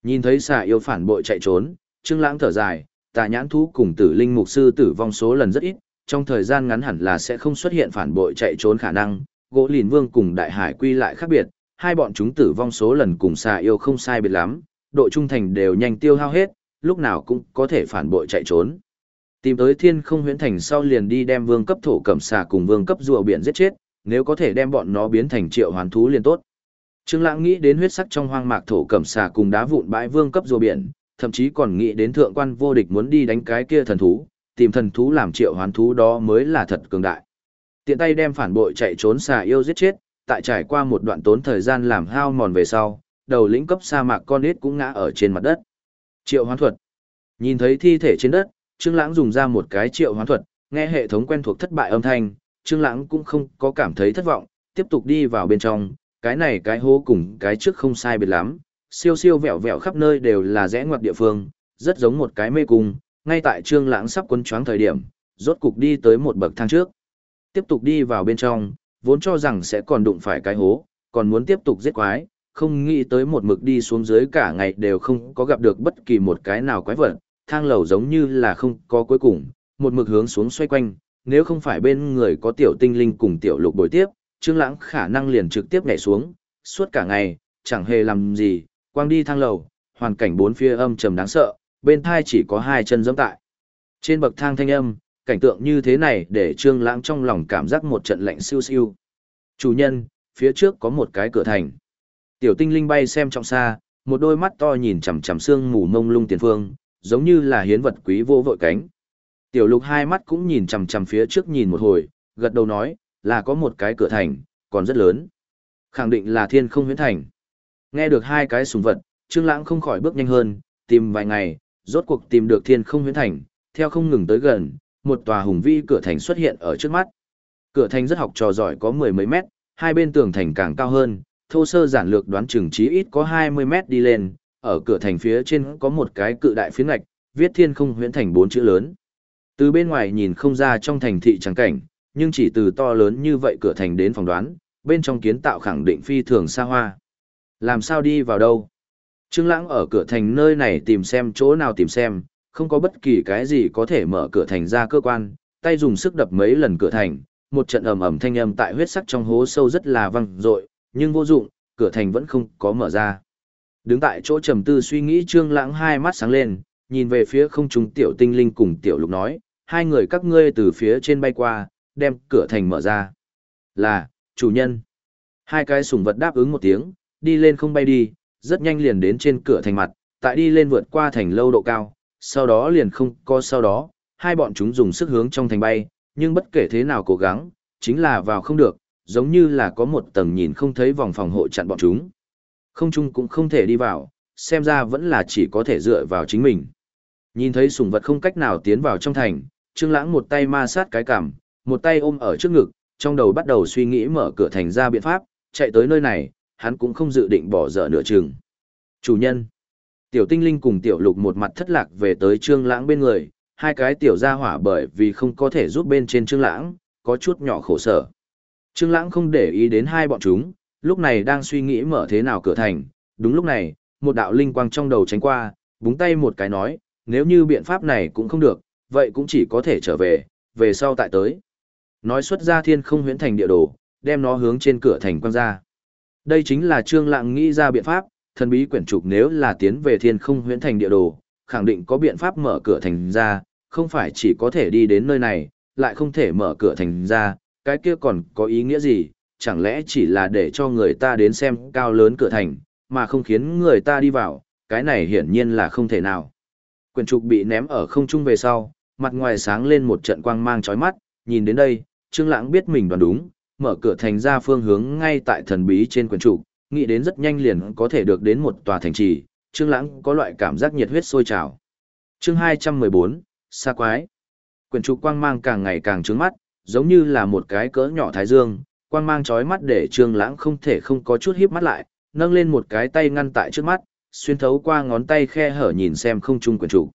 Nhìn thấy xà yêu phản bội chạy trốn, Trương Lãng thở dài, tà nhãn thú cùng tử linh mục sư tử vong số lần rất ít, trong thời gian ngắn hẳn là sẽ không xuất hiện phản bội chạy trốn khả năng. Gỗ lìn vương cùng đại hải quy lại khác biệt, hai bọn chúng tử vong số lần cùng xà yêu không sai biệt lắm, độ trung thành đều nhanh tiêu hao hết, lúc nào cũng có thể phản bội chạy trốn. Tìm tới thiên không huyễn thành sau liền đi đem vương cấp thổ cẩm xà cùng vương cấp rùa biển giết chết, nếu có thể đem bọn nó biến thành triệu hoàn thú liền tốt. Trương Lãng nghĩ đến huyết sắc trong hoang mạc thổ cẩm xà cùng đá vụn bãi vương cấp rùa biển, thậm chí còn nghĩ đến thượng quan vô địch muốn đi đánh cái kia thần thú, tìm thần thú làm triệu hoán thú đó mới là thật cường đại. Tiện tay đem phản bội chạy trốn xà yêu giết chết, tại trải qua một đoạn tốn thời gian làm hao mòn về sau, đầu lĩnh cấp sa mạc con nít cũng ngã ở trên mặt đất. Triệu hoán thuật. Nhìn thấy thi thể trên đất, Trương Lãng dùng ra một cái triệu hoán thuật, nghe hệ thống quen thuộc thất bại âm thanh, Trương Lãng cũng không có cảm thấy thất vọng, tiếp tục đi vào bên trong, cái này cái hố cùng cái trước không sai biệt lắm, siêu siêu vẹo vẹo khắp nơi đều là rẽ ngoặt địa phương, rất giống một cái mê cung, ngay tại Trương Lãng sắp quấn choáng thời điểm, rốt cục đi tới một bậc thang trước. Tiếp tục đi vào bên trong, vốn cho rằng sẽ còn đụng phải cái hố, còn muốn tiếp tục giết quái, không nghĩ tới một mực đi xuống dưới cả ngày đều không có gặp được bất kỳ một cái nào quái vật, thang lầu giống như là không có cuối cùng, một mực hướng xuống xoay quanh, nếu không phải bên người có tiểu tinh linh cùng tiểu lục bồi tiếp, Trương Lãng khả năng liền trực tiếp nhảy xuống, suốt cả ngày, chẳng hề làm gì, quang đi thang lầu, hoàn cảnh bốn phía âm trầm đáng sợ, bên thai chỉ có hai chân giẫm tại. Trên bậc thang thanh âm, cảnh tượng như thế này để Trương Lãng trong lòng cảm giác một trận lạnh siêu siêu. Chủ nhân, phía trước có một cái cửa thành. Tiểu tinh linh bay xem trong xa, một đôi mắt to nhìn chằm chằm sương mù mông lung tiền phương, giống như là hiến vật quý vô vội cánh. Tiểu lục hai mắt cũng nhìn chằm chằm phía trước nhìn một hồi, gật đầu nói, là có một cái cửa thành, còn rất lớn. Khẳng định là thiên không huyễn thành. Nghe được hai cái sùng vật, Trương Lãng không khỏi bước nhanh hơn, tìm vài ngày, rốt cuộc tìm được thiên không huyễn thành, theo không ngừng tới gần, một tòa hùng vĩ cửa thành xuất hiện ở trước mắt. Cửa thành rất học trò giỏi có mười mấy mét, hai bên tường thành càng cao hơn, thô sơ giản lược đoán chừng chí ít có 20 mét đi lên, ở cửa thành phía trên có một cái cự đại phiến ngạch, viết thiên không huyễn thành bốn chữ lớn. Từ bên ngoài nhìn không ra trong thành thị trắng cảnh, nhưng chỉ từ to lớn như vậy cửa thành đến phòng đoán, bên trong kiến tạo khẳng định phi thường xa hoa. Làm sao đi vào đâu? Trương Lãng ở cửa thành nơi này tìm xem chỗ nào tìm xem, không có bất kỳ cái gì có thể mở cửa thành ra cơ quan, tay dùng sức đập mấy lần cửa thành, một trận ầm ầm thanh âm tại huyết sắc trong hố sâu rất là vang dội, nhưng vô dụng, cửa thành vẫn không có mở ra. Đứng tại chỗ trầm tư suy nghĩ Trương Lãng hai mắt sáng lên, nhìn về phía không trung tiểu tinh linh cùng tiểu lục nói, hai người các ngươi từ phía trên bay qua, đem cửa thành mở ra. Là, chủ nhân. Hai cái sủng vật đáp ứng một tiếng, đi lên không bay đi, rất nhanh liền đến trên cửa thành mặt, tại đi lên vượt qua thành lâu độ cao, sau đó liền không có sau đó, hai bọn chúng dùng sức hướng trong thành bay, nhưng bất kể thế nào cố gắng, chính là vào không được, giống như là có một tầng nhìn không thấy vòng phòng hộ chặn bọn chúng. Không chung cũng không thể đi vào, xem ra vẫn là chỉ có thể dựa vào chính mình. Nhìn thấy sủng vật không cách nào tiến vào trong thành, Trương Lãng một tay ma sát cái cằm, một tay ôm ở trước ngực, trong đầu bắt đầu suy nghĩ mở cửa thành ra biện pháp, chạy tới nơi này, hắn cũng không dự định bỏ dở nửa chừng. Chủ nhân. Tiểu Tinh Linh cùng Tiểu Lục một mặt thất lạc về tới Trương Lãng bên người, hai cái tiểu gia hỏa bởi vì không có thể giúp bên trên Trương Lãng, có chút nhỏ khổ sở. Trương Lãng không để ý đến hai bọn chúng, lúc này đang suy nghĩ mở thế nào cửa thành, đúng lúc này, một đạo linh quang trong đầu tránh qua, búng tay một cái nói, nếu như biện pháp này cũng không được, vậy cũng chỉ có thể trở về, về sau tại tới. Nói xuất ra thiên không huyễn thành địa đồ, đem nó hướng trên cửa thành quang ra. Đây chính là Trương lạng nghĩ ra biện pháp, thần bí quyển trục nếu là tiến về thiên không huyễn thành địa đồ, khẳng định có biện pháp mở cửa thành ra, không phải chỉ có thể đi đến nơi này, lại không thể mở cửa thành ra, cái kia còn có ý nghĩa gì, chẳng lẽ chỉ là để cho người ta đến xem cao lớn cửa thành, mà không khiến người ta đi vào, cái này hiển nhiên là không thể nào. quyển trục bị ném ở không trung về sau, mặt ngoài sáng lên một trận quang mang chói mắt, nhìn đến đây, Trương Lãng biết mình đoán đúng, mở cửa thành ra phương hướng ngay tại thần bí trên quyển trụ, nghĩ đến rất nhanh liền có thể được đến một tòa thành trì, Trương Lãng có loại cảm giác nhiệt huyết sôi trào. Chương 214, Sa quái. Quyển trụ quang mang càng ngày càng trướng mắt, giống như là một cái cỡ nhỏ thái dương, quang mang chói mắt để Trương Lãng không thể không có chút híp mắt lại, nâng lên một cái tay ngăn tại trước mắt, xuyên thấu qua ngón tay khe hở nhìn xem không trung quyển trụ.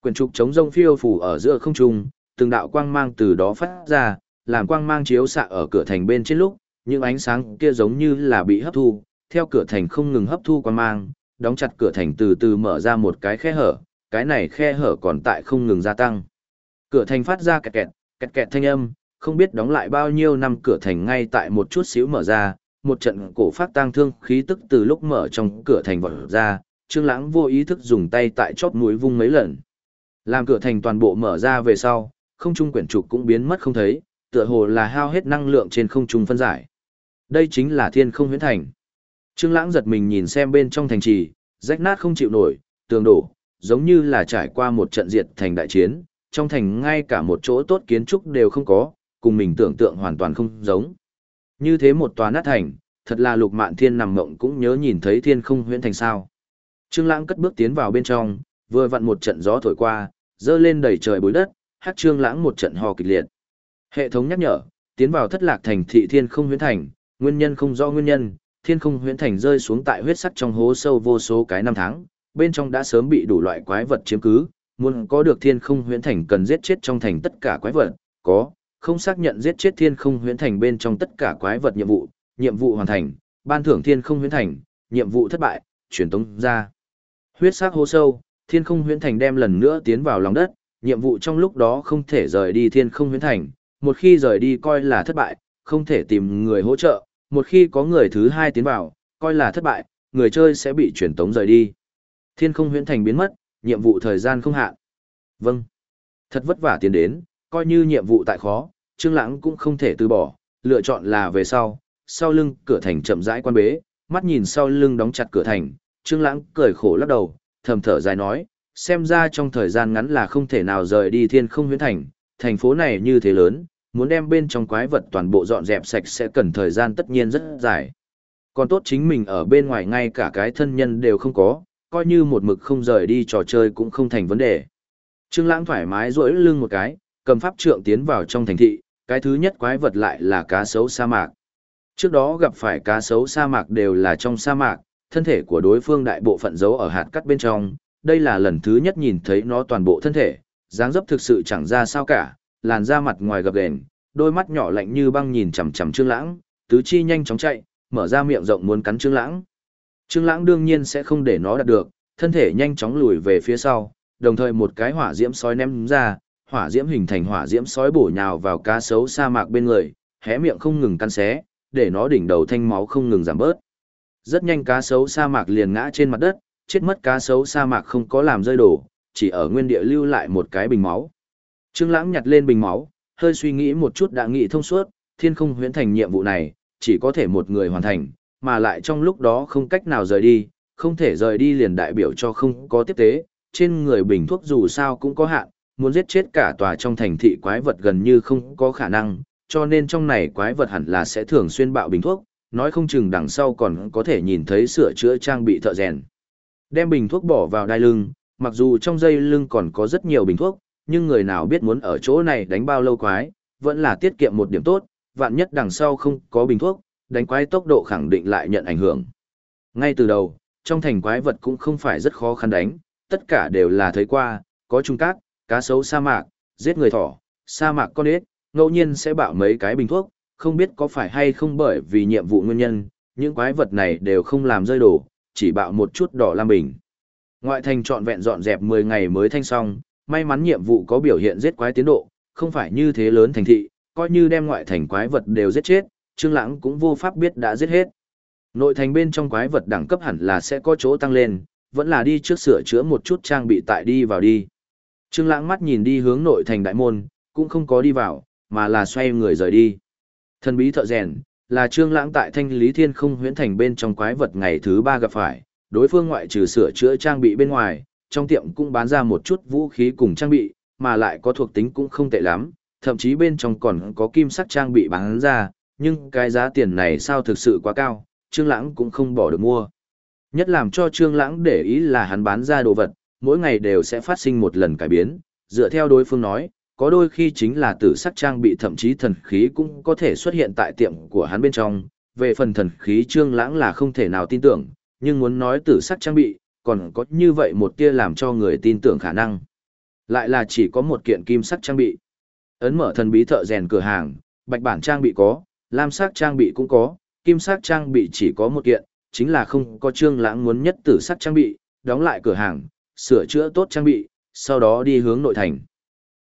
Quyển trục chống rông phiêu phù ở giữa không trung, từng đạo quang mang từ đó phát ra, làm quang mang chiếu xạ ở cửa thành bên trên lúc, những ánh sáng kia giống như là bị hấp thu, theo cửa thành không ngừng hấp thu quang mang, đóng chặt cửa thành từ từ mở ra một cái khe hở, cái này khe hở còn tại không ngừng gia tăng. Cửa thành phát ra kẹt kẹt, kẹt kẹt thanh âm, không biết đóng lại bao nhiêu năm cửa thành ngay tại một chút xíu mở ra, một trận cổ phát tang thương khí tức từ lúc mở trong cửa thành vọt ra, Trương Lãng vô ý thức dùng tay tại chóp mũi vung mấy lần. Làm cửa thành toàn bộ mở ra về sau, không trung quyển trục cũng biến mất không thấy, tựa hồ là hao hết năng lượng trên không trung phân giải. Đây chính là Thiên Không Huyễn Thành. Trương Lãng giật mình nhìn xem bên trong thành trì, rách nát không chịu nổi, tường đổ, giống như là trải qua một trận diệt thành đại chiến, trong thành ngay cả một chỗ tốt kiến trúc đều không có, cùng mình tưởng tượng hoàn toàn không giống. Như thế một tòa nát thành, thật là lục mạn thiên nằm mộng cũng nhớ nhìn thấy thiên không huyễn thành sao. Trương Lãng cất bước tiến vào bên trong, vừa vặn một trận gió thổi qua, dơ lên đầy trời bụi đất, hát Trương Lãng một trận ho kịch liệt. Hệ thống nhắc nhở, tiến vào thất lạc thành thị thiên không huyễn thành, nguyên nhân không rõ nguyên nhân, thiên không huyễn thành rơi xuống tại huyết sắc trong hố sâu vô số cái năm tháng, bên trong đã sớm bị đủ loại quái vật chiếm cứ, muốn có được thiên không huyễn thành cần giết chết trong thành tất cả quái vật, có, không xác nhận giết chết thiên không huyễn thành bên trong tất cả quái vật nhiệm vụ, nhiệm vụ hoàn thành, ban thưởng thiên không huyễn thành, nhiệm vụ thất bại, truyền tống ra. Huyết sắc hố sâu, thiên không huyễn thành đem lần nữa tiến vào lòng đất, nhiệm vụ trong lúc đó không thể rời đi thiên không huyễn thành, một khi rời đi coi là thất bại, không thể tìm người hỗ trợ, một khi có người thứ hai tiến vào, coi là thất bại, người chơi sẽ bị truyền tống rời đi. Thiên không huyễn thành biến mất, nhiệm vụ thời gian không hạn. Vâng. Thật vất vả tiến đến, coi như nhiệm vụ tại khó, Trương Lãng cũng không thể từ bỏ, lựa chọn là về sau, sau lưng cửa thành chậm rãi quan bế, mắt nhìn sau lưng đóng chặt cửa thành, Trương Lãng cười khổ lắc đầu, thầm thở dài nói, xem ra trong thời gian ngắn là không thể nào rời đi Thiên Không Huyễn Thành, thành phố này như thế lớn, muốn đem bên trong quái vật toàn bộ dọn dẹp sạch sẽ cần thời gian tất nhiên rất dài. Còn tốt chính mình ở bên ngoài ngay cả cái thân nhân đều không có, coi như một mực không rời đi trò chơi cũng không thành vấn đề. Trương Lãng thoải mái duỗi lưng một cái, cầm pháp trượng tiến vào trong thành thị, cái thứ nhất quái vật lại là cá sấu sa mạc. Trước đó gặp phải cá sấu sa mạc đều là trong sa mạc, thân thể của đối phương đại bộ phận giấu ở hạt cắt bên trong, đây là lần thứ nhất nhìn thấy nó toàn bộ thân thể, dáng dấp thực sự chẳng ra sao cả, làn da mặt ngoài gập ghềnh, đôi mắt nhỏ lạnh như băng nhìn chằm chằm Trương Lãng, tứ chi nhanh chóng chạy, mở ra miệng rộng muốn cắn Trương Lãng. Trương Lãng đương nhiên sẽ không để nó đạt được, thân thể nhanh chóng lùi về phía sau, đồng thời một cái hỏa diễm sói ném ra, hỏa diễm hình thành hỏa diễm sói bổ nhào vào cá sấu sa mạc bên người, hé miệng không ngừng căn xé, để nó đỉnh đầu thanh máu không ngừng giảm bớt. Rất nhanh cá sấu sa mạc liền ngã trên mặt đất, chết mất cá sấu sa mạc không có làm rơi đổ, chỉ ở nguyên địa lưu lại một cái bình máu. Trương Lãng nhặt lên bình máu, hơi suy nghĩ một chút đã nghĩ thông suốt, thiên không huyễn thành nhiệm vụ này, chỉ có thể một người hoàn thành, mà lại trong lúc đó không cách nào rời đi, không thể rời đi liền đại biểu cho không có tiếp tế, trên người bình thuốc dù sao cũng có hạn, muốn giết chết cả tòa trong thành thị quái vật gần như không có khả năng, cho nên trong này quái vật hẳn là sẽ thường xuyên bạo bình thuốc, nói không chừng đằng sau còn có thể nhìn thấy sửa chữa trang bị thợ rèn. Đem bình thuốc bỏ vào đai lưng, mặc dù trong dây lưng còn có rất nhiều bình thuốc, nhưng người nào biết muốn ở chỗ này đánh bao lâu quái, vẫn là tiết kiệm một điểm tốt, vạn nhất đằng sau không có bình thuốc, đánh quái tốc độ khẳng định lại nhận ảnh hưởng. Ngay từ đầu, trong thành quái vật cũng không phải rất khó khăn đánh, tất cả đều là thấy qua, có trung cát, cá sấu sa mạc, giết người thỏ, sa mạc con ếch, ngẫu nhiên sẽ bạo mấy cái bình thuốc, không biết có phải hay không bởi vì nhiệm vụ nguyên nhân, những quái vật này đều không làm rơi đổ, chỉ bạo một chút đỏ lam bình. Ngoại thành trọn vẹn dọn dẹp 10 ngày mới thanh xong, may mắn nhiệm vụ có biểu hiện giết quái tiến độ, không phải như thế lớn thành thị, coi như đem ngoại thành quái vật đều giết chết, Trương Lãng cũng vô pháp biết đã giết hết. Nội thành bên trong quái vật đẳng cấp hẳn là sẽ có chỗ tăng lên, vẫn là đi trước sửa chữa một chút trang bị tại đi vào đi. Trương Lãng mắt nhìn đi hướng nội thành đại môn, cũng không có đi vào, mà là xoay người rời đi. Thần bí thợ rèn, là Trương Lãng tại Thanh Lý Thiên Không huyễn thành bên trong quái vật ngày thứ ba gặp phải, đối phương ngoại trừ sửa chữa trang bị bên ngoài, trong tiệm cũng bán ra một chút vũ khí cùng trang bị, mà lại có thuộc tính cũng không tệ lắm, thậm chí bên trong còn có kim sắc trang bị bán ra, nhưng cái giá tiền này sao thực sự quá cao, Trương Lãng cũng không bỏ được mua. Nhất làm cho Trương Lãng để ý là hắn bán ra đồ vật, mỗi ngày đều sẽ phát sinh một lần cải biến, dựa theo đối phương nói, có đôi khi chính là tử sắc trang bị thậm chí thần khí cũng có thể xuất hiện tại tiệm của hắn bên trong. Về phần thần khí Trương Lãng là không thể nào tin tưởng, nhưng muốn nói tử sắc trang bị, còn có như vậy một tia làm cho người tin tưởng khả năng. Lại là chỉ có một kiện kim sắc trang bị. Ấn mở thần bí thợ rèn cửa hàng, bạch bản trang bị có, lam sắc trang bị cũng có, kim sắc trang bị chỉ có một kiện, chính là không có trương lãng muốn nhất tử sắc trang bị, đóng lại cửa hàng, sửa chữa tốt trang bị, sau đó đi hướng nội thành.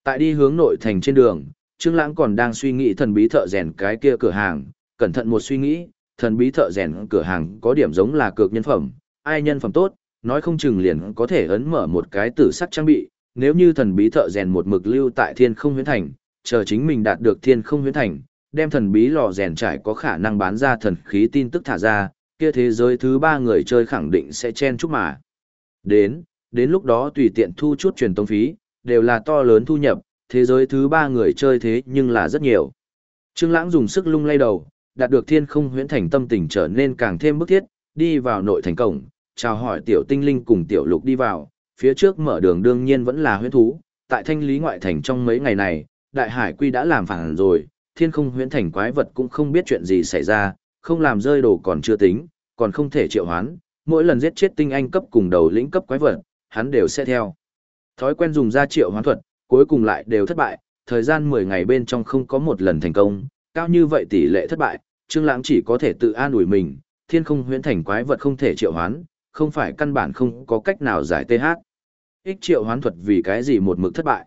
Tại đi hướng nội thành trên đường, Trương Lãng còn đang suy nghĩ thần bí thợ rèn cái kia cửa hàng, cẩn thận một suy nghĩ, thần bí thợ rèn cửa hàng có điểm giống là cược nhân phẩm, ai nhân phẩm tốt, nói không chừng liền có thể ấn mở một cái tử sắc trang bị, nếu như thần bí thợ rèn một mực lưu tại Thiên Không Huyễn Thành, chờ chính mình đạt được Thiên Không Huyễn Thành, đem thần bí lò rèn trải có khả năng bán ra thần khí tin tức thả ra, kia thế giới thứ ba người chơi khẳng định sẽ chen chúc mà. Đến, đến lúc đó tùy tiện thu chút truyền tông phí, đều là to lớn thu nhập, thế giới thứ ba người chơi thế nhưng là rất nhiều. Trương Lãng dùng sức lung lay đầu, đạt được thiên không huyễn thành tâm tình trở nên càng thêm bức thiết, đi vào nội thành cổng, chào hỏi tiểu tinh linh cùng tiểu lục đi vào, phía trước mở đường đương nhiên vẫn là huyễn thú, tại thanh lý ngoại thành trong mấy ngày này, đại hải quy đã làm phản rồi, thiên không huyễn thành quái vật cũng không biết chuyện gì xảy ra, không làm rơi đồ còn chưa tính, còn không thể triệu hoán, mỗi lần giết chết tinh anh cấp cùng đầu lĩnh cấp quái vật, hắn đều sẽ theo. Thói quen dùng ra triệu hoán thuật, cuối cùng lại đều thất bại, thời gian 10 ngày bên trong không có một lần thành công, cao như vậy tỷ lệ thất bại, Trương Lãng chỉ có thể tự an ủi mình, thiên không huyễn thành quái vật không thể triệu hoán, không phải căn bản không có cách nào giải TH. Ích triệu hoán thuật vì cái gì một mực thất bại.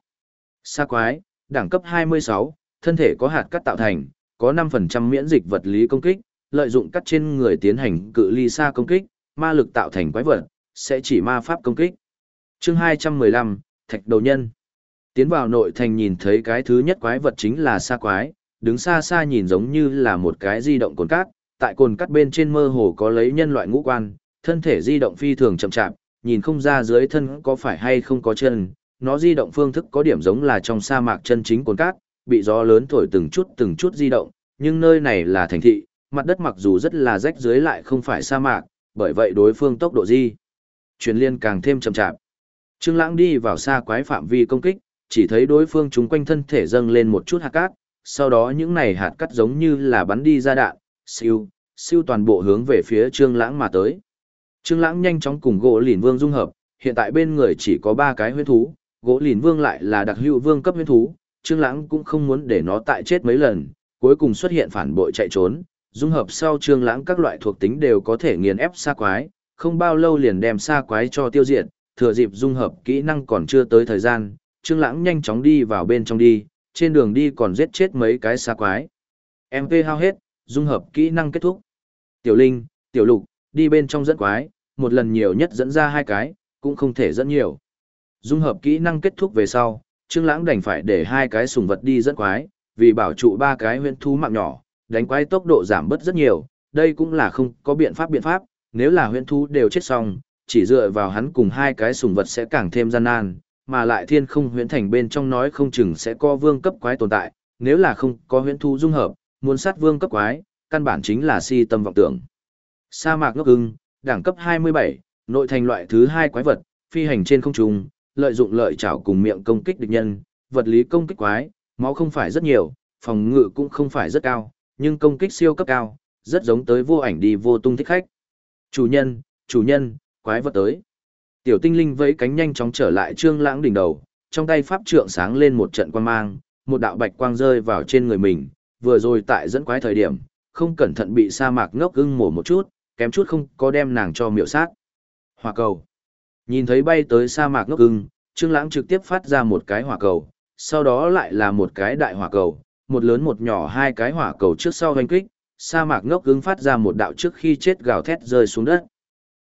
Sa quái, đẳng cấp 26, thân thể có hạt cắt tạo thành, có 5% miễn dịch vật lý công kích, lợi dụng cắt trên người tiến hành cự ly xa công kích, ma lực tạo thành quái vật, sẽ chỉ ma pháp công kích. Chương 215, Thạch đầu nhân. Tiến vào nội thành nhìn thấy cái thứ nhất quái vật chính là sa quái, đứng xa xa nhìn giống như là một cái di động cồn cát, tại cồn cát bên trên mơ hồ có lấy nhân loại ngũ quan, thân thể di động phi thường chậm chạp, nhìn không ra dưới thân có phải hay không có chân, nó di động phương thức có điểm giống là trong sa mạc chân chính cồn cát, bị gió lớn thổi từng chút từng chút di động, nhưng nơi này là thành thị, mặt đất mặc dù rất là rách dưới lại không phải sa mạc, bởi vậy đối phương tốc độ di chuyển liên càng thêm chậm chạp. Trương Lãng đi vào xa quái phạm vi công kích, chỉ thấy đối phương chúng quanh thân thể dâng lên một chút hạt cát, sau đó những này hạt cát giống như là bắn đi ra đạn, siêu, siêu toàn bộ hướng về phía Trương Lãng mà tới. Trương Lãng nhanh chóng cùng gỗ Lìn Vương dung hợp, hiện tại bên người chỉ có 3 cái huyết thú, gỗ Lìn Vương lại là đặc hữu vương cấp huyết thú, Trương Lãng cũng không muốn để nó tại chết mấy lần, cuối cùng xuất hiện phản bội chạy trốn, dung hợp sau Trương Lãng các loại thuộc tính đều có thể nghiền ép xa quái, không bao lâu liền đem xa quái cho tiêu diệt, thừa dịp dung hợp kỹ năng còn chưa tới thời gian, Trương Lãng nhanh chóng đi vào bên trong đi, trên đường đi còn giết chết mấy cái xa quái. MP hao hết, dung hợp kỹ năng kết thúc. Tiểu Linh, Tiểu Lục, đi bên trong dẫn quái, một lần nhiều nhất dẫn ra hai cái, cũng không thể dẫn nhiều. Dung hợp kỹ năng kết thúc về sau, Trương Lãng đành phải để hai cái sùng vật đi dẫn quái, vì bảo trụ ba cái huyền thú mạng nhỏ, đánh quái tốc độ giảm bớt rất nhiều, đây cũng là không có biện pháp biện pháp, nếu là huyền thú đều chết xong, chỉ dựa vào hắn cùng hai cái sùng vật sẽ càng thêm gian nan, mà lại thiên không huyễn thành bên trong nói không chừng sẽ có vương cấp quái tồn tại, nếu là không có huyễn thú dung hợp, muốn sát vương cấp quái, căn bản chính là si tâm vọng tưởng. Sa mạc ngốc ưng, đẳng cấp 27, nội thành loại thứ hai quái vật, phi hành trên không trung, lợi dụng lợi chảo cùng miệng công kích địch nhân, vật lý công kích quái, máu không phải rất nhiều, phòng ngự cũng không phải rất cao, nhưng công kích siêu cấp cao, rất giống tới vô ảnh đi vô tung thích khách. Chủ nhân, chủ nhân, quái vật tới. Tiểu tinh linh vẫy cánh nhanh chóng trở lại trương lãng đỉnh đầu, trong tay pháp trượng sáng lên một trận quang mang, một đạo bạch quang rơi vào trên người mình, vừa rồi tại dẫn quái thời điểm, không cẩn thận bị sa mạc ngốc ưng mổ một chút, kém chút không có đem nàng cho miệu sát. Hỏa cầu. Nhìn thấy bay tới sa mạc ngốc ưng, trương lãng trực tiếp phát ra một cái hỏa cầu, sau đó lại là một cái đại hỏa cầu, một lớn một nhỏ hai cái hỏa cầu trước sau hoành kích, sa mạc ngốc ưng phát ra một đạo trước khi chết gào thét rơi xuống đất.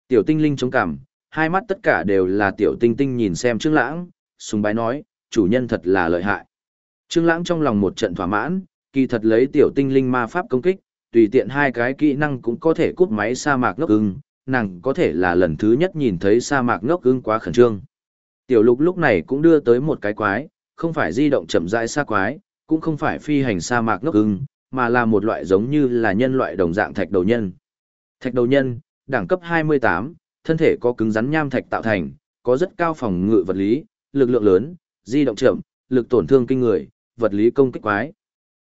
Tiểu tinh linh chống cằm, hai mắt tất cả đều là tiểu tinh tinh nhìn xem Trương Lãng, sùng bái nói, chủ nhân thật là lợi hại. Trương Lãng trong lòng một trận thỏa mãn, kỳ thật lấy tiểu tinh linh ma pháp công kích, tùy tiện hai cái kỹ năng cũng có thể cút máy sa mạc ngốc ưng, nàng có thể là lần thứ nhất nhìn thấy sa mạc ngốc ưng quá khẩn trương. Tiểu lục lúc này cũng đưa tới một cái quái, không phải di động chậm rãi xa quái, cũng không phải phi hành sa mạc ngốc ưng, mà là một loại giống như là nhân loại đồng dạng thạch đầu nhân. Thạch đầu nhân, đẳng cấp 28, thân thể có cứng rắn nham thạch tạo thành, có rất cao phòng ngự vật lý, lực lượng lớn, di động chậm, lực tổn thương kinh người, vật lý công kích quái.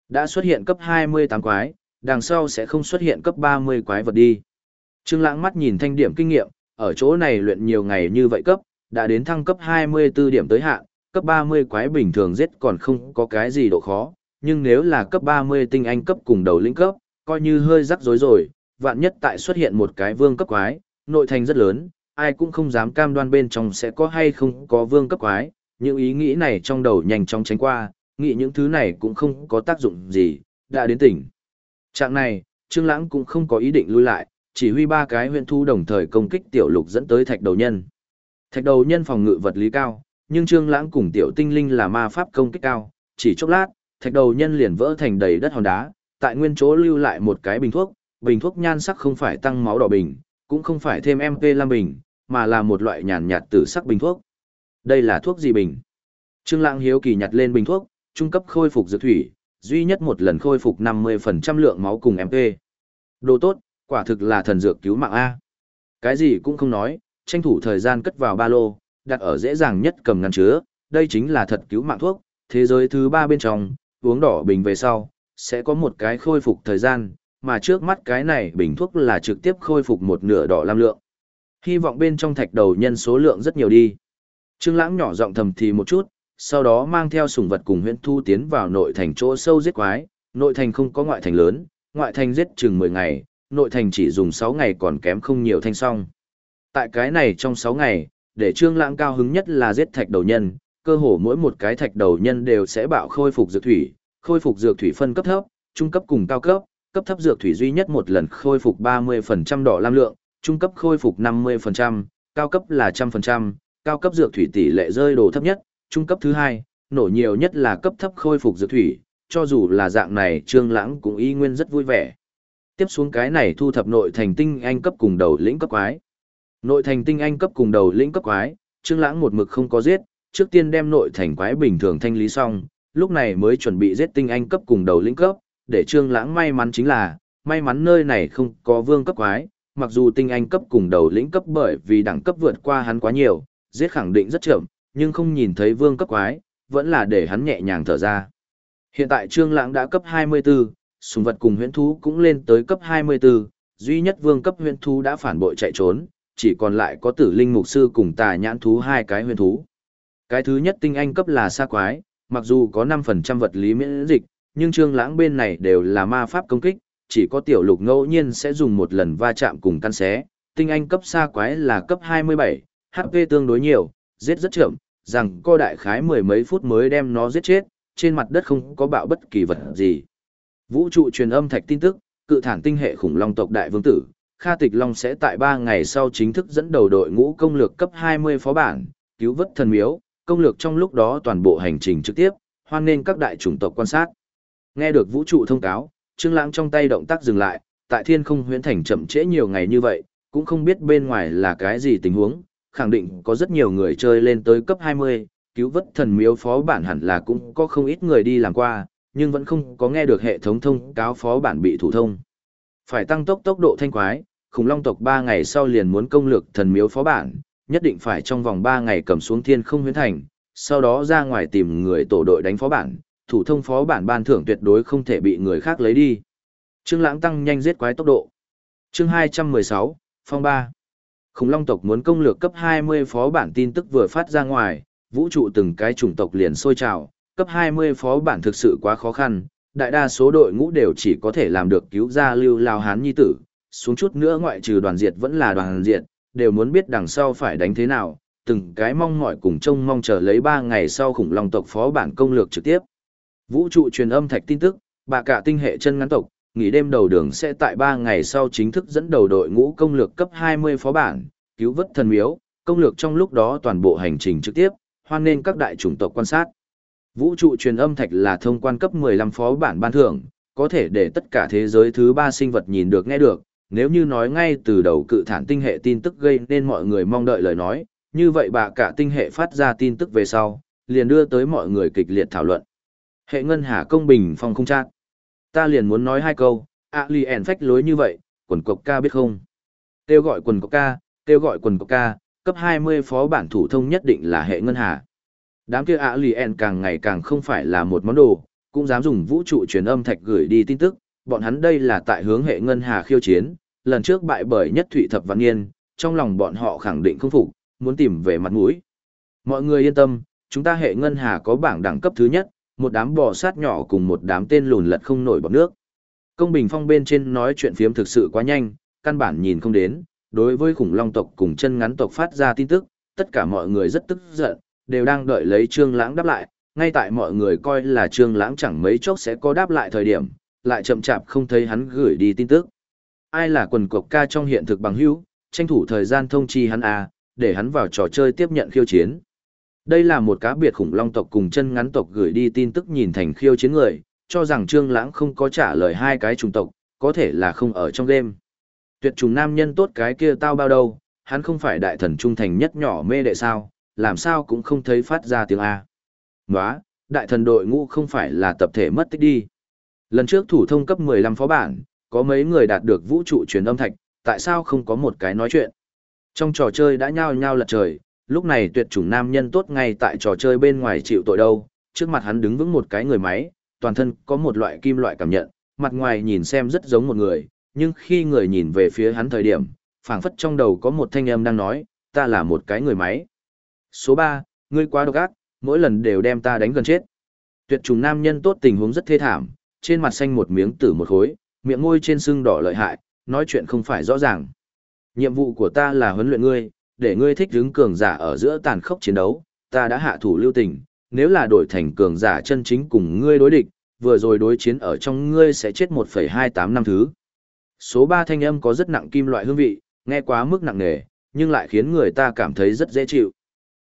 Đã xuất hiện cấp 28 quái, đằng sau sẽ không xuất hiện cấp 30 quái vật đi. Trương Lãng mắt nhìn thanh điểm kinh nghiệm, ở chỗ này luyện nhiều ngày như vậy cấp, đã đến thăng cấp 24 điểm tới hạn, cấp 30 quái bình thường giết còn không có cái gì độ khó, nhưng nếu là cấp 30 tinh anh cấp cùng đầu lĩnh cấp, coi như hơi rắc rối rồi, vạn nhất tại xuất hiện một cái vương cấp quái, nội thành rất lớn, ai cũng không dám cam đoan bên trong sẽ có hay không có vương cấp quái, những ý nghĩ này trong đầu nhanh chóng tránh qua, nghĩ những thứ này cũng không có tác dụng gì, đã đến tỉnh. Trạng này, Trương Lãng cũng không có ý định lui lại, chỉ huy ba cái huyền thu đồng thời công kích tiểu lục dẫn tới thạch đầu nhân. Thạch đầu nhân phòng ngự vật lý cao, nhưng Trương Lãng cùng tiểu tinh linh là ma pháp công kích cao, chỉ chốc lát, thạch đầu nhân liền vỡ thành đầy đất hòn đá, tại nguyên chỗ lưu lại một cái bình thuốc, bình thuốc nhan sắc không phải tăng máu đỏ bình, cũng không phải thêm MP lam bình, mà là một loại nhàn nhạt tử sắc bình thuốc. Đây là thuốc gì bình? Trương Lãng hiếu kỳ nhặt lên bình thuốc, trung cấp khôi phục dược thủy, duy nhất một lần khôi phục 50% lượng máu cùng MP. Đồ tốt, quả thực là thần dược cứu mạng A. Cái gì cũng không nói, tranh thủ thời gian cất vào ba lô, đặt ở dễ dàng nhất cầm ngăn chứa, đây chính là thật cứu mạng thuốc, thế giới thứ ba bên trong, uống đỏ bình về sau, sẽ có một cái khôi phục thời gian, mà trước mắt cái này bình thuốc là trực tiếp khôi phục một nửa đỏ lam lượng. Hy vọng bên trong thạch đầu nhân số lượng rất nhiều đi. Trương Lãng nhỏ giọng thầm thì một chút, sau đó mang theo sủng vật cùng Huyễn Thu tiến vào nội thành chỗ sâu giết quái, nội thành không có ngoại thành lớn, ngoại thành giết chừng 10 ngày, nội thành chỉ dùng 6 ngày còn kém không nhiều thanh song. Tại cái này trong 6 ngày, để Trương Lãng cao hứng nhất là giết thạch đầu nhân, cơ hồ mỗi một cái thạch đầu nhân đều sẽ bạo khôi phục dược thủy, khôi phục dược thủy phân cấp thấp, trung cấp cùng cao cấp, cấp thấp dược thủy duy nhất một lần khôi phục 30% đỏ lam lượng, trung cấp khôi phục 50%, cao cấp là 100%, cao cấp dược thủy tỷ lệ rơi đồ thấp nhất, trung cấp thứ hai, nổ nhiều nhất là cấp thấp khôi phục dược thủy, cho dù là dạng này Trương Lãng cũng y nguyên rất vui vẻ. Tiếp xuống cái này thu thập nội thành tinh anh cấp cùng đầu lĩnh cấp quái. Nội thành tinh anh cấp cùng đầu lĩnh cấp quái, Trương Lãng một mực không có giết, trước tiên đem nội thành quái bình thường thanh lý xong, lúc này mới chuẩn bị giết tinh anh cấp cùng đầu lĩnh cấp, để Trương Lãng may mắn chính là, may mắn nơi này không có vương cấp quái, mặc dù tinh anh cấp cùng đầu lĩnh cấp bởi vì đẳng cấp vượt qua hắn quá nhiều, giết khẳng định rất chậm, nhưng không nhìn thấy vương cấp quái, vẫn là để hắn nhẹ nhàng thở ra. Hiện tại Trương Lãng đã cấp 24, sùng vật cùng huyễn thú cũng lên tới cấp 24, duy nhất vương cấp huyễn thú đã phản bội chạy trốn, chỉ còn lại có tử linh mục sư cùng tà nhãn thú hai cái huyễn thú. Cái thứ nhất tinh anh cấp là sa quái, mặc dù có 5% vật lý miễn dịch, nhưng Trương Lãng bên này đều là ma pháp công kích, chỉ có tiểu lục ngẫu nhiên sẽ dùng một lần va chạm cùng căn xé. Tinh anh cấp sa quái là cấp 27, HP tương đối nhiều, giết rất chậm, rằng co đại khái mười mấy phút mới đem nó giết chết, trên mặt đất không có bạo bất kỳ vật gì. Vũ trụ truyền âm thạch tin tức, cự thản tinh hệ khủng long tộc đại vương tử, Kha Tịch Long sẽ tại 3 ngày sau chính thức dẫn đầu đội ngũ công lược cấp 20 phó bản, cứu vớt thần miếu, công lược trong lúc đó toàn bộ hành trình trực tiếp, hoan nên các đại chủng tộc quan sát. Nghe được vũ trụ thông cáo, Trương Lãng trong tay động tác dừng lại, tại thiên không huyễn thành chậm trễ nhiều ngày như vậy, cũng không biết bên ngoài là cái gì tình huống, khẳng định có rất nhiều người chơi lên tới cấp 20, cứu vớt thần miếu phó bản hẳn là cũng có không ít người đi làm qua, nhưng vẫn không có nghe được hệ thống thông cáo phó bản bị thủ thông. Phải tăng tốc tốc độ thanh quái, khủng long tộc 3 ngày sau liền muốn công lược thần miếu phó bản, nhất định phải trong vòng 3 ngày cầm xuống thiên không huyễn thành, sau đó ra ngoài tìm người tổ đội đánh phó bản, thủ thông phó bản ban thưởng tuyệt đối không thể bị người khác lấy đi. Trương Lãng tăng nhanh giết quái tốc độ. Chương 216, Phong 3. Khủng long tộc muốn công lược cấp 20 phó bản tin tức vừa phát ra ngoài, vũ trụ từng cái chủng tộc liền sôi trào, cấp 20 phó bản thực sự quá khó khăn, đại đa số đội ngũ đều chỉ có thể làm được cứu ra lưu lao hán nhi tử, xuống chút nữa ngoại trừ đoàn diệt vẫn là đoàn diệt, đều muốn biết đằng sau phải đánh thế nào, từng cái mong mỏi cùng trông mong chờ lấy 3 ngày sau khủng long tộc phó bản công lược trực tiếp. Vũ trụ truyền âm thạch tin tức, bà cả tinh hệ chân ngắn tộc, nghỉ đêm đầu đường sẽ tại 3 ngày sau chính thức dẫn đầu đội ngũ công lược cấp 20 phó bản, cứu vớt thần miếu, công lược trong lúc đó toàn bộ hành trình trực tiếp, hoan nên các đại chủng tộc quan sát. Vũ trụ truyền âm thạch là thông quan cấp 15 phó bản ban thưởng, có thể để tất cả thế giới thứ ba sinh vật nhìn được nghe được. Nếu như nói ngay từ đầu cự thản tinh hệ tin tức gây nên mọi người mong đợi lời nói, như vậy bà cả tinh hệ phát ra tin tức về sau, liền đưa tới mọi người kịch liệt thảo luận. Hệ ngân hà công bình phong không chát. Ta liền muốn nói hai câu, ạ lì ẻn phách lối như vậy, quần cộc ca biết không? Kêu gọi quần cộc ca, kêu gọi quần cộc ca, cấp 20 phó bản thủ thông nhất định là hệ ngân hà. Đám kia ạ lì ẻn càng ngày càng không phải là một món đồ, cũng dám dùng vũ trụ truyền âm thạch gửi đi tin tức, bọn hắn đây là tại hướng hệ ngân hà khiêu chiến, lần trước bại bởi nhất thụy thập văn niên, trong lòng bọn họ khẳng định không phục, muốn tìm về mặt mũi. Mọi người yên tâm, chúng ta hệ ngân hà có bảng đẳng cấp thứ nhất, một đám bò sát nhỏ cùng một đám tên lùn lật không nổi bọt nước. Công bình phong bên trên nói chuyện phiếm thực sự quá nhanh, căn bản nhìn không đến, đối với khủng long tộc cùng chân ngắn tộc phát ra tin tức, tất cả mọi người rất tức giận, đều đang đợi lấy Trương Lãng đáp lại, ngay tại mọi người coi là Trương Lãng chẳng mấy chốc sẽ có đáp lại thời điểm, lại chậm chạp không thấy hắn gửi đi tin tức. Ai là quần cộc ca trong hiện thực bằng hữu, tranh thủ thời gian thông chi hắn à, để hắn vào trò chơi tiếp nhận khiêu chiến. Đây là một cá biệt khủng long tộc cùng chân ngắn tộc gửi đi tin tức nhìn thành khiêu chiến người, cho rằng Trương Lãng không có trả lời hai cái trùng tộc, có thể là không ở trong game. Tuyệt trùng nam nhân tốt cái kia tao bao đâu, hắn không phải đại thần trung thành nhất nhỏ mê đệ sao, làm sao cũng không thấy phát ra tiếng A. Nóa, đại thần đội ngũ không phải là tập thể mất tích đi. Lần trước thủ thông cấp 15 phó bản, có mấy người đạt được vũ trụ truyền âm thạch, tại sao không có một cái nói chuyện. Trong trò chơi đã nhao nhao lật trời, lúc này tuyệt chủng nam nhân tốt ngay tại trò chơi bên ngoài chịu tội đâu, trước mặt hắn đứng vững một cái người máy, toàn thân có một loại kim loại cảm nhận, mặt ngoài nhìn xem rất giống một người, nhưng khi người nhìn về phía hắn thời điểm, phảng phất trong đầu có một thanh âm đang nói, ta là một cái người máy. Số 3, ngươi quá độc ác, mỗi lần đều đem ta đánh gần chết. Tuyệt trùng nam nhân tốt tình huống rất thê thảm, trên mặt xanh một miếng tử một khối, miệng môi trên sưng đỏ lợi hại, nói chuyện không phải rõ ràng. Nhiệm vụ của ta là huấn luyện ngươi, để ngươi thích đứng cường giả ở giữa tàn khốc chiến đấu, ta đã hạ thủ lưu tình, nếu là đổi thành cường giả chân chính cùng ngươi đối địch, vừa rồi đối chiến ở trong ngươi sẽ chết 1,28 năm thứ. Số 3 thanh âm có rất nặng kim loại hương vị, nghe quá mức nặng nề, nhưng lại khiến người ta cảm thấy rất dễ chịu.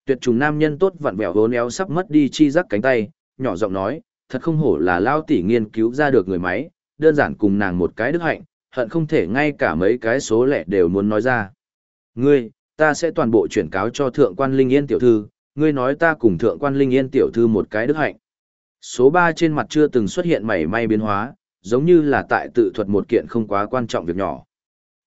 Tuyệt trùng nam nhân tốt vặn vẹo hốn éo sắp mất đi chi giác cánh tay, nhỏ giọng nói, thật không hổ là lao tỷ nghiên cứu ra được người máy, đơn giản cùng nàng một cái đức hạnh, hận không thể ngay cả mấy cái số lẻ đều muốn nói ra. Ngươi, ta sẽ toàn bộ chuyển cáo cho thượng quan linh yên tiểu thư, ngươi nói ta cùng thượng quan linh yên tiểu thư một cái đức hạnh. Số ba trên mặt chưa từng xuất hiện mảy may biến hóa, giống như là tại tự thuật một kiện không quá quan trọng việc nhỏ.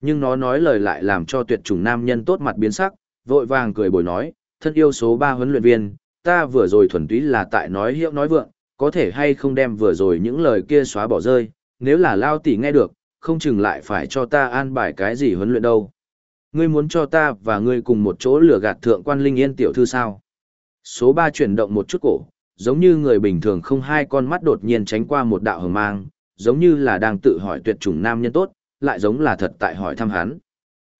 Nhưng nó nói lời lại làm cho tuyệt chủng nam nhân tốt mặt biến sắc, vội vàng cười bồi nói, thân yêu số ba huấn luyện viên, ta vừa rồi thuần túy là tại nói hiệu nói vượng, có thể hay không đem vừa rồi những lời kia xóa bỏ rơi, nếu là lao tỷ nghe được, không chừng lại phải cho ta an bài cái gì huấn luyện đâu. Ngươi muốn cho ta và ngươi cùng một chỗ lừa gạt thượng quan linh yên tiểu thư sao? Số ba chuyển động một chút cổ, giống như người bình thường không hai con mắt đột nhiên tránh qua một đạo hờ mang, giống như là đang tự hỏi tuyệt chủng nam nhân tốt, lại giống là thật tại hỏi thăm hắn.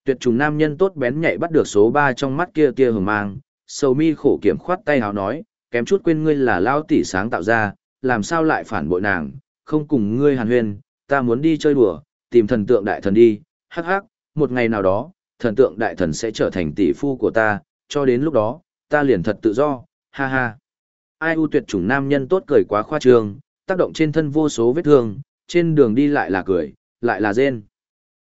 Tuyệt chủng nam nhân tốt bén nhạy bắt được số ba trong mắt kia kia hờ mang, sầu mi khổ kiểm khoát tay hào nói, kém chút quên ngươi là lao tỷ sáng tạo ra, làm sao lại phản bội nàng, không cùng ngươi hàn huyên, ta muốn đi chơi đùa, tìm thần tượng đại thần đi, hắc hắc, một ngày nào đó, thần tượng đại thần sẽ trở thành tỷ phu của ta, cho đến lúc đó, ta liền thật tự do, ha ha. Ai u tuyệt chủng nam nhân tốt cười quá khoa trương, tác động trên thân vô số vết thương, trên đường đi lại là cười, lại là rên.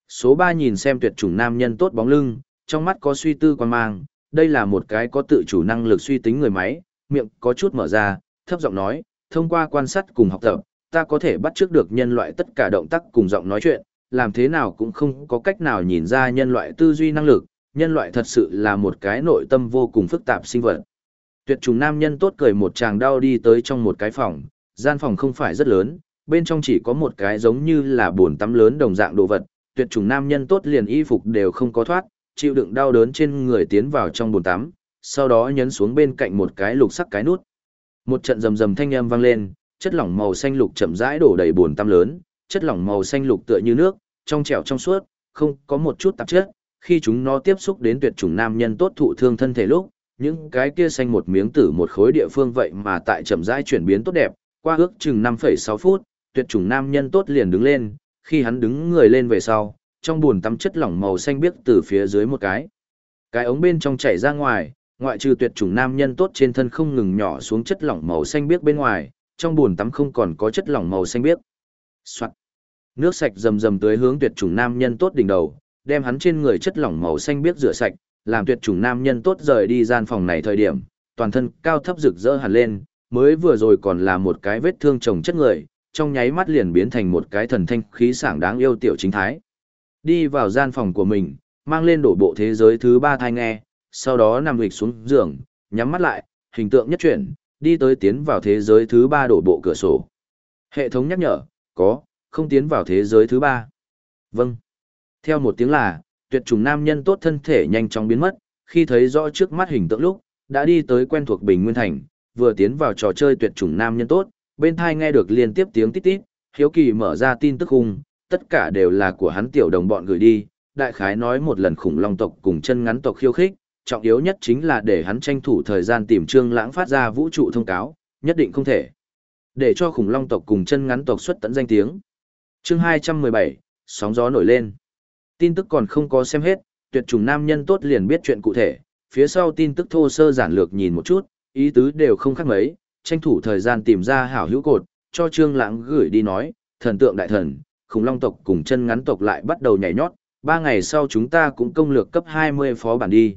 Số 3 nhìn xem tuyệt chủng nam nhân tốt bóng lưng, trong mắt có suy tư quan mang, đây là một cái có tự chủ năng lực suy tính người máy, miệng có chút mở ra, thấp giọng nói, thông qua quan sát cùng học tập, ta có thể bắt trước được nhân loại tất cả động tác cùng giọng nói chuyện, làm thế nào cũng không có cách nào nhìn ra nhân loại tư duy năng lực, nhân loại thật sự là một cái nội tâm vô cùng phức tạp sinh vật. Tuyệt trùng nam nhân tốt cười một chàng đau đi tới trong một cái phòng, gian phòng không phải rất lớn, bên trong chỉ có một cái giống như là bồn tắm lớn đồng dạng đồ vật, tuyệt trùng nam nhân tốt liền y phục đều không có thoát, chịu đựng đau đớn trên người tiến vào trong bồn tắm, sau đó nhấn xuống bên cạnh một cái lục sắc cái nút. Một trận rầm rầm thanh âm vang lên, chất lỏng màu xanh lục chậm rãi đổ đầy bồn tắm lớn, chất lỏng màu xanh lục tựa như nước, trong trẻo trong suốt, không có một chút tạp chất. Khi chúng nó tiếp xúc đến tuyệt chủng nam nhân tốt thụ thương thân thể lúc, những cái kia xanh một miếng tử một khối địa phương vậy mà tại chậm rãi chuyển biến tốt đẹp, qua ước chừng 5,6 phút, tuyệt chủng nam nhân tốt liền đứng lên, khi hắn đứng người lên về sau, trong buồn tắm chất lỏng màu xanh biếc từ phía dưới một cái. Cái ống bên trong chảy ra ngoài, ngoại trừ tuyệt chủng nam nhân tốt trên thân không ngừng nhỏ xuống chất lỏng màu xanh biếc bên ngoài, trong bồn tắm không còn có chất lỏng màu xanh biếc. Soạt. Nước sạch rầm rầm tới hướng tuyệt chủng nam nhân tốt đỉnh đầu, đem hắn trên người chất lỏng màu xanh biếc rửa sạch, làm tuyệt chủng nam nhân tốt rời đi gian phòng này thời điểm, toàn thân cao thấp rực rỡ hẳn lên, mới vừa rồi còn là một cái vết thương chồng chất người, trong nháy mắt liền biến thành một cái thần thanh khí sảng đáng yêu tiểu chính thái. Đi vào gian phòng của mình, mang lên đổ bộ thế giới thứ ba thai nghe, sau đó nằm lịch xuống giường, nhắm mắt lại, hình tượng nhất chuyển, đi tới tiến vào thế giới thứ ba đổ bộ cửa sổ. Hệ thống nhắc nhở, có, không tiến vào thế giới thứ ba. Vâng. Theo một tiếng là, tuyệt trùng nam nhân tốt thân thể nhanh chóng biến mất, khi thấy rõ trước mắt hình tượng lúc, đã đi tới quen thuộc Bình Nguyên Thành, vừa tiến vào trò chơi tuyệt trùng nam nhân tốt, bên thai nghe được liên tiếp tiếng tít tít, hiếu kỳ mở ra tin tức hung, tất cả đều là của hắn tiểu đồng bọn gửi đi, đại khái nói một lần khủng long tộc cùng chân ngắn tộc khiêu khích, trọng yếu nhất chính là để hắn tranh thủ thời gian tìm trương lãng phát ra vũ trụ thông cáo, nhất định không thể. Để cho khủng long tộc cùng chân ngắn tộc xuất tận danh tiếng. Chương 217, sóng gió nổi lên. Tin tức còn không có xem hết, tuyệt trùng nam nhân tốt liền biết chuyện cụ thể, phía sau tin tức thô sơ giản lược nhìn một chút, ý tứ đều không khác mấy, tranh thủ thời gian tìm ra hảo hữu cột, cho Trương Lãng gửi đi nói, thần tượng đại thần, khủng long tộc cùng chân ngắn tộc lại bắt đầu nhảy nhót, ba ngày sau chúng ta cũng công lược cấp 20 phó bản đi.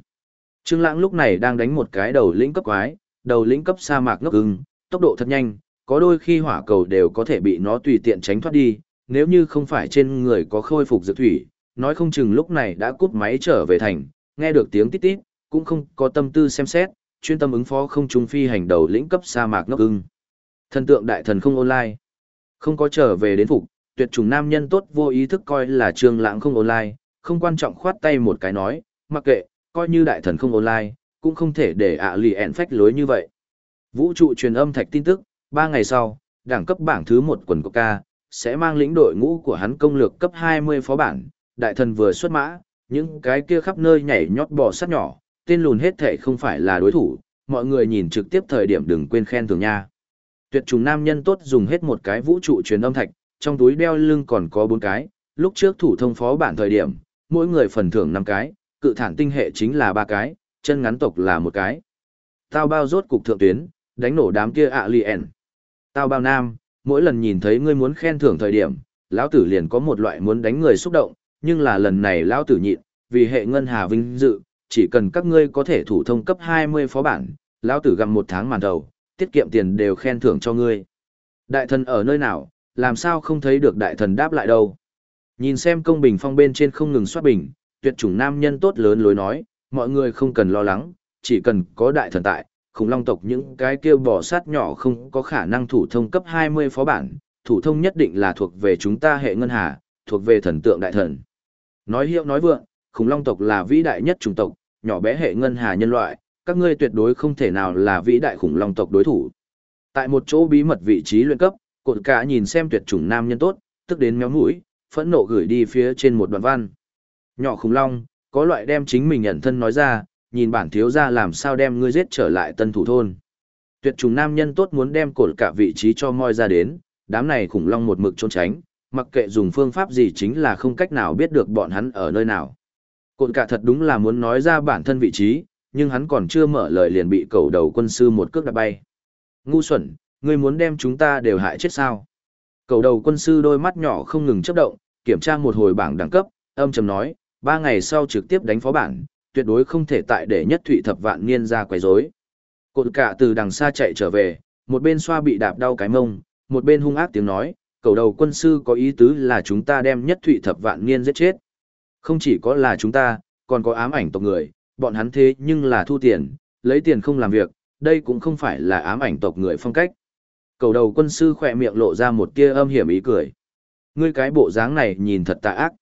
Trương Lãng lúc này đang đánh một cái đầu lĩnh cấp quái, đầu lĩnh cấp sa mạc ngốc ưng, tốc độ thật nhanh, có đôi khi hỏa cầu đều có thể bị nó tùy tiện tránh thoát đi, nếu như không phải trên người có khôi phục dược thủy, nói không chừng lúc này đã cút máy trở về thành, nghe được tiếng tít tít, cũng không có tâm tư xem xét, chuyên tâm ứng phó không trung phi hành đầu lĩnh cấp sa mạc ngốc ưng. Thần tượng đại thần không online, không có trở về đến phục, tuyệt trùng nam nhân tốt vô ý thức coi là trường lãng không online, không quan trọng khoát tay một cái nói, mặc kệ, coi như đại thần không online, cũng không thể để ạ lì ẹn phách lối như vậy. Vũ trụ truyền âm thạch tin tức, ba ngày sau, đẳng cấp bảng thứ một quần của ca sẽ mang lĩnh đội ngũ của hắn công lược cấp 20 phó bản, đại thần vừa xuất mã, những cái kia khắp nơi nhảy nhót bò sát nhỏ, tên lùn hết thệ không phải là đối thủ, mọi người nhìn trực tiếp thời điểm đừng quên khen thưởng nha. Tuyệt trùng nam nhân tốt dùng hết một cái vũ trụ truyền âm thạch, trong túi đeo lưng còn có bốn cái, lúc trước thủ thông phó bản thời điểm, mỗi người phần thưởng năm cái, cự thản tinh hệ chính là ba cái, chân ngắn tộc là một cái. Tao bao rốt cục thượng tuyến, đánh nổ đám kia ạ lien. Tao bao nam, mỗi lần nhìn thấy ngươi muốn khen thưởng thời điểm, lão tử liền có một loại muốn đánh người xúc động, nhưng là lần này lão tử nhịn, vì hệ ngân hà vinh dự, chỉ cần các ngươi có thể thủ thông cấp 20 phó bản, lão tử gặm một tháng màn đầu, tiết kiệm tiền đều khen thưởng cho ngươi. Đại thần ở nơi nào, làm sao không thấy được đại thần đáp lại đâu. Nhìn xem công bình phong bên trên không ngừng xoát bình, tuyệt chủng nam nhân tốt lớn lối nói, mọi người không cần lo lắng, chỉ cần có đại thần tại, khủng long tộc những cái kêu bò sát nhỏ không có khả năng thủ thông cấp 20 phó bản, thủ thông nhất định là thuộc về chúng ta hệ ngân hà, thuộc về thần tượng đại thần. Nói hiệu nói vượng, khủng long tộc là vĩ đại nhất chủng tộc, nhỏ bé hệ ngân hà nhân loại, các ngươi tuyệt đối không thể nào là vĩ đại khủng long tộc đối thủ. Tại một chỗ bí mật vị trí luyện cấp, cột cả nhìn xem tuyệt chủng nam nhân tốt, tức đến méo mũi, phẫn nộ gửi đi phía trên một đoạn văn. Nhỏ khủng long, có loại đem chính mình nhận thân nói ra, nhìn bản thiếu ra làm sao đem ngươi giết trở lại tân thủ thôn. Tuyệt trùng nam nhân tốt muốn đem cột cả vị trí cho moi ra đến, đám này khủng long một mực trốn tránh, mặc kệ dùng phương pháp gì chính là không cách nào biết được bọn hắn ở nơi nào. Cột cả thật đúng là muốn nói ra bản thân vị trí, nhưng hắn còn chưa mở lời liền bị cầu đầu quân sư một cước đạp bay. Ngu xuẩn, ngươi muốn đem chúng ta đều hại chết sao? Cầu đầu quân sư đôi mắt nhỏ không ngừng chấp động, kiểm tra một hồi bảng đẳng cấp, âm trầm nói, ba ngày sau trực tiếp đánh phó bản, tuyệt đối không thể tại để nhất thụy thập vạn niên ra quấy rối. Cột cả từ đằng xa chạy trở về, một bên xoa bị đạp đau cái mông, một bên hung ác tiếng nói, cầu đầu quân sư có ý tứ là chúng ta đem nhất thụy thập vạn niên giết chết. Không chỉ có là chúng ta, còn có ám ảnh tộc người, bọn hắn thế nhưng là thu tiền, lấy tiền không làm việc, đây cũng không phải là ám ảnh tộc người phong cách. Cầu đầu quân sư khỏe miệng lộ ra một tia âm hiểm ý cười. Ngươi cái bộ dáng này nhìn thật tà ác.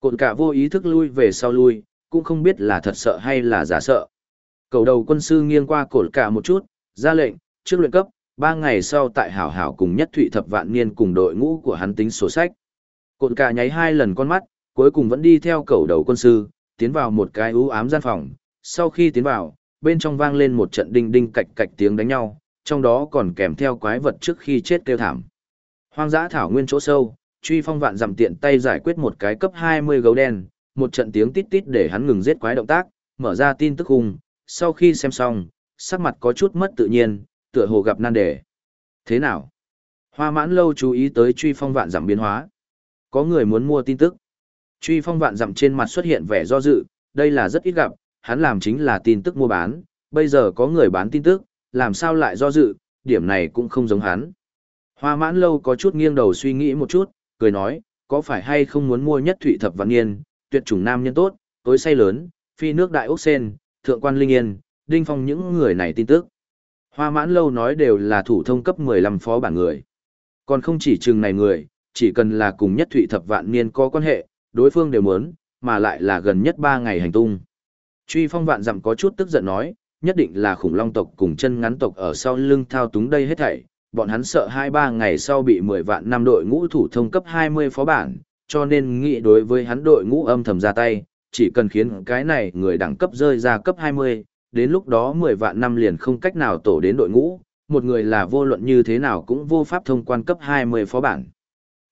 Cột cả vô ý thức lui về sau lui, cũng không biết là thật sợ hay là giả sợ. Cầu đầu quân sư nghiêng qua cột cả một chút, ra lệnh, trước luyện cấp, ba ngày sau tại hảo hảo cùng nhất thụy thập vạn niên cùng đội ngũ của hắn tính sổ sách. Cột cả nháy hai lần con mắt, cuối cùng vẫn đi theo cầu đầu quân sư, tiến vào một cái ưu ám gian phòng. Sau khi tiến vào, bên trong vang lên một trận đinh đinh cạch cạch tiếng đánh nhau, trong đó còn kèm theo quái vật trước khi chết kêu thảm. Hoang dã thảo nguyên chỗ sâu, truy phong vạn dặm tiện tay giải quyết một cái cấp 20 gấu đen, một trận tiếng tít tít để hắn ngừng giết quái động tác, mở ra tin tức hùng sau khi xem xong, sắc mặt có chút mất tự nhiên, tựa hồ gặp nan đề. Thế nào? Hoa mãn lâu chú ý tới truy phong vạn giảm biến hóa. Có người muốn mua tin tức. Truy phong vạn giảm trên mặt xuất hiện vẻ do dự, đây là rất ít gặp, hắn làm chính là tin tức mua bán, bây giờ có người bán tin tức, làm sao lại do dự, điểm này cũng không giống hắn. Hoa mãn lâu có chút nghiêng đầu suy nghĩ một chút, cười nói, có phải hay không muốn mua nhất thụy thập Vạn niên, tuyệt chủng nam nhân tốt, tối say lớn, phi nước đại ốc sen, thượng quan linh yên, đinh phong những người này tin tức. Hoa mãn lâu nói đều là thủ thông cấp 15 phó bản người. Còn không chỉ chừng này người, chỉ cần là cùng nhất thụy thập vạn niên có quan hệ, đối phương đều muốn, mà lại là gần nhất 3 ngày hành tung. Truy phong vạn dặm có chút tức giận nói, nhất định là khủng long tộc cùng chân ngắn tộc ở sau lưng thao túng đây hết thảy, bọn hắn sợ 2-3 ngày sau bị 10 vạn năm đội ngũ thủ thông cấp 20 phó bản, cho nên nghĩ đối với hắn đội ngũ âm thầm ra tay, chỉ cần khiến cái này người đẳng cấp rơi ra cấp 20, đến lúc đó 10 vạn năm liền không cách nào tổ đến đội ngũ, một người là vô luận như thế nào cũng vô pháp thông quan cấp 20 phó bản.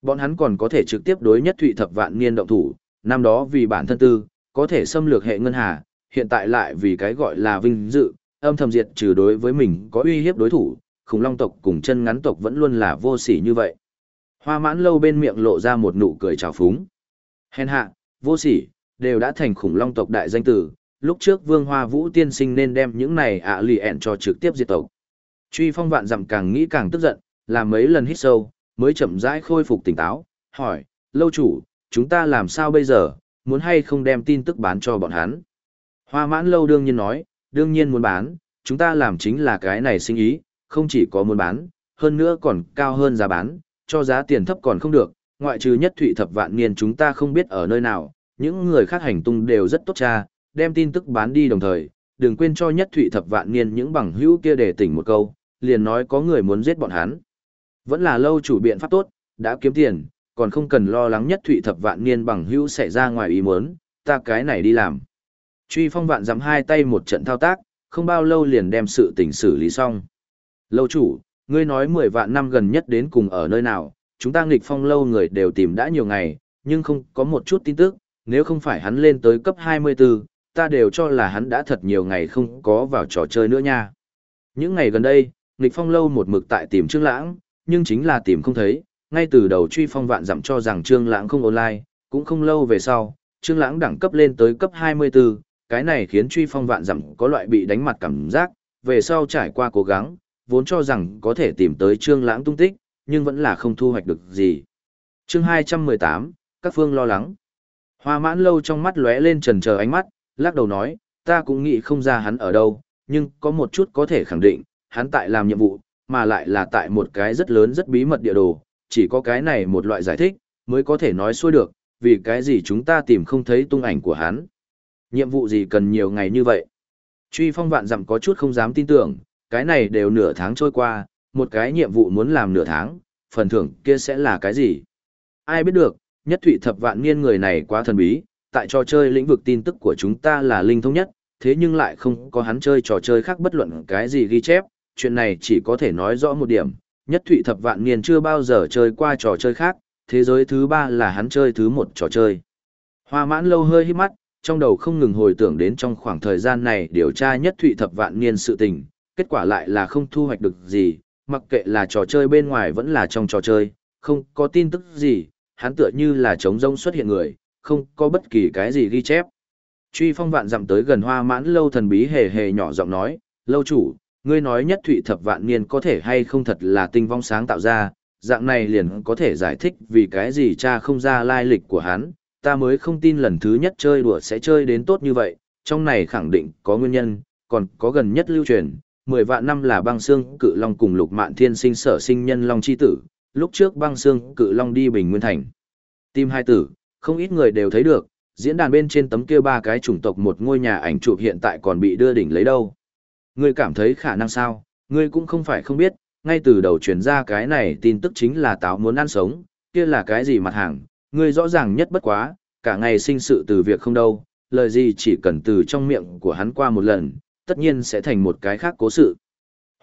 Bọn hắn còn có thể trực tiếp đối nhất thụy thập vạn niên động thủ, năm đó vì bản thân tư, có thể xâm lược hệ ngân hà, hiện tại lại vì cái gọi là vinh dự, âm thầm diệt trừ đối với mình có uy hiếp đối thủ, khủng long tộc cùng chân ngắn tộc vẫn luôn là vô sỉ như vậy. Hoa mãn lâu bên miệng lộ ra một nụ cười trào phúng. Hèn hạ, vô sỉ, đều đã thành khủng long tộc đại danh tử, lúc trước vương hoa vũ tiên sinh nên đem những này ạ lì ẹn cho trực tiếp diệt tộc. Truy phong vạn dặm càng nghĩ càng tức giận, làm mấy lần hít sâu, mới chậm rãi khôi phục tỉnh táo, hỏi, lâu chủ, chúng ta làm sao bây giờ, muốn hay không đem tin tức bán cho bọn hắn. Hoa mãn lâu đương nhiên nói, đương nhiên muốn bán, chúng ta làm chính là cái này sinh ý, không chỉ có muốn bán, hơn nữa còn cao hơn giá bán, cho giá tiền thấp còn không được, ngoại trừ nhất thụy thập vạn niên chúng ta không biết ở nơi nào, những người khác hành tung đều rất tốt cha, đem tin tức bán đi đồng thời, đừng quên cho nhất thụy thập vạn niên những bằng hữu kia để tỉnh một câu, liền nói có người muốn giết bọn hắn. Vẫn là lâu chủ biện pháp tốt, đã kiếm tiền, còn không cần lo lắng nhất thụy thập vạn niên bằng hữu xảy ra ngoài ý muốn, ta cái này đi làm. Truy phong vạn dám hai tay một trận thao tác, không bao lâu liền đem sự tình xử lý xong. Lâu chủ, ngươi nói 10 vạn năm gần nhất đến cùng ở nơi nào, chúng ta nghịch phong lâu người đều tìm đã nhiều ngày, nhưng không có một chút tin tức, nếu không phải hắn lên tới cấp 24, ta đều cho là hắn đã thật nhiều ngày không có vào trò chơi nữa nha. Những ngày gần đây, nghịch phong lâu một mực tại tìm Trương Lãng, nhưng chính là tìm không thấy, ngay từ đầu truy phong vạn dặm cho rằng Trương Lãng không online, cũng không lâu về sau, Trương Lãng đẳng cấp lên tới cấp 24, cái này khiến truy phong vạn dặm có loại bị đánh mặt cảm giác, về sau trải qua cố gắng, vốn cho rằng có thể tìm tới Trương Lãng tung tích, nhưng vẫn là không thu hoạch được gì. Chương 218, các phương lo lắng. Hoa mãn lâu trong mắt lóe lên chần chờ ánh mắt, lắc đầu nói, ta cũng nghĩ không ra hắn ở đâu, nhưng có một chút có thể khẳng định, hắn tại làm nhiệm vụ, mà lại là tại một cái rất lớn rất bí mật địa đồ, chỉ có cái này một loại giải thích, mới có thể nói xuôi được, vì cái gì chúng ta tìm không thấy tung ảnh của hắn. Nhiệm vụ gì cần nhiều ngày như vậy? Truy phong vạn dặm có chút không dám tin tưởng, cái này đều nửa tháng trôi qua, một cái nhiệm vụ muốn làm nửa tháng, phần thưởng kia sẽ là cái gì? Ai biết được, nhất thụy thập vạn niên người này quá thần bí, tại trò chơi lĩnh vực tin tức của chúng ta là linh thông nhất, thế nhưng lại không có hắn chơi trò chơi khác bất luận cái gì ghi chép, chuyện này chỉ có thể nói rõ một điểm, nhất thụy thập vạn niên chưa bao giờ chơi qua trò chơi khác, thế giới thứ ba là hắn chơi thứ một trò chơi. Hoa mãn lâu hơi hít mắt, trong đầu không ngừng hồi tưởng đến trong khoảng thời gian này điều tra nhất thụy thập vạn niên sự tình, kết quả lại là không thu hoạch được gì, mặc kệ là trò chơi bên ngoài vẫn là trong trò chơi, không có tin tức gì, hắn tựa như là trống rông xuất hiện người, không có bất kỳ cái gì ghi chép. Truy phong vạn dặm tới gần hoa mãn lâu thần bí hề hề nhỏ giọng nói, lâu chủ, ngươi nói nhất thụy thập vạn niên có thể hay không thật là tinh vong sáng tạo ra, dạng này liền có thể giải thích vì cái gì cha không ra lai lịch của hắn, ta mới không tin lần thứ nhất chơi đùa sẽ chơi đến tốt như vậy, trong này khẳng định có nguyên nhân, còn có gần nhất lưu truyền, 10 vạn năm là băng xương cự long cùng lục mạn thiên sinh sở sinh nhân long chi tử, lúc trước băng xương cự long đi bình nguyên thành. Tim hai tử, không ít người đều thấy được, diễn đàn bên trên tấm kia ba cái chủng tộc một ngôi nhà ảnh chụp hiện tại còn bị đưa đỉnh lấy đâu. Ngươi cảm thấy khả năng sao, ngươi cũng không phải không biết, ngay từ đầu truyền ra cái này tin tức chính là táo muốn ăn sống, kia là cái gì mặt hàng, ngươi rõ ràng nhất bất quá, cả ngày sinh sự từ việc không đâu, lời gì chỉ cần từ trong miệng của hắn qua một lần, tất nhiên sẽ thành một cái khác cố sự.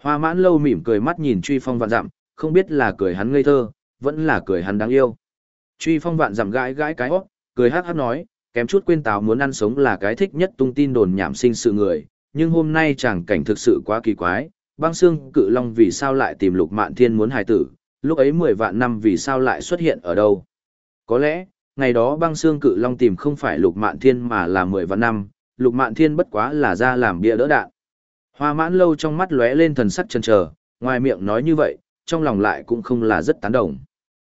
Hoa mãn lâu mỉm cười mắt nhìn truy phong vạn dặm, không biết là cười hắn ngây thơ, vẫn là cười hắn đáng yêu. Truy phong vạn dặm gãi gãi cái hót, cười hát hát nói, kém chút quên táo muốn ăn sống là cái thích nhất tung tin đồn nhảm sinh sự người, nhưng hôm nay chàng cảnh thực sự quá kỳ quái, băng xương cự long vì sao lại tìm lục mạn thiên muốn hài tử, lúc ấy 10 vạn năm vì sao lại xuất hiện ở đâu. Có lẽ, ngày đó băng xương cự long tìm không phải lục mạn thiên mà là 10 vạn năm, lục mạn thiên bất quá là ra làm bia đỡ đạn. Hoa mãn lâu trong mắt lóe lên thần sắc chần chờ, ngoài miệng nói như vậy, trong lòng lại cũng không là rất tán đồng.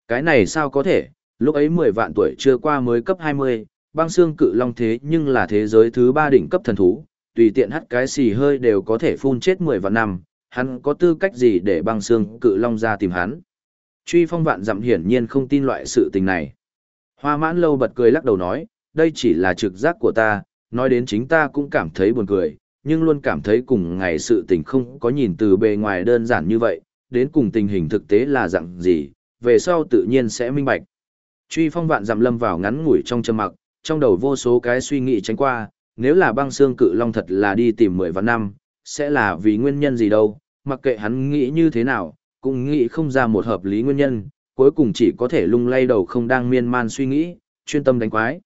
Cái này sao có thể, lúc ấy 10 vạn tuổi chưa qua mới cấp 20, băng xương cự long thế nhưng là thế giới thứ ba đỉnh cấp thần thú, tùy tiện hắt cái xì hơi đều có thể phun chết 10 vạn năm, hắn có tư cách gì để băng xương cự long ra tìm hắn. Truy phong vạn dặm hiển nhiên không tin loại sự tình này. Hoa mãn lâu bật cười lắc đầu nói, đây chỉ là trực giác của ta, nói đến chính ta cũng cảm thấy buồn cười, nhưng luôn cảm thấy cùng ngày sự tình không có nhìn từ bề ngoài đơn giản như vậy, đến cùng tình hình thực tế là dạng gì, về sau tự nhiên sẽ minh bạch. Truy phong vạn dặm lâm vào ngắn ngủi trong châm mặc, trong đầu vô số cái suy nghĩ tránh qua, nếu là băng xương cự long thật là đi tìm mười vạn năm, sẽ là vì nguyên nhân gì đâu, mặc kệ hắn nghĩ như thế nào, cũng nghĩ không ra một hợp lý nguyên nhân, cuối cùng chỉ có thể lung lay đầu không đang miên man suy nghĩ, chuyên tâm đánh quái.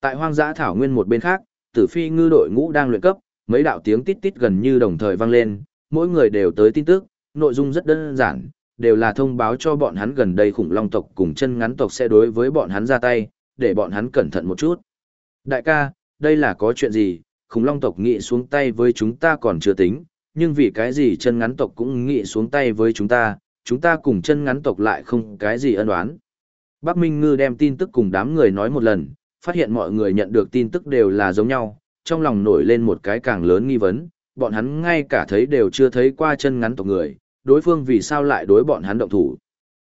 Tại hoang dã thảo nguyên một bên khác, tử phi ngư đội ngũ đang luyện cấp, mấy đạo tiếng tít tít gần như đồng thời vang lên, mỗi người đều tới tin tức, nội dung rất đơn giản, đều là thông báo cho bọn hắn gần đây khủng long tộc cùng chân ngắn tộc sẽ đối với bọn hắn ra tay, để bọn hắn cẩn thận một chút. Đại ca, đây là có chuyện gì, khủng long tộc nghị xuống tay với chúng ta còn chưa tính, nhưng vì cái gì chân ngắn tộc cũng nghị xuống tay với chúng ta, chúng ta cùng chân ngắn tộc lại không cái gì ân oán. Bắc Minh Ngư đem tin tức cùng đám người nói một lần, phát hiện mọi người nhận được tin tức đều là giống nhau, trong lòng nổi lên một cái càng lớn nghi vấn, bọn hắn ngay cả thấy đều chưa thấy qua chân ngắn tộc người, đối phương vì sao lại đối bọn hắn động thủ.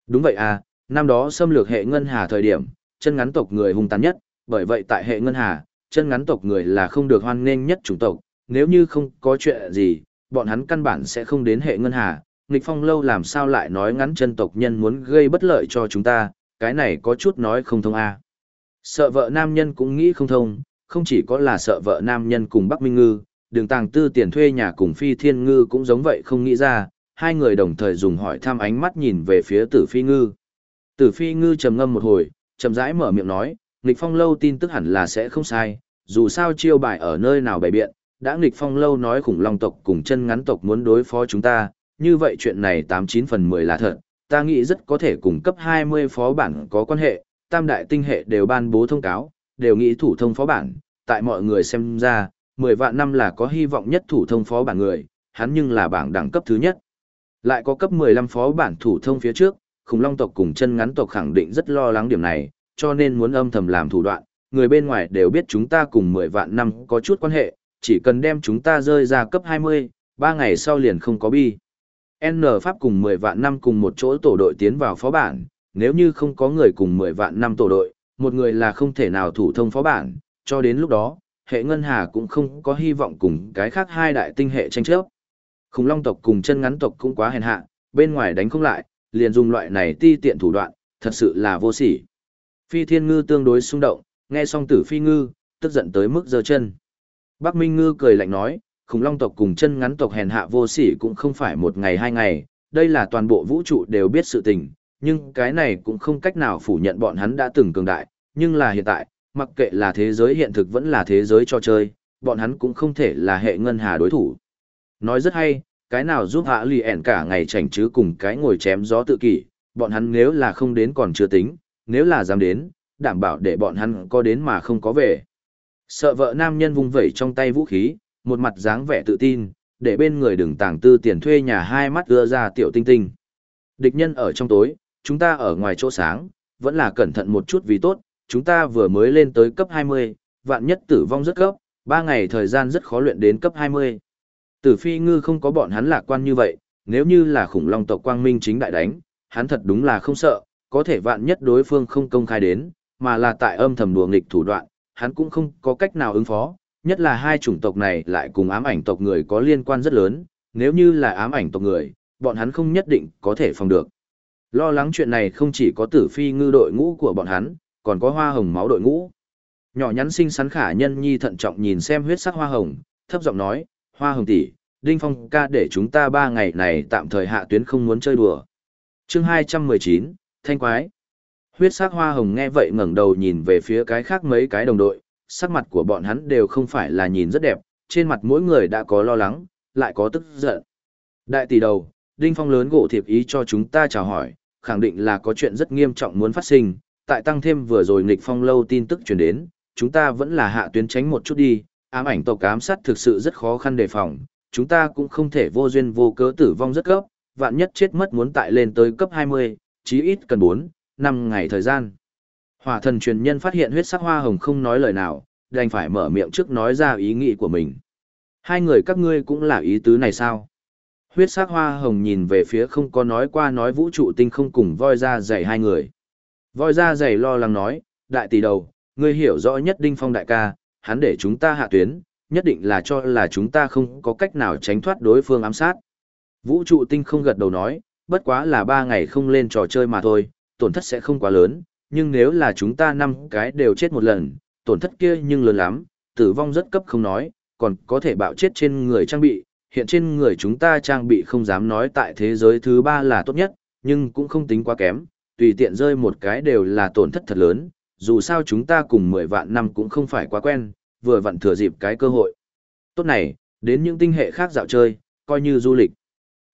Đúng vậy à, năm đó xâm lược hệ ngân hà thời điểm, chân ngắn tộc người hung tàn nhất, bởi vậy tại hệ ngân hà, chân ngắn tộc người là không được hoan nghênh nhất chủng tộc, nếu như không có chuyện gì, bọn hắn căn bản sẽ không đến hệ ngân hà. Nghịch phong lâu làm sao lại nói ngắn chân tộc nhân muốn gây bất lợi cho chúng ta, cái này có chút nói không thông a. À. Sợ vợ nam nhân cũng nghĩ không thông, không chỉ có là sợ vợ nam nhân cùng Bắc Minh Ngư, đường tàng tư tiền thuê nhà cùng Phi Thiên Ngư cũng giống vậy không nghĩ ra, hai người đồng thời dùng hỏi thăm ánh mắt nhìn về phía tử Phi Ngư. Tử Phi Ngư trầm ngâm một hồi, chậm rãi mở miệng nói, nghịch phong lâu tin tức hẳn là sẽ không sai, dù sao chiêu bài ở nơi nào bày biện, đã nghịch phong lâu nói khủng long tộc cùng chân ngắn tộc muốn đối phó chúng ta, như vậy chuyện này 89 phần 10 là thật, ta nghĩ rất có thể cùng cấp 20 phó bản có quan hệ, tam đại tinh hệ đều ban bố thông cáo, đều nghĩ thủ thông phó bản, tại mọi người xem ra, 10 vạn năm là có hy vọng nhất thủ thông phó bản người, hắn nhưng là bảng đẳng cấp thứ nhất. Lại có cấp 15 phó bản thủ thông phía trước, khủng long tộc cùng chân ngắn tộc khẳng định rất lo lắng điểm này, cho nên muốn âm thầm làm thủ đoạn, người bên ngoài đều biết chúng ta cùng 10 vạn năm có chút quan hệ, chỉ cần đem chúng ta rơi ra cấp 20, 3 ngày sau liền không có bi. N Pháp cùng 10 vạn năm cùng một chỗ tổ đội tiến vào phó bản, nếu như không có người cùng 10 vạn năm tổ đội, một người là không thể nào thủ thông phó bản, cho đến lúc đó, hệ ngân hà cũng không có hy vọng cùng cái khác hai đại tinh hệ tranh chấp. Khủng long tộc cùng chân ngắn tộc cũng quá hèn hạ, bên ngoài đánh không lại, liền dùng loại này ti tiện thủ đoạn, thật sự là vô sỉ. Phi thiên ngư tương đối xung động, nghe xong tử phi ngư, tức giận tới mức giơ chân. Bắc Minh ngư cười lạnh nói, khủng long tộc cùng chân ngắn tộc hèn hạ vô sỉ cũng không phải một ngày hai ngày, đây là toàn bộ vũ trụ đều biết sự tình, nhưng cái này cũng không cách nào phủ nhận bọn hắn đã từng cường đại, nhưng là hiện tại, mặc kệ là thế giới hiện thực vẫn là thế giới cho chơi, bọn hắn cũng không thể là hệ ngân hà đối thủ. Nói rất hay, cái nào giúp hạ lì ẻn cả ngày chảnh chứ cùng cái ngồi chém gió tự kỷ, bọn hắn nếu là không đến còn chưa tính, nếu là dám đến, đảm bảo để bọn hắn có đến mà không có về. Sợ vợ nam nhân vung vẩy trong tay vũ khí, một mặt dáng vẻ tự tin, để bên người đừng tàng tư tiền thuê nhà hai mắt đưa ra tiểu tinh tinh. Địch nhân ở trong tối, chúng ta ở ngoài chỗ sáng, vẫn là cẩn thận một chút vì tốt, chúng ta vừa mới lên tới cấp 20, vạn nhất tử vong rất gấp 3 ngày thời gian rất khó luyện đến cấp 20. Tử phi ngư không có bọn hắn lạc quan như vậy, nếu như là khủng long tộc quang minh chính đại đánh, hắn thật đúng là không sợ, có thể vạn nhất đối phương không công khai đến, mà là tại âm thầm đùa nghịch thủ đoạn, hắn cũng không có cách nào ứng phó, nhất là hai chủng tộc này lại cùng ám ảnh tộc người có liên quan rất lớn, nếu như là ám ảnh tộc người, bọn hắn không nhất định có thể phòng được. Lo lắng chuyện này không chỉ có tử phi ngư đội ngũ của bọn hắn, còn có hoa hồng máu đội ngũ. Nhỏ nhắn xinh xắn khả nhân nhi thận trọng nhìn xem huyết sắc hoa hồng, thấp giọng nói, hoa hồng tỷ, Đinh Phong ca để chúng ta ba ngày này tạm thời hạ tuyến không muốn chơi đùa. chương 219, Thanh Quái. Huyết sắc hoa hồng nghe vậy ngẩng đầu nhìn về phía cái khác mấy cái đồng đội, sắc mặt của bọn hắn đều không phải là nhìn rất đẹp, trên mặt mỗi người đã có lo lắng, lại có tức giận. Đại tỷ đầu, Đinh Phong lớn gỗ thiệp ý cho chúng ta chào hỏi, khẳng định là có chuyện rất nghiêm trọng muốn phát sinh, tại tăng thêm vừa rồi nghịch phong lâu tin tức truyền đến, chúng ta vẫn là hạ tuyến tránh một chút đi, ám ảnh tộc ám sát thực sự rất khó khăn đề phòng, chúng ta cũng không thể vô duyên vô cớ tử vong rất cấp, vạn nhất chết mất muốn tại lên tới cấp 20, chí ít cần 4, 5 ngày thời gian. Hỏa thần truyền nhân phát hiện huyết sắc hoa hồng không nói lời nào, đành phải mở miệng trước nói ra ý nghĩ của mình. Hai người các ngươi cũng là ý tứ này sao? Huyết sắc hoa hồng nhìn về phía không có nói qua nói vũ trụ tinh không cùng voi ra dày hai người. Voi ra dày lo lắng nói, đại tỷ đầu, ngươi hiểu rõ nhất đinh phong đại ca, hắn để chúng ta hạ tuyến, nhất định là cho là chúng ta không có cách nào tránh thoát đối phương ám sát. Vũ trụ tinh không gật đầu nói, bất quá là ba ngày không lên trò chơi mà thôi, tổn thất sẽ không quá lớn, nhưng nếu là chúng ta năm cái đều chết một lần, tổn thất kia nhưng lớn lắm, tử vong rất cấp không nói, còn có thể bạo chết trên người trang bị, hiện trên người chúng ta trang bị không dám nói tại thế giới thứ ba là tốt nhất, nhưng cũng không tính quá kém, tùy tiện rơi một cái đều là tổn thất thật lớn, dù sao chúng ta cùng 10 vạn năm cũng không phải quá quen, vừa vặn thừa dịp cái cơ hội. Tốt này, đến những tinh hệ khác dạo chơi, coi như du lịch.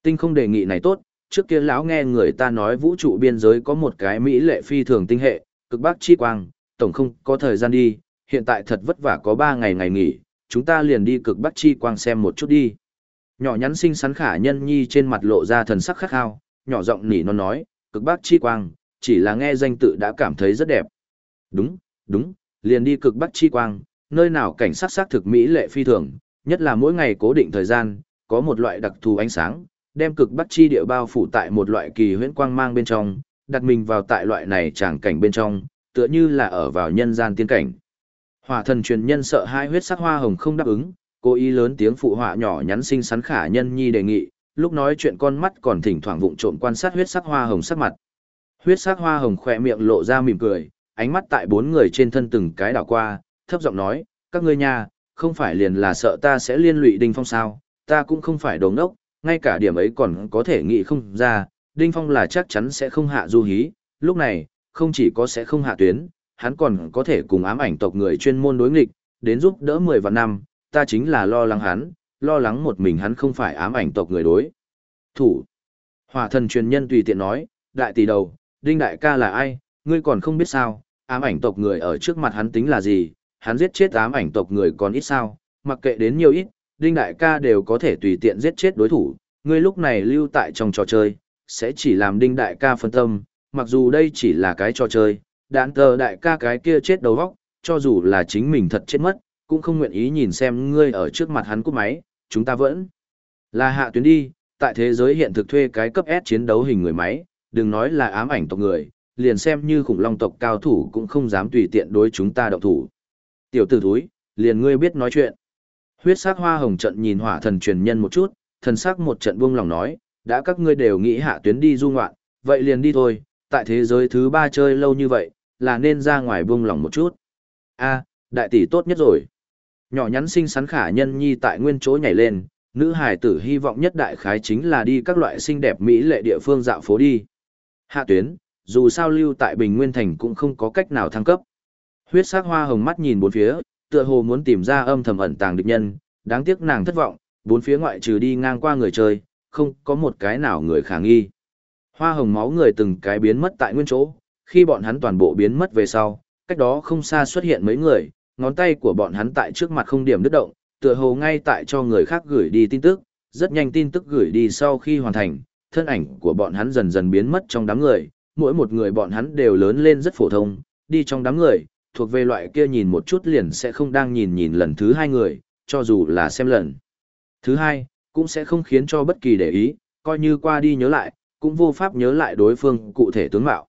Tinh không đề nghị này tốt, trước kia lão nghe người ta nói vũ trụ biên giới có một cái mỹ lệ phi thường tinh hệ, cực bắc chi quang, tổng không có thời gian đi, hiện tại thật vất vả có 3 ngày ngày nghỉ, chúng ta liền đi cực bắc chi quang xem một chút đi. Nhỏ nhắn xinh xắn khả nhân nhi trên mặt lộ ra thần sắc khắc khao, nhỏ giọng nỉ nó nói, cực Bác chi quang, chỉ là nghe danh tự đã cảm thấy rất đẹp. Đúng, đúng, liền đi cực bắc chi quang, nơi nào cảnh sắc xác thực mỹ lệ phi thường, nhất là mỗi ngày cố định thời gian, có một loại đặc thù ánh sáng, đem cực bắc chi địa bao phủ tại một loại kỳ huyễn quang mang bên trong, đặt mình vào tại loại này tràng cảnh bên trong, tựa như là ở vào nhân gian tiên cảnh. Hỏa thần truyền nhân sợ hai huyết sắc hoa hồng không đáp ứng, cố ý lớn tiếng phụ họa nhỏ nhắn xinh xắn khả nhân nhi đề nghị, lúc nói chuyện con mắt còn thỉnh thoảng vụng trộm quan sát huyết sắc hoa hồng sắc mặt. Huyết sắc hoa hồng khỏe miệng lộ ra mỉm cười, ánh mắt tại bốn người trên thân từng cái đảo qua, thấp giọng nói, các ngươi nha, không phải liền là sợ ta sẽ liên lụy Đinh Phong sao, ta cũng không phải đồ ngốc, ngay cả điểm ấy còn có thể nghĩ không ra, Đinh Phong là chắc chắn sẽ không hạ du hí, lúc này, không chỉ có sẽ không hạ tuyến, hắn còn có thể cùng ám ảnh tộc người chuyên môn đối nghịch, đến giúp đỡ 10 vạn năm, ta chính là lo lắng hắn, lo lắng một mình hắn không phải ám ảnh tộc người đối. Thủ. Hỏa thần truyền nhân tùy tiện nói, đại tỷ đầu, Đinh đại ca là ai, ngươi còn không biết sao, ám ảnh tộc người ở trước mặt hắn tính là gì, hắn giết chết ám ảnh tộc người còn ít sao, mặc kệ đến nhiều ít, Đinh đại ca đều có thể tùy tiện giết chết đối thủ, ngươi lúc này lưu tại trong trò chơi, sẽ chỉ làm Đinh đại ca phân tâm, mặc dù đây chỉ là cái trò chơi, đạn tờ đại ca cái kia chết đầu vóc, cho dù là chính mình thật chết mất, cũng không nguyện ý nhìn xem ngươi ở trước mặt hắn cúp máy, chúng ta vẫn là hạ tuyến đi, tại thế giới hiện thực thuê cái cấp S chiến đấu hình người máy, đừng nói là ám ảnh tộc người, liền xem như khủng long tộc cao thủ cũng không dám tùy tiện đối chúng ta động thủ. Tiểu tử thúi, liền ngươi biết nói chuyện. Huyết sắc hoa hồng trận nhìn hỏa thần truyền nhân một chút, thần sắc một trận buông lòng nói, đã các ngươi đều nghĩ hạ tuyến đi du ngoạn, vậy liền đi thôi, tại thế giới thứ ba chơi lâu như vậy, là nên ra ngoài buông lòng một chút. a đại tỷ tốt nhất rồi. Nhỏ nhắn xinh xắn khả nhân nhi tại nguyên chỗ nhảy lên, nữ hài tử hy vọng nhất đại khái chính là đi các loại xinh đẹp mỹ lệ địa phương dạo phố đi. Hạ tuyến, dù sao lưu tại Bình Nguyên Thành cũng không có cách nào thăng cấp. Huyết sắc hoa hồng mắt nhìn bốn phía, tựa hồ muốn tìm ra âm thầm ẩn tàng địch nhân, đáng tiếc nàng thất vọng, bốn phía ngoại trừ đi ngang qua người chơi, không có một cái nào người khả nghi. Hoa hồng máu người từng cái biến mất tại nguyên chỗ, khi bọn hắn toàn bộ biến mất về sau, cách đó không xa xuất hiện mấy người, ngón tay của bọn hắn tại trước mặt không điểm đứt động, tựa hồ ngay tại cho người khác gửi đi tin tức, rất nhanh tin tức gửi đi sau khi hoàn thành, thân ảnh của bọn hắn dần dần biến mất trong đám người, mỗi một người bọn hắn đều lớn lên rất phổ thông, đi trong đám người, thuộc về loại kia nhìn một chút liền sẽ không đang nhìn nhìn lần thứ hai người, cho dù là xem lần. Thứ hai, cũng sẽ không khiến cho bất kỳ để ý, coi như qua đi nhớ lại, cũng vô pháp nhớ lại đối phương cụ thể tướng mạo.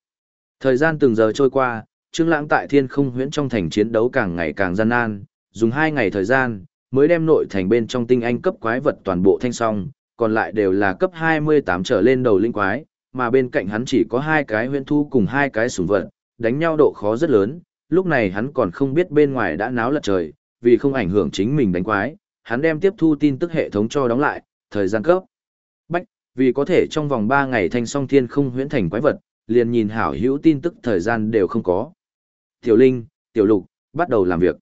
Thời gian từng giờ trôi qua, Trương Lãng tại Thiên Không Huyễn trong thành chiến đấu càng ngày càng gian nan, dùng hai ngày thời gian mới đem nội thành bên trong tinh anh cấp quái vật toàn bộ thanh xong, còn lại đều là cấp 28 trở lên đầu linh quái, mà bên cạnh hắn chỉ có hai cái huyễn thu cùng hai cái sủng vật, đánh nhau độ khó rất lớn, lúc này hắn còn không biết bên ngoài đã náo lật trời, vì không ảnh hưởng chính mình đánh quái, hắn đem tiếp thu tin tức hệ thống cho đóng lại, thời gian cấp. Bách, vì có thể trong vòng 3 ngày thanh song thiên không huyễn thành quái vật, liền nhìn hảo hữu tin tức thời gian đều không có. Tiểu Linh, Tiểu Lục, bắt đầu làm việc.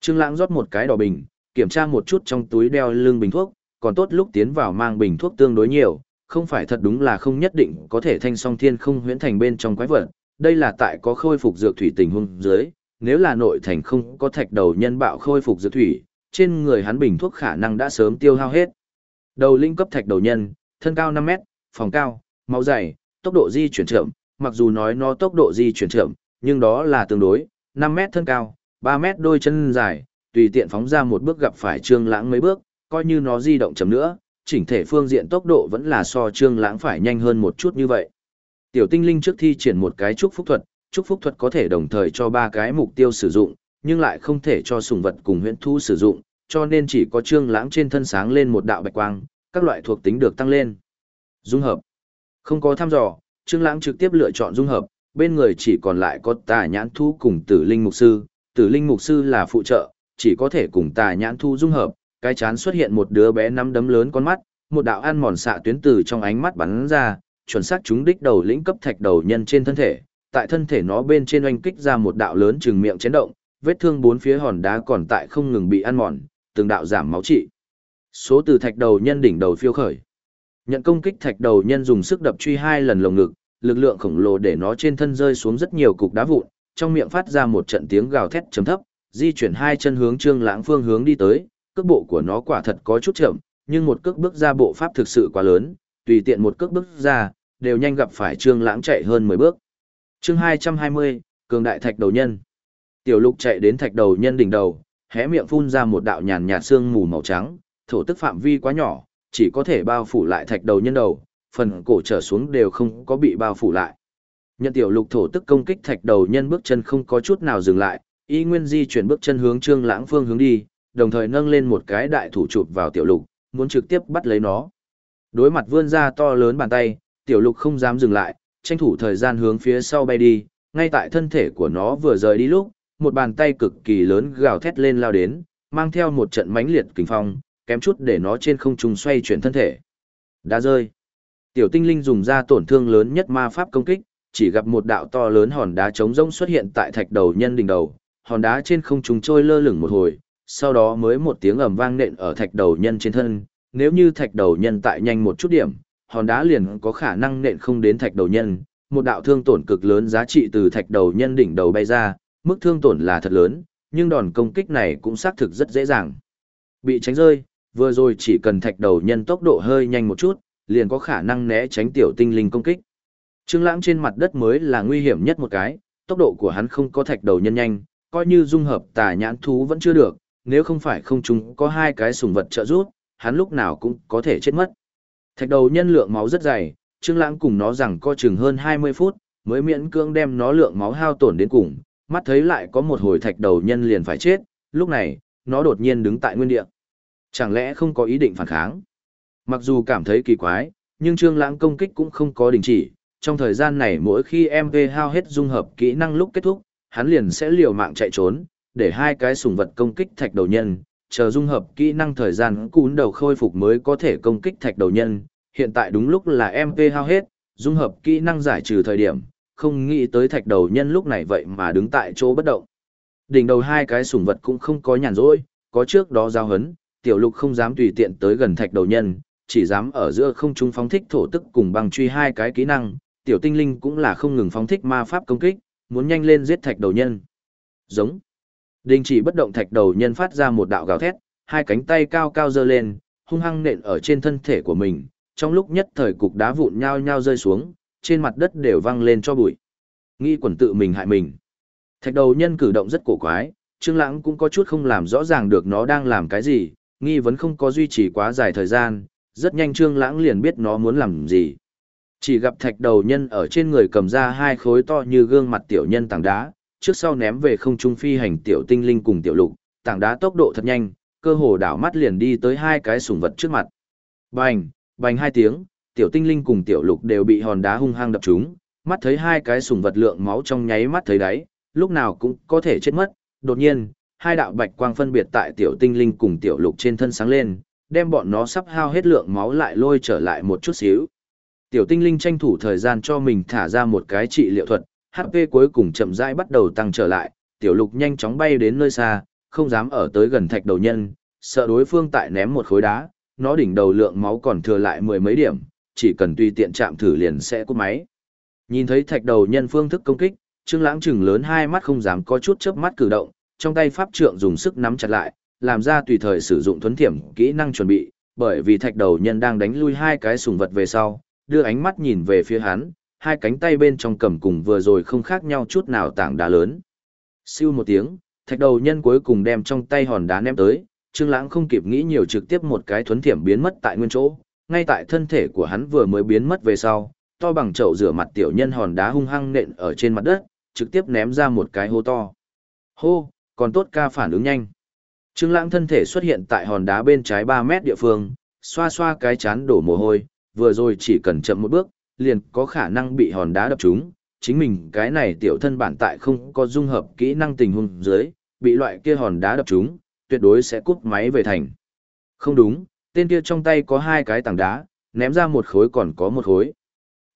Trương Lãng rót một cái đỏ bình, kiểm tra một chút trong túi đeo lưng bình thuốc, còn tốt lúc tiến vào mang bình thuốc tương đối nhiều, không phải thật đúng là không nhất định có thể thanh song thiên không huyễn thành bên trong quái vật, đây là tại có khôi phục dược thủy tình huống dưới, nếu là nội thành không có thạch đầu nhân bạo khôi phục dược thủy, trên người hắn bình thuốc khả năng đã sớm tiêu hao hết. Đầu linh cấp thạch đầu nhân, thân cao 5 mét, phòng cao, máu dày, tốc độ di chuyển chậm, mặc dù nói nó tốc độ di chuyển chậm, nhưng đó là tương đối, 5 mét thân cao, 3 mét đôi chân dài, tùy tiện phóng ra một bước gặp phải trương lãng mấy bước, coi như nó di động chậm nữa, chỉnh thể phương diện tốc độ vẫn là so trương lãng phải nhanh hơn một chút như vậy. Tiểu tinh linh trước thi triển một cái chúc phúc thuật, chúc phúc thuật có thể đồng thời cho ba cái mục tiêu sử dụng, nhưng lại không thể cho sùng vật cùng huyễn thu sử dụng, cho nên chỉ có trương lãng trên thân sáng lên một đạo bạch quang, các loại thuộc tính được tăng lên. Dung hợp. Không có thăm dò, trương lãng trực tiếp lựa chọn dung hợp, bên người chỉ còn lại có tà nhãn thu cùng tử linh mục sư, tử linh mục sư là phụ trợ, chỉ có thể cùng tà nhãn thu dung hợp, cái chán xuất hiện một đứa bé nắm đấm lớn con mắt, một đạo ăn mòn xạ tuyến từ trong ánh mắt bắn ra, chuẩn xác trúng đích đầu lĩnh cấp thạch đầu nhân trên thân thể, tại thân thể nó bên trên oanh kích ra một đạo lớn chừng miệng chấn động, vết thương bốn phía hòn đá còn tại không ngừng bị ăn mòn, từng đạo giảm máu trị. Số từ thạch đầu nhân đỉnh đầu phiêu khởi. Nhận công kích thạch đầu nhân dùng sức đập truy hai lần lồng ngực, lực lượng khổng lồ để nó trên thân rơi xuống rất nhiều cục đá vụn, trong miệng phát ra một trận tiếng gào thét trầm thấp, di chuyển hai chân hướng Trương Lãng phương hướng đi tới, cước bộ của nó quả thật có chút chậm, nhưng một cước bước ra bộ pháp thực sự quá lớn, tùy tiện một cước bước ra, đều nhanh gặp phải Trương Lãng chạy hơn 10 bước. Chương 220, cường đại thạch đầu nhân. Tiểu Lục chạy đến thạch đầu nhân đỉnh đầu, hé miệng phun ra một đạo nhàn nhạt sương mù màu trắng, thổ tức phạm vi quá nhỏ, chỉ có thể bao phủ lại thạch đầu nhân đầu, phần cổ trở xuống đều không có bị bao phủ lại. Nhận tiểu lục thổ tức công kích thạch đầu nhân bước chân không có chút nào dừng lại, y nguyên di chuyển bước chân hướng trương lãng phương hướng đi, đồng thời nâng lên một cái đại thủ chụp vào tiểu lục, muốn trực tiếp bắt lấy nó. Đối mặt vươn ra to lớn bàn tay, tiểu lục không dám dừng lại, tranh thủ thời gian hướng phía sau bay đi, ngay tại thân thể của nó vừa rời đi lúc, một bàn tay cực kỳ lớn gào thét lên lao đến, mang theo một trận mãnh liệt kình phong, kém chút để nó trên không trung xoay chuyển thân thể. Đã rơi. Tiểu tinh linh dùng ra tổn thương lớn nhất ma pháp công kích, chỉ gặp một đạo to lớn hòn đá trống rỗng xuất hiện tại thạch đầu nhân đỉnh đầu, hòn đá trên không trung trôi lơ lửng một hồi, sau đó mới một tiếng ầm vang nện ở thạch đầu nhân trên thân, nếu như thạch đầu nhân tại nhanh một chút điểm, hòn đá liền có khả năng nện không đến thạch đầu nhân, một đạo thương tổn cực lớn giá trị từ thạch đầu nhân đỉnh đầu bay ra, mức thương tổn là thật lớn, nhưng đòn công kích này cũng xác thực rất dễ dàng. Bị tránh rơi, vừa rồi chỉ cần thạch đầu nhân tốc độ hơi nhanh một chút, liền có khả năng né tránh tiểu tinh linh công kích. Trương Lãng trên mặt đất mới là nguy hiểm nhất một cái, tốc độ của hắn không có thạch đầu nhân nhanh, coi như dung hợp tà nhãn thú vẫn chưa được, nếu không phải không chúng có hai cái sủng vật trợ giúp, hắn lúc nào cũng có thể chết mất. Thạch đầu nhân lượng máu rất dày, Trương Lãng cùng nó rằng co chừng hơn 20 phút, mới miễn cưỡng đem nó lượng máu hao tổn đến cùng, mắt thấy lại có một hồi thạch đầu nhân liền phải chết, lúc này, nó đột nhiên đứng tại nguyên địa. Chẳng lẽ không có ý định phản kháng? Mặc dù cảm thấy kỳ quái, nhưng Trương Lãng công kích cũng không có đình chỉ, trong thời gian này mỗi khi MV hao hết dung hợp kỹ năng lúc kết thúc, hắn liền sẽ liều mạng chạy trốn, để hai cái sùng vật công kích thạch đầu nhân, chờ dung hợp kỹ năng thời gian cún đầu khôi phục mới có thể công kích thạch đầu nhân. Hiện tại đúng lúc là MP hao hết, dung hợp kỹ năng giải trừ thời điểm, không nghĩ tới thạch đầu nhân lúc này vậy mà đứng tại chỗ bất động. Đỉnh đầu hai cái sùng vật cũng không có nhàn rỗi, có trước đó giao hấn, tiểu lục không dám tùy tiện tới gần thạch đầu nhân, chỉ dám ở giữa không trung phóng thích thổ tức cùng băng truy hai cái kỹ năng, tiểu tinh linh cũng là không ngừng phóng thích ma pháp công kích, muốn nhanh lên giết thạch đầu nhân. Giống. Đình chỉ bất động thạch đầu nhân phát ra một đạo gào thét, hai cánh tay cao cao giơ lên, hung hăng nện ở trên thân thể của mình, trong lúc nhất thời cục đá vụn nhao nhao rơi xuống, trên mặt đất đều văng lên cho bụi. Nghi quẩn tự mình hại mình. Thạch đầu nhân cử động rất cổ quái, Trương Lãng cũng có chút không làm rõ ràng được nó đang làm cái gì, nghi vấn không có duy trì quá dài thời gian, rất nhanh Trương Lãng liền biết nó muốn làm gì. Chỉ gặp thạch đầu nhân ở trên người cầm ra hai khối to như gương mặt tiểu nhân tảng đá, trước sau ném về không trung phi hành tiểu tinh linh cùng tiểu lục, tảng đá tốc độ thật nhanh, cơ hồ đảo mắt liền đi tới hai cái sủng vật trước mặt. Bành, bành hai tiếng, tiểu tinh linh cùng tiểu lục đều bị hòn đá hung hăng đập trúng, mắt thấy hai cái sủng vật lượng máu trong nháy mắt thấy đáy, lúc nào cũng có thể chết mất. Đột nhiên, hai đạo bạch quang phân biệt tại tiểu tinh linh cùng tiểu lục trên thân sáng lên, đem bọn nó sắp hao hết lượng máu lại lôi trở lại một chút xíu. Tiểu tinh linh tranh thủ thời gian cho mình thả ra một cái trị liệu thuật, HP cuối cùng chậm rãi bắt đầu tăng trở lại, tiểu lục nhanh chóng bay đến nơi xa, không dám ở tới gần thạch đầu nhân, sợ đối phương tại ném một khối đá, nó đỉnh đầu lượng máu còn thừa lại mười mấy điểm, chỉ cần tùy tiện chạm thử liền sẽ cút máy. Nhìn thấy thạch đầu nhân phương thức công kích, Trương Lãng trừng lớn hai mắt không dám có chút chớp mắt cử động, trong tay pháp trượng dùng sức nắm chặt lại, làm ra tùy thời sử dụng thuấn thiểm kỹ năng chuẩn bị, bởi vì thạch đầu nhân đang đánh lui hai cái sùng vật về sau, đưa ánh mắt nhìn về phía hắn, hai cánh tay bên trong cầm cùng vừa rồi không khác nhau chút nào tảng đá lớn. Siêu một tiếng, thạch đầu nhân cuối cùng đem trong tay hòn đá ném tới, Trương Lãng không kịp nghĩ nhiều trực tiếp một cái thuấn thiểm biến mất tại nguyên chỗ, ngay tại thân thể của hắn vừa mới biến mất về sau, to bằng chậu rửa mặt tiểu nhân hòn đá hung hăng nện ở trên mặt đất, trực tiếp ném ra một cái hố to. Hô, còn tốt ca phản ứng nhanh. Trương Lãng thân thể xuất hiện tại hòn đá bên trái 3 mét địa phương, xoa xoa cái chán đổ mồ hôi, vừa rồi chỉ cần chậm một bước, liền có khả năng bị hòn đá đập trúng. Chính mình cái này tiểu thân bản tại không có dung hợp kỹ năng tình huống dưới, bị loại kia hòn đá đập trúng, tuyệt đối sẽ cút máy về thành. Không đúng, tên kia trong tay có hai cái tảng đá, ném ra một khối còn có một khối.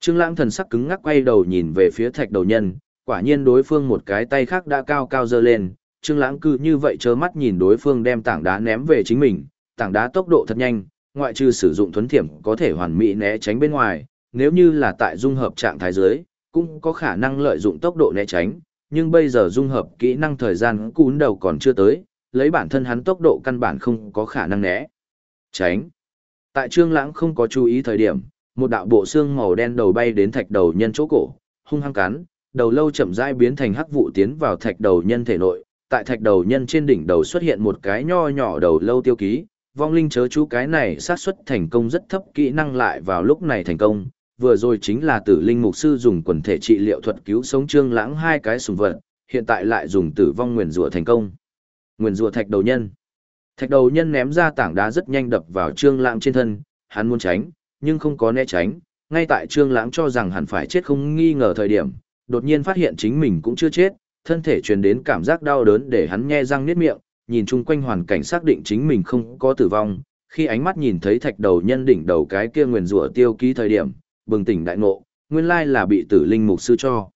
Trương Lãng thần sắc cứng ngắc quay đầu nhìn về phía thạch đầu nhân, quả nhiên đối phương một cái tay khác đã cao cao giơ lên, Trương Lãng cứ như vậy chớ mắt nhìn đối phương đem tảng đá ném về chính mình, tảng đá tốc độ thật nhanh, ngoại trừ sử dụng thuấn thiểm có thể hoàn mỹ né tránh bên ngoài, nếu như là tại dung hợp trạng thái dưới, cũng có khả năng lợi dụng tốc độ né tránh, nhưng bây giờ dung hợp kỹ năng thời gian cún đầu còn chưa tới, lấy bản thân hắn tốc độ căn bản không có khả năng né. Tránh. Tại Trương Lãng không có chú ý thời điểm, một đạo bộ xương màu đen đầu bay đến thạch đầu nhân chỗ cổ, hung hăng cắn, đầu lâu chậm rãi biến thành hắc vụ tiến vào thạch đầu nhân thể nội, tại thạch đầu nhân trên đỉnh đầu xuất hiện một cái nho nhỏ đầu lâu tiêu ký, vong linh chớ chú cái này sát suất thành công rất thấp kỹ năng lại vào lúc này thành công, vừa rồi chính là tử linh mục sư dùng quần thể trị liệu thuật cứu sống trương lãng hai cái sùng vật, hiện tại lại dùng tử vong nguyền rủa thành công. Nguyền rủa thạch đầu nhân. Thạch đầu nhân ném ra tảng đá rất nhanh đập vào trương lãng trên thân, hắn muốn tránh, nhưng không có né tránh, ngay tại trương lãng cho rằng hẳn phải chết không nghi ngờ thời điểm, đột nhiên phát hiện chính mình cũng chưa chết, thân thể truyền đến cảm giác đau đớn để hắn nhe răng niết miệng, nhìn chung quanh hoàn cảnh xác định chính mình không có tử vong, khi ánh mắt nhìn thấy thạch đầu nhân đỉnh đầu cái kia nguyền rủa tiêu ký thời điểm, bừng tỉnh đại ngộ, nguyên lai là bị tử linh mục sư cho.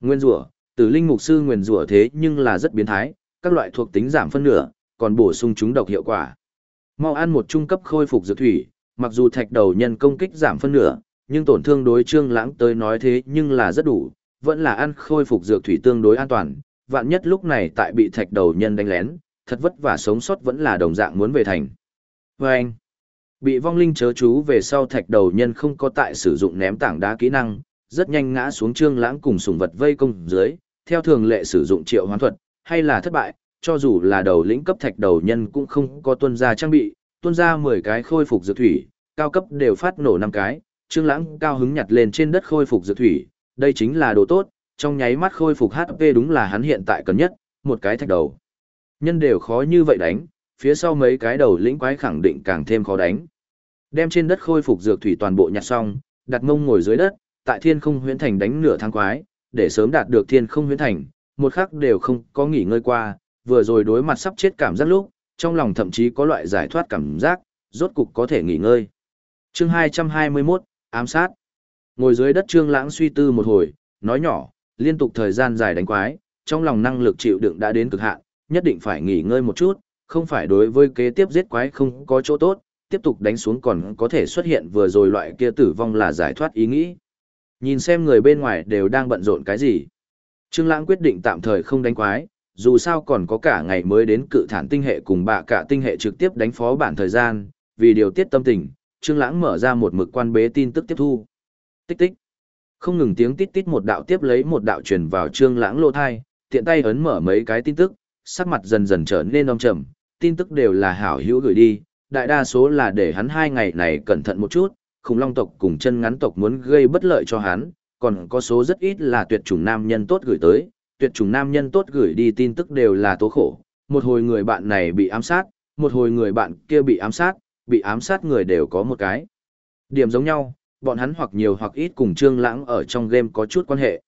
Nguyên rủa, tử linh mục sư nguyền rủa thế nhưng là rất biến thái, các loại thuộc tính giảm phân nửa, còn bổ sung chúng độc hiệu quả. Mau ăn một trung cấp khôi phục dược thủy, mặc dù thạch đầu nhân công kích giảm phân nửa, nhưng tổn thương đối trương lãng tới nói thế nhưng là rất đủ, vẫn là ăn khôi phục dược thủy tương đối an toàn, vạn nhất lúc này tại bị thạch đầu nhân đánh lén, thật vất vả sống sót vẫn là đồng dạng muốn về thành. Và anh, bị vong linh chớ chú về sau thạch đầu nhân không có tại sử dụng ném tảng đá kỹ năng, rất nhanh ngã xuống trương lãng cùng sùng vật vây công dưới, theo thường lệ sử dụng triệu hoán thuật, hay là thất bại, cho dù là đầu lĩnh cấp thạch đầu nhân cũng không có tuân ra trang bị, tuân ra 10 cái khôi phục dược thủy, cao cấp đều phát nổ 5 cái, trương lãng cao hứng nhặt lên trên đất khôi phục dược thủy, đây chính là đồ tốt, trong nháy mắt khôi phục HP đúng là hắn hiện tại cần nhất, một cái thạch đầu. Nhân đều khó như vậy đánh, phía sau mấy cái đầu lĩnh quái khẳng định càng thêm khó đánh. Đem trên đất khôi phục dược thủy toàn bộ nhặt xong, đặt mông ngồi dưới đất, tại thiên không huyễn thành đánh nửa tháng quái, để sớm đạt được thiên không huyễn thành, một khắc đều không có nghỉ ngơi qua, vừa rồi đối mặt sắp chết cảm giác lúc, trong lòng thậm chí có loại giải thoát cảm giác, rốt cục có thể nghỉ ngơi. Chương 221, ám sát. Ngồi dưới đất Trương Lãng suy tư một hồi, nói nhỏ, liên tục thời gian dài đánh quái, trong lòng năng lực chịu đựng đã đến cực hạn, nhất định phải nghỉ ngơi một chút, không phải đối với kế tiếp giết quái không có chỗ tốt, tiếp tục đánh xuống còn có thể xuất hiện vừa rồi loại kia tử vong là giải thoát ý nghĩ. Nhìn xem người bên ngoài đều đang bận rộn cái gì. Trương Lãng quyết định tạm thời không đánh quái, dù sao còn có cả ngày mới đến cự thản tinh hệ cùng bạ cả tinh hệ trực tiếp đánh phó bản thời gian, vì điều tiết tâm tình, Trương Lãng mở ra một mực quan bế tin tức tiếp thu. Tích tích. Không ngừng tiếng tít tít một đạo tiếp lấy một đạo truyền vào Trương Lãng lô thai, tiện tay ấn mở mấy cái tin tức, sắc mặt dần dần trở nên âm trầm, tin tức đều là hảo hữu gửi đi, đại đa số là để hắn hai ngày này cẩn thận một chút, khủng long tộc cùng chân ngắn tộc muốn gây bất lợi cho hắn, còn có số rất ít là tuyệt chủng nam nhân tốt gửi tới, tuyệt chủng nam nhân tốt gửi đi tin tức đều là tố khổ, một hồi người bạn này bị ám sát, một hồi người bạn kia bị ám sát, bị ám sát người đều có một cái. Điểm giống nhau, bọn hắn hoặc nhiều hoặc ít cùng Trương Lãng ở trong game có chút quan hệ.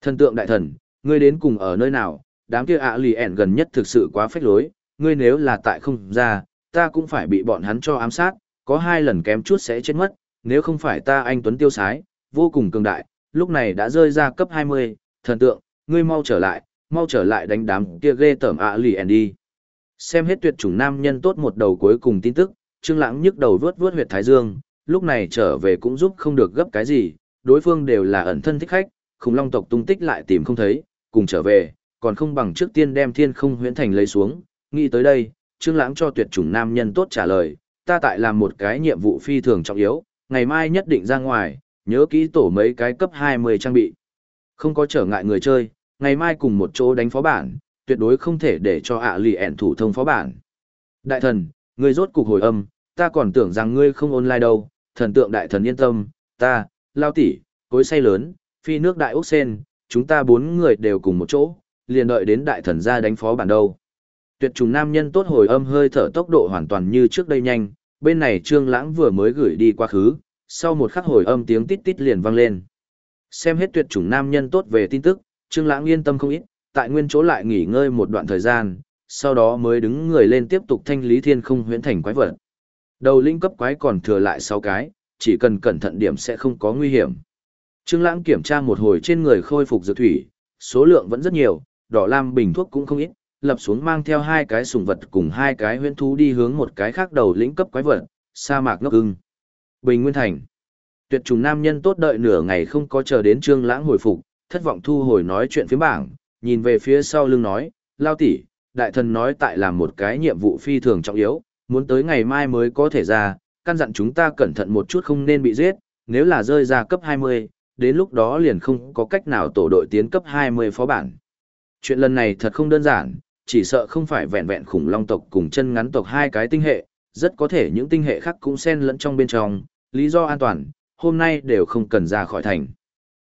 Thần tượng đại thần, ngươi đến cùng ở nơi nào? Đám kia ạ lì ẻn gần nhất thực sự quá phách lối, ngươi nếu là tại không ra, ta cũng phải bị bọn hắn cho ám sát, có hai lần kém chút sẽ chết mất, nếu không phải ta anh Tuấn tiêu sái, vô cùng cường đại, lúc này đã rơi ra cấp 20, thần tượng, ngươi mau trở lại, mau trở lại đánh đám kia ghê tởm ạ lì ẻn đi. Xem hết tuyệt chủng nam nhân tốt một đầu cuối cùng tin tức, Trương Lãng nhức đầu vướt vướt huyệt thái dương, lúc này trở về cũng giúp không được gấp cái gì, đối phương đều là ẩn thân thích khách, khủng long tộc tung tích lại tìm không thấy, cùng trở về, còn không bằng trước tiên đem thiên không huyễn thành lấy xuống, nghĩ tới đây, Trương Lãng cho tuyệt chủng nam nhân tốt trả lời, ta tại làm một cái nhiệm vụ phi thường trọng yếu, ngày mai nhất định ra ngoài, nhớ kỹ tổ mấy cái cấp 20 trang bị. Không có trở ngại người chơi, ngày mai cùng một chỗ đánh phó bản, tuyệt đối không thể để cho ạ lì ẻn thủ thông phó bản. Đại thần, ngươi rốt cục hồi âm, ta còn tưởng rằng ngươi không online đâu, thần tượng đại thần yên tâm, ta, lao tỷ, cối say lớn, phi nước đại ốc sen, chúng ta bốn người đều cùng một chỗ, liền đợi đến đại thần ra đánh phó bản đâu. Tuyệt trùng nam nhân tốt hồi âm hơi thở tốc độ hoàn toàn như trước đây nhanh, bên này trương lãng vừa mới gửi đi quá khứ, sau một khắc hồi âm tiếng tít tít liền vang lên. Xem hết tuyệt chủng nam nhân tốt về tin tức, Trương Lãng yên tâm không ít, tại nguyên chỗ lại nghỉ ngơi một đoạn thời gian, sau đó mới đứng người lên tiếp tục thanh lý thiên không huyễn thành quái vật. Đầu linh cấp quái còn thừa lại 6 cái, chỉ cần cẩn thận điểm sẽ không có nguy hiểm. Trương Lãng kiểm tra một hồi trên người khôi phục dược thủy, số lượng vẫn rất nhiều, đỏ lam bình thuốc cũng không ít, lập xuống mang theo hai cái sùng vật cùng hai cái huyễn thú đi hướng một cái khác đầu lĩnh cấp quái vật, sa mạc ngốc ưng. Bình Nguyên Thành. Tuyệt trùng nam nhân tốt đợi nửa ngày không có chờ đến Trương Lãng hồi phục, thất vọng thu hồi nói chuyện phía bảng, nhìn về phía sau lưng nói, Lão tỷ, đại thần nói tại làm một cái nhiệm vụ phi thường trọng yếu, muốn tới ngày mai mới có thể ra, căn dặn chúng ta cẩn thận một chút không nên bị giết, nếu là rơi ra cấp 20, đến lúc đó liền không có cách nào tổ đội tiến cấp 20 phó bản. Chuyện lần này thật không đơn giản, chỉ sợ không phải vẹn vẹn khủng long tộc cùng chân ngắn tộc hai cái tinh hệ, rất có thể những tinh hệ khác cũng xen lẫn trong bên trong, lý do an toàn, hôm nay đều không cần ra khỏi thành.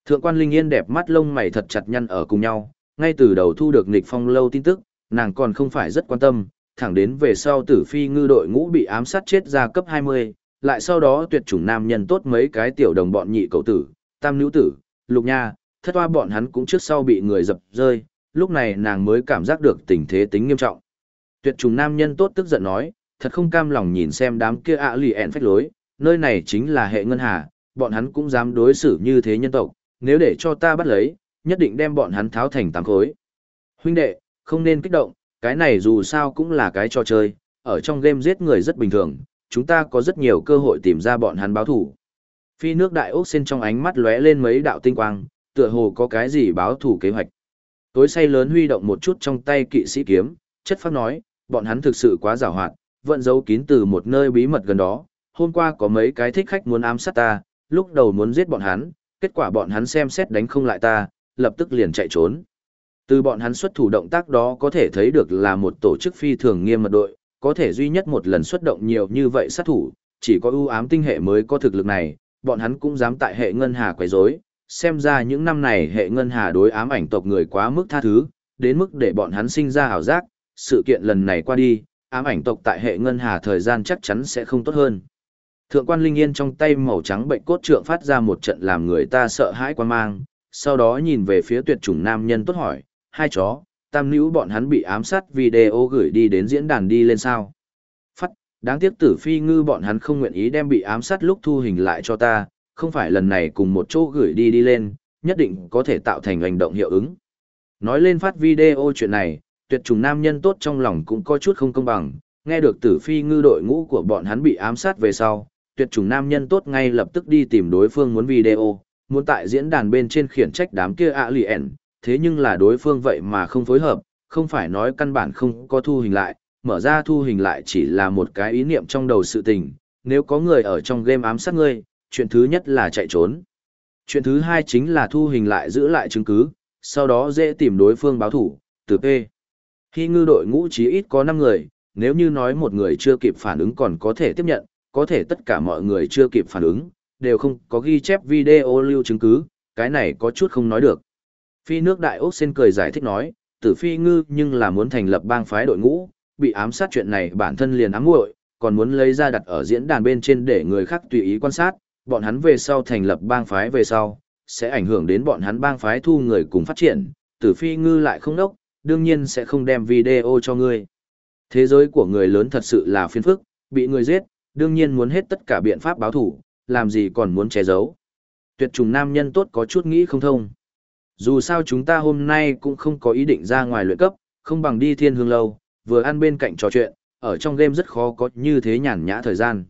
Thượng quan Linh Yên đẹp mắt lông mày thật chặt nhăn ở cùng nhau, ngay từ đầu thu được Nịch phong lâu tin tức, nàng còn không phải rất quan tâm, thẳng đến về sau tử phi ngư đội ngũ bị ám sát chết ra cấp 20, lại sau đó tuyệt chủng nam nhân tốt mấy cái tiểu đồng bọn nhị cậu tử, tam nữ tử, lục nha, thất hoa bọn hắn cũng trước sau bị người dập rơi, lúc này nàng mới cảm giác được tình thế tính nghiêm trọng. Tuyệt chủng nam nhân tốt tức giận nói, thật không cam lòng nhìn xem đám kia ạ lì ẹn phách lối, nơi này chính là hệ ngân hà, bọn hắn cũng dám đối xử như thế nhân tộc, nếu để cho ta bắt lấy, nhất định đem bọn hắn tháo thành tám khối. Huynh đệ, không nên kích động, cái này dù sao cũng là cái trò chơi, ở trong game giết người rất bình thường, chúng ta có rất nhiều cơ hội tìm ra bọn hắn báo thủ. Phi nước đại ốc xin trong ánh mắt lóe lên mấy đạo tinh quang, tựa hồ có cái gì báo thủ kế hoạch. Tối say lớn huy động một chút trong tay kỵ sĩ kiếm, chất phát nói, bọn hắn thực sự quá giàu hoạt, vận giấu kín từ một nơi bí mật gần đó. Hôm qua có mấy cái thích khách muốn ám sát ta, lúc đầu muốn giết bọn hắn, kết quả bọn hắn xem xét đánh không lại ta, lập tức liền chạy trốn. Từ bọn hắn xuất thủ động tác đó có thể thấy được là một tổ chức phi thường nghiêm mật đội, có thể duy nhất một lần xuất động nhiều như vậy sát thủ, chỉ có ưu ám tinh hệ mới có thực lực này, bọn hắn cũng dám tại hệ ngân hà quấy rối. Xem ra những năm này hệ ngân hà đối ám ảnh tộc người quá mức tha thứ, đến mức để bọn hắn sinh ra hào giác, sự kiện lần này qua đi, ám ảnh tộc tại hệ ngân hà thời gian chắc chắn sẽ không tốt hơn. Thượng quan Linh Yên trong tay màu trắng bệnh cốt trượng phát ra một trận làm người ta sợ hãi quan mang, sau đó nhìn về phía tuyệt chủng nam nhân tốt hỏi, hai chó, tam nữ bọn hắn bị ám sát video gửi đi đến diễn đàn đi lên sao. Phát, đáng tiếc tử phi ngư bọn hắn không nguyện ý đem bị ám sát lúc thu hình lại cho ta, không phải lần này cùng một chỗ gửi đi đi lên, nhất định có thể tạo thành hành động hiệu ứng. Nói lên phát video chuyện này, tuyệt trùng nam nhân tốt trong lòng cũng có chút không công bằng, nghe được tử phi ngư đội ngũ của bọn hắn bị ám sát về sau, tuyệt trùng nam nhân tốt ngay lập tức đi tìm đối phương muốn video, muốn tại diễn đàn bên trên khiển trách đám kia ạ lì ẻn, thế nhưng là đối phương vậy mà không phối hợp, không phải nói căn bản không có thu hình lại, mở ra thu hình lại chỉ là một cái ý niệm trong đầu sự tình, nếu có người ở trong game ám sát ngươi, chuyện thứ nhất là chạy trốn. Chuyện thứ hai chính là thu hình lại giữ lại chứng cứ, sau đó dễ tìm đối phương báo thủ, từ P. Khi ngư đội ngũ chí ít có 5 người, nếu như nói một người chưa kịp phản ứng còn có thể tiếp nhận, có thể tất cả mọi người chưa kịp phản ứng, đều không có ghi chép video lưu chứng cứ, cái này có chút không nói được. Phi nước đại ốc xin cười giải thích nói, tử phi ngư nhưng là muốn thành lập bang phái đội ngũ, bị ám sát chuyện này bản thân liền ám muội còn muốn lấy ra đặt ở diễn đàn bên trên để người khác tùy ý quan sát, bọn hắn về sau thành lập bang phái về sau, sẽ ảnh hưởng đến bọn hắn bang phái thu người cùng phát triển, tử phi ngư lại không đốc, đương nhiên sẽ không đem video cho ngươi. Thế giới của người lớn thật sự là phiền phức, bị người giết, đương nhiên muốn hết tất cả biện pháp báo thủ, làm gì còn muốn che giấu. Tuyệt trùng nam nhân tốt có chút nghĩ không thông. Dù sao chúng ta hôm nay cũng không có ý định ra ngoài luyện cấp, không bằng đi thiên hương lâu, vừa ăn bên cạnh trò chuyện, ở trong game rất khó có như thế nhàn nhã thời gian.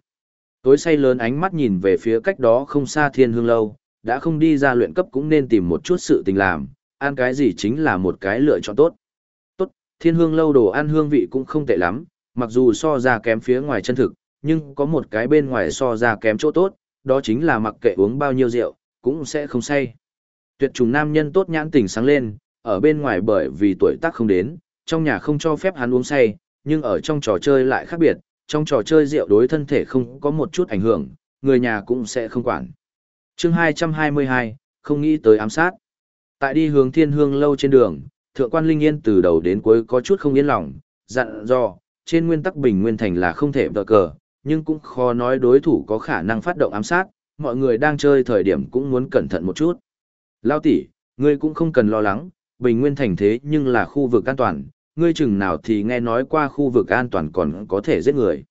Tối say lớn ánh mắt nhìn về phía cách đó không xa thiên hương lâu, đã không đi ra luyện cấp cũng nên tìm một chút sự tình làm, ăn cái gì chính là một cái lựa chọn tốt. Tốt, thiên hương lâu đồ ăn hương vị cũng không tệ lắm, mặc dù so ra kém phía ngoài chân thực, nhưng có một cái bên ngoài so ra kém chỗ tốt, đó chính là mặc kệ uống bao nhiêu rượu, cũng sẽ không say. Tuyệt trùng nam nhân tốt nhãn tình sáng lên, ở bên ngoài bởi vì tuổi tác không đến, trong nhà không cho phép hắn uống say, nhưng ở trong trò chơi lại khác biệt, trong trò chơi rượu đối thân thể không có một chút ảnh hưởng, người nhà cũng sẽ không quản. chương 222, không nghĩ tới ám sát. Tại đi hướng thiên hương lâu trên đường, thượng quan Linh Yên từ đầu đến cuối có chút không yên lòng, dặn dò, trên nguyên tắc bình nguyên thành là không thể vợ cờ, nhưng cũng khó nói đối thủ có khả năng phát động ám sát, mọi người đang chơi thời điểm cũng muốn cẩn thận một chút. Lao tỷ, ngươi cũng không cần lo lắng, bình nguyên thành thế nhưng là khu vực an toàn, ngươi chừng nào thì nghe nói qua khu vực an toàn còn có thể giết người.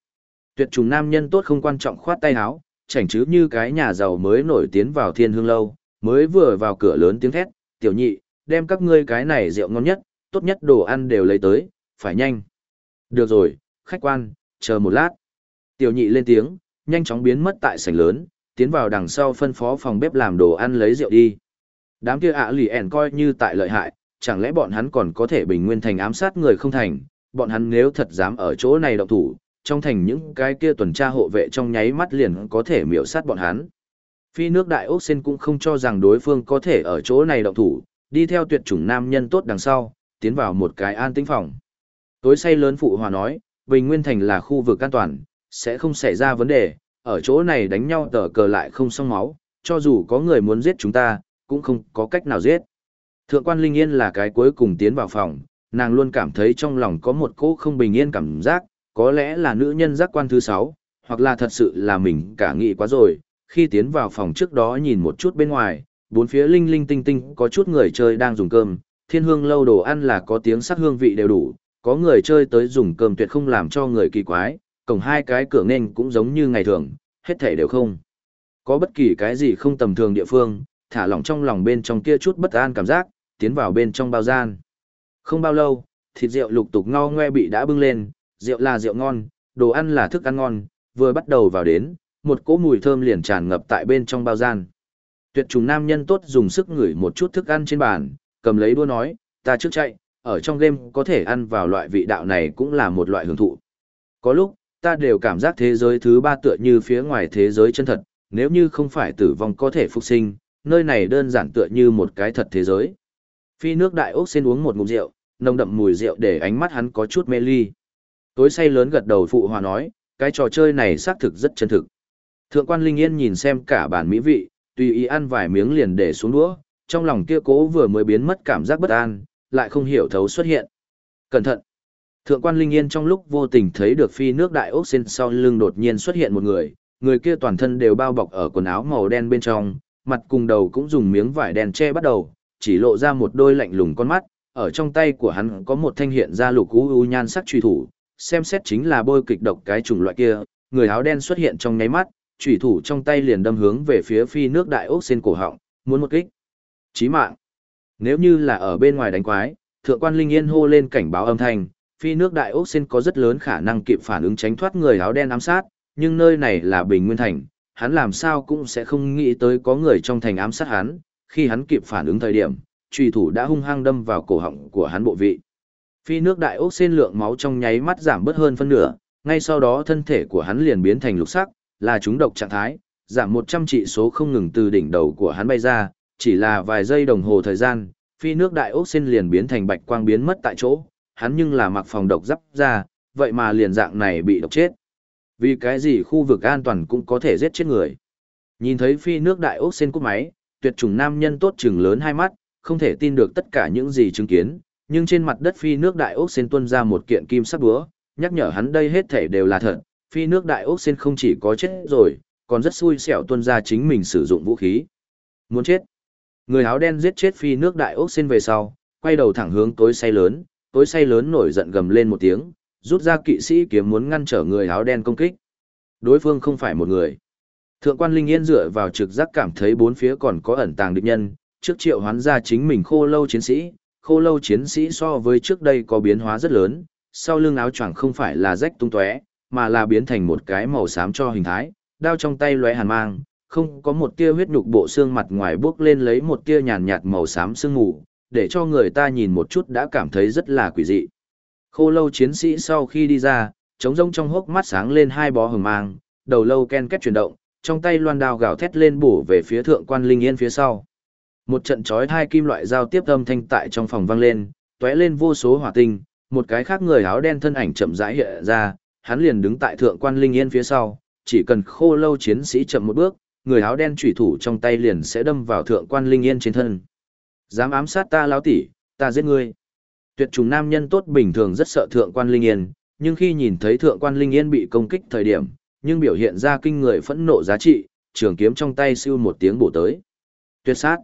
Tuyệt trùng nam nhân tốt không quan trọng khoát tay áo, chảnh chứ như cái nhà giàu mới nổi tiến vào thiên hương lâu, mới vừa vào cửa lớn tiếng thét, tiểu nhị, đem các ngươi cái này rượu ngon nhất, tốt nhất đồ ăn đều lấy tới, phải nhanh. Được rồi, khách quan, chờ một lát. Tiểu nhị lên tiếng, nhanh chóng biến mất tại sảnh lớn, tiến vào đằng sau phân phó phòng bếp làm đồ ăn lấy rượu đi. Đám kia ạ lì ẻn coi như tại lợi hại, chẳng lẽ bọn hắn còn có thể bình nguyên thành ám sát người không thành, bọn hắn nếu thật dám ở chỗ này động thủ, trong thành những cái kia tuần tra hộ vệ trong nháy mắt liền có thể miểu sát bọn hắn. Phi nước đại ốc sen cũng không cho rằng đối phương có thể ở chỗ này động thủ, đi theo tuyệt chủng nam nhân tốt đằng sau, tiến vào một cái an tĩnh phòng. Tối say lớn phụ hòa nói, Bình Nguyên Thành là khu vực an toàn, sẽ không xảy ra vấn đề, ở chỗ này đánh nhau tờ cờ lại không xong máu, cho dù có người muốn giết chúng ta, cũng không có cách nào giết. Thượng quan Linh Yên là cái cuối cùng tiến vào phòng, nàng luôn cảm thấy trong lòng có một cỗ không bình yên cảm giác, có lẽ là nữ nhân giác quan thứ sáu, hoặc là thật sự là mình cả nghĩ quá rồi, khi tiến vào phòng trước đó nhìn một chút bên ngoài, bốn phía linh linh tinh tinh có chút người chơi đang dùng cơm, thiên hương lâu đồ ăn là có tiếng sắc hương vị đều đủ, có người chơi tới dùng cơm tuyệt không làm cho người kỳ quái, cổng hai cái cửa nên cũng giống như ngày thường, hết thảy đều không. Có bất kỳ cái gì không tầm thường địa phương, thả lỏng trong lòng bên trong kia chút bất an cảm giác, tiến vào bên trong bao gian. Không bao lâu, thịt rượu lục tục ngo ngoe bị đã bưng lên, rượu là rượu ngon, đồ ăn là thức ăn ngon, vừa bắt đầu vào đến, một cỗ mùi thơm liền tràn ngập tại bên trong bao gian. Tuyệt trùng nam nhân tốt dùng sức ngửi một chút thức ăn trên bàn, cầm lấy đua nói, ta trước chạy, ở trong game có thể ăn vào loại vị đạo này cũng là một loại hưởng thụ. Có lúc, ta đều cảm giác thế giới thứ ba tựa như phía ngoài thế giới chân thật, nếu như không phải tử vong có thể phục sinh, nơi này đơn giản tựa như một cái thật thế giới. Phi nước đại ốc xin uống một ngụm rượu, nồng đậm mùi rượu để ánh mắt hắn có chút mê ly. Tối say lớn gật đầu phụ hòa nói, cái trò chơi này xác thực rất chân thực. Thượng quan Linh Yên nhìn xem cả bản mỹ vị, tùy ý ăn vài miếng liền để xuống đũa, trong lòng kia cố vừa mới biến mất cảm giác bất an, lại không hiểu thấu xuất hiện. Cẩn thận! Thượng quan Linh Yên trong lúc vô tình thấy được phi nước đại ốc xin sau lưng đột nhiên xuất hiện một người, người kia toàn thân đều bao bọc ở quần áo màu đen bên trong, mặt cùng đầu cũng dùng miếng vải đen che bắt đầu, chỉ lộ ra một đôi lạnh lùng con mắt, ở trong tay của hắn có một thanh hiện ra lục u u nhan sắc truy thủ, xem xét chính là bôi kịch độc cái chủng loại kia, người áo đen xuất hiện trong nháy mắt, truy thủ trong tay liền đâm hướng về phía phi nước đại ốc xin cổ họng, muốn một kích. Chí mạng. Nếu như là ở bên ngoài đánh quái, thượng quan linh yên hô lên cảnh báo âm thanh, phi nước đại ốc xin có rất lớn khả năng kịp phản ứng tránh thoát người áo đen ám sát, nhưng nơi này là bình nguyên thành, hắn làm sao cũng sẽ không nghĩ tới có người trong thành ám sát hắn, khi hắn kịp phản ứng thời điểm, truy thủ đã hung hăng đâm vào cổ họng của hắn bộ vị. Phi nước đại ốc xên lượng máu trong nháy mắt giảm bớt hơn phân nửa, ngay sau đó thân thể của hắn liền biến thành lục sắc, là chúng độc trạng thái, giảm 100 trị số không ngừng từ đỉnh đầu của hắn bay ra, chỉ là vài giây đồng hồ thời gian, phi nước đại ốc xên liền biến thành bạch quang biến mất tại chỗ, hắn nhưng là mặc phòng độc giáp ra, vậy mà liền dạng này bị độc chết. Vì cái gì khu vực an toàn cũng có thể giết chết người. Nhìn thấy phi nước đại ốc xin cúp máy, tuyệt trùng nam nhân tốt chừng lớn hai mắt, không thể tin được tất cả những gì chứng kiến, nhưng trên mặt đất phi nước đại ốc xin tuôn ra một kiện kim sắc búa, nhắc nhở hắn đây hết thể đều là thật, phi nước đại ốc xin không chỉ có chết rồi, còn rất xui xẻo tuôn ra chính mình sử dụng vũ khí. Muốn chết. Người áo đen giết chết phi nước đại ốc xin về sau, quay đầu thẳng hướng tối say lớn, tối say lớn nổi giận gầm lên một tiếng, rút ra kỵ sĩ kiếm muốn ngăn trở người áo đen công kích. Đối phương không phải một người. Thượng quan Linh Yên dựa vào trực giác cảm thấy bốn phía còn có ẩn tàng địch nhân, trước triệu hoán ra chính mình khô lâu chiến sĩ, khô lâu chiến sĩ so với trước đây có biến hóa rất lớn, sau lưng áo choàng không phải là rách tung tóe, mà là biến thành một cái màu xám cho hình thái, đao trong tay lóe hàn mang, không có một tia huyết nhục bộ xương mặt ngoài bước lên lấy một tia nhàn nhạt màu xám sương mù, để cho người ta nhìn một chút đã cảm thấy rất là quỷ dị. Khô lâu chiến sĩ sau khi đi ra, trống rông trong hốc mắt sáng lên hai bó hừng mang, đầu lâu ken kết chuyển động, trong tay loan đao gào thét lên bổ về phía thượng quan linh yên phía sau. Một trận chói hai kim loại giao tiếp âm thanh tại trong phòng vang lên, tóe lên vô số hỏa tinh, một cái khác người áo đen thân ảnh chậm rãi hiện ra, hắn liền đứng tại thượng quan linh yên phía sau, chỉ cần khô lâu chiến sĩ chậm một bước, người áo đen chủy thủ trong tay liền sẽ đâm vào thượng quan linh yên trên thân. Dám ám sát ta lão tỷ, ta giết ngươi. Tuyệt trùng nam nhân tốt bình thường rất sợ thượng quan linh yên, nhưng khi nhìn thấy thượng quan linh yên bị công kích thời điểm, nhưng biểu hiện ra kinh người phẫn nộ giá trị, trường kiếm trong tay siêu một tiếng bổ tới. Tuyệt sát.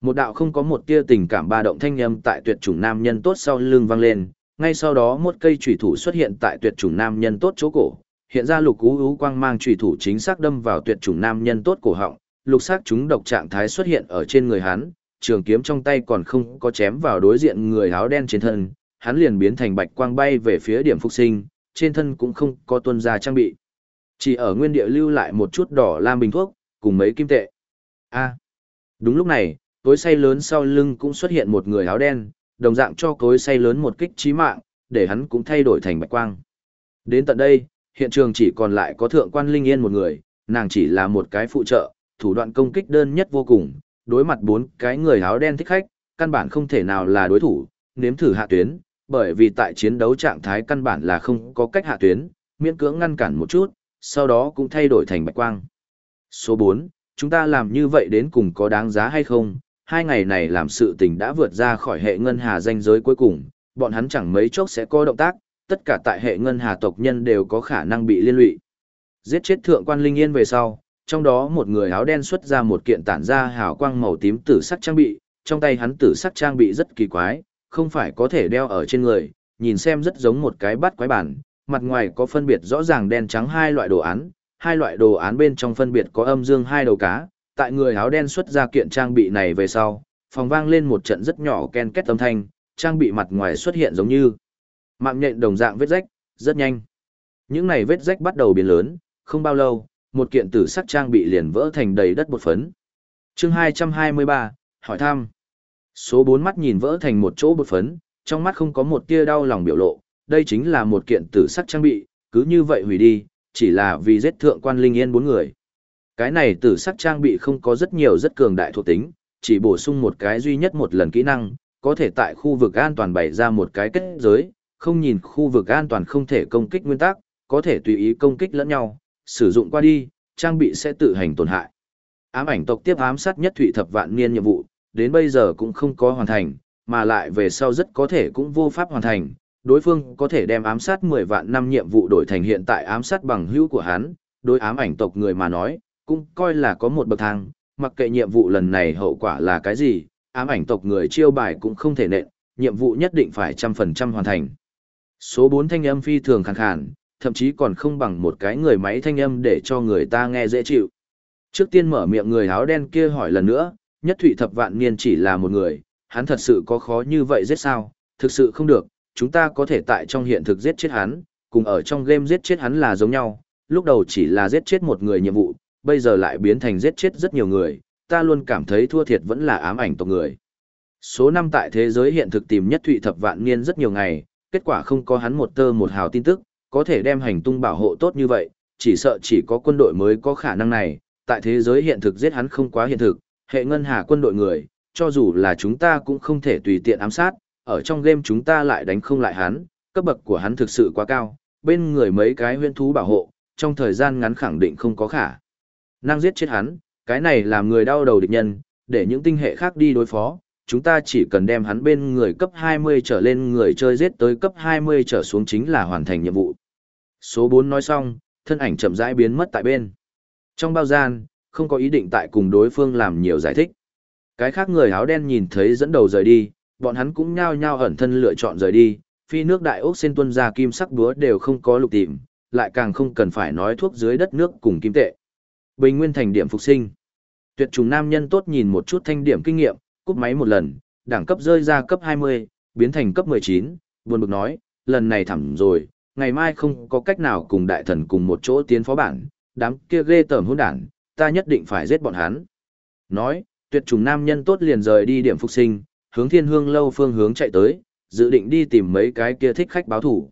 Một đạo không có một tia tình cảm ba động thanh âm tại tuyệt chủng nam nhân tốt sau lưng vang lên, ngay sau đó một cây chủy thủ xuất hiện tại tuyệt chủng nam nhân tốt chỗ cổ, hiện ra lục cú ú quang mang chủy thủ chính xác đâm vào tuyệt chủng nam nhân tốt cổ họng, lục sắc chúng độc trạng thái xuất hiện ở trên người hắn, trường kiếm trong tay còn không có chém vào đối diện người áo đen trên thân, hắn liền biến thành bạch quang bay về phía điểm phục sinh, trên thân cũng không có tuân ra trang bị. Chỉ ở nguyên địa lưu lại một chút đỏ lam bình thuốc, cùng mấy kim tệ. A. đúng lúc này, cối say lớn sau lưng cũng xuất hiện một người áo đen, đồng dạng cho cối say lớn một kích trí mạng, để hắn cũng thay đổi thành bạch quang. Đến tận đây, hiện trường chỉ còn lại có thượng quan linh yên một người, nàng chỉ là một cái phụ trợ, thủ đoạn công kích đơn nhất vô cùng, đối mặt bốn cái người áo đen thích khách, căn bản không thể nào là đối thủ, nếm thử hạ tuyến, bởi vì tại chiến đấu trạng thái căn bản là không có cách hạ tuyến, miễn cưỡng ngăn cản một chút, sau đó cũng thay đổi thành bạch quang. Số 4, chúng ta làm như vậy đến cùng có đáng giá hay không? Hai ngày này làm sự tình đã vượt ra khỏi hệ ngân hà danh giới cuối cùng, bọn hắn chẳng mấy chốc sẽ có động tác, tất cả tại hệ ngân hà tộc nhân đều có khả năng bị liên lụy. Giết chết thượng quan linh yên về sau, trong đó một người áo đen xuất ra một kiện tản ra hào quang màu tím tử sắc trang bị, trong tay hắn tử sắc trang bị rất kỳ quái, không phải có thể đeo ở trên người, nhìn xem rất giống một cái bắt quái bản, mặt ngoài có phân biệt rõ ràng đen trắng hai loại đồ án, hai loại đồ án bên trong phân biệt có âm dương hai đầu cá, tại người áo đen xuất ra kiện trang bị này về sau, phòng vang lên một trận rất nhỏ ken két âm thanh, trang bị mặt ngoài xuất hiện giống như mạng nhện đồng dạng vết rách, rất nhanh. Những này vết rách bắt đầu biến lớn, không bao lâu, một kiện tử sắc trang bị liền vỡ thành đầy đất bột phấn. Chương 223, hỏi thăm. Số 4 mắt nhìn vỡ thành một chỗ bột phấn, trong mắt không có một tia đau lòng biểu lộ, đây chính là một kiện tử sắc trang bị, cứ như vậy hủy đi, chỉ là vì giết thượng quan linh yên bốn người. Cái này tử sắc trang bị không có rất nhiều rất cường đại thuộc tính, chỉ bổ sung một cái duy nhất một lần kỹ năng, có thể tại khu vực an toàn bày ra một cái kết giới, không nhìn khu vực an toàn không thể công kích nguyên tắc, có thể tùy ý công kích lẫn nhau, sử dụng qua đi, trang bị sẽ tự hành tổn hại. Ám ảnh tộc tiếp ám sát nhất thủy thập vạn niên nhiệm vụ, đến bây giờ cũng không có hoàn thành, mà lại về sau rất có thể cũng vô pháp hoàn thành. Đối phương có thể đem ám sát 10 vạn năm nhiệm vụ đổi thành hiện tại ám sát bằng hữu của hắn, đối ám ảnh tộc người mà nói, cũng coi là có một bậc thang, mặc kệ nhiệm vụ lần này hậu quả là cái gì, ám ảnh tộc người chiêu bài cũng không thể nện, nhiệm vụ nhất định phải trăm phần trăm hoàn thành. Số 4 thanh âm phi thường khàn khàn, thậm chí còn không bằng một cái người máy thanh âm để cho người ta nghe dễ chịu. Trước tiên mở miệng người áo đen kia hỏi lần nữa, nhất thủy thập vạn niên chỉ là một người, hắn thật sự có khó như vậy giết sao, thực sự không được, chúng ta có thể tại trong hiện thực giết chết hắn, cùng ở trong game giết chết hắn là giống nhau, lúc đầu chỉ là giết chết một người nhiệm vụ, bây giờ lại biến thành giết chết rất nhiều người, ta luôn cảm thấy thua thiệt vẫn là ám ảnh tộc người. Số năm tại thế giới hiện thực tìm nhất thụy thập vạn niên rất nhiều ngày, kết quả không có hắn một tơ một hào tin tức, có thể đem hành tung bảo hộ tốt như vậy, chỉ sợ chỉ có quân đội mới có khả năng này, tại thế giới hiện thực giết hắn không quá hiện thực, hệ ngân hà quân đội người, cho dù là chúng ta cũng không thể tùy tiện ám sát, ở trong game chúng ta lại đánh không lại hắn, cấp bậc của hắn thực sự quá cao, bên người mấy cái huyên thú bảo hộ, trong thời gian ngắn khẳng định không có khả. Năng giết chết hắn, cái này làm người đau đầu địch nhân, để những tinh hệ khác đi đối phó, chúng ta chỉ cần đem hắn bên người cấp 20 trở lên người chơi giết tới cấp 20 trở xuống chính là hoàn thành nhiệm vụ. Số 4 nói xong, thân ảnh chậm rãi biến mất tại bên. Trong bao gian, không có ý định tại cùng đối phương làm nhiều giải thích. Cái khác người áo đen nhìn thấy dẫn đầu rời đi, bọn hắn cũng nhao nhao ẩn thân lựa chọn rời đi, phi nước đại ốc sen tuân ra kim sắc búa đều không có lục tìm, lại càng không cần phải nói thuốc dưới đất nước cùng kim tệ. Bình nguyên thành điểm phục sinh. Tuyệt trùng nam nhân tốt nhìn một chút thanh điểm kinh nghiệm, cúp máy một lần, đẳng cấp rơi ra cấp 20, biến thành cấp 19, buồn bực nói, lần này thẳm rồi, ngày mai không có cách nào cùng đại thần cùng một chỗ tiến phó bản, đám kia ghê tởm hỗn đản, ta nhất định phải giết bọn hắn. Nói, tuyệt trùng nam nhân tốt liền rời đi điểm phục sinh, hướng thiên hương lâu phương hướng chạy tới, dự định đi tìm mấy cái kia thích khách báo thủ.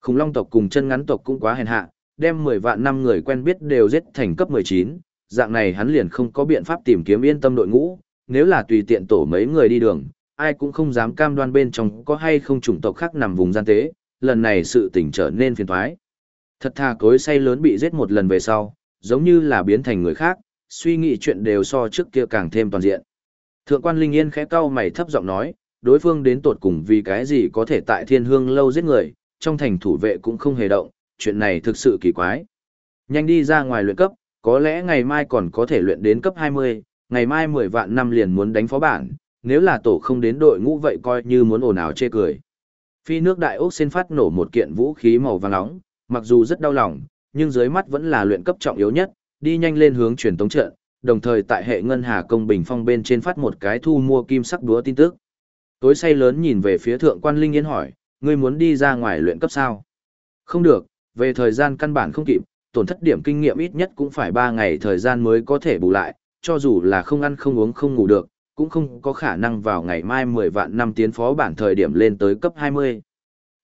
Khủng long tộc cùng chân ngắn tộc cũng quá hèn hạ, đem 10 vạn năm người quen biết đều giết thành cấp 19, dạng này hắn liền không có biện pháp tìm kiếm yên tâm đội ngũ, nếu là tùy tiện tổ mấy người đi đường, ai cũng không dám cam đoan bên trong có hay không chủng tộc khác nằm vùng gian tế, lần này sự tình trở nên phiền toái. Thật thà cối say lớn bị giết một lần về sau, giống như là biến thành người khác, suy nghĩ chuyện đều so trước kia càng thêm toàn diện. Thượng quan Linh Yên khẽ cau mày thấp giọng nói, đối phương đến tột cùng vì cái gì có thể tại thiên hương lâu giết người, trong thành thủ vệ cũng không hề động, chuyện này thực sự kỳ quái. Nhanh đi ra ngoài luyện cấp, có lẽ ngày mai còn có thể luyện đến cấp 20, ngày mai 10 vạn năm liền muốn đánh phó bản, nếu là tổ không đến đội ngũ vậy coi như muốn ồn ào chê cười. Phi nước đại ốc xin phát nổ một kiện vũ khí màu vàng nóng, mặc dù rất đau lòng, nhưng dưới mắt vẫn là luyện cấp trọng yếu nhất, đi nhanh lên hướng truyền tống trận, đồng thời tại hệ ngân hà công bình phong bên trên phát một cái thu mua kim sắc đúa tin tức. Tối say lớn nhìn về phía thượng quan Linh Yên hỏi, ngươi muốn đi ra ngoài luyện cấp sao? Không được, về thời gian căn bản không kịp, tổn thất điểm kinh nghiệm ít nhất cũng phải 3 ngày thời gian mới có thể bù lại, cho dù là không ăn không uống không ngủ được, cũng không có khả năng vào ngày mai 10 vạn năm tiến phó bản thời điểm lên tới cấp 20.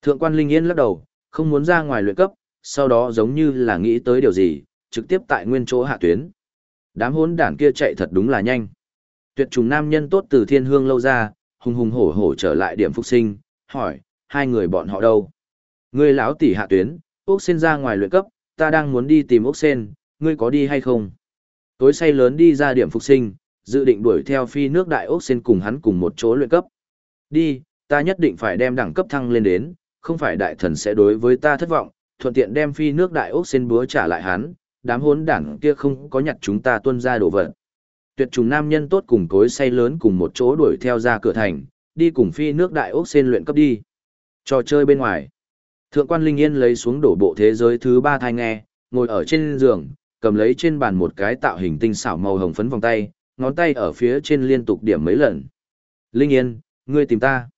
Thượng quan Linh Yên lắc đầu, không muốn ra ngoài luyện cấp, sau đó giống như là nghĩ tới điều gì, trực tiếp tại nguyên chỗ hạ tuyến. Đám hốn đản kia chạy thật đúng là nhanh. Tuyệt trùng nam nhân tốt từ thiên hương lâu ra, hùng hùng hổ hổ trở lại điểm phục sinh, hỏi, hai người bọn họ đâu? Ngươi lão tỷ hạ tuyến, Úc Sen ra ngoài luyện cấp, ta đang muốn đi tìm Úc Sen, ngươi có đi hay không? Tối say lớn đi ra điểm phục sinh, dự định đuổi theo phi nước đại Úc Sen cùng hắn cùng một chỗ luyện cấp. Đi, ta nhất định phải đem đẳng cấp thăng lên đến, không phải đại thần sẽ đối với ta thất vọng, thuận tiện đem phi nước đại Úc Sen búa trả lại hắn, đám hốn đảng kia không có nhặt chúng ta tuân ra đổ vật. Tuyệt trùng nam nhân tốt cùng cối say lớn cùng một chỗ đuổi theo ra cửa thành, đi cùng phi nước đại ốc sen luyện cấp đi. Trò chơi bên ngoài. Thượng quan Linh Yên lấy xuống đổ bộ thế giới thứ ba thai nghe, ngồi ở trên giường, cầm lấy trên bàn một cái tạo hình tinh xảo màu hồng phấn vòng tay, ngón tay ở phía trên liên tục điểm mấy lần. Linh Yên, ngươi tìm ta.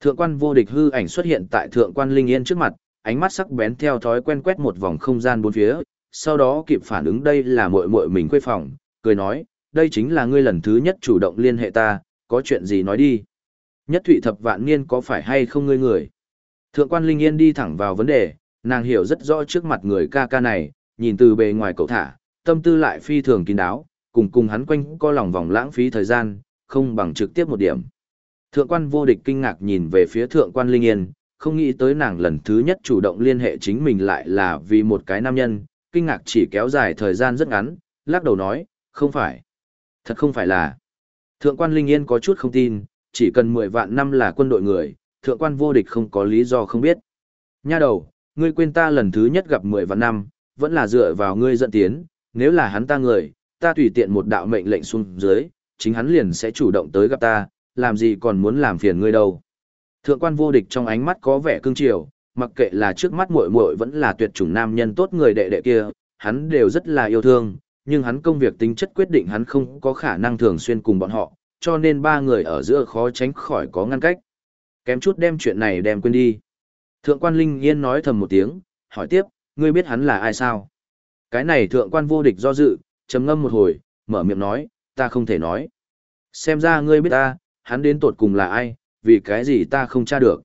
Thượng quan vô địch hư ảnh xuất hiện tại thượng quan Linh Yên trước mặt, ánh mắt sắc bén theo thói quen quét một vòng không gian bốn phía, sau đó kịp phản ứng đây là muội muội mình quê phòng, cười nói, đây chính là ngươi lần thứ nhất chủ động liên hệ ta, có chuyện gì nói đi. Nhất thụy thập vạn niên có phải hay không ngươi người? Thượng quan Linh Yên đi thẳng vào vấn đề, nàng hiểu rất rõ trước mặt người ca ca này, nhìn từ bề ngoài cậu thả, tâm tư lại phi thường kín đáo, cùng cùng hắn quanh co lòng vòng lãng phí thời gian, không bằng trực tiếp một điểm. Thượng quan vô địch kinh ngạc nhìn về phía thượng quan Linh Yên, không nghĩ tới nàng lần thứ nhất chủ động liên hệ chính mình lại là vì một cái nam nhân, kinh ngạc chỉ kéo dài thời gian rất ngắn, lắc đầu nói, không phải. Thật không phải là. Thượng quan Linh Yên có chút không tin, chỉ cần 10 vạn năm là quân đội người, thượng quan vô địch không có lý do không biết. Nha đầu, ngươi quên ta lần thứ nhất gặp 10 vạn năm, vẫn là dựa vào ngươi dẫn tiến, nếu là hắn ta người, ta tùy tiện một đạo mệnh lệnh xuống dưới, chính hắn liền sẽ chủ động tới gặp ta, làm gì còn muốn làm phiền ngươi đâu. Thượng quan vô địch trong ánh mắt có vẻ cương triều, mặc kệ là trước mắt muội muội vẫn là tuyệt chủng nam nhân tốt người đệ đệ kia, hắn đều rất là yêu thương, nhưng hắn công việc tính chất quyết định hắn không có khả năng thường xuyên cùng bọn họ, cho nên ba người ở giữa khó tránh khỏi có ngăn cách. Kém chút đem chuyện này đem quên đi. Thượng quan Linh Yên nói thầm một tiếng, hỏi tiếp, ngươi biết hắn là ai sao? Cái này thượng quan vô địch do dự, trầm ngâm một hồi, mở miệng nói, ta không thể nói. Xem ra ngươi biết ta, hắn đến tột cùng là ai, vì cái gì ta không tra được.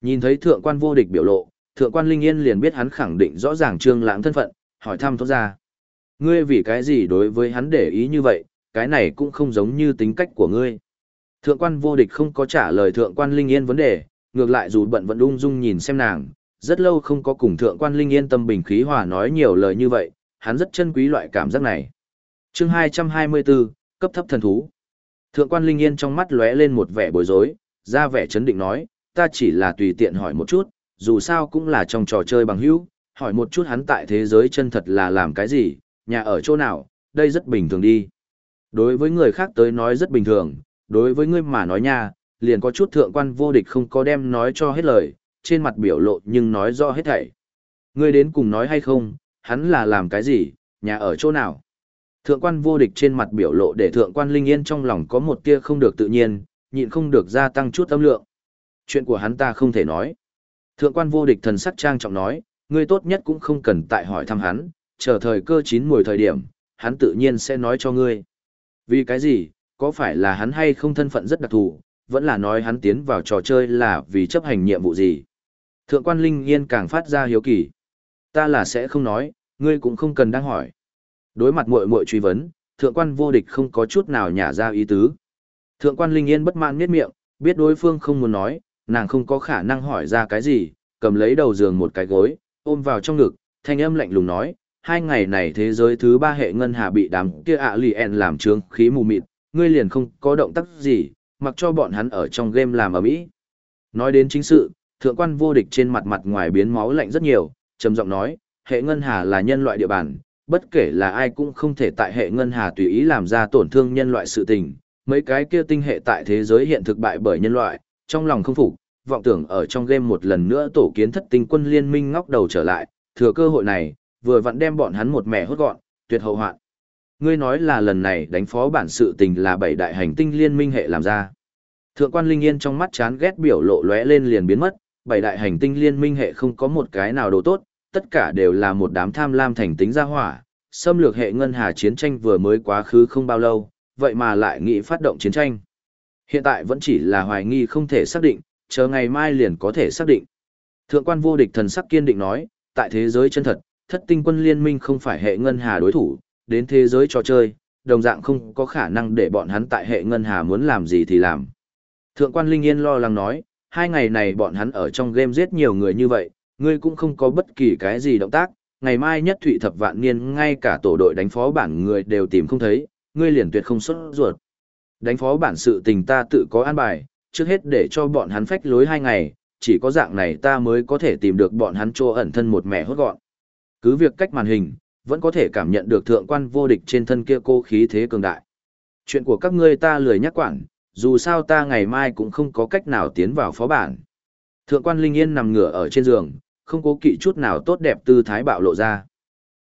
Nhìn thấy thượng quan vô địch biểu lộ, thượng quan Linh Yên liền biết hắn khẳng định rõ ràng trương lãng thân phận, hỏi thăm thốt ra. Ngươi vì cái gì đối với hắn để ý như vậy, cái này cũng không giống như tính cách của ngươi. Thượng quan vô địch không có trả lời thượng quan Linh Yên vấn đề, ngược lại dù bận vẫn ung dung nhìn xem nàng, rất lâu không có cùng thượng quan Linh Yên tâm bình khí hòa nói nhiều lời như vậy, hắn rất chân quý loại cảm giác này. chương 224, cấp thấp thần thú. Thượng quan Linh Yên trong mắt lóe lên một vẻ bối rối, ra vẻ chấn định nói, ta chỉ là tùy tiện hỏi một chút, dù sao cũng là trong trò chơi bằng hữu, hỏi một chút hắn tại thế giới chân thật là làm cái gì, nhà ở chỗ nào, đây rất bình thường đi. Đối với người khác tới nói rất bình thường, đối với ngươi mà nói nha, liền có chút thượng quan vô địch không có đem nói cho hết lời, trên mặt biểu lộ nhưng nói rõ hết thảy. Ngươi đến cùng nói hay không, hắn là làm cái gì, nhà ở chỗ nào. Thượng quan vô địch trên mặt biểu lộ để thượng quan linh yên trong lòng có một tia không được tự nhiên, nhịn không được gia tăng chút âm lượng. Chuyện của hắn ta không thể nói. Thượng quan vô địch thần sắc trang trọng nói, ngươi tốt nhất cũng không cần tại hỏi thăm hắn, chờ thời cơ chín mùi thời điểm, hắn tự nhiên sẽ nói cho ngươi. Vì cái gì, có phải là hắn hay không thân phận rất đặc thù, vẫn là nói hắn tiến vào trò chơi là vì chấp hành nhiệm vụ gì. Thượng quan Linh Yên càng phát ra hiếu kỳ. Ta là sẽ không nói, ngươi cũng không cần đang hỏi. Đối mặt muội muội truy vấn, thượng quan vô địch không có chút nào nhả ra ý tứ. Thượng quan Linh Yên bất mãn miết miệng, biết đối phương không muốn nói, nàng không có khả năng hỏi ra cái gì, cầm lấy đầu giường một cái gối, ôm vào trong ngực, thanh âm lạnh lùng nói, hai ngày này thế giới thứ ba hệ ngân hà bị đám kia ạ lì en làm trướng khí mù mịt, ngươi liền không có động tác gì, mặc cho bọn hắn ở trong game làm ở mỹ. Nói đến chính sự, thượng quan vô địch trên mặt mặt ngoài biến máu lạnh rất nhiều, trầm giọng nói, hệ ngân hà là nhân loại địa bàn, bất kể là ai cũng không thể tại hệ ngân hà tùy ý làm ra tổn thương nhân loại sự tình, mấy cái kia tinh hệ tại thế giới hiện thực bại bởi nhân loại, trong lòng không phục, vọng tưởng ở trong game một lần nữa tổ kiến thất tinh quân liên minh ngóc đầu trở lại, thừa cơ hội này, vừa vặn đem bọn hắn một mẻ hốt gọn, tuyệt hậu hoạn. Ngươi nói là lần này đánh phó bản sự tình là bảy đại hành tinh liên minh hệ làm ra. Thượng quan Linh Yên trong mắt chán ghét biểu lộ lóe lên liền biến mất, bảy đại hành tinh liên minh hệ không có một cái nào đồ tốt, tất cả đều là một đám tham lam thành tính gia hỏa. Xâm lược hệ ngân hà chiến tranh vừa mới quá khứ không bao lâu, vậy mà lại nghĩ phát động chiến tranh. Hiện tại vẫn chỉ là hoài nghi không thể xác định, chờ ngày mai liền có thể xác định. Thượng quan vô địch thần sắc kiên định nói, tại thế giới chân thật, thất tinh quân liên minh không phải hệ ngân hà đối thủ, đến thế giới trò chơi, đồng dạng không có khả năng để bọn hắn tại hệ ngân hà muốn làm gì thì làm. Thượng quan Linh Yên lo lắng nói, hai ngày này bọn hắn ở trong game giết nhiều người như vậy, ngươi cũng không có bất kỳ cái gì động tác, ngày mai nhất thụy thập vạn niên ngay cả tổ đội đánh phó bản người đều tìm không thấy, ngươi liền tuyệt không xuất ruột. Đánh phó bản sự tình ta tự có an bài, trước hết để cho bọn hắn phách lối hai ngày, chỉ có dạng này ta mới có thể tìm được bọn hắn chỗ ẩn thân một mẹ hốt gọn. Cứ việc cách màn hình, vẫn có thể cảm nhận được thượng quan vô địch trên thân kia cô khí thế cường đại. Chuyện của các ngươi ta lười nhắc quản, dù sao ta ngày mai cũng không có cách nào tiến vào phó bản. Thượng quan Linh Yên nằm ngửa ở trên giường, không cố kỵ chút nào tốt đẹp tư thái bạo lộ ra.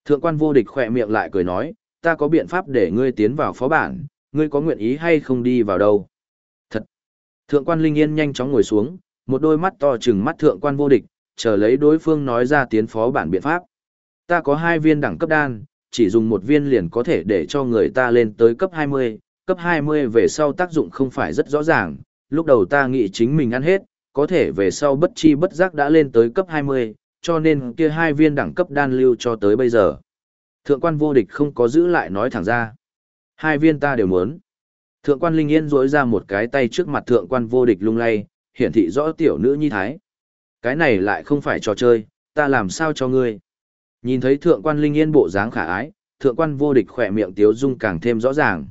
Thượng quan vô địch khỏe miệng lại cười nói, ta có biện pháp để ngươi tiến vào phó bản, ngươi có nguyện ý hay không đi vào đâu. Thật! Thượng quan Linh Yên nhanh chóng ngồi xuống, một đôi mắt to trừng mắt thượng quan vô địch, chờ lấy đối phương nói ra tiến phó bản biện pháp. Ta có hai viên đẳng cấp đan, chỉ dùng một viên liền có thể để cho người ta lên tới cấp 20, cấp 20 về sau tác dụng không phải rất rõ ràng, lúc đầu ta nghĩ chính mình ăn hết, có thể về sau bất chi bất giác đã lên tới cấp 20, cho nên kia hai viên đẳng cấp đan lưu cho tới bây giờ. Thượng quan vô địch không có giữ lại nói thẳng ra. Hai viên ta đều muốn. Thượng quan Linh Yên rỗi ra một cái tay trước mặt thượng quan vô địch lung lay, hiển thị rõ tiểu nữ nhi thái. Cái này lại không phải trò chơi, ta làm sao cho ngươi. Nhìn thấy thượng quan Linh Yên bộ dáng khả ái, thượng quan vô địch khỏe miệng tiếu dung càng thêm rõ ràng.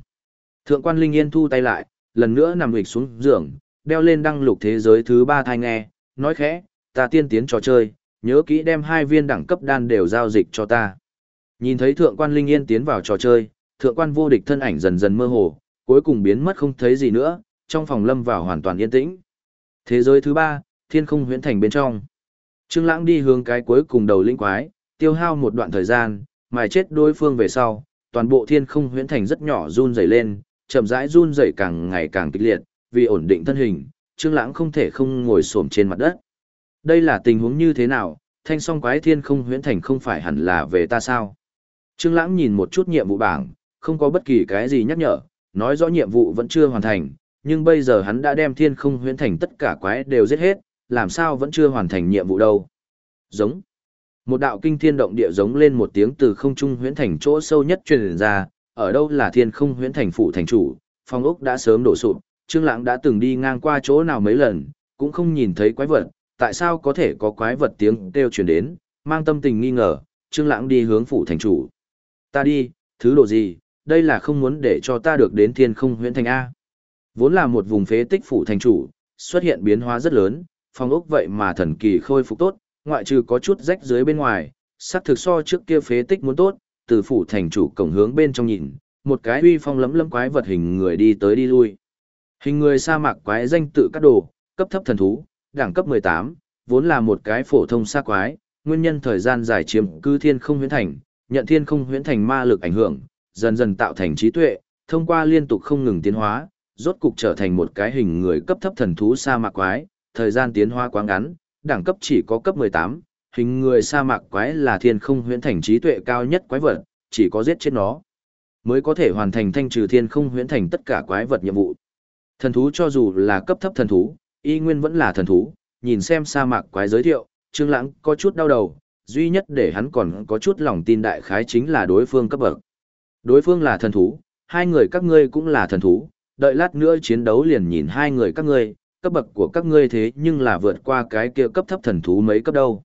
Thượng quan Linh Yên thu tay lại, lần nữa nằm hịch xuống giường, đeo lên đăng lục thế giới thứ ba thai nghe, nói khẽ, ta tiên tiến trò chơi, nhớ kỹ đem hai viên đẳng cấp đan đều giao dịch cho ta. Nhìn thấy thượng quan Linh Yên tiến vào trò chơi, thượng quan vô địch thân ảnh dần dần mơ hồ, cuối cùng biến mất không thấy gì nữa, trong phòng lâm vào hoàn toàn yên tĩnh. Thế giới thứ ba, thiên không huyễn thành bên trong. Trương Lãng đi hướng cái cuối cùng đầu linh quái, tiêu hao một đoạn thời gian, mài chết đối phương về sau, toàn bộ thiên không huyễn thành rất nhỏ run rẩy lên, chậm rãi run rẩy càng ngày càng kịch liệt, vì ổn định thân hình, Trương Lãng không thể không ngồi xổm trên mặt đất. Đây là tình huống như thế nào? Thanh song quái thiên không huyễn thành không phải hẳn là về ta sao? Trương Lãng nhìn một chút nhiệm vụ bảng, không có bất kỳ cái gì nhắc nhở, nói rõ nhiệm vụ vẫn chưa hoàn thành, nhưng bây giờ hắn đã đem thiên không huyễn thành tất cả quái đều giết hết, làm sao vẫn chưa hoàn thành nhiệm vụ đâu? Giống một đạo kinh thiên động địa giống lên một tiếng từ không trung huyễn thành chỗ sâu nhất truyền ra, ở đâu là thiên không huyễn thành phủ thành chủ, phong ốc đã sớm đổ sụp, Trương Lãng đã từng đi ngang qua chỗ nào mấy lần, cũng không nhìn thấy quái vật, tại sao có thể có quái vật tiếng kêu truyền đến, mang tâm tình nghi ngờ, Trương Lãng đi hướng phủ thành chủ. Ta đi, thứ đồ gì, đây là không muốn để cho ta được đến thiên không huyễn thành A. Vốn là một vùng phế tích phủ thành chủ, xuất hiện biến hóa rất lớn, phong ốc vậy mà thần kỳ khôi phục tốt, ngoại trừ có chút rách dưới bên ngoài, sắc thực so trước kia phế tích muốn tốt, từ phủ thành chủ cổng hướng bên trong nhìn, một cái uy phong lấm lấm quái vật hình người đi tới đi lui. Hình người sa mạc quái danh tự các đồ, cấp thấp thần thú, đẳng cấp 18, vốn là một cái phổ thông sa quái, nguyên nhân thời gian dài chiếm cư thiên không huyễn thành, nhận thiên không huyễn thành ma lực ảnh hưởng, dần dần tạo thành trí tuệ, thông qua liên tục không ngừng tiến hóa, rốt cục trở thành một cái hình người cấp thấp thần thú sa mạc quái, thời gian tiến hóa quá ngắn, đẳng cấp chỉ có cấp 18, hình người sa mạc quái là thiên không huyễn thành trí tuệ cao nhất quái vật, chỉ có giết chết nó mới có thể hoàn thành thanh trừ thiên không huyễn thành tất cả quái vật nhiệm vụ. Thần thú cho dù là cấp thấp thần thú, y nguyên vẫn là thần thú, nhìn xem sa mạc quái giới thiệu, Trương Lãng có chút đau đầu, duy nhất để hắn còn có chút lòng tin đại khái chính là đối phương cấp bậc. Đối phương là thần thú, hai người các ngươi cũng là thần thú, đợi lát nữa chiến đấu liền nhìn hai người các ngươi, cấp bậc của các ngươi thế nhưng là vượt qua cái kia cấp thấp thần thú mấy cấp đâu.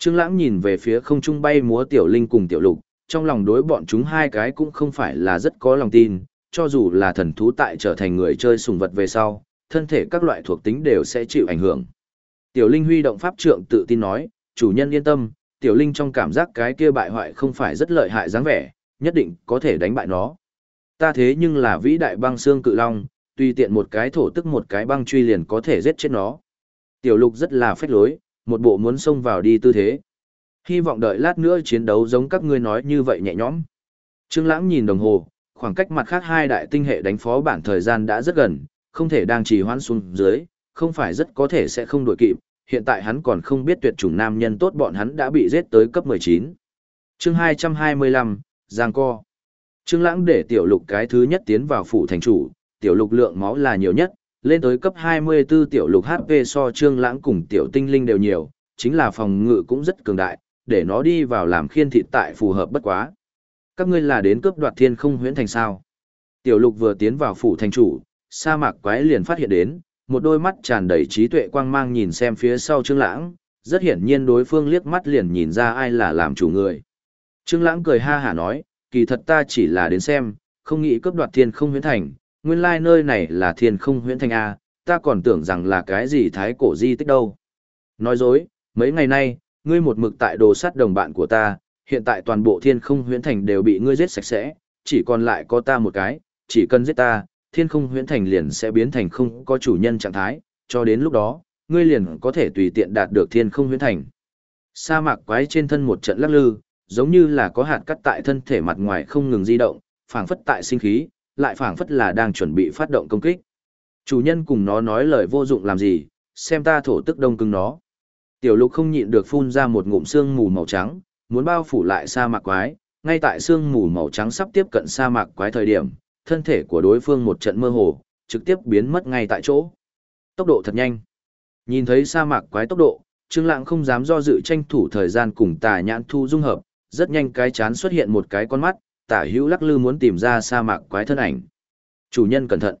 Trương Lãng nhìn về phía không trung bay múa tiểu linh cùng tiểu lục, trong lòng đối bọn chúng hai cái cũng không phải là rất có lòng tin, cho dù là thần thú tại trở thành người chơi sùng vật về sau, thân thể các loại thuộc tính đều sẽ chịu ảnh hưởng. Tiểu Linh huy động pháp trượng tự tin nói, chủ nhân yên tâm, Tiểu Linh trong cảm giác cái kia bại hoại không phải rất lợi hại dáng vẻ, nhất định có thể đánh bại nó. Ta thế nhưng là vĩ đại băng xương cự long, tùy tiện một cái thổ tức một cái băng truy liền có thể giết chết nó. Tiểu Lục rất là phách lối, một bộ muốn xông vào đi tư thế. Hy vọng đợi lát nữa chiến đấu giống các ngươi nói như vậy nhẹ nhõm. Trương Lãng nhìn đồng hồ, khoảng cách mặt khác hai đại tinh hệ đánh phó bản thời gian đã rất gần, không thể đang trì hoãn xuống dưới, không phải rất có thể sẽ không đuổi kịp, hiện tại hắn còn không biết tuyệt chủng nam nhân tốt bọn hắn đã bị giết tới cấp 19. Chương 225, Giang Co. Trương Lãng để tiểu lục cái thứ nhất tiến vào phủ thành chủ, tiểu lục lượng máu là nhiều nhất, lên tới cấp 24 tiểu lục HP so Trương Lãng cùng tiểu tinh linh đều nhiều, chính là phòng ngự cũng rất cường đại, để nó đi vào làm khiên thịt tại phù hợp bất quá. Các ngươi là đến cướp đoạt thiên không huyễn thành sao. Tiểu lục vừa tiến vào phủ thành chủ, sa mạc quái liền phát hiện đến, một đôi mắt tràn đầy trí tuệ quang mang nhìn xem phía sau Trương Lãng, rất hiển nhiên đối phương liếc mắt liền nhìn ra ai là làm chủ người. Trương Lãng cười ha hả nói, kỳ thật ta chỉ là đến xem, không nghĩ cướp đoạt thiên không huyễn thành, nguyên lai nơi này là thiên không huyễn thành a, ta còn tưởng rằng là cái gì thái cổ di tích đâu. Nói dối, mấy ngày nay, ngươi một mực tại đồ sát đồng bạn của ta, hiện tại toàn bộ thiên không huyễn thành đều bị ngươi giết sạch sẽ, chỉ còn lại có ta một cái, chỉ cần giết ta, thiên không huyễn thành liền sẽ biến thành không có chủ nhân trạng thái, cho đến lúc đó, ngươi liền có thể tùy tiện đạt được thiên không huyễn thành. Sa mạc quái trên thân một trận lắc lư, giống như là có hạt cắt tại thân thể mặt ngoài không ngừng di động, phảng phất tại sinh khí, lại phảng phất là đang chuẩn bị phát động công kích. Chủ nhân cùng nó nói lời vô dụng làm gì, xem ta thổ tức đông cứng nó. Tiểu lục không nhịn được phun ra một ngụm sương mù màu trắng, muốn bao phủ lại sa mạc quái, ngay tại sương mù màu trắng sắp tiếp cận sa mạc quái thời điểm, thân thể của đối phương một trận mơ hồ, trực tiếp biến mất ngay tại chỗ. Tốc độ thật nhanh. Nhìn thấy sa mạc quái tốc độ, Trương Lãng không dám do dự tranh thủ thời gian cùng Tà Nhãn Thu dung hợp, rất nhanh cái chán xuất hiện một cái con mắt, Tả Hữu lắc lư muốn tìm ra sa mạc quái thân ảnh. Chủ nhân cẩn thận.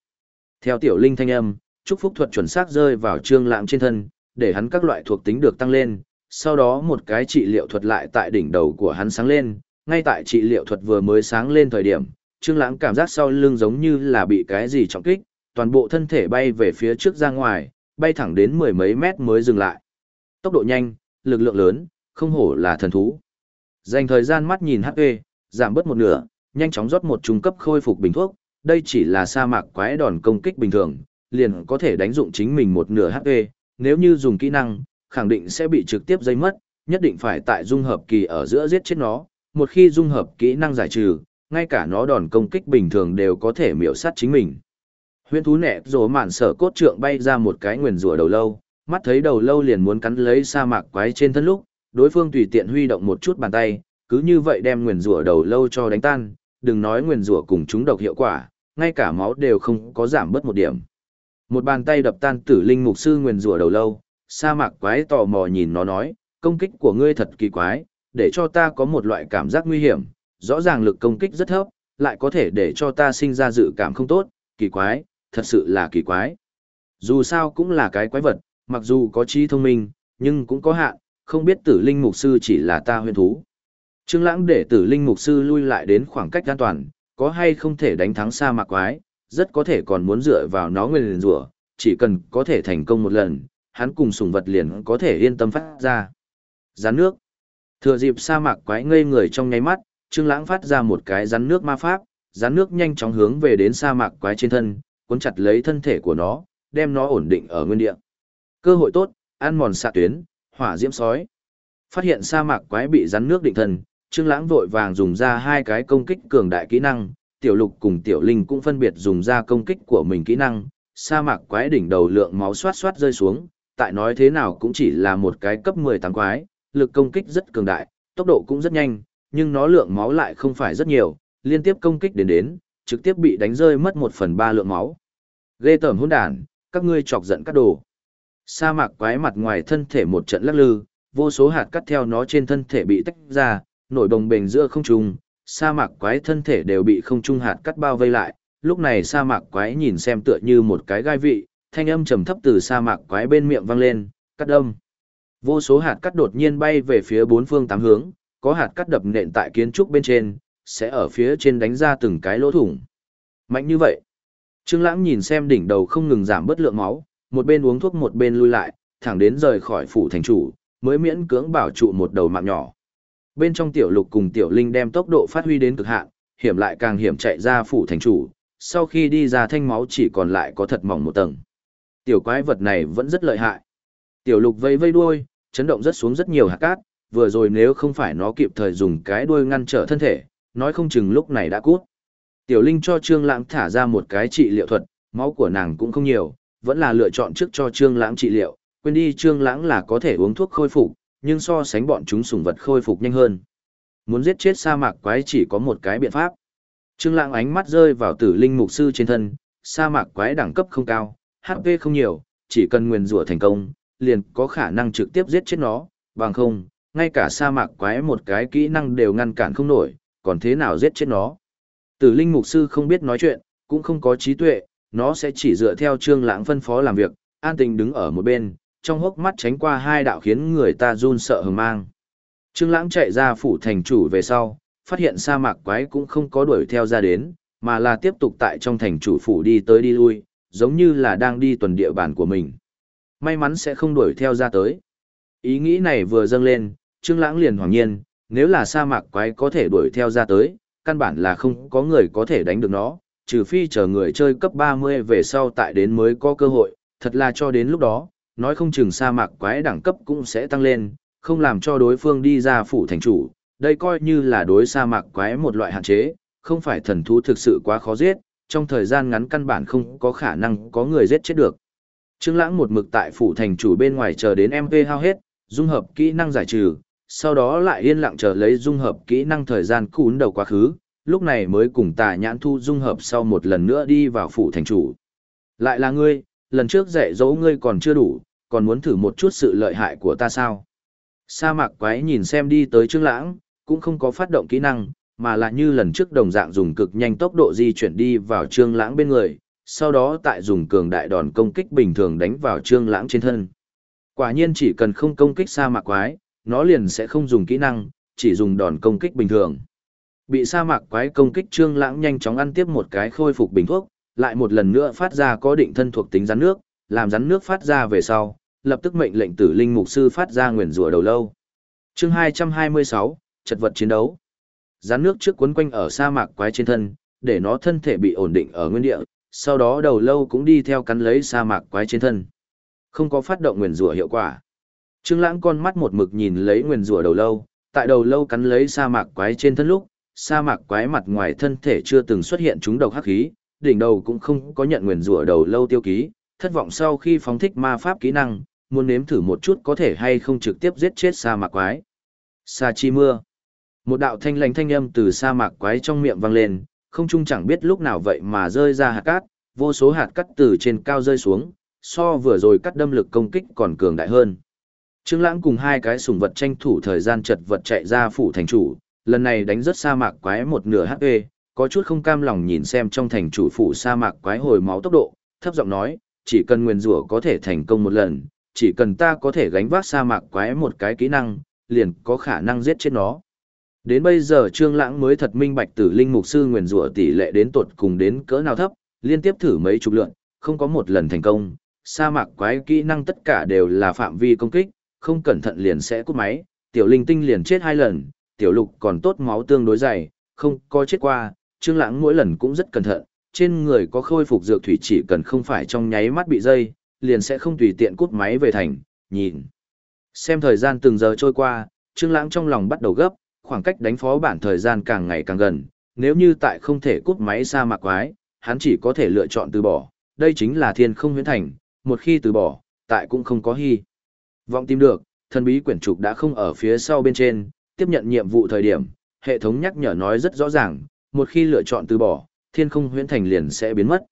Theo tiểu linh thanh âm, chúc phúc thuật chuẩn xác rơi vào Trương Lãng trên thân, để hắn các loại thuộc tính được tăng lên, sau đó một cái trị liệu thuật lại tại đỉnh đầu của hắn sáng lên, ngay tại trị liệu thuật vừa mới sáng lên thời điểm, Trương Lãng cảm giác sau lưng giống như là bị cái gì trọng kích, toàn bộ thân thể bay về phía trước ra ngoài, bay thẳng đến mười mấy mét mới dừng lại. Tốc độ nhanh, lực lượng lớn, không hổ là thần thú. Dành thời gian mắt nhìn HP, giảm bớt một nửa, nhanh chóng rót một trung cấp khôi phục bình thuốc, đây chỉ là sa mạc quái đòn công kích bình thường, liền có thể đánh dụng chính mình một nửa HP, nếu như dùng kỹ năng, khẳng định sẽ bị trực tiếp dây mất, nhất định phải tại dung hợp kỳ ở giữa giết chết nó, một khi dung hợp kỹ năng giải trừ, ngay cả nó đòn công kích bình thường đều có thể miểu sát chính mình. Huyễn thú nẹ rồ mạn sở cốt trượng bay ra một cái nguyền rủa đầu lâu, mắt thấy đầu lâu liền muốn cắn lấy sa mạc quái trên thân lúc, đối phương tùy tiện huy động một chút bàn tay, cứ như vậy đem nguyền rủa đầu lâu cho đánh tan, đừng nói nguyền rủa cùng chúng độc hiệu quả, ngay cả máu đều không có giảm bớt một điểm. Một bàn tay đập tan tử linh mục sư nguyền rủa đầu lâu, sa mạc quái tò mò nhìn nó nói, công kích của ngươi thật kỳ quái, để cho ta có một loại cảm giác nguy hiểm, rõ ràng lực công kích rất thấp, lại có thể để cho ta sinh ra dự cảm không tốt, kỳ quái, thật sự là kỳ quái. Dù sao cũng là cái quái vật, mặc dù có trí thông minh, nhưng cũng có hạn, không biết tử linh mục sư chỉ là ta huyền thú. Trương Lãng để tử linh mục sư lui lại đến khoảng cách an toàn, có hay không thể đánh thắng sa mạc quái, rất có thể còn muốn dựa vào nó nguyên rủa, chỉ cần có thể thành công một lần, hắn cùng sùng vật liền có thể yên tâm phát ra. Rắn nước. Thừa dịp sa mạc quái ngây người trong nháy mắt, Trương Lãng phát ra một cái rắn nước ma pháp, rắn nước nhanh chóng hướng về đến sa mạc quái trên thân, cuốn chặt lấy thân thể của nó, đem nó ổn định ở nguyên địa. Cơ hội tốt, ăn mòn xạ tuyến, hỏa diễm sói. Phát hiện sa mạc quái bị rắn nước định thân, Trương Lãng vội vàng dùng ra hai cái công kích cường đại kỹ năng, tiểu lục cùng tiểu linh cũng phân biệt dùng ra công kích của mình kỹ năng, sa mạc quái đỉnh đầu lượng máu xoát xoát rơi xuống, tại nói thế nào cũng chỉ là một cái cấp 18 quái, lực công kích rất cường đại, tốc độ cũng rất nhanh, nhưng nó lượng máu lại không phải rất nhiều, liên tiếp công kích đến đến, trực tiếp bị đánh rơi mất một phần ba lượng máu. Ghê tởm hỗn đản, các ngươi chọc giận các đồ. Sa mạc quái mặt ngoài thân thể một trận lắc lư, vô số hạt cắt theo nó trên thân thể bị tách ra, nổi bồng bềnh giữa không trung, sa mạc quái thân thể đều bị không trung hạt cắt bao vây lại. Lúc này sa mạc quái nhìn xem tựa như một cái gai vị, thanh âm trầm thấp từ sa mạc quái bên miệng vang lên, cắt âm. Vô số hạt cắt đột nhiên bay về phía bốn phương tám hướng, có hạt cắt đập nện tại kiến trúc bên trên, sẽ ở phía trên đánh ra từng cái lỗ thủng. Mạnh như vậy. Trương Lãng nhìn xem đỉnh đầu không ngừng giảm bớt lượng máu, một bên uống thuốc một bên lui lại, thẳng đến rời khỏi phủ thành chủ, mới miễn cưỡng bảo trụ một đầu mạng nhỏ. Bên trong tiểu lục cùng tiểu linh đem tốc độ phát huy đến cực hạn, hiểm lại càng hiểm chạy ra phủ thành chủ, sau khi đi ra thanh máu chỉ còn lại có thật mỏng một tầng. Tiểu quái vật này vẫn rất lợi hại. Tiểu lục vây vây đuôi, chấn động rất xuống rất nhiều hạt cát, vừa rồi nếu không phải nó kịp thời dùng cái đuôi ngăn trở thân thể, nói không chừng lúc này đã cút. Tiểu Linh cho Trương Lãng thả ra một cái trị liệu thuật, máu của nàng cũng không nhiều, vẫn là lựa chọn trước cho Trương Lãng trị liệu, quên đi Trương Lãng là có thể uống thuốc khôi phục, nhưng so sánh bọn chúng sùng vật khôi phục nhanh hơn. Muốn giết chết sa mạc quái chỉ có một cái biện pháp. Trương Lãng ánh mắt rơi vào Tử Linh mục sư trên thân, sa mạc quái đẳng cấp không cao, HP không nhiều, chỉ cần nguyên rủa thành công, liền có khả năng trực tiếp giết chết nó, bằng không, ngay cả sa mạc quái một cái kỹ năng đều ngăn cản không nổi, còn thế nào giết chết nó. Tử linh mục sư không biết nói chuyện, cũng không có trí tuệ, nó sẽ chỉ dựa theo trương lãng phân phó làm việc, an tình đứng ở một bên, trong hốc mắt tránh qua hai đạo khiến người ta run sợ hờ mang. Trương lãng chạy ra phủ thành chủ về sau, phát hiện sa mạc quái cũng không có đuổi theo ra đến, mà là tiếp tục tại trong thành chủ phủ đi tới đi lui, giống như là đang đi tuần địa bàn của mình. May mắn sẽ không đuổi theo ra tới. Ý nghĩ này vừa dâng lên, Trương Lãng liền hoảng nhiên, nếu là sa mạc quái có thể đuổi theo ra tới, căn bản là không có người có thể đánh được nó, trừ phi chờ người chơi cấp 30 về sau tại đến mới có cơ hội, thật là cho đến lúc đó, nói không chừng sa mạc quái đẳng cấp cũng sẽ tăng lên, không làm cho đối phương đi ra phủ thành chủ, đây coi như là đối sa mạc quái một loại hạn chế, không phải thần thú thực sự quá khó giết, trong thời gian ngắn căn bản không có khả năng có người giết chết được. Trương Lãng một mực tại phủ thành chủ bên ngoài chờ đến MP hao hết, dung hợp kỹ năng giải trừ, sau đó lại yên lặng chờ lấy dung hợp kỹ năng thời gian cún đầu quá khứ, lúc này mới cùng tà nhãn thu dung hợp sau một lần nữa đi vào phủ thành chủ. Lại là ngươi, lần trước dạy dỗ ngươi còn chưa đủ, còn muốn thử một chút sự lợi hại của ta sao? Sa mạc quái nhìn xem đi tới Trương Lãng, cũng không có phát động kỹ năng, mà là như lần trước đồng dạng dùng cực nhanh tốc độ di chuyển đi vào Trương Lãng bên người, sau đó tại dùng cường đại đòn công kích bình thường đánh vào Trương Lãng trên thân. Quả nhiên chỉ cần không công kích sa mạc quái, nó liền sẽ không dùng kỹ năng, chỉ dùng đòn công kích bình thường. Bị sa mạc quái công kích Trương Lãng nhanh chóng ăn tiếp một cái khôi phục bình thuốc, lại một lần nữa phát ra có định thân thuộc tính rắn nước, làm rắn nước phát ra về sau, lập tức mệnh lệnh Tử Linh mục sư phát ra nguyền rủa đầu lâu. Chương 226, chật vật chiến đấu. Rắn nước trước quấn quanh ở sa mạc quái trên thân, để nó thân thể bị ổn định ở nguyên địa, sau đó đầu lâu cũng đi theo cắn lấy sa mạc quái trên thân. Không có phát động nguyền rủa hiệu quả. Trương Lãng con mắt một mực nhìn lấy nguyền rủa đầu lâu, tại đầu lâu cắn lấy sa mạc quái trên thân lúc, sa mạc quái mặt ngoài thân thể chưa từng xuất hiện chúng độc hắc khí, đỉnh đầu cũng không có nhận nguyền rủa đầu lâu tiêu ký, thất vọng sau khi phóng thích ma pháp kỹ năng, muốn nếm thử một chút có thể hay không trực tiếp giết chết sa mạc quái. Sa chi mưa. Một đạo thanh lãnh thanh âm từ sa mạc quái trong miệng vang lên, không trung chẳng biết lúc nào vậy mà rơi ra hạt cát, vô số hạt cát từ trên cao rơi xuống, so vừa rồi cắt đâm lực công kích còn cường đại hơn. Trương Lãng cùng hai cái sủng vật tranh thủ thời gian chật vật chạy ra phủ thành chủ, lần này đánh rất sa mạc quái một nửa HP, có chút không cam lòng nhìn xem trong thành chủ phủ sa mạc quái hồi máu tốc độ, thấp giọng nói, chỉ cần nguyên rủa có thể thành công một lần, chỉ cần ta có thể gánh vác sa mạc quái một cái kỹ năng, liền có khả năng giết chết nó. Đến bây giờ Trương Lãng mới thật minh bạch Tử Linh mục sư nguyên rủa tỷ lệ đến tột cùng đến cỡ nào thấp, liên tiếp thử mấy chục lượt, không có một lần thành công. Sa mạc quái kỹ năng tất cả đều là phạm vi công kích, không cẩn thận liền sẽ cút máy, tiểu linh tinh liền chết hai lần, tiểu lục còn tốt máu tương đối dày, không có chết qua, Trương Lãng mỗi lần cũng rất cẩn thận, trên người có khôi phục dược thủy chỉ cần không phải trong nháy mắt bị dây, liền sẽ không tùy tiện cút máy về thành, nhìn. Xem thời gian từng giờ trôi qua, Trương Lãng trong lòng bắt đầu gấp, khoảng cách đánh phó bản thời gian càng ngày càng gần, nếu như tại không thể cút máy ra mạc quái, hắn chỉ có thể lựa chọn từ bỏ, đây chính là thiên không huyễn thành, một khi từ bỏ, tại cũng không có hy. Vọng tìm được, thần bí quyển trục đã không ở phía sau bên trên, tiếp nhận nhiệm vụ thời điểm, hệ thống nhắc nhở nói rất rõ ràng, một khi lựa chọn từ bỏ, thiên không huyễn thành liền sẽ biến mất.